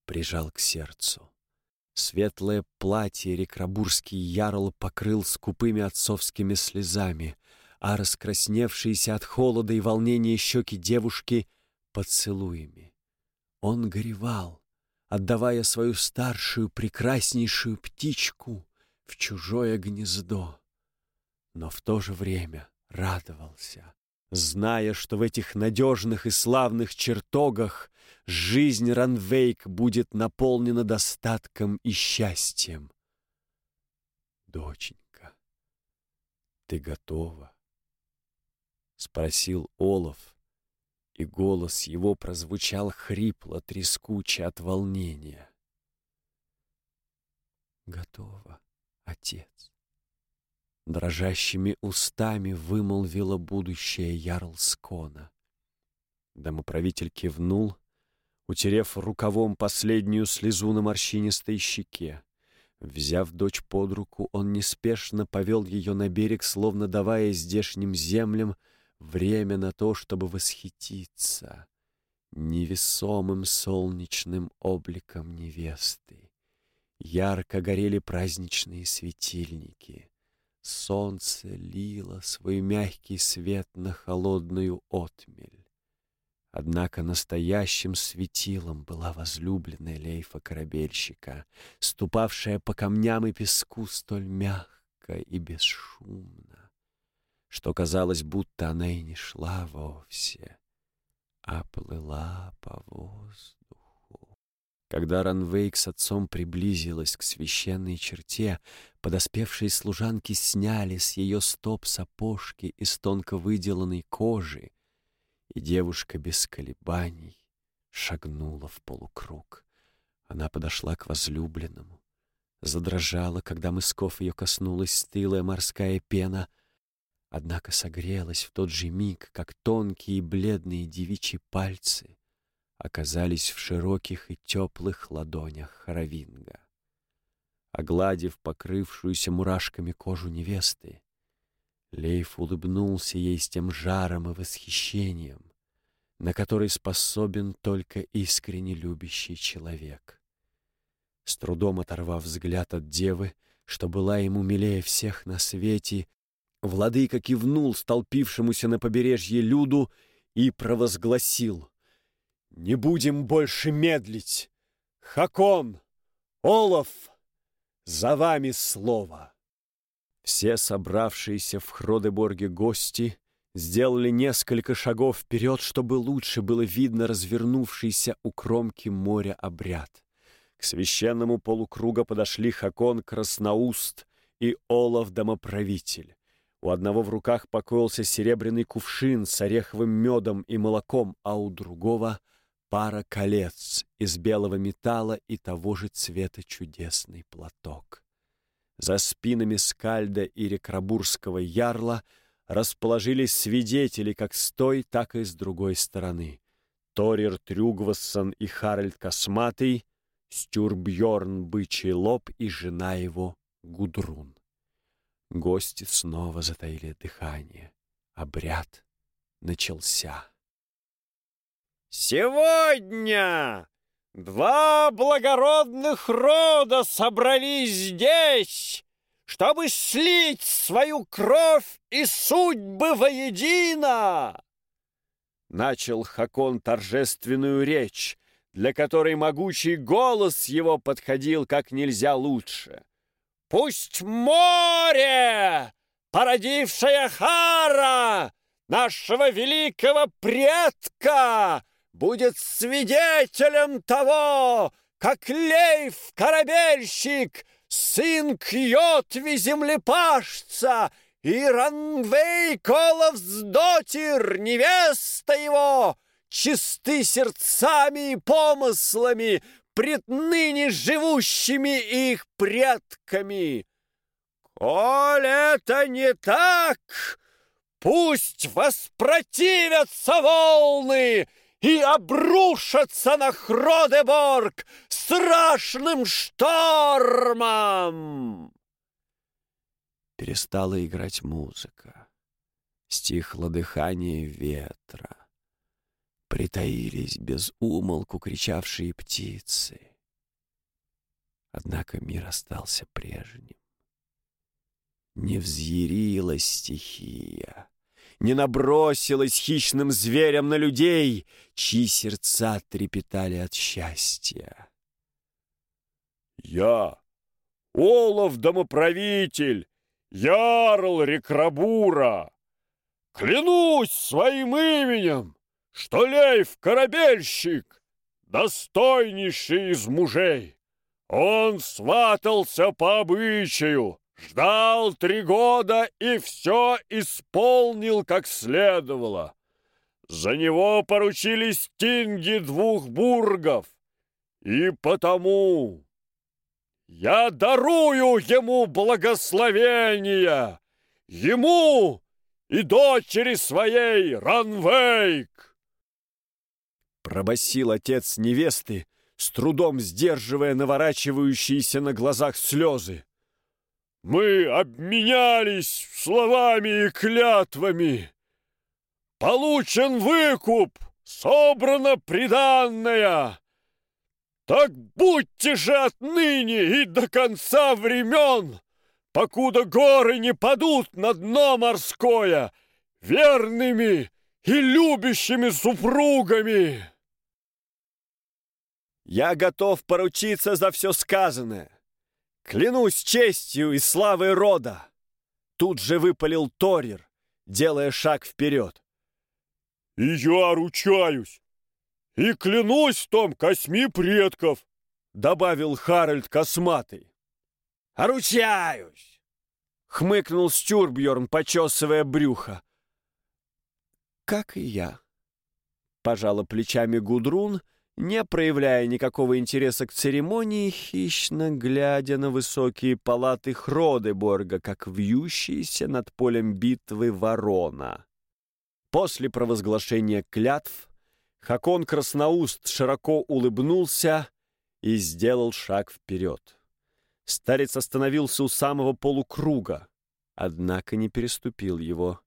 прижал к сердцу. Светлое платье рекрабурский ярл покрыл скупыми отцовскими слезами, а раскрасневшиеся от холода и волнения щеки девушки — поцелуями. Он горевал, отдавая свою старшую прекраснейшую птичку в чужое гнездо, но в то же время радовался, зная, что в этих надежных и славных чертогах жизнь Ранвейк будет наполнена достатком и счастьем. «Доченька, ты готова?» — спросил Олаф, и голос его прозвучал хрипло, трескуче от волнения. «Готово, отец!» Дрожащими устами вымолвила будущее Ярлскона. Домоправитель кивнул, утерев рукавом последнюю слезу на морщинистой щеке. Взяв дочь под руку, он неспешно повел ее на берег, словно давая здешним землям время на то, чтобы восхититься невесомым солнечным обликом невесты. Ярко горели праздничные светильники. Солнце лило свой мягкий свет на холодную отмель. Однако настоящим светилом была возлюбленная Лейфа корабельщика, ступавшая по камням и песку столь мягко и бесшумно что казалось, будто она и не шла вовсе, а плыла по воздуху. Когда Ранвейк с отцом приблизилась к священной черте, подоспевшие служанки сняли с ее стоп сапожки из тонко выделанной кожи, и девушка без колебаний шагнула в полукруг. Она подошла к возлюбленному, задрожала, когда мысков ее коснулась стылая морская пена — однако согрелась в тот же миг, как тонкие бледные девичьи пальцы оказались в широких и теплых ладонях Харавинга. Огладив покрывшуюся мурашками кожу невесты, Лейф улыбнулся ей с тем жаром и восхищением, на который способен только искренне любящий человек. С трудом оторвав взгляд от девы, что была ему милее всех на свете, Владыка кивнул столпившемуся на побережье люду и провозгласил Не будем больше медлить. Хакон, Олаф, за вами слово. Все собравшиеся в Хродеборге гости сделали несколько шагов вперед, чтобы лучше было видно развернувшийся у кромки моря обряд. К священному полукруга подошли Хакон Красноуст и Олаф Домоправитель. У одного в руках покоился серебряный кувшин с ореховым медом и молоком, а у другого — пара колец из белого металла и того же цвета чудесный платок. За спинами Скальда и Рекрабурского ярла расположились свидетели как с той, так и с другой стороны. Торир Трюгвассон и Харальд Косматый, Стюрбьорн Бычий Лоб и жена его Гудрун. Гости снова затаили дыхание. Обряд начался. «Сегодня два благородных рода собрались здесь, чтобы слить свою кровь и судьбы воедино!» Начал Хакон торжественную речь, для которой могучий голос его подходил как нельзя лучше — Пусть море, породившее Хара, нашего великого предка, будет свидетелем того, как Лейв, корабельщик, сын Кьотви землепашца, и Ранвей Коловсдотир, невеста его, чисты сердцами и помыслами, пред ныне живущими их предками. Коль это не так, пусть воспротивятся волны и обрушатся на Хродеборг страшным штормом. Перестала играть музыка. Стихло дыхание ветра притаились без умолку кричавшие птицы. Однако мир остался прежним. Не взъярилась стихия, не набросилась хищным зверем на людей, чьи сердца трепетали от счастья. «Я, Олаф домоправитель, Ярл Рекрабура, клянусь своим именем, что Лейв — корабельщик, достойнейший из мужей. Он сватался по обычаю, ждал три года и все исполнил как следовало. За него поручили стинги двух бургов, и потому я дарую ему благословение, ему и дочери своей Ранвейк. Пробасил отец невесты, с трудом сдерживая наворачивающиеся на глазах слезы. «Мы обменялись словами и клятвами. Получен выкуп, собрано приданное. Так будьте же отныне и до конца времен, покуда горы не падут на дно морское, верными и любящими супругами!» Я готов поручиться за все сказанное. Клянусь честью и славой рода. Тут же выпалил Торир, делая шаг вперед. И я ручаюсь, и клянусь в том косми предков, добавил Харальд Косматый. «Ручаюсь!» — хмыкнул Стюрбьерн, почесывая брюхо. «Как и я», — пожала плечами Гудрун — не проявляя никакого интереса к церемонии, хищно глядя на высокие палаты Хродеборга, как вьющиеся над полем битвы ворона. После провозглашения клятв Хакон Красноуст широко улыбнулся и сделал шаг вперед. Старец остановился у самого полукруга, однако не переступил его.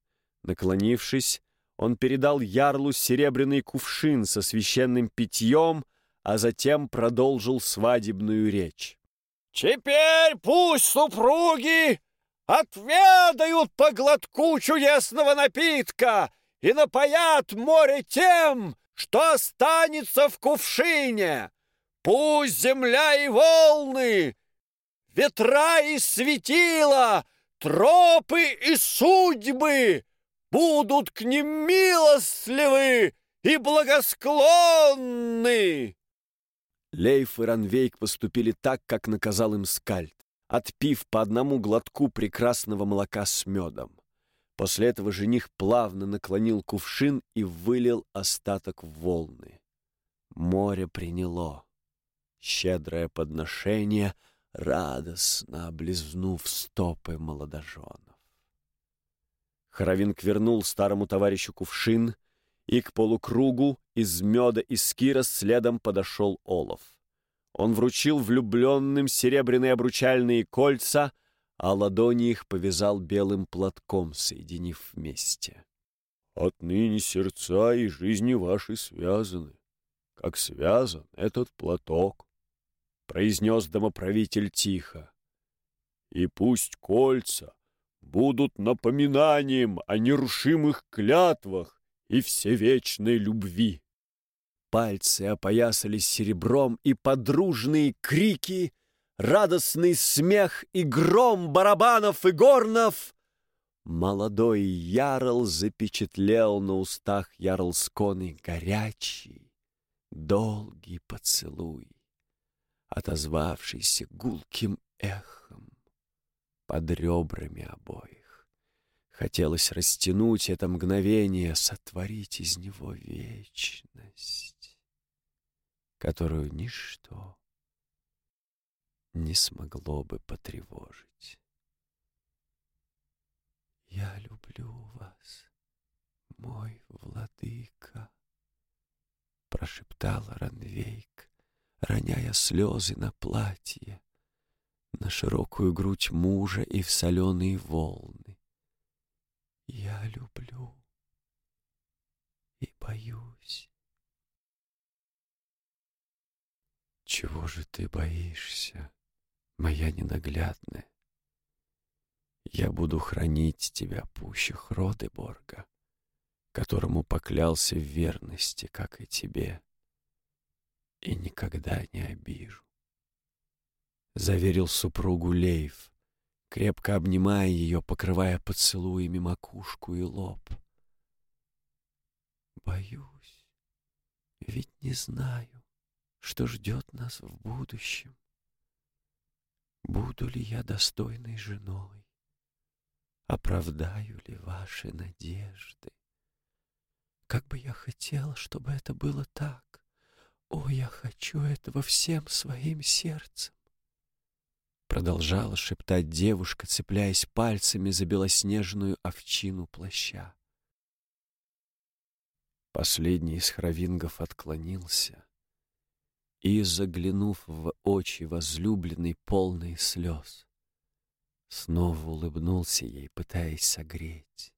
Наклонившись, он передал ярлу серебряный кувшин со священным питьем, а затем продолжил свадебную речь. «Теперь пусть супруги отведают по глотку чудесного напитка и напоят море тем, что останется в кувшине. Пусть земля и волны, ветра и светила, тропы и судьбы будут к ним милостливы и благосклонны. Лейф и Ранвейк поступили так, как наказал им Скальд, отпив по одному глотку прекрасного молока с медом. После этого жених плавно наклонил кувшин и вылил остаток в волны. Море приняло. Щедрое подношение, радостно облизнув стопы молодоженов. Хоровинг вернул старому товарищу кувшин, и к полукругу из меда и скира следом подошел Олов. Он вручил влюбленным серебряные обручальные кольца, а ладони их повязал белым платком, соединив вместе. «Отныне сердца и жизни ваши связаны, как связан этот платок», — произнес домоправитель тихо. «И пусть кольца будут напоминанием о нерушимых клятвах и всевечной любви». Пальцы опоясались серебром, и подружные крики, радостный смех и гром барабанов и горнов. Молодой ярл запечатлел на устах ярлсконы горячий, долгий поцелуй, отозвавшийся гулким эхом под ребрами обоих. Хотелось растянуть это мгновение, сотворить из него вечность которую ничто не смогло бы потревожить. «Я люблю вас, мой владыка», — прошептала Ранвейк, роняя слезы на платье, на широкую грудь мужа и в соленые волны. «Я люблю и боюсь». Чего же ты боишься, моя ненаглядная? Я буду хранить тебя пуще Хродеборга, которому поклялся в верности, как и тебе, и никогда не обижу. Заверил супругу Лейв, крепко обнимая ее, покрывая поцелуями макушку и лоб. Боюсь, ведь не знаю, что ждет нас в будущем. Буду ли я достойной женой? Оправдаю ли ваши надежды? Как бы я хотела, чтобы это было так. О, я хочу этого всем своим сердцем. Продолжала шептать девушка, цепляясь пальцами за белоснежную овчину плаща. Последний из хравингов отклонился, и, заглянув в очи возлюбленной, полные слез, снова улыбнулся ей, пытаясь согреть,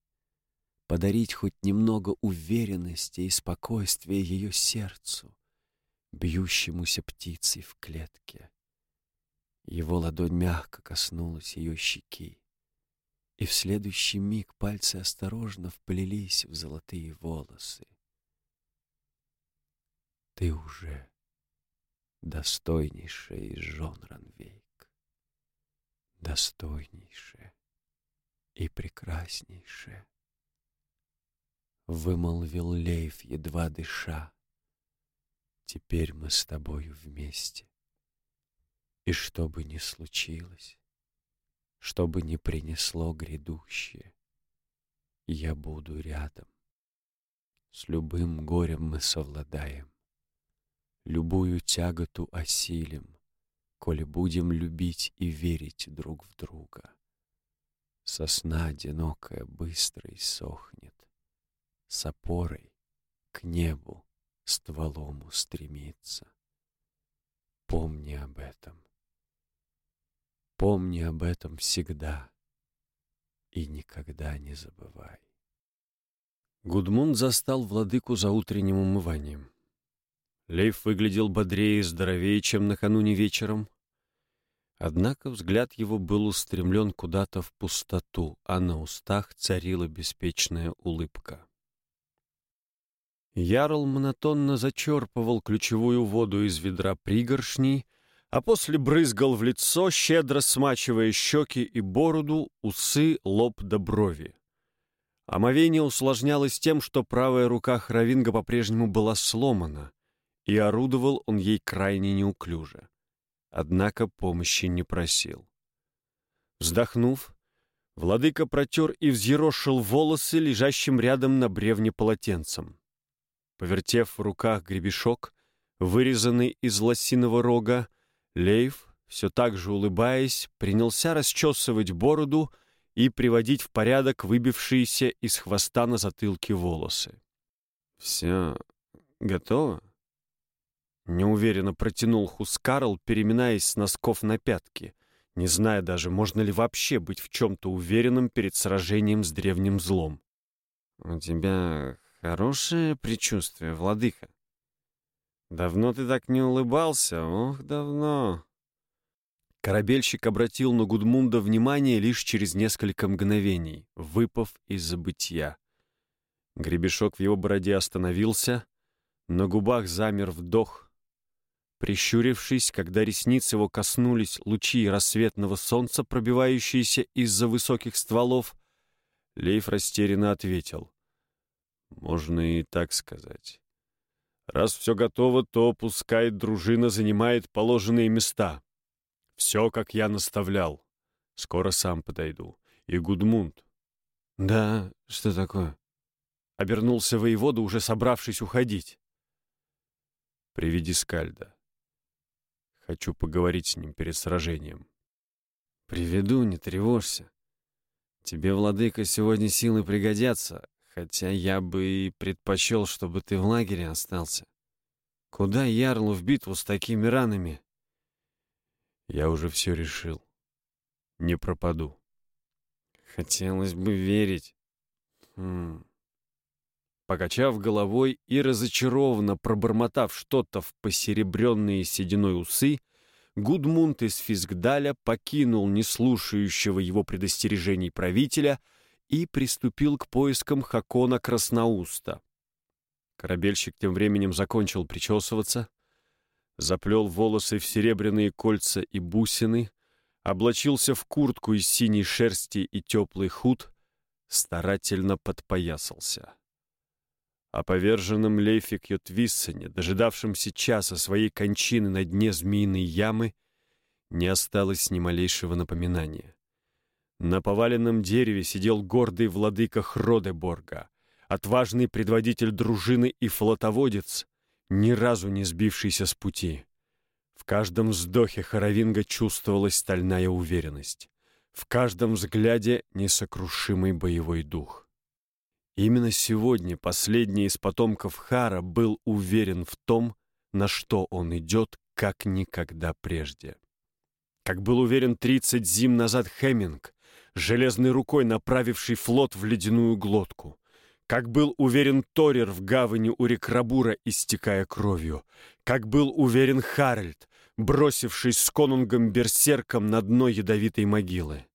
подарить хоть немного уверенности и спокойствия ее сердцу, бьющемуся птицей в клетке. Его ладонь мягко коснулась ее щеки, и в следующий миг пальцы осторожно вплелись в золотые волосы. «Ты уже достойнейшая из жен Ранвейк, достойнейшая и прекраснейшая. Вымолвил Лейф, едва дыша. Теперь мы с тобою вместе. И что бы ни случилось, что бы ни принесло грядущее, я буду рядом. С любым горем мы совладаем любую тяготу осилим, коли будем любить и верить друг в друга. Сосна одинокая быстро иссохнет, с опорой к небу стволом устремится. Помни об этом. Помни об этом всегда и никогда не забывай. Гудмунд застал владыку за утренним умыванием. Лейф выглядел бодрее и здоровее, чем накануне вечером. Однако взгляд его был устремлен куда-то в пустоту, а на устах царила беспечная улыбка. Ярл монотонно зачерпывал ключевую воду из ведра пригоршней, а после брызгал в лицо, щедро смачивая щеки и бороду, усы, лоб до брови. Омовение усложнялось тем, что правая рука Хравинга по-прежнему была сломана, и орудовал он ей крайне неуклюже. Однако помощи не просил. Вздохнув, владыка протер и взъерошил волосы, лежащим рядом на бревне полотенцем. Повертев в руках гребешок, вырезанный из лосиного рога, Лейв, все так же улыбаясь, принялся расчесывать бороду и приводить в порядок выбившиеся из хвоста на затылке волосы. «Все готово?» Неуверенно протянул Хускарл, переминаясь с носков на пятки, не зная даже, можно ли вообще быть в чем-то уверенным перед сражением с древним злом. «У тебя Хорошее предчувствие, владыка. Давно ты так не улыбался, ох, давно. Корабельщик обратил на Гудмунда внимание лишь через несколько мгновений, выпав из забытья. Гребешок в его бороде остановился, на губах замер вдох. Прищурившись, когда ресницы его коснулись лучи рассветного солнца, пробивающиеся из-за высоких стволов, Лейф растерянно ответил. Можно и так сказать. Раз все готово, то пускай дружина занимает положенные места. Все, как я наставлял. Скоро сам подойду. И Гудмунд. Да, что такое? Обернулся воевода, уже собравшись уходить. Приведи Скальда. Хочу поговорить с ним перед сражением. Приведу, не тревожься. Тебе, владыка, сегодня силы пригодятся, Хотя я бы и предпочел, чтобы ты в лагере остался. Куда Ярлу в битву с такими ранами? Я уже все решил. Не пропаду. Хотелось бы верить. Хм. Покачав головой и разочарованно пробормотав что-то в посеребренные сединой усы, Гудмунд из Физгдаля покинул неслушающего его предостережений правителя — и приступил к поискам Хакона Красноуста. Корабельщик тем временем закончил причесываться, заплел волосы в серебряные кольца и бусины, облачился в куртку из синей шерсти и теплый худ, старательно подпоясался. О поверженном Лейфе Кьотвиссене, дожидавшемся часа своей кончины на дне змеиной ямы, не осталось ни малейшего напоминания. На поваленном дереве сидел гордый владыка Хродеборга, отважный предводитель дружины и флотоводец, ни разу не сбившийся с пути. В каждом вздохе Харавинга чувствовалась стальная уверенность, в каждом взгляде несокрушимый боевой дух. Именно сегодня последний из потомков Хара был уверен в том, на что он идет, как никогда прежде. Как был уверен 30 зим назад Хеминг, железной рукой направивший флот в ледяную глотку. Как был уверен Торер в гавани у Рекрабура, истекая кровью. Как был уверен Харальд, бросившись с конунгом-берсерком на дно ядовитой могилы.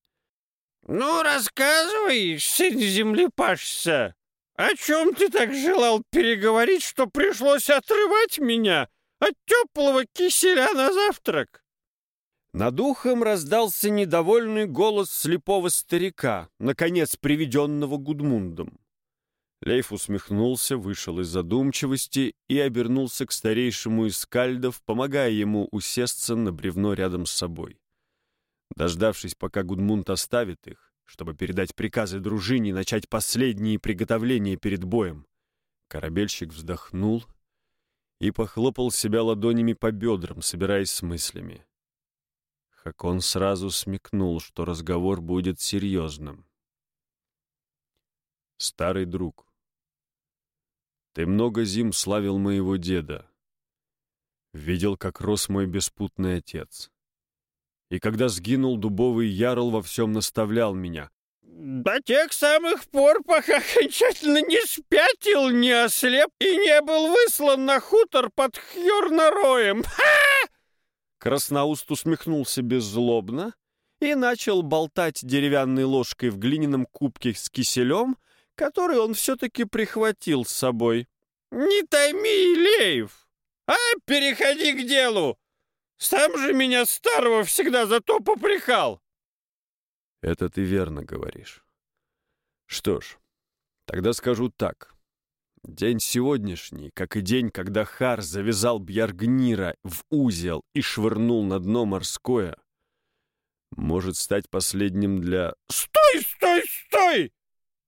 «Ну, рассказывай, сын земли пашься, о чем ты так желал переговорить, что пришлось отрывать меня от теплого киселя на завтрак?» Над ухом раздался недовольный голос слепого старика, наконец приведенного Гудмундом. Лейф усмехнулся, вышел из задумчивости и обернулся к старейшему из скальдов, помогая ему усесться на бревно рядом с собой. Дождавшись, пока Гудмунд оставит их, чтобы передать приказы дружине и начать последние приготовления перед боем, корабельщик вздохнул и похлопал себя ладонями по бедрам, собираясь с мыслями как он сразу смекнул, что разговор будет серьезным. «Старый друг, ты много зим славил моего деда. Видел, как рос мой беспутный отец. И когда сгинул дубовый ярл, во всем наставлял меня. До тех самых пор, пока окончательно не спятил, не ослеп и не был выслан на хутор под Хьорнароем. Ха! Красноуст усмехнулся беззлобно и начал болтать деревянной ложкой в глиняном кубке с киселем, который он все-таки прихватил с собой. Не томи, Леев, а переходи к делу. Сам же меня старого всегда за то попрекал. Это ты верно говоришь. Что ж, тогда скажу так. День сегодняшний, как и день, когда Хар завязал Бьяргнира в узел и швырнул на дно морское, может стать последним для... «Стой, стой, стой!»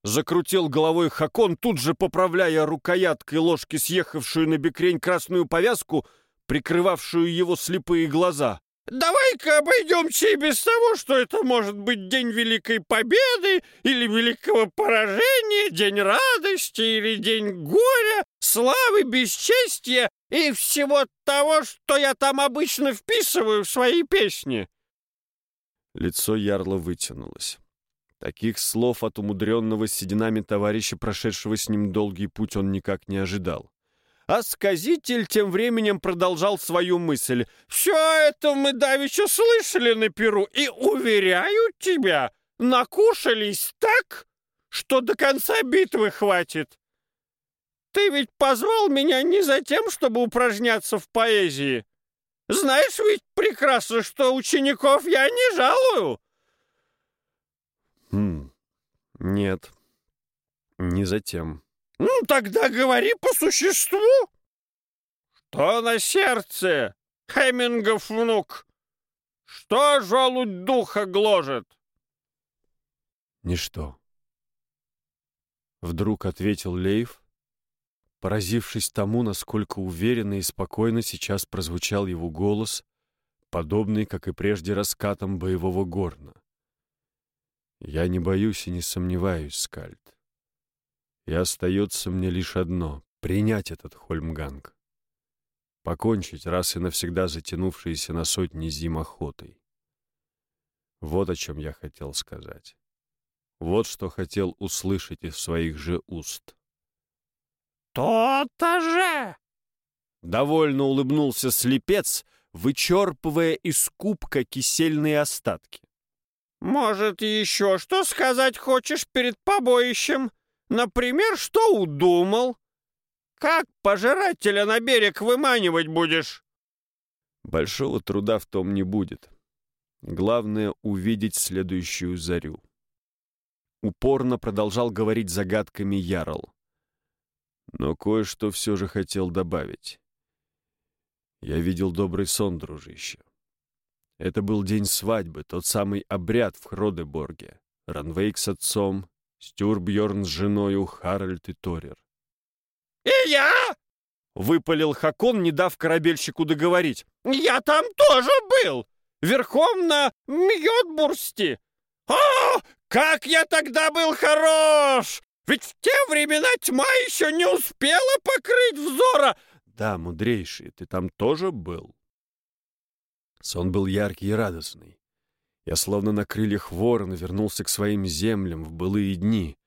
Закрутил головой Хакон, тут же поправляя рукояткой ложки съехавшую на бекрень красную повязку, прикрывавшую его слепые глаза. Давай-ка обойдемся и без того, что это может быть день Великой Победы или Великого Поражения, день радости или день горя, славы, бесчестия и всего того, что я там обычно вписываю в свои песни. Лицо Ярла вытянулось. Таких слов от умудренного сединами товарища, прошедшего с ним долгий путь, он никак не ожидал. А сказитель тем временем продолжал свою мысль. «Все это мы давеча слышали на Перу, и, уверяю тебя, накушались так, что до конца битвы хватит. Ты ведь позвал меня не за тем, чтобы упражняться в поэзии. Знаешь ведь прекрасно, что учеников я не жалую». «Хм, нет, не за тем». Ну, тогда говори по существу. Что на сердце, Хемингов внук? Что желудь духа гложет? Ничто. Вдруг ответил Лейв, поразившись тому, насколько уверенно и спокойно сейчас прозвучал его голос, подобный, как и прежде, раскатам боевого горна. «Я не боюсь и не сомневаюсь, Скальд. И остается мне лишь одно — принять этот Хольмганг. Покончить раз и навсегда затянувшиеся на сотни зим охотой. Вот о чем я хотел сказать. Вот что хотел услышать из своих же уст. «То-то же!» Довольно улыбнулся слепец, вычерпывая из кубка кисельные остатки. «Может, еще что сказать хочешь перед побоищем?» Например, что удумал? Как пожирателя на берег выманивать будешь? Большого труда в том не будет. Главное — увидеть следующую зарю. Упорно продолжал говорить загадками Ярл. Но кое-что все же хотел добавить. Я видел добрый сон, дружище. Это был день свадьбы, тот самый обряд в Хродеборге. Ранвейк с отцом, Стюрбьерн с женою Харальд и Торер. «И я?» — выпалил Хакон, не дав корабельщику договорить. «Я там тоже был! Верхом на Мьотбурсте! О, как я тогда был хорош! Ведь в те времена тьма еще не успела покрыть взора!» «Да, мудрейший, ты там тоже был?» Сон был яркий и радостный. Я словно на крыльях ворона вернулся к своим землям в былые дни,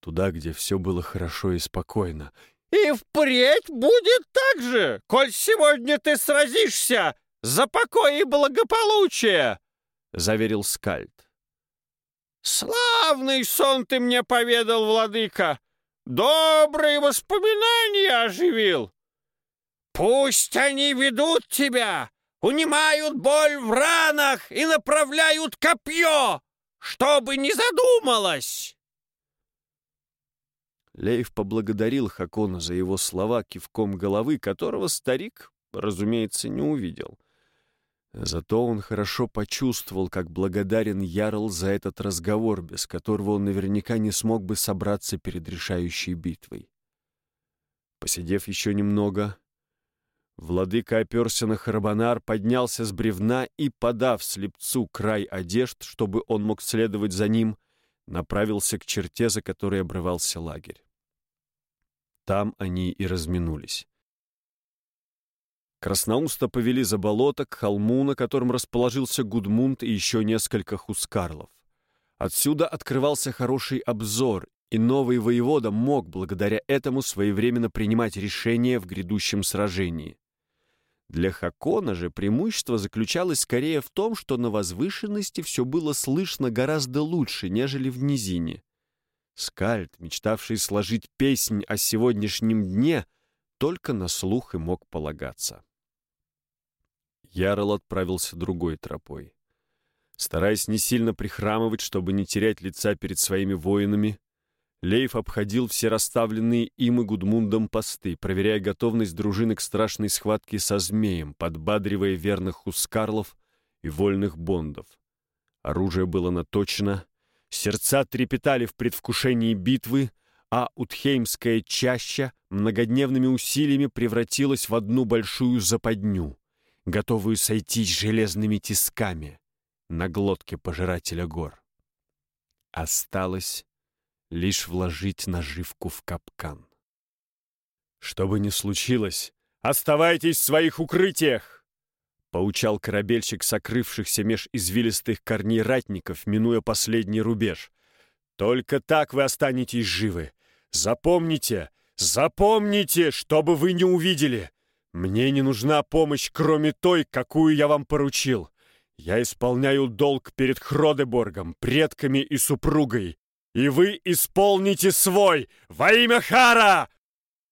туда, где все было хорошо и спокойно. «И впредь будет так же, коль сегодня ты сразишься за покой и благополучие!» — заверил Скальд. «Славный сон ты мне поведал, владыка! Добрые воспоминания оживил! Пусть они ведут тебя унимают боль в ранах и направляют копье, чтобы не задумалась!» Лейв поблагодарил Хакона за его слова кивком головы, которого старик, разумеется, не увидел. Зато он хорошо почувствовал, как благодарен Ярл за этот разговор, без которого он наверняка не смог бы собраться перед решающей битвой. Посидев еще немного, Владыка оперся на Харабанар, поднялся с бревна и, подав слепцу край одежд, чтобы он мог следовать за ним, направился к черте, за которой обрывался лагерь. Там они и разминулись. Красноуста повели за болото к холму, на котором расположился Гудмунд и еще несколько хускарлов. Отсюда открывался хороший обзор, и новый воевода мог благодаря этому своевременно принимать решения в грядущем сражении. Для Хакона же преимущество заключалось скорее в том, что на возвышенности все было слышно гораздо лучше, нежели в низине. Скальд, мечтавший сложить песнь о сегодняшнем дне, только на слух и мог полагаться. Ярл отправился другой тропой. Стараясь не сильно прихрамывать, чтобы не терять лица перед своими воинами, Лейф обходил все расставленные им и Гудмундом посты, проверяя готовность дружины к страшной схватке со змеем, подбадривая верных хускарлов и вольных бондов. Оружие было наточено, сердца трепетали в предвкушении битвы, а Утхеймская чаща многодневными усилиями превратилась в одну большую западню, готовую сойтись железными тисками на глотке пожирателя гор. Осталось лишь вложить наживку в капкан. «Что бы ни случилось, оставайтесь в своих укрытиях!» Поучал корабельщик сокрывшихся меж извилистых корней ратников, минуя последний рубеж. «Только так вы останетесь живы. Запомните, запомните, что бы вы не увидели. Мне не нужна помощь, кроме той, какую я вам поручил. Я исполняю долг перед Хродеборгом, предками и супругой и вы исполните свой во имя Хара!»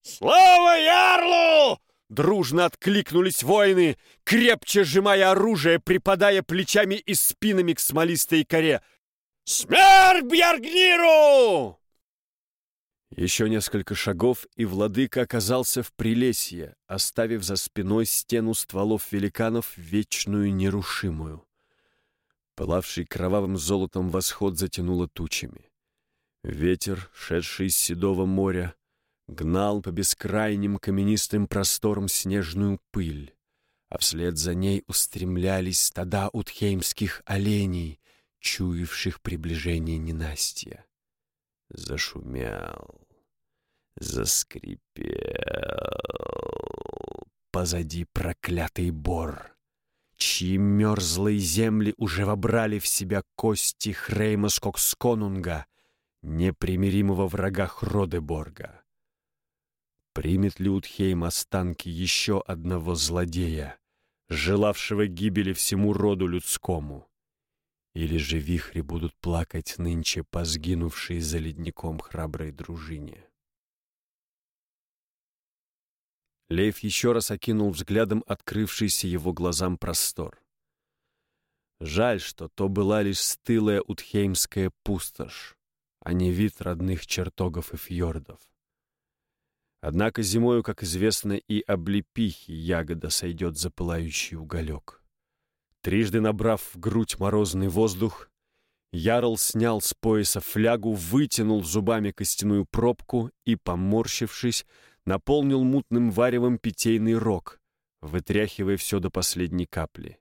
«Слава Ярлу!» Дружно откликнулись воины, крепче сжимая оружие, припадая плечами и спинами к смолистой коре. «Смерть Бьяргниру!» Еще несколько шагов, и владыка оказался в Прилесье, оставив за спиной стену стволов великанов вечную нерушимую. Пылавший кровавым золотом восход затянуло тучами. Ветер, шедший из седого моря, гнал по бескрайним каменистым просторам снежную пыль, а вслед за ней устремлялись стада утхеймских оленей, чуявших приближение ненастья. Зашумел, заскрипел позади проклятый бор, чьи мерзлые земли уже вобрали в себя кости Хрейма Скоксконунга — непримиримого врага Хродеборга. Примет ли Утхейм останки еще одного злодея, желавшего гибели всему роду людскому? Или же вихри будут плакать нынче по сгинувшей за ледником храброй дружине? Лев еще раз окинул взглядом открывшийся его глазам простор. Жаль, что то была лишь стылая утхеймская пустошь, а не вид родных чертогов и фьордов. Однако зимою, как известно, и облепихи ягода сойдет за пылающий уголек. Трижды набрав в грудь морозный воздух, Ярл снял с пояса флягу, вытянул зубами костяную пробку и, поморщившись, наполнил мутным варевом питейный рог, вытряхивая все до последней капли.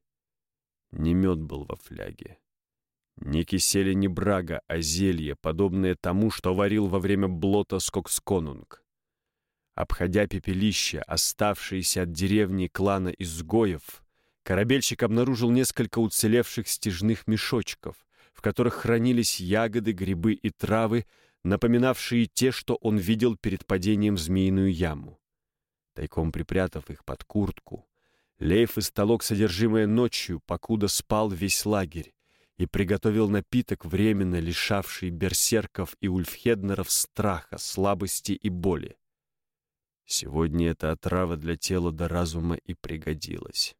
Не мед был во фляге. Ни кисели, ни брага, а зелье, подобное тому, что варил во время блота Скоксконунг. Обходя пепелище, оставшиеся от деревни клана изгоев, корабельщик обнаружил несколько уцелевших стежных мешочков, в которых хранились ягоды, грибы и травы, напоминавшие те, что он видел перед падением в змеиную яму. Тайком припрятав их под куртку, Лейф истолок содержимое ночью, покуда спал весь лагерь, и приготовил напиток, временно лишавший берсерков и ульфхеднеров страха, слабости и боли. Сегодня эта отрава для тела до разума и пригодилась.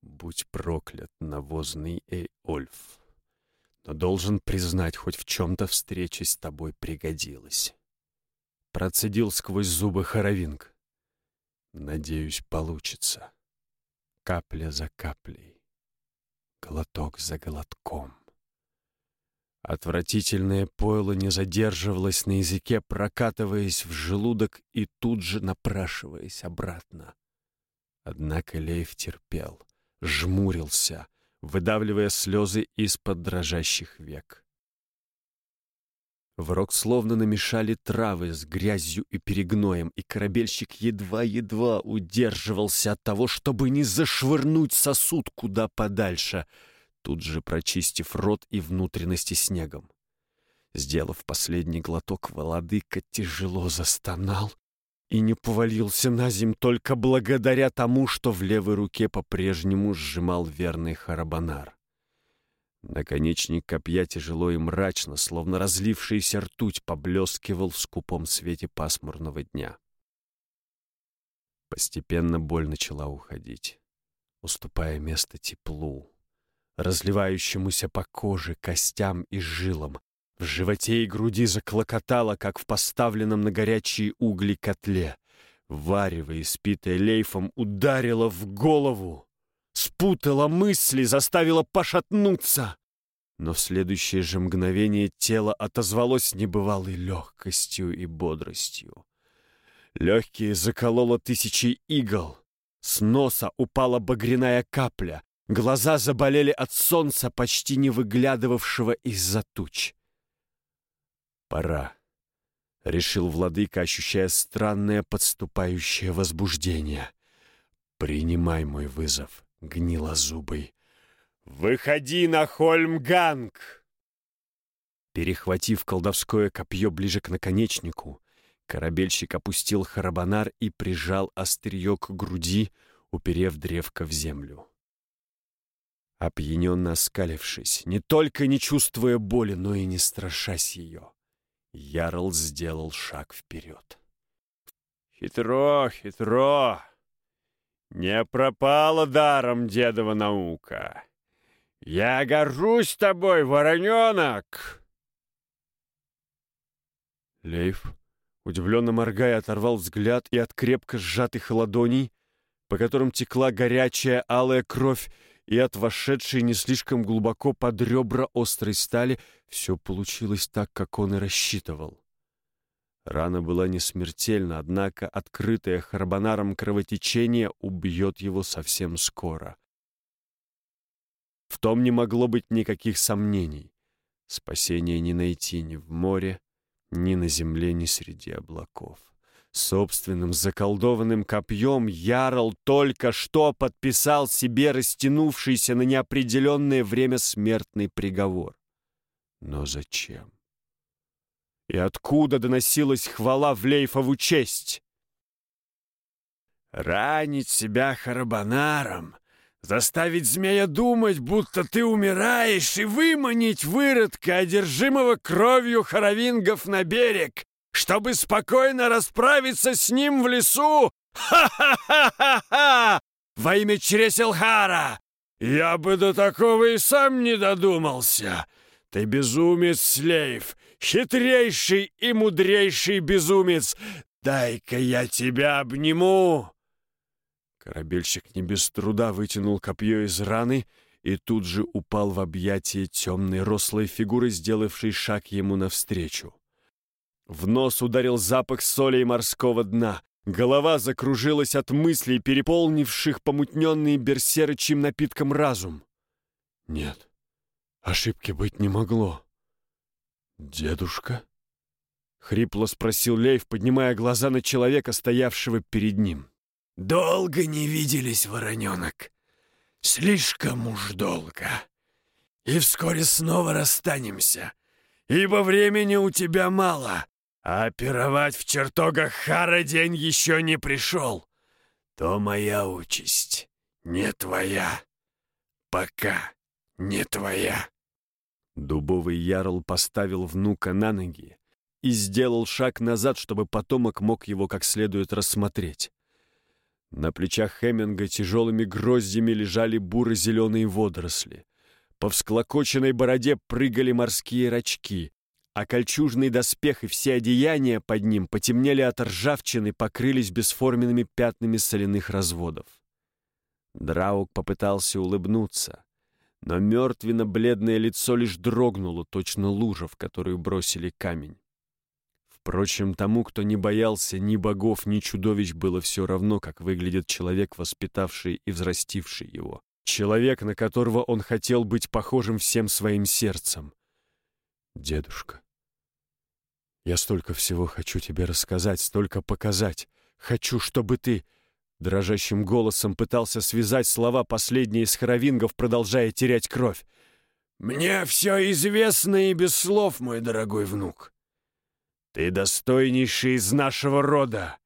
Будь проклят, навозный Эйольф, но должен признать, хоть в чем-то встреча с тобой пригодилась. Процедил сквозь зубы Хоровинг. Надеюсь, получится. Капля за каплей глоток за глотком. Отвратительное пойло не задерживалось на языке, прокатываясь в желудок и тут же напрашиваясь обратно. Однако Лейв терпел, жмурился, выдавливая слезы из-под дрожащих век. В рог словно намешали травы с грязью и перегноем, и корабельщик едва-едва удерживался от того, чтобы не зашвырнуть сосуд куда подальше, тут же прочистив рот и внутренности снегом. Сделав последний глоток, Володыка тяжело застонал и не повалился на земь только благодаря тому, что в левой руке по-прежнему сжимал верный Харабанар. Наконечник копья тяжело и мрачно, словно разлившийся ртуть, поблескивал в скупом свете пасмурного дня. Постепенно боль начала уходить, уступая место теплу, разливающемуся по коже, костям и жилам. В животе и груди заклокотало, как в поставленном на горячие угли котле. Варево, испитое лейфом, ударило в голову, спутало мысли, заставило пошатнуться. Но в следующее же мгновение тело отозвалось небывалой легкостью и бодростью. Легкие закололо тысячи игл. С носа упала багряная капля. Глаза заболели от солнца, почти не выглядывавшего из-за туч. «Пора», — решил владыка, ощущая странное подступающее возбуждение. «Принимай мой вызов, гнилозубый». «Выходи на Хольмганг!» Перехватив колдовское копье ближе к наконечнику, корабельщик опустил харабанар и прижал острие к груди, уперев древко в землю. Опьяненно оскалившись, не только не чувствуя боли, но и не страшась ее, Ярл сделал шаг вперед. «Хитро, хитро! Не пропала даром дедова наука! Я горжусь тобой, вороненок!» Лейф, удивленно моргая, оторвал взгляд и от крепко сжатых ладоней, по которым текла горячая алая кровь, и от вошедшей не слишком глубоко под ребра острой стали все получилось так, как он и рассчитывал. Рана была не смертельна, однако открытое харбонаром кровотечение убьет его совсем скоро. В том не могло быть никаких сомнений. Спасения не найти ни в море, ни на земле, ни среди облаков. Собственным заколдованным копьем Ярл только что подписал себе растянувшийся на неопределенное время смертный приговор. Но зачем? И откуда доносилась хвала в Лейфову честь? «Ранить себя харабанаром, заставить змея думать, будто ты умираешь, и выманить выродка, одержимого кровью хоровингов на берег, чтобы спокойно расправиться с ним в лесу? Ха-ха-ха-ха-ха! Во имя Череселхара! Я бы до такого и сам не додумался. Ты безумец, Слейв, хитрейший и мудрейший безумец. Дай-ка я тебя обниму!» Корабельщик не без труда вытянул копье из раны и тут же упал в объятия темной рослой фигуры, сделавшей шаг ему навстречу. В нос ударил запах соли и морского дна. Голова закружилась от мыслей, переполнивших помутненный берсерычьим напитком разум. Нет, ошибки быть не могло. «Дедушка?» — хрипло спросил Лейв, поднимая глаза на человека, стоявшего перед ним. «Долго не виделись, вороненок. Слишком уж долго. И вскоре снова расстанемся, ибо времени у тебя мало. А пировать в чертогах Хара день еще не пришел. То моя участь, не твоя. Пока не твоя. Дубовый ярл поставил внука на ноги и сделал шаг назад, чтобы потомок мог его как следует рассмотреть. На плечах Хеминга тяжелыми гроздями лежали буро-зеленые водоросли. По всклокоченной бороде прыгали морские рачки, а кольчужный доспех и все одеяния под ним потемнели от ржавчины, покрылись бесформенными пятнами соляных разводов. Драук попытался улыбнуться, но мертвенно-бледное лицо лишь дрогнуло, точно лужа, в которую бросили камень. Впрочем, тому, кто не боялся ни богов, ни чудовищ, было все равно, как выглядит человек, воспитавший и взрастивший его. Человек, на которого он хотел быть похожим всем своим сердцем. Дедушка. Я столько всего хочу тебе рассказать, столько показать. Хочу, чтобы ты...» Дрожащим голосом пытался связать слова последние из хоровингов, продолжая терять кровь. «Мне все известно и без слов, мой дорогой внук. Ты достойнейший из нашего рода,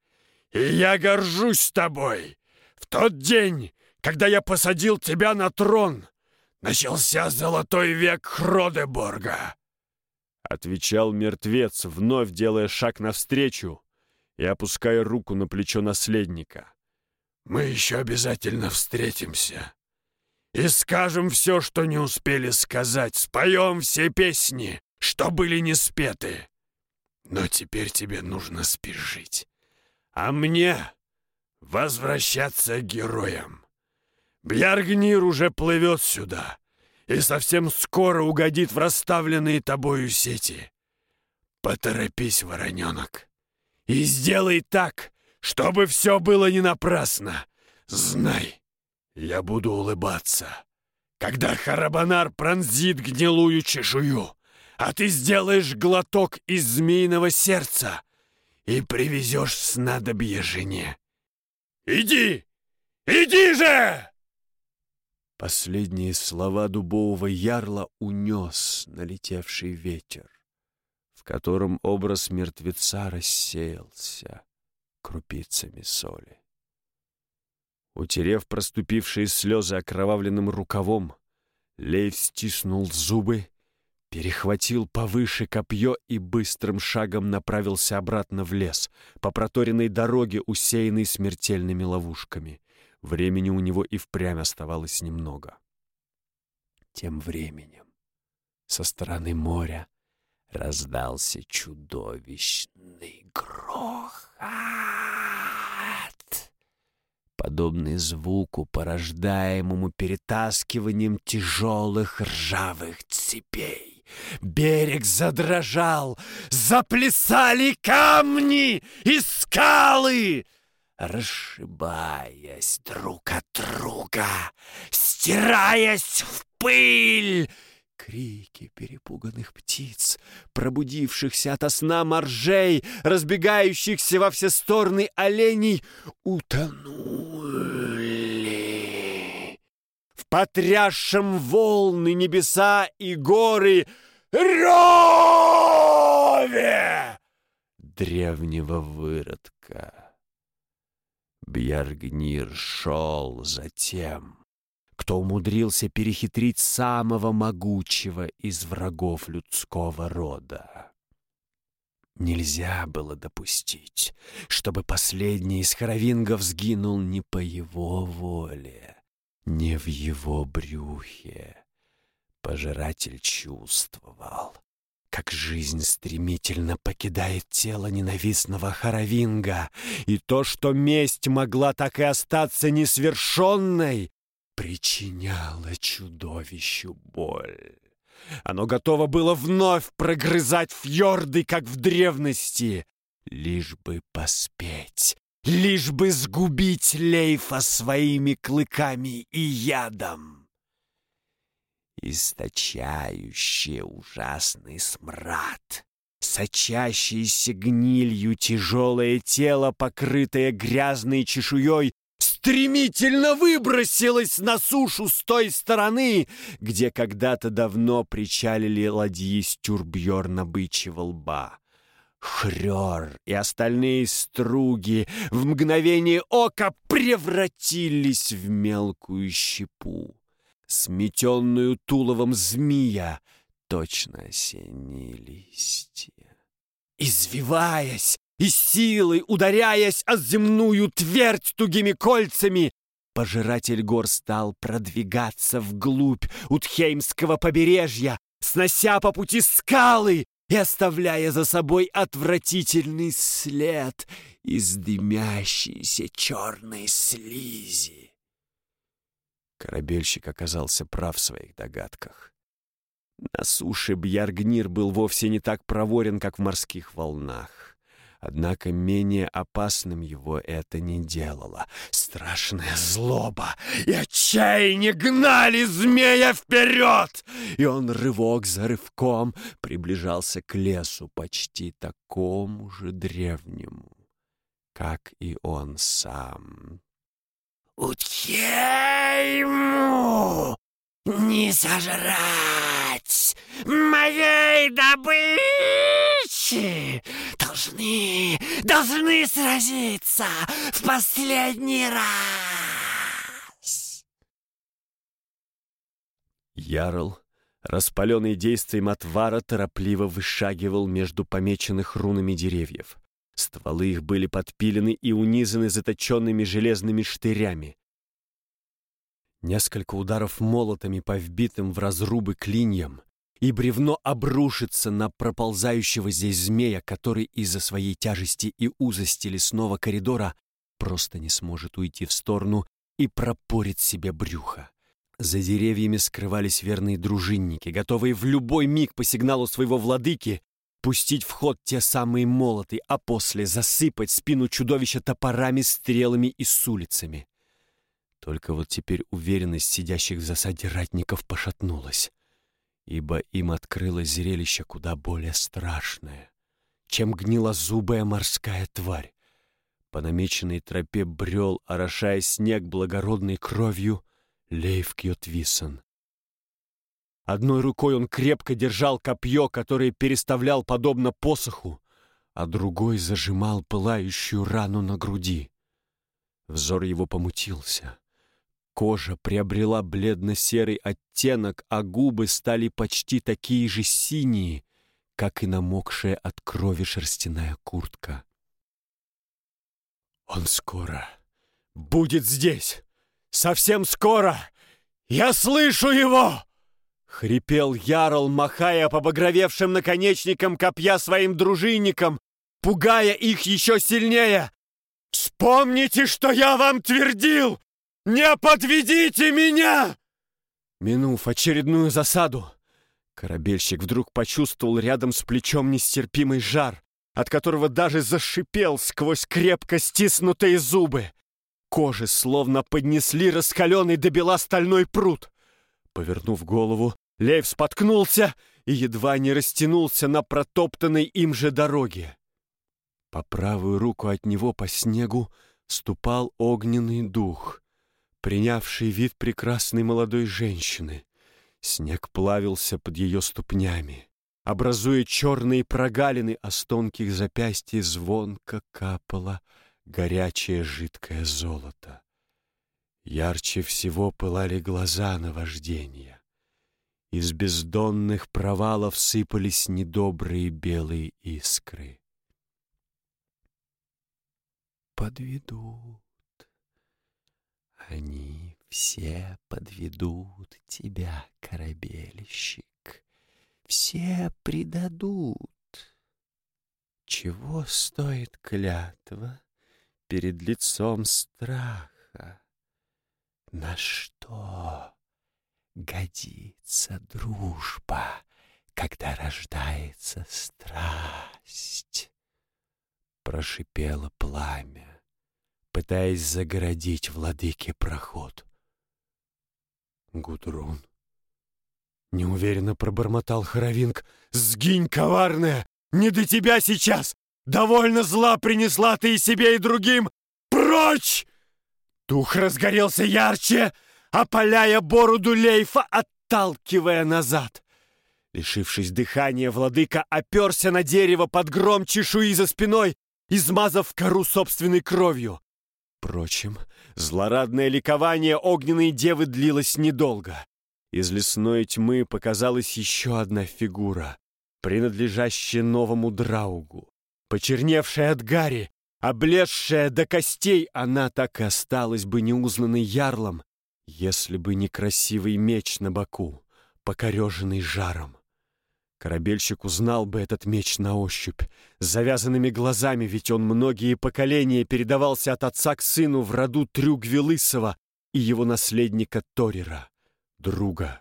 и я горжусь тобой. В тот день, когда я посадил тебя на трон, начался золотой век Хродеборга!» Отвечал мертвец, вновь делая шаг навстречу и опуская руку на плечо наследника. «Мы еще обязательно встретимся и скажем все, что не успели сказать, споем все песни, что были не спеты. Но теперь тебе нужно спешить, а мне возвращаться героем. Бьяргнир уже плывет сюда и совсем скоро угодит в расставленные тобою сети. Поторопись, вороненок, и сделай так, чтобы все было не напрасно. Знай, я буду улыбаться, когда Харабанар пронзит гнилую чешую, а ты сделаешь глоток из змеиного сердца и привезешь снадобье жене. Иди! Иди же!» Последние слова дубового ярла унес налетевший ветер, в котором образ мертвеца рассеялся крупицами соли. Утерев проступившие слезы окровавленным рукавом, Лейв стиснул зубы, перехватил повыше копье и быстрым шагом направился обратно в лес, по проторенной дороге, усеянной смертельными ловушками. Времени у него и впрямь оставалось немного. Тем временем со стороны моря раздался чудовищный грохот. Подобный звуку, порождаемому перетаскиванием тяжелых ржавых цепей. Берег задрожал, заплясали камни и скалы — расшибаясь друг от друга, стираясь в пыль. Крики перепуганных птиц, пробудившихся ото сна моржей, разбегающихся во все стороны оленей, утонули. В потрясшем волны небеса и горы реве древнего выродка. Бьяргнир шел за кто умудрился перехитрить самого могучего из врагов людского рода. Нельзя было допустить, чтобы последний из хоровингов сгинул не по его воле, не в его брюхе. Пожиратель чувствовал, как жизнь стремительно покидает тело ненавистного Харавинга, и то, что месть могла так и остаться несвершенной, причиняло чудовищу боль. Оно готово было вновь прогрызать фьорды, как в древности, лишь бы поспеть, лишь бы сгубить Лейфа своими клыками и ядом источающее ужасный смрад. Сочащееся гнилью тяжелое тело, покрытое грязной чешуей, стремительно выбросилось на сушу с той стороны, где когда-то давно причалили ладьи с тюрбьерна бычьего лба. Хрёр и остальные струги в мгновение ока превратились в мелкую щепу сметенную туловом змея, точно осенние листья. Извиваясь и силой ударяясь о земную твердь тугими кольцами, пожиратель гор стал продвигаться вглубь Утхеймского побережья, снося по пути скалы и оставляя за собой отвратительный след из дымящейся черной слизи. Корабельщик оказался прав в своих догадках. На суше Бьяргнир был вовсе не так проворен, как в морских волнах. Однако менее опасным его это не делало. Страшная злоба и отчаяние гнали змея вперед, и он рывок за рывком приближался к лесу, почти такому же древнему, как и он сам. Утхейму не сожрать моей добычи! Должны, должны сразиться в последний раз!» Ярл, распаленный действием отвара, торопливо вышагивал между помеченных рунами деревьев. Стволы их были подпилены и унизаны заточенными железными штырями. Несколько ударов молотами по вбитым в разрубы клиньям, и бревно обрушится на проползающего здесь змея, который из-за своей тяжести и узости лесного коридора просто не сможет уйти в сторону и пропорит себе брюхо. За деревьями скрывались верные дружинники, готовые в любой миг по сигналу своего владыки пустить в ход те самые молоты, а после засыпать спину чудовища топорами, стрелами и с улицами. Только вот теперь уверенность сидящих в засаде ратников пошатнулась, ибо им открылось зрелище куда более страшное, чем гнилозубая морская тварь. По намеченной тропе брел, орошая снег благородной кровью, Лейв Кьотвисон. Одной рукой он крепко держал копье, которое переставлял подобно посоху, а другой зажимал пылающую рану на груди. Взор его помутился. Кожа приобрела бледно-серый оттенок, а губы стали почти такие же синие, как и намокшая от крови шерстяная куртка. «Он скоро будет здесь! Совсем скоро! Я слышу его!» Хрипел Ярл, махая побагровевшим наконечником копья своим дружинникам, пугая их еще сильнее. «Вспомните, что я вам твердил! Не подведите меня!» Минув очередную засаду, корабельщик вдруг почувствовал рядом с плечом нестерпимый жар, от которого даже зашипел сквозь крепко стиснутые зубы. Кожи словно поднесли раскаленный до бела стальной пруд. Повернув голову, Лейв споткнулся и едва не растянулся на протоптанной им же дороге. По правую руку от него по снегу ступал огненный дух, принявший вид прекрасной молодой женщины. Снег плавился под ее ступнями, образуя черные прогалины, а с тонких запястьев звонко капало горячее жидкое золото. Ярче всего пылали глаза наваждения. Из бездонных провалов сыпались недобрые белые искры. Подведут. Они все подведут тебя, корабельщик. Все предадут. Чего стоит клятва перед лицом страха? На что? годится дружба, когда рождается страсть. Прошипело пламя, пытаясь загородить владыке проход. Гудрун. Неуверенно пробормотал Хоровинг. «Сгинь, коварная! Не до тебя сейчас! Довольно зла принесла ты и себе, и другим! Прочь!» Дух разгорелся ярче, опаляя бороду Лейфа, отталкивая назад. Лишившись дыхания, владыка оперся на дерево под гром чешуи за спиной, измазав кору собственной кровью. Впрочем, злорадное ликование огненной девы длилось недолго. Из лесной тьмы показалась еще одна фигура, принадлежащая новому Драугу. Почерневшая от гари, облезшая до костей, она так и осталась бы неузнанной ярлом, если бы не красивый меч на боку, покореженный жаром. Корабельщик узнал бы этот меч на ощупь, с завязанными глазами, ведь он многие поколения передавался от отца к сыну в роду Трюгвилысова и его наследника Торера, друга,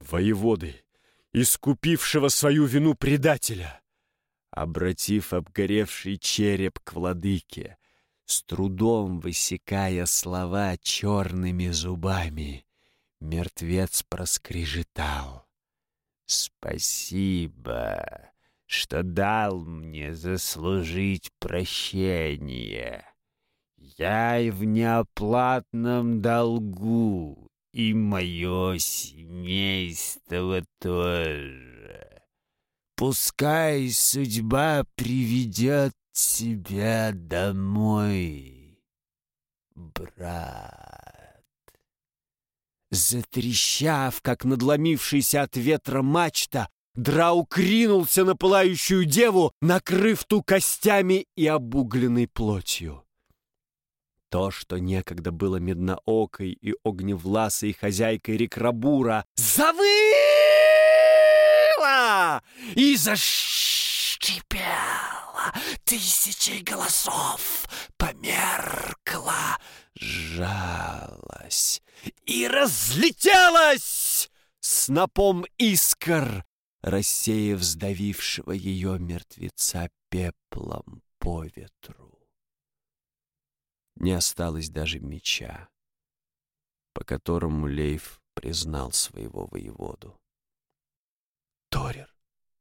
воеводы, искупившего свою вину предателя. Обратив обгоревший череп к владыке, с трудом высекая слова черными зубами, мертвец проскрежетал. «Спасибо, что дал мне заслужить прощение. Я и в неоплатном долгу, и мое семейство тоже. Пускай судьба приведет тебя домой, брат. Затрещав, как надломившийся от ветра мачта, Драу кринулся на пылающую деву, накрыв ту костями и обугленной плотью. То, что некогда было медноокой и огневласой хозяйкой Рекрабура, завыла и зашипела тысячей голосов, померкла, жалась и разлетелась снопом искр, рассеяв сдавившего ее мертвеца пеплом по ветру. Не осталось даже меча, по которому Лейф признал своего воеводу. «Торер!»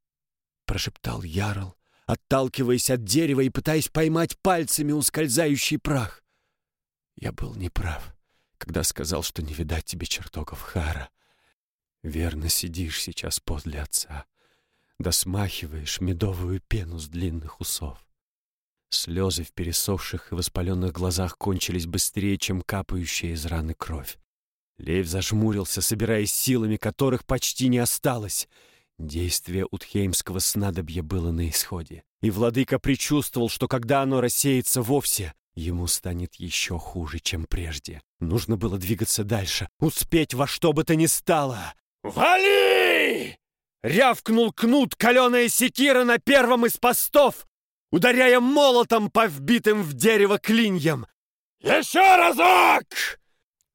— прошептал Ярл, отталкиваясь от дерева и пытаясь поймать пальцами ускользающий прах. «Я был неправ, когда сказал, что не видать тебе чертогов Хара. Верно сидишь сейчас подле отца, да смахиваешь медовую пену с длинных усов. Слезы в пересохших и воспаленных глазах кончились быстрее, чем капающая из раны кровь. Лев зажмурился, собираясь силами, которых почти не осталось. Действие утхеймского снадобья было на исходе. И владыка предчувствовал, что когда оно рассеется вовсе, ему станет еще хуже, чем прежде. Нужно было двигаться дальше, успеть во что бы то ни стало. «Вали!» — рявкнул кнут каленая секира на первом из постов, ударяя молотом по вбитым в дерево клиньям. «Еще разок!»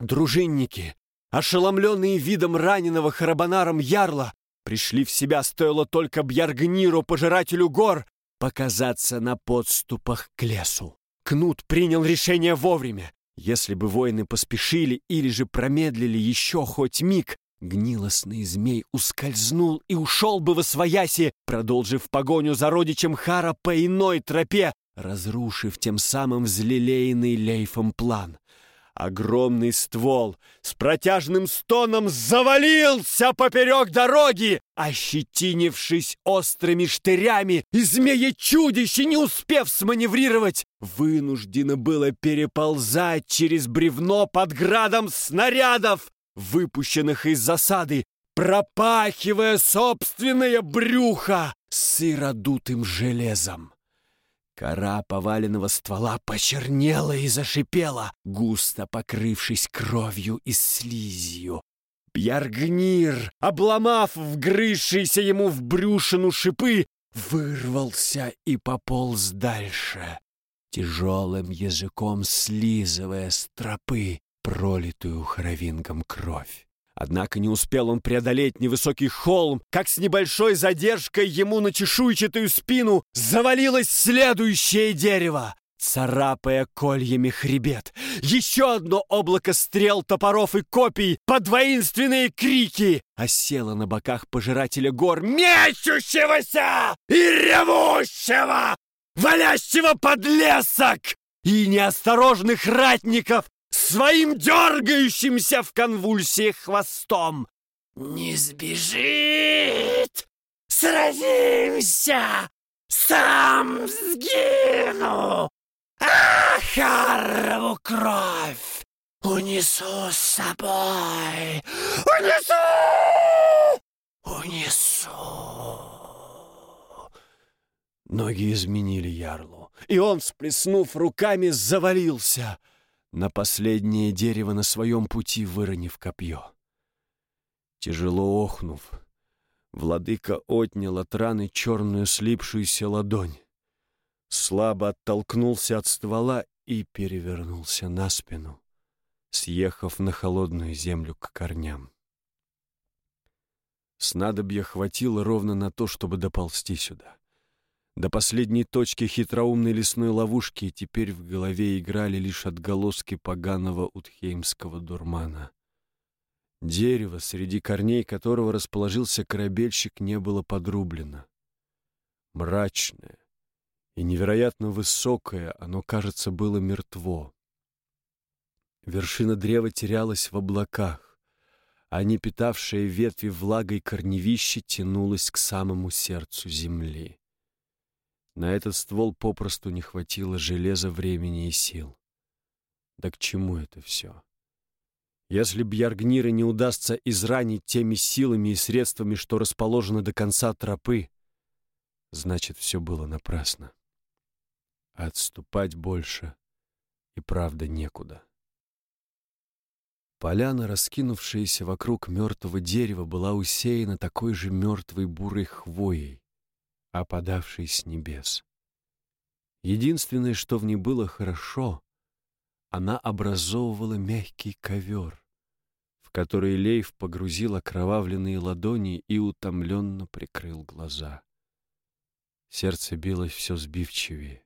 Дружинники, ошеломленные видом раненого Харабанаром ярла, пришли в себя, стоило только Бьяргниру, пожирателю гор, показаться на подступах к лесу. Кнут принял решение вовремя. Если бы воины поспешили или же промедлили еще хоть миг, Гнилостный змей ускользнул и ушел бы во свояси, продолжив погоню за родичем Хара по иной тропе, разрушив тем самым взлелеянный лейфом план. Огромный ствол с протяжным стоном завалился поперек дороги, ощетинившись острыми штырями, и змея-чудище, не успев сманеврировать, вынуждено было переползать через бревно под градом снарядов, выпущенных из засады, пропахивая собственное брюхо сыродутым железом. Кора поваленного ствола почернела и зашипела, густо покрывшись кровью и слизью. Бьяргнир, обломав вгрызшиеся ему в брюшину шипы, вырвался и пополз дальше, тяжелым языком слизывая с тропы пролитую хоровингом кровь. Однако не успел он преодолеть невысокий холм, как с небольшой задержкой ему на чешуйчатую спину завалилось следующее дерево, царапая кольями хребет. Еще одно облако стрел, топоров и копий под воинственные крики осело на боках пожирателя гор, мечущегося и ревущего, валящего подлесок и неосторожных ратников, своим дергающимся в конвульсиях хвостом. «Не сбежит! Сразимся! Сам сгину! Ахарову кровь унесу с собой! Унесу! Унесу!» Ноги изменили ярлу, и он, сплеснув руками, завалился — на последнее дерево на своем пути выронив копье. Тяжело охнув, владыка отнял от раны черную слипшуюся ладонь, слабо оттолкнулся от ствола и перевернулся на спину, съехав на холодную землю к корням. Снадобья хватило ровно на то, чтобы доползти сюда. До последней точки хитроумной лесной ловушки теперь в голове играли лишь отголоски поганого утхеймского дурмана. Дерево, среди корней которого расположился корабельщик, не было подрублено. Мрачное и невероятно высокое, оно, кажется, было мертво. Вершина древа терялась в облаках, а не питавшая ветви влагой корневище тянулось к самому сердцу земли. На этот ствол попросту не хватило железа, времени и сил. Да к чему это все? Если Бьяргнира не удастся изранить теми силами и средствами, что расположены до конца тропы, значит, все было напрасно. отступать больше и правда некуда. Поляна, раскинувшаяся вокруг мертвого дерева, была усеяна такой же мертвой бурой хвоей, опадавшей с небес. Единственное, что в ней было хорошо, она образовывала мягкий ковер, в который Лейв погрузил окровавленные ладони и утомленно прикрыл глаза. Сердце билось все сбивчивее.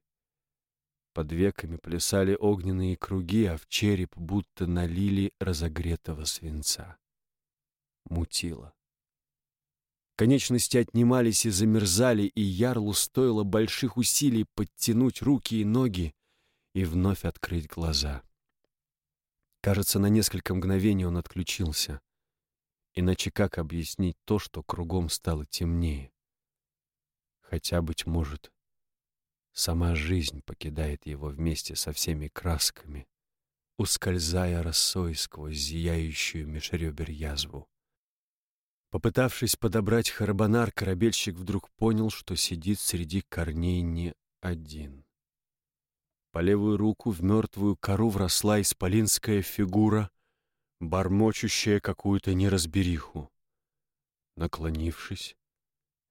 Под веками плясали огненные круги, а в череп будто налили разогретого свинца. Мутило. Конечности отнимались и замерзали, и Ярлу стоило больших усилий подтянуть руки и ноги и вновь открыть глаза. Кажется, на несколько мгновений он отключился. Иначе как объяснить то, что кругом стало темнее? Хотя, быть может, Сама жизнь покидает его вместе со всеми красками, ускользая росой сквозь зияющую межребер язву. Попытавшись подобрать харабанар, корабельщик вдруг понял, что сидит среди корней не один. По левую руку в мертвую кору вросла исполинская фигура, бормочущая какую-то неразбериху. Наклонившись,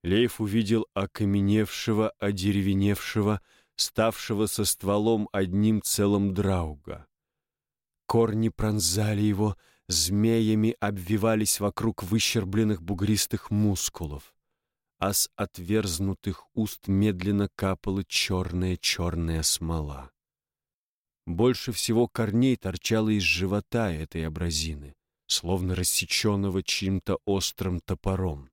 Лейф увидел окаменевшего, одеревеневшего, ставшего со стволом одним целым драуга. Корни пронзали его, змеями обвивались вокруг выщербленных бугристых мускулов, а с отверзнутых уст медленно капала черная-черная смола. Больше всего корней торчало из живота этой абразины, словно рассеченного чьим-то острым топором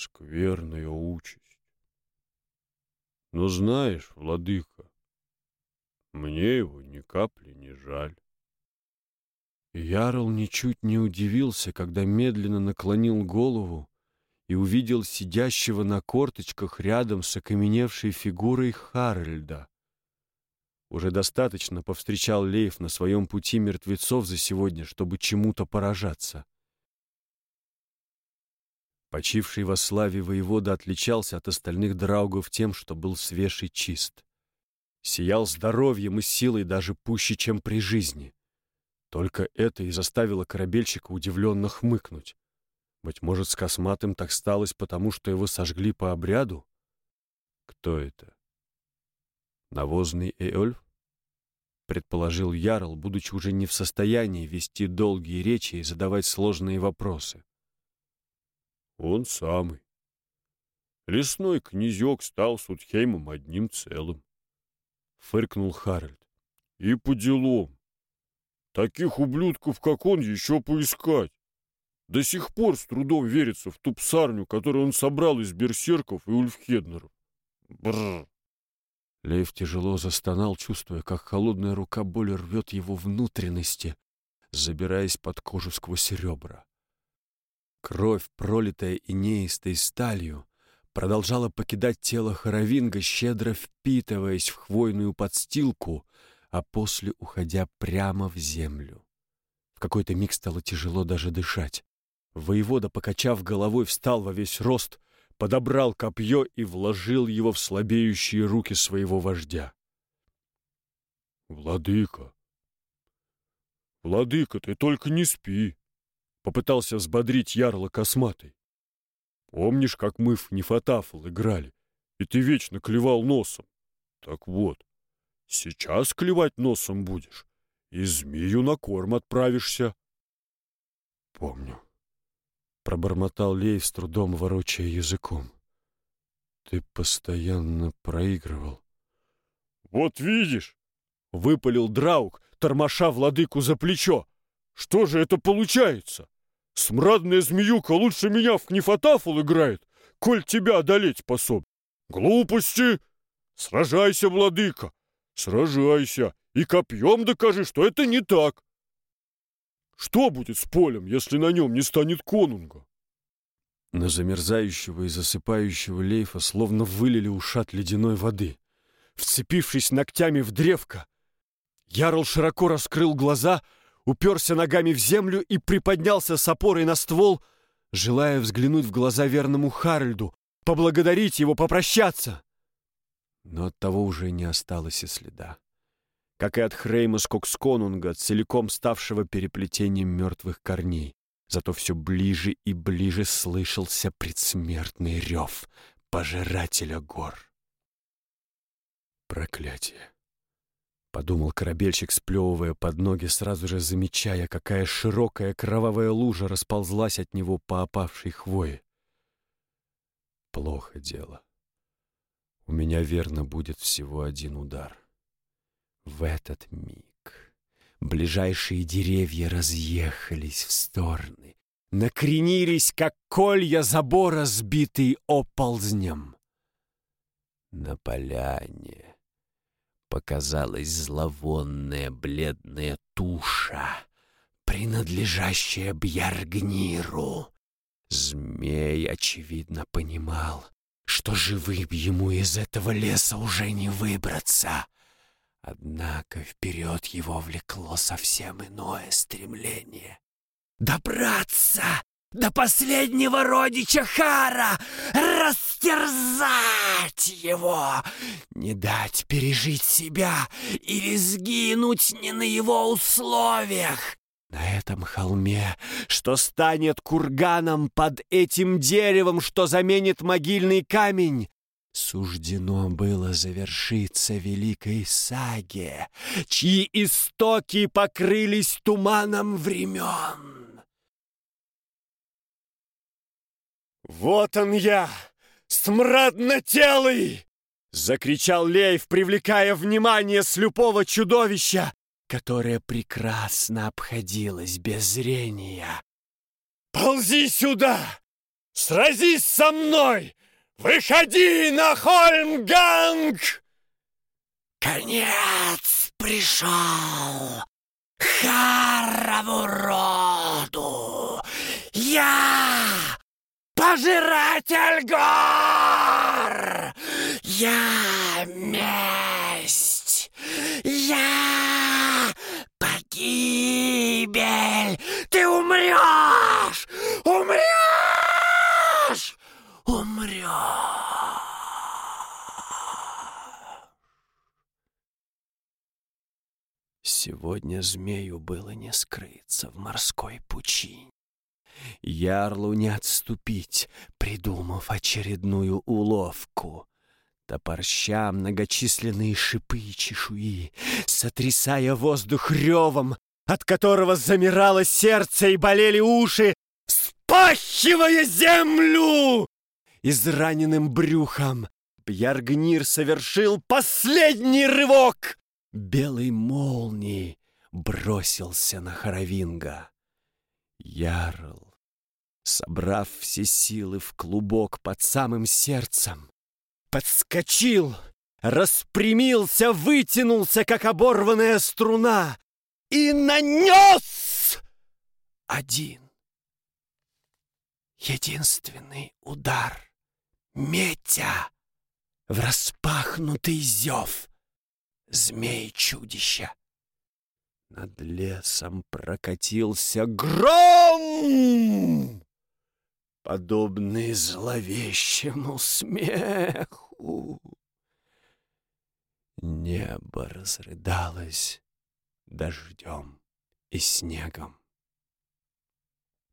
скверная участь. Но знаешь, владыка, мне его ни капли не жаль. Ярл ничуть не удивился, когда медленно наклонил голову и увидел сидящего на корточках рядом с окаменевшей фигурой Харальда. Уже достаточно повстречал Лейф на своем пути мертвецов за сегодня, чтобы чему-то поражаться. Почивший во славе воевода отличался от остальных драугов тем, что был свеж и чист. Сиял здоровьем и силой даже пуще, чем при жизни. Только это и заставило корабельщика удивленно хмыкнуть. Быть может, с косматым так сталось, потому что его сожгли по обряду? Кто это? Навозный Эольф? Предположил Ярл, будучи уже не в состоянии вести долгие речи и задавать сложные вопросы. Он самый. Лесной князек стал с одним целым. Фыркнул Харальд. И по делам. Таких ублюдков, как он, еще поискать. До сих пор с трудом верится в ту псарню, которую он собрал из берсерков и ульфхеднеров. Бррр. Лев тяжело застонал, чувствуя, как холодная рука боли рвет его внутренности, забираясь под кожу сквозь ребра. Кровь, пролитая инеистой сталью, продолжала покидать тело Хоровинга, щедро впитываясь в хвойную подстилку, а после уходя прямо в землю. В какой-то миг стало тяжело даже дышать. Воевода, покачав головой, встал во весь рост, подобрал копье и вложил его в слабеющие руки своего вождя. «Владыка! Владыка, ты только не спи!» Попытался взбодрить ярла косматый. Помнишь, как мы в Нефатафл играли, и ты вечно клевал носом? Так вот, сейчас клевать носом будешь, и змею на корм отправишься. Помню. Пробормотал Лей с трудом ворочая языком. Ты постоянно проигрывал. Вот видишь, выпалил Драук, тормоша владыку за плечо. Что же это получается? Смрадная змеюка лучше меня в книфотафл играет, коль тебя одолеть способен. Глупости! Сражайся, владыка, сражайся, и копьем докажи, что это не так. Что будет с полем, если на нем не станет конунга? На замерзающего и засыпающего лейфа словно вылили ушат ледяной воды. Вцепившись ногтями в древко, Ярл широко раскрыл глаза — уперся ногами в землю и приподнялся с опорой на ствол, желая взглянуть в глаза верному Харальду, поблагодарить его, попрощаться. Но от того уже не осталось и следа. Как и от Хрейма Скоксконунга, целиком ставшего переплетением мертвых корней. Зато все ближе и ближе слышался предсмертный рев пожирателя гор. Проклятие! Подумал корабельщик, сплевывая под ноги, сразу же замечая, какая широкая кровавая лужа расползлась от него по опавшей хвое. Плохо дело. У меня верно будет всего один удар. В этот миг ближайшие деревья разъехались в стороны, накренились, как колья забора, сбитый оползнем. На поляне показалась зловонная бледная туша, принадлежащая Бьяргниру. Змей, очевидно, понимал, что живым ему из этого леса уже не выбраться. Однако вперед его влекло совсем иное стремление. Добраться до последнего родича Хара, растерзать его, не дать пережить себя или сгинуть не на его условиях. На этом холме, что станет курганом под этим деревом, что заменит могильный камень, суждено было завершиться великой саге, чьи истоки покрылись туманом времен. «Вот он я, смрадно-телый!» — закричал Лейв, привлекая внимание слепого чудовища, которое прекрасно обходилось без зрения. «Ползи сюда! Сразись со мной! Выходи на Хольмганг!» Конец пришел Харову роду! Я пожиратель гор! Я месть! Я погибель! Ты умрешь! Умрешь! Умрешь! Сегодня змею было не скрыться в морской пучине. Ярлу не отступить, придумав очередную уловку. Топорща многочисленные шипы и чешуи, сотрясая воздух ревом, от которого замирало сердце и болели уши, спахивая землю! Израненным брюхом Бьяргнир совершил последний рывок! Белой молнией бросился на Харовинга. Ярл, собрав все силы в клубок под самым сердцем, подскочил, распрямился, вытянулся, как оборванная струна, и нанес один единственный удар, метя в распахнутый зев. Змей-чудища. Над лесом прокатился гром, подобный зловещему смеху. Небо разрыдалось дождем и снегом.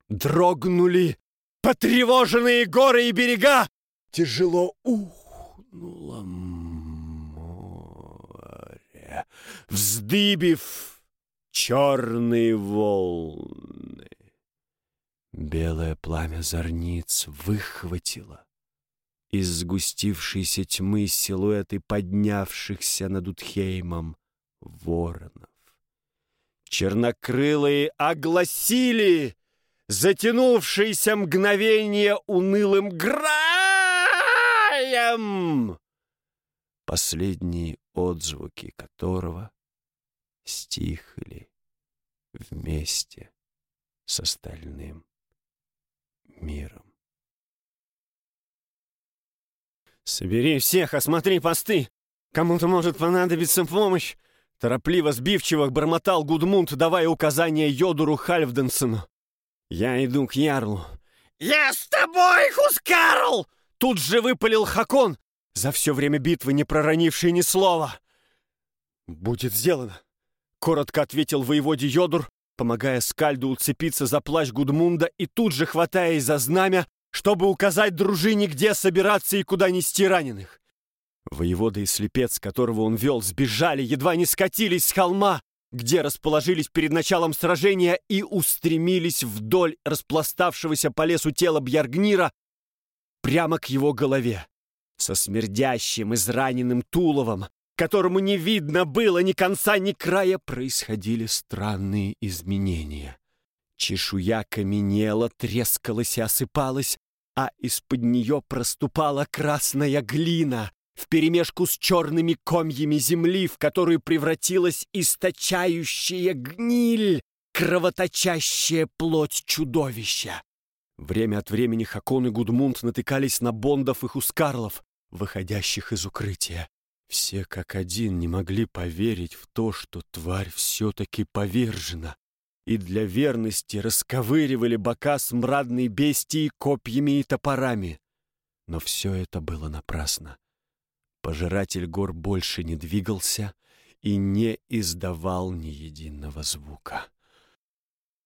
Дрогнули потревоженные горы и берега, тяжело ухнуло море, вздыбив черные волны. Белое пламя зорниц выхватило из сгустившейся тьмы силуэты поднявшихся над Утхеймом воронов. Чернокрылые огласили затянувшееся мгновение унылым граем, последние отзвуки которого стихли вместе с остальным миром. «Собери всех, осмотри посты! Кому-то может понадобиться помощь! Торопливо сбивчиво бормотал Гудмунд, давая указания Йодуру Хальфденсену. «Я иду к Ярлу». «Я с тобой, Хускарл!» Тут же выпалил Хакон, за все время битвы не проронивший ни слова. «Будет сделано», — коротко ответил воеводе Йодур, помогая Скальду уцепиться за плащ Гудмунда и тут же хватаясь за знамя, чтобы указать дружине, где собираться и куда нести раненых. Воевода и слепец, которого он вел, сбежали, едва не скатились с холма, где расположились перед началом сражения и устремились вдоль распластавшегося по лесу тела Бьяргнира прямо к его голове, со смердящим, израненным туловом, которому не видно было ни конца, ни края, происходили странные изменения. Чешуя каменела, трескалась и осыпалась, а из-под нее проступала красная глина, вперемешку с черными комьями земли, в которую превратилась источающая гниль, кровоточащая плоть чудовища. Время от времени Хакон и Гудмунд натыкались на бондов и хускарлов, выходящих из укрытия. Все как один не могли поверить в то, что тварь все-таки повержена, и для верности расковыривали бока смрадной бестии копьями и топорами. Но все это было напрасно. Пожиратель гор больше не двигался и не издавал ни единого звука.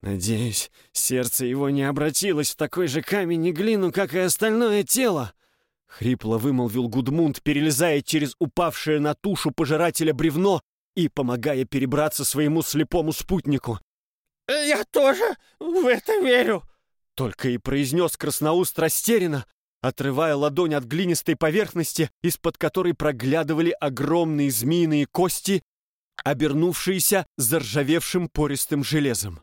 «Надеюсь, сердце его не обратилось в такой же камень и глину, как и остальное тело», — хрипло вымолвил Гудмунд, перелезая через упавшее на тушу пожирателя бревно и помогая перебраться своему слепому спутнику. «Я тоже в это верю!» Только и произнес красноуст растерянно, отрывая ладонь от глинистой поверхности, из-под которой проглядывали огромные змеиные кости, обернувшиеся заржавевшим пористым железом.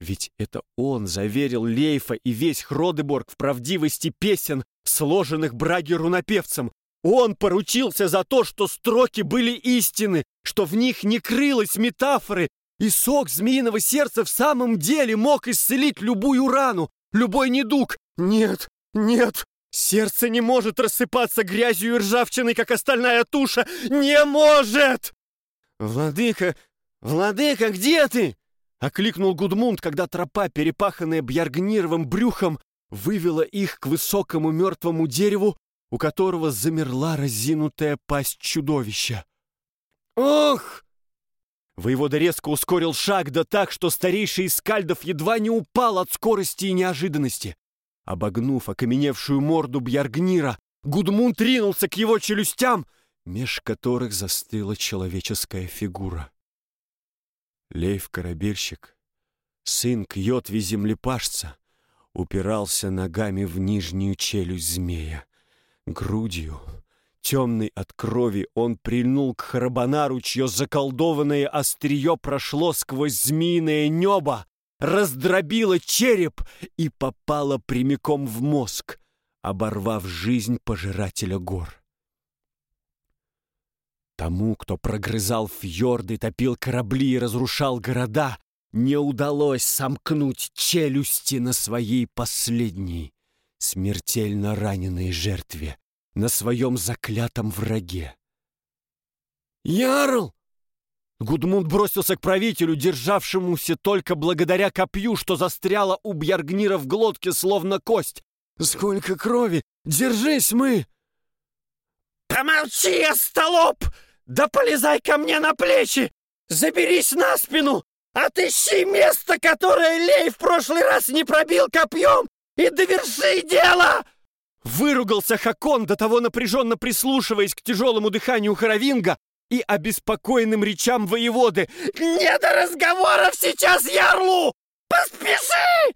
Ведь это он заверил Лейфа и весь Хродеборг в правдивости песен, сложенных Браги-рунопевцем. Он поручился за то, что строки были истины, что в них не крылось метафоры, и сок змеиного сердца в самом деле мог исцелить любую рану, любой недуг. Нет, нет, сердце не может рассыпаться грязью и ржавчиной, как остальная туша. Не может! Владыка, владыка, где ты? Окликнул Гудмунд, когда тропа, перепаханная Бьяргнировым брюхом, вывела их к высокому мертвому дереву, у которого замерла разинутая пасть чудовища. «Ох!» Воевода резко ускорил шаг, да так, что старейший из скальдов едва не упал от скорости и неожиданности. Обогнув окаменевшую морду Бьяргнира, Гудмунд ринулся к его челюстям, меж которых застыла человеческая фигура. Лейв-корабельщик, сын Кьотви землепашца, упирался ногами в нижнюю челюсть змея. Грудью, темный от крови, он прильнул к Харабанару, чье заколдованное острие прошло сквозь змеиное небо, раздробило череп и попало прямиком в мозг, оборвав жизнь пожирателя гор. Тому, кто прогрызал фьорды, топил корабли и разрушал города, не удалось сомкнуть челюсти на своей последней, смертельно раненой жертве, на своем заклятом враге. «Ярл!» Гудмунд бросился к правителю, державшемуся только благодаря копью, что застряло у Бьяргнира в глотке, словно кость. «Сколько крови! Держись мы!» «Помолчи, остолоп! Да полезай ко мне на плечи! Заберись на спину! Отыщи место, которое Лей в прошлый раз не пробил копьем, и доверши дело!» Выругался Хакон, до того напряженно прислушиваясь к тяжелому дыханию Харавинга и обеспокоенным речам воеводы. «Не до разговоров сейчас, Ярлу! Поспеши!»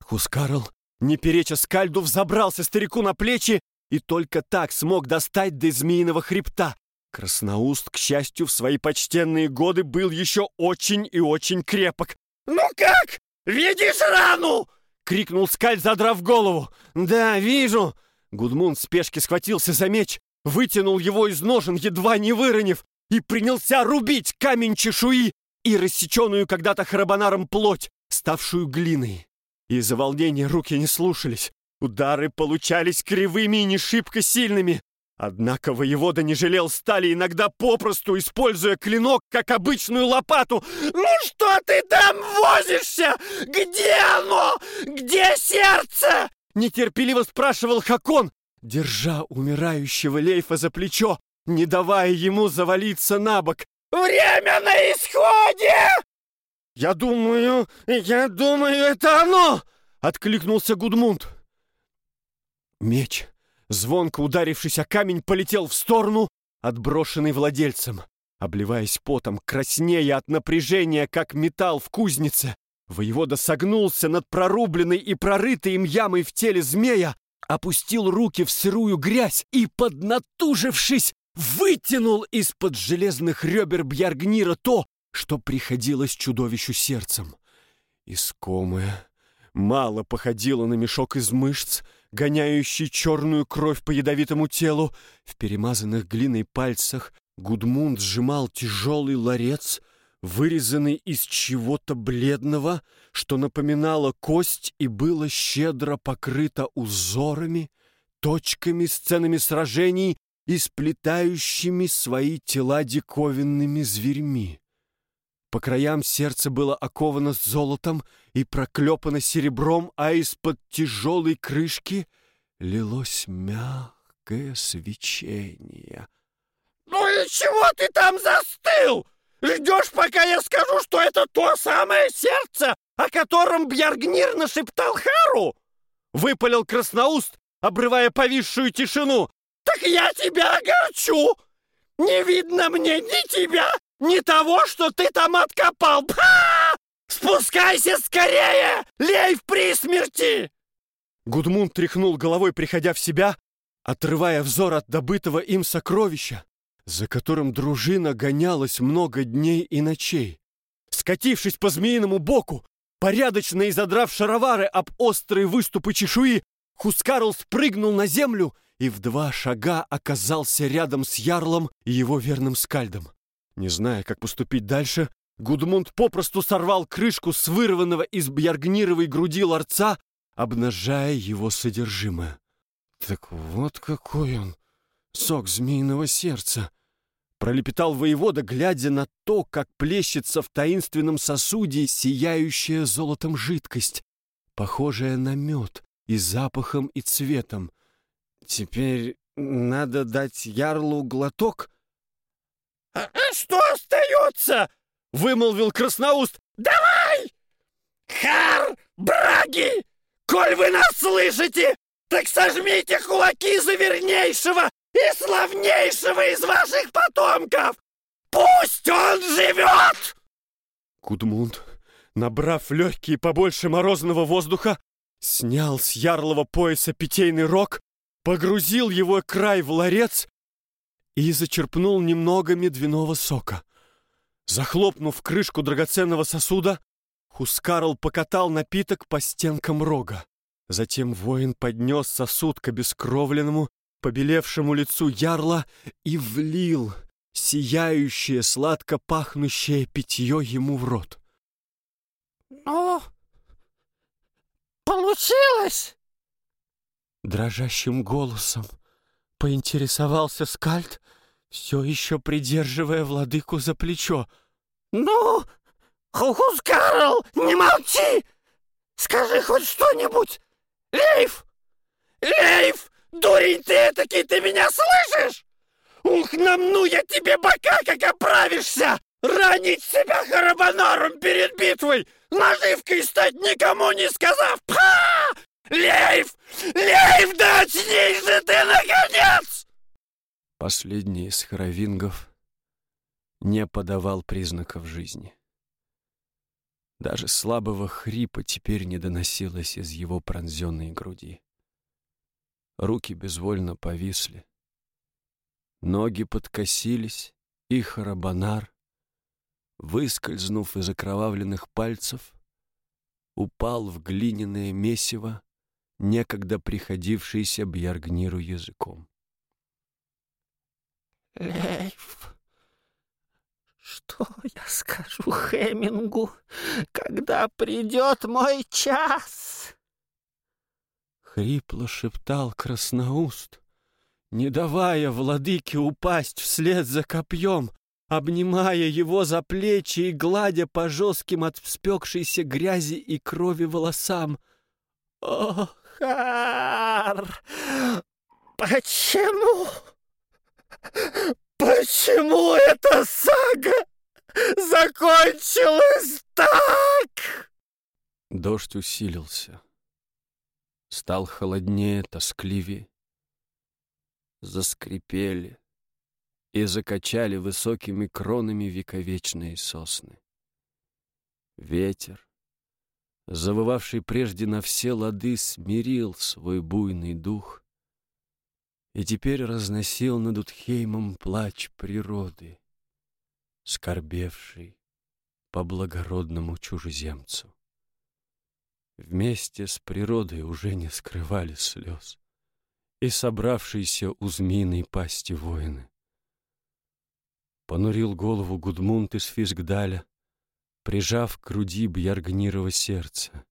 Хускарл, не переча скальду, взобрался старику на плечи и только так смог достать до змеиного хребта. Красноуст, к счастью, в свои почтенные годы был еще очень и очень крепок. «Ну как? Видишь рану?» — крикнул Скаль, задрав голову. «Да, вижу!» Гудмунд в спешке схватился за меч, вытянул его из ножен, едва не выронив, и принялся рубить камень чешуи и рассеченную когда-то храбанаром плоть, ставшую глиной. Из-за волнения руки не слушались. Удары получались кривыми и не шибко сильными. Однако воевода не жалел стали, иногда попросту используя клинок, как обычную лопату. «Ну что ты там возишься? Где оно? Где сердце?» Нетерпеливо спрашивал Хакон, держа умирающего Лейфа за плечо, не давая ему завалиться на бок. «Время на исходе!» «Я думаю, я думаю, это оно!» — откликнулся Гудмунд. Меч звонко ударившись о камень, полетел в сторону, отброшенный владельцем. Обливаясь потом, краснея от напряжения, как металл в кузнице, воевода согнулся над прорубленной и прорытой им ямой в теле змея, опустил руки в сырую грязь и, поднатужившись, вытянул из-под железных ребер Бьяргнира то, что приходилось чудовищу сердцем. Искомое мало походило на мешок из мышц, гоняющий черную кровь по ядовитому телу. В перемазанных глиной пальцах Гудмунд сжимал тяжелый ларец, вырезанный из чего-то бледного, что напоминало кость и было щедро покрыто узорами, точками, сценами сражений и сплетающими свои тела диковинными зверьми. По краям сердце было оковано золотом и проклепано серебром, а из-под тяжелой крышки лилось мягкое свечение. «Ну и чего ты там застыл? Ждешь, пока я скажу, что это то самое сердце, о котором Бьяргнир нашептал Хару?» Выпалил красноуст, обрывая повисшую тишину. «Так я тебя огорчу! Не видно мне ни тебя, не того, что ты там откопал! Па! Спускайся скорее! Лей в присмерти!» Гудмунд тряхнул головой, приходя в себя, отрывая взор от добытого им сокровища, за которым дружина гонялась много дней и ночей. Скатившись по змеиному боку, порядочно и задрав шаровары об острые выступы чешуи, Хускарл спрыгнул на землю и в два шага оказался рядом с Ярлом и его верным скальдом. Не зная, как поступить дальше, Гудмунд попросту сорвал крышку с вырванного из бьяргнировой груди ларца, обнажая его содержимое. «Так вот какой он, сок змеиного сердца!» Пролепетал воевода, глядя на то, как плещется в таинственном сосуде сияющая золотом жидкость, похожая на мед и запахом, и цветом. «Теперь надо дать ярлу глоток?» «А, а что остается?» — вымолвил Красноуст. «Давай! Хар, браги! Коль вы нас слышите, так сожмите кулаки за вернейшего и славнейшего из ваших потомков! Пусть он живет!» Кудмунд, набрав легкие побольше морозного воздуха, снял с ярлого пояса питейный рог, погрузил его край в ларец и зачерпнул немного медвяного сока. Захлопнув крышку драгоценного сосуда, Хускарл покатал напиток по стенкам рога. Затем воин поднес сосуд к обескровленному, побелевшему лицу ярла и влил сияющее, сладко пахнущее питье ему в рот. «Ну, получилось!» Дрожащим голосом Поинтересовался Скальд, все еще придерживая владыку за плечо. «Ну, Хухускарл, не молчи! Скажи хоть что-нибудь! Лейф! Лейф! Дурень ты таки ты меня слышишь? Ух, намну я тебе бока, как оправишься! Ранить себя харабанаром перед битвой! Наживкой стать никому не сказав! Па! Лейф! Лейф, да очнись же ты, наконец!» Последний из хоровингов не подавал признаков жизни. Даже слабого хрипа теперь не доносилось из его пронзенной груди. Руки безвольно повисли. Ноги подкосились, и Харабанар, выскользнув из окровавленных пальцев, упал в глиняное месиво, некогда приходившийся Бьяргниру языком. «Лейф, что я скажу Хемингу, когда придет мой час?» Хрипло шептал красноуст, не давая владыке упасть вслед за копьем, обнимая его за плечи и гладя по жестким от вспекшейся грязи и крови волосам. «О, Хар! Почему? Почему эта сага закончилась так?» Дождь усилился. Стал холоднее, тоскливее. Заскрипели и закачали высокими кронами вековечные сосны. Ветер, завывавший прежде на все лады, смирил свой буйный дух и теперь разносил над Утхеймом плач природы, скорбевший по благородному чужеземцу. Вместе с природой уже не скрывали слез и собравшиеся у змеиной пасти воины. Понурил голову Гудмунд из Физгдаля, прижав к груди Бьяргнирова сердце.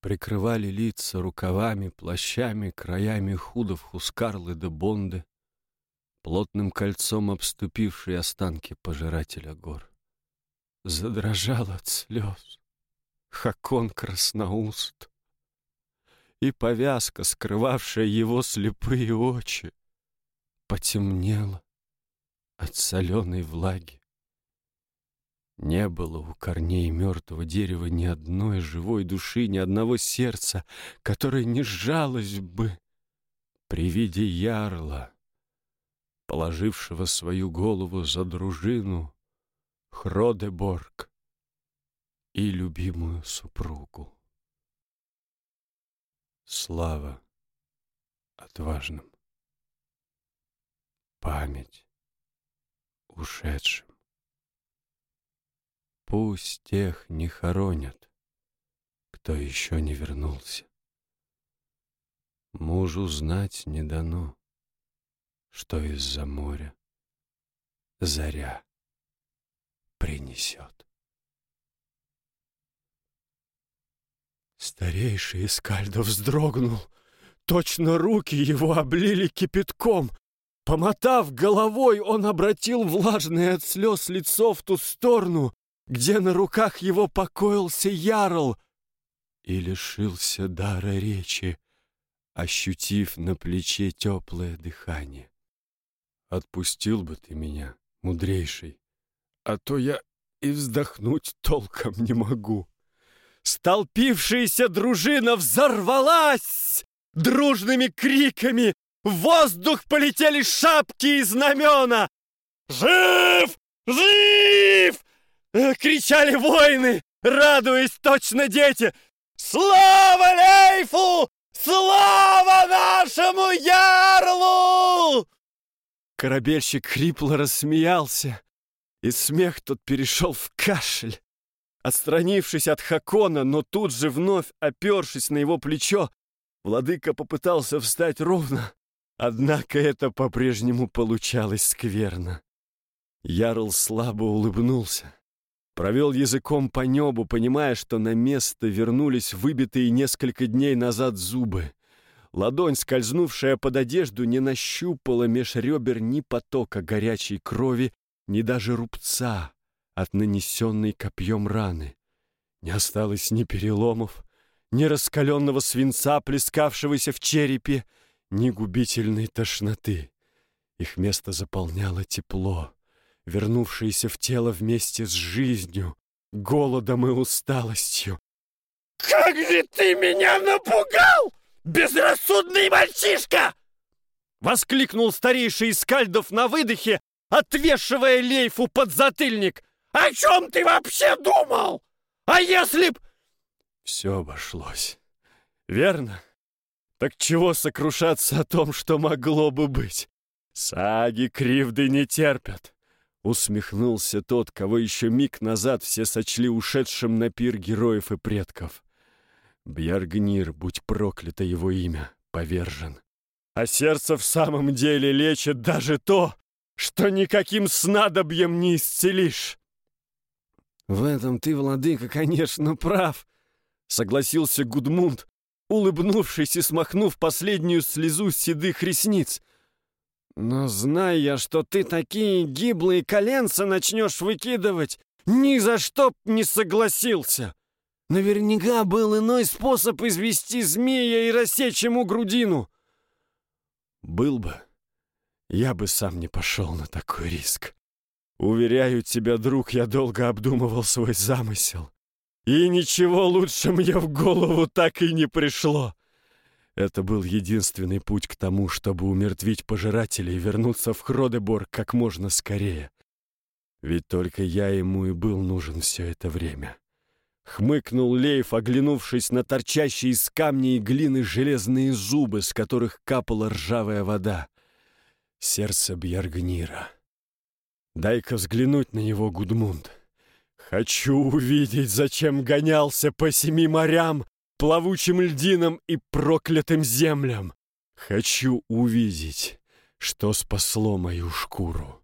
Прикрывали лица рукавами, плащами, краями худов Хускарлы да Бонды, плотным кольцом обступившие останки пожирателя гор. Задрожал от слез Хакон Красноуст, и повязка, скрывавшая его слепые очи, потемнела от соленой влаги. Не было у корней мертвого дерева ни одной живой души, ни одного сердца, которое не сжалось бы при виде ярла, положившего свою голову за дружину Хродеборг и любимую супругу. Слава отважным, память ушедшим. Пусть тех не хоронят, кто еще не вернулся. Мужу знать не дано, что из-за моря заря принесет. Старейший Искальдо вздрогнул. Точно руки его облили кипятком. Помотав головой, он обратил влажное от слез лицо в ту сторону, где на руках его покоился ярл, и лишился дара речи, ощутив на плече теплое дыхание. «Отпустил бы ты меня, мудрейший, а то я и вздохнуть толком не могу». Столпившаяся дружина взорвалась дружными криками. В воздух полетели шапки и знамена. «Жив! Жив!» — кричали воины, радуясь точно дети. «Слава Лейфу! Слава нашему ярлу!» Корабельщик хрипло рассмеялся, и смех тот перешел в кашель. Отстранившись от Хакона, но тут же вновь опершись на его плечо, владыка попытался встать ровно, однако это по-прежнему получалось скверно. Ярл слабо улыбнулся, провел языком по небу, понимая, что на место вернулись выбитые несколько дней назад зубы. Ладонь, скользнувшая под одежду, не нащупала меж ребер ни потока горячей крови, ни даже рубца, от нанесенной копьем раны. Не осталось ни переломов, ни раскаленного свинца, плескавшегося в черепе, ни губительной тошноты. Их место заполняло тепло, вернувшееся в тело вместе с жизнью, голодом и усталостью. «Как же ты меня напугал, безрассудный мальчишка!» Воскликнул старейший из скальдов на выдохе, отвешивая лейфу под затыльник. О чем ты вообще думал? А если б...» Все обошлось. Верно? Так чего сокрушаться о том, что могло бы быть? Саги кривды не терпят. Усмехнулся тот, кого еще миг назад все сочли ушедшим на пир героев и предков. Бьяргнир, будь проклято его имя, повержен. А сердце в самом деле лечит даже то, что никаким снадобьем не исцелишь. «В этом ты, владыка, конечно, прав», — согласился Гудмунд, улыбнувшись и смахнув последнюю слезу седых ресниц. «Но зная, что ты такие гиблые коленца начнешь выкидывать, ни за что б не согласился. Наверняка был иной способ извести змея и рассечь ему грудину». «Был бы, я бы сам не пошел на такой риск. Уверяю тебя, друг, я долго обдумывал свой замысел. И ничего лучше мне в голову так и не пришло. Это был единственный путь к тому, чтобы умертвить пожирателей и вернуться в Хродеборг как можно скорее. Ведь только я ему и был нужен все это время. Хмыкнул Лейф, оглянувшись на торчащие из камня и глины железные зубы, с которых капала ржавая вода. Сердце Бьяргнира. Дай-ка взглянуть на него, Гудмунд. Хочу увидеть, зачем гонялся по семи морям, плавучим льдинам и проклятым землям. Хочу увидеть, что спасло мою шкуру.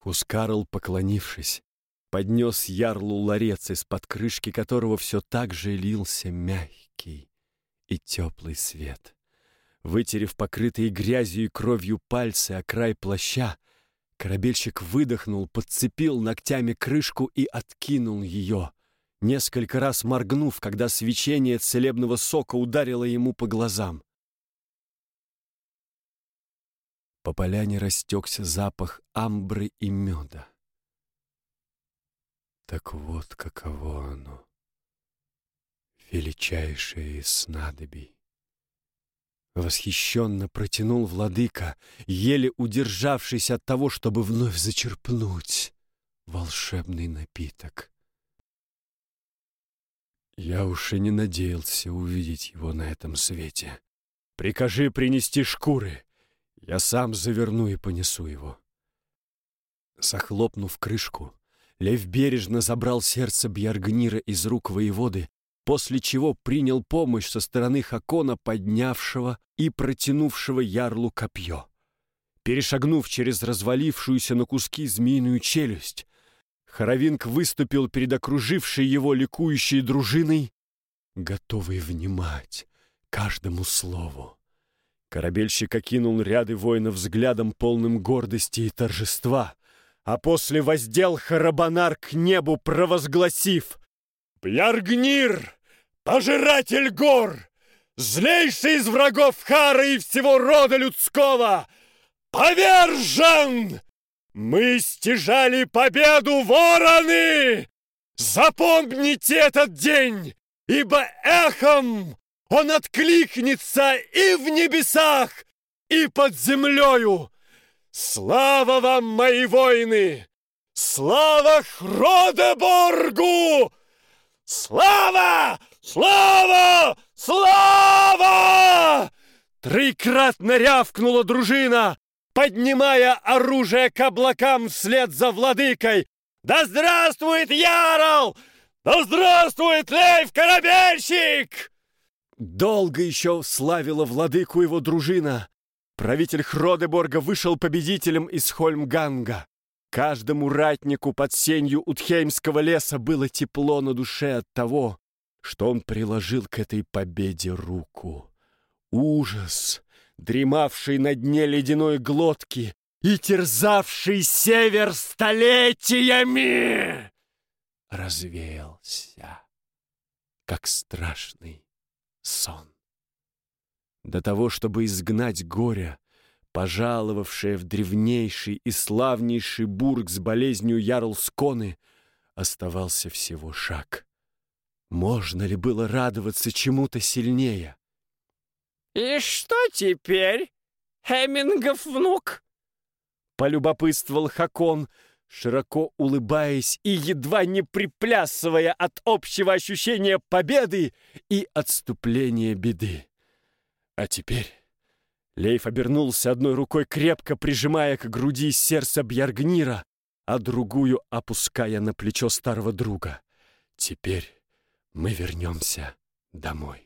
Хускарл, поклонившись, поднес ярлу ларец, из-под крышки которого все так же лился мягкий и теплый свет. Вытерев покрытые грязью и кровью пальцы о край плаща, корабельщик выдохнул, подцепил ногтями крышку и откинул ее, несколько раз моргнув, когда свечение целебного сока ударило ему по глазам. По поляне растекся запах амбры и меда. Так вот каково оно, величайшее из снадобий. Восхищенно протянул владыка, еле удержавшись от того, чтобы вновь зачерпнуть волшебный напиток. Я уж и не надеялся увидеть его на этом свете. Прикажи принести шкуры. Я сам заверну и понесу его. Захлопнув крышку, Лев бережно забрал сердце Бьяргнира из рук воеводы после чего принял помощь со стороны Хакона, поднявшего и протянувшего ярлу копье. Перешагнув через развалившуюся на куски змеиную челюсть, Хоровинг выступил перед окружившей его ликующей дружиной, готовый внимать каждому слову. Корабельщик окинул ряды воинов взглядом, полным гордости и торжества, а после воздел Харабанар к небу, провозгласив «Бьяргнир!» пожиратель гор, злейший из врагов Хара и всего рода людского, повержен! Мы стяжали победу, вороны! Запомните этот день, ибо эхом он откликнется и в небесах, и под землею. Слава вам, мои воины! Слава Хродеборгу! Слава! «Слава! Слава!» Трикратно рявкнула дружина, поднимая оружие к облакам вслед за владыкой. «Да здравствует Ярл! Да здравствует Лейв-корабельщик!» Долго еще славила владыку его дружина. Правитель Хродеборга вышел победителем из Хольмганга. Каждому ратнику под сенью Утхеймского леса было тепло на душе от того, что он приложил к этой победе руку. Ужас, дремавший на дне ледяной глотки и терзавший север столетиями, развеялся, как страшный сон. До того, чтобы изгнать горе, пожаловавшее в древнейший и славнейший бург с болезнью Ярлсконы, оставался всего шаг. Можно ли было радоваться чему-то сильнее? «И что теперь, Хемингов внук?» Полюбопытствовал Хакон, широко улыбаясь и едва не приплясывая от общего ощущения победы и отступления беды. А теперь Лейф обернулся одной рукой, крепко прижимая к груди сердце Бьяргнира, а другую опуская на плечо старого друга. Теперь мы вернемся домой.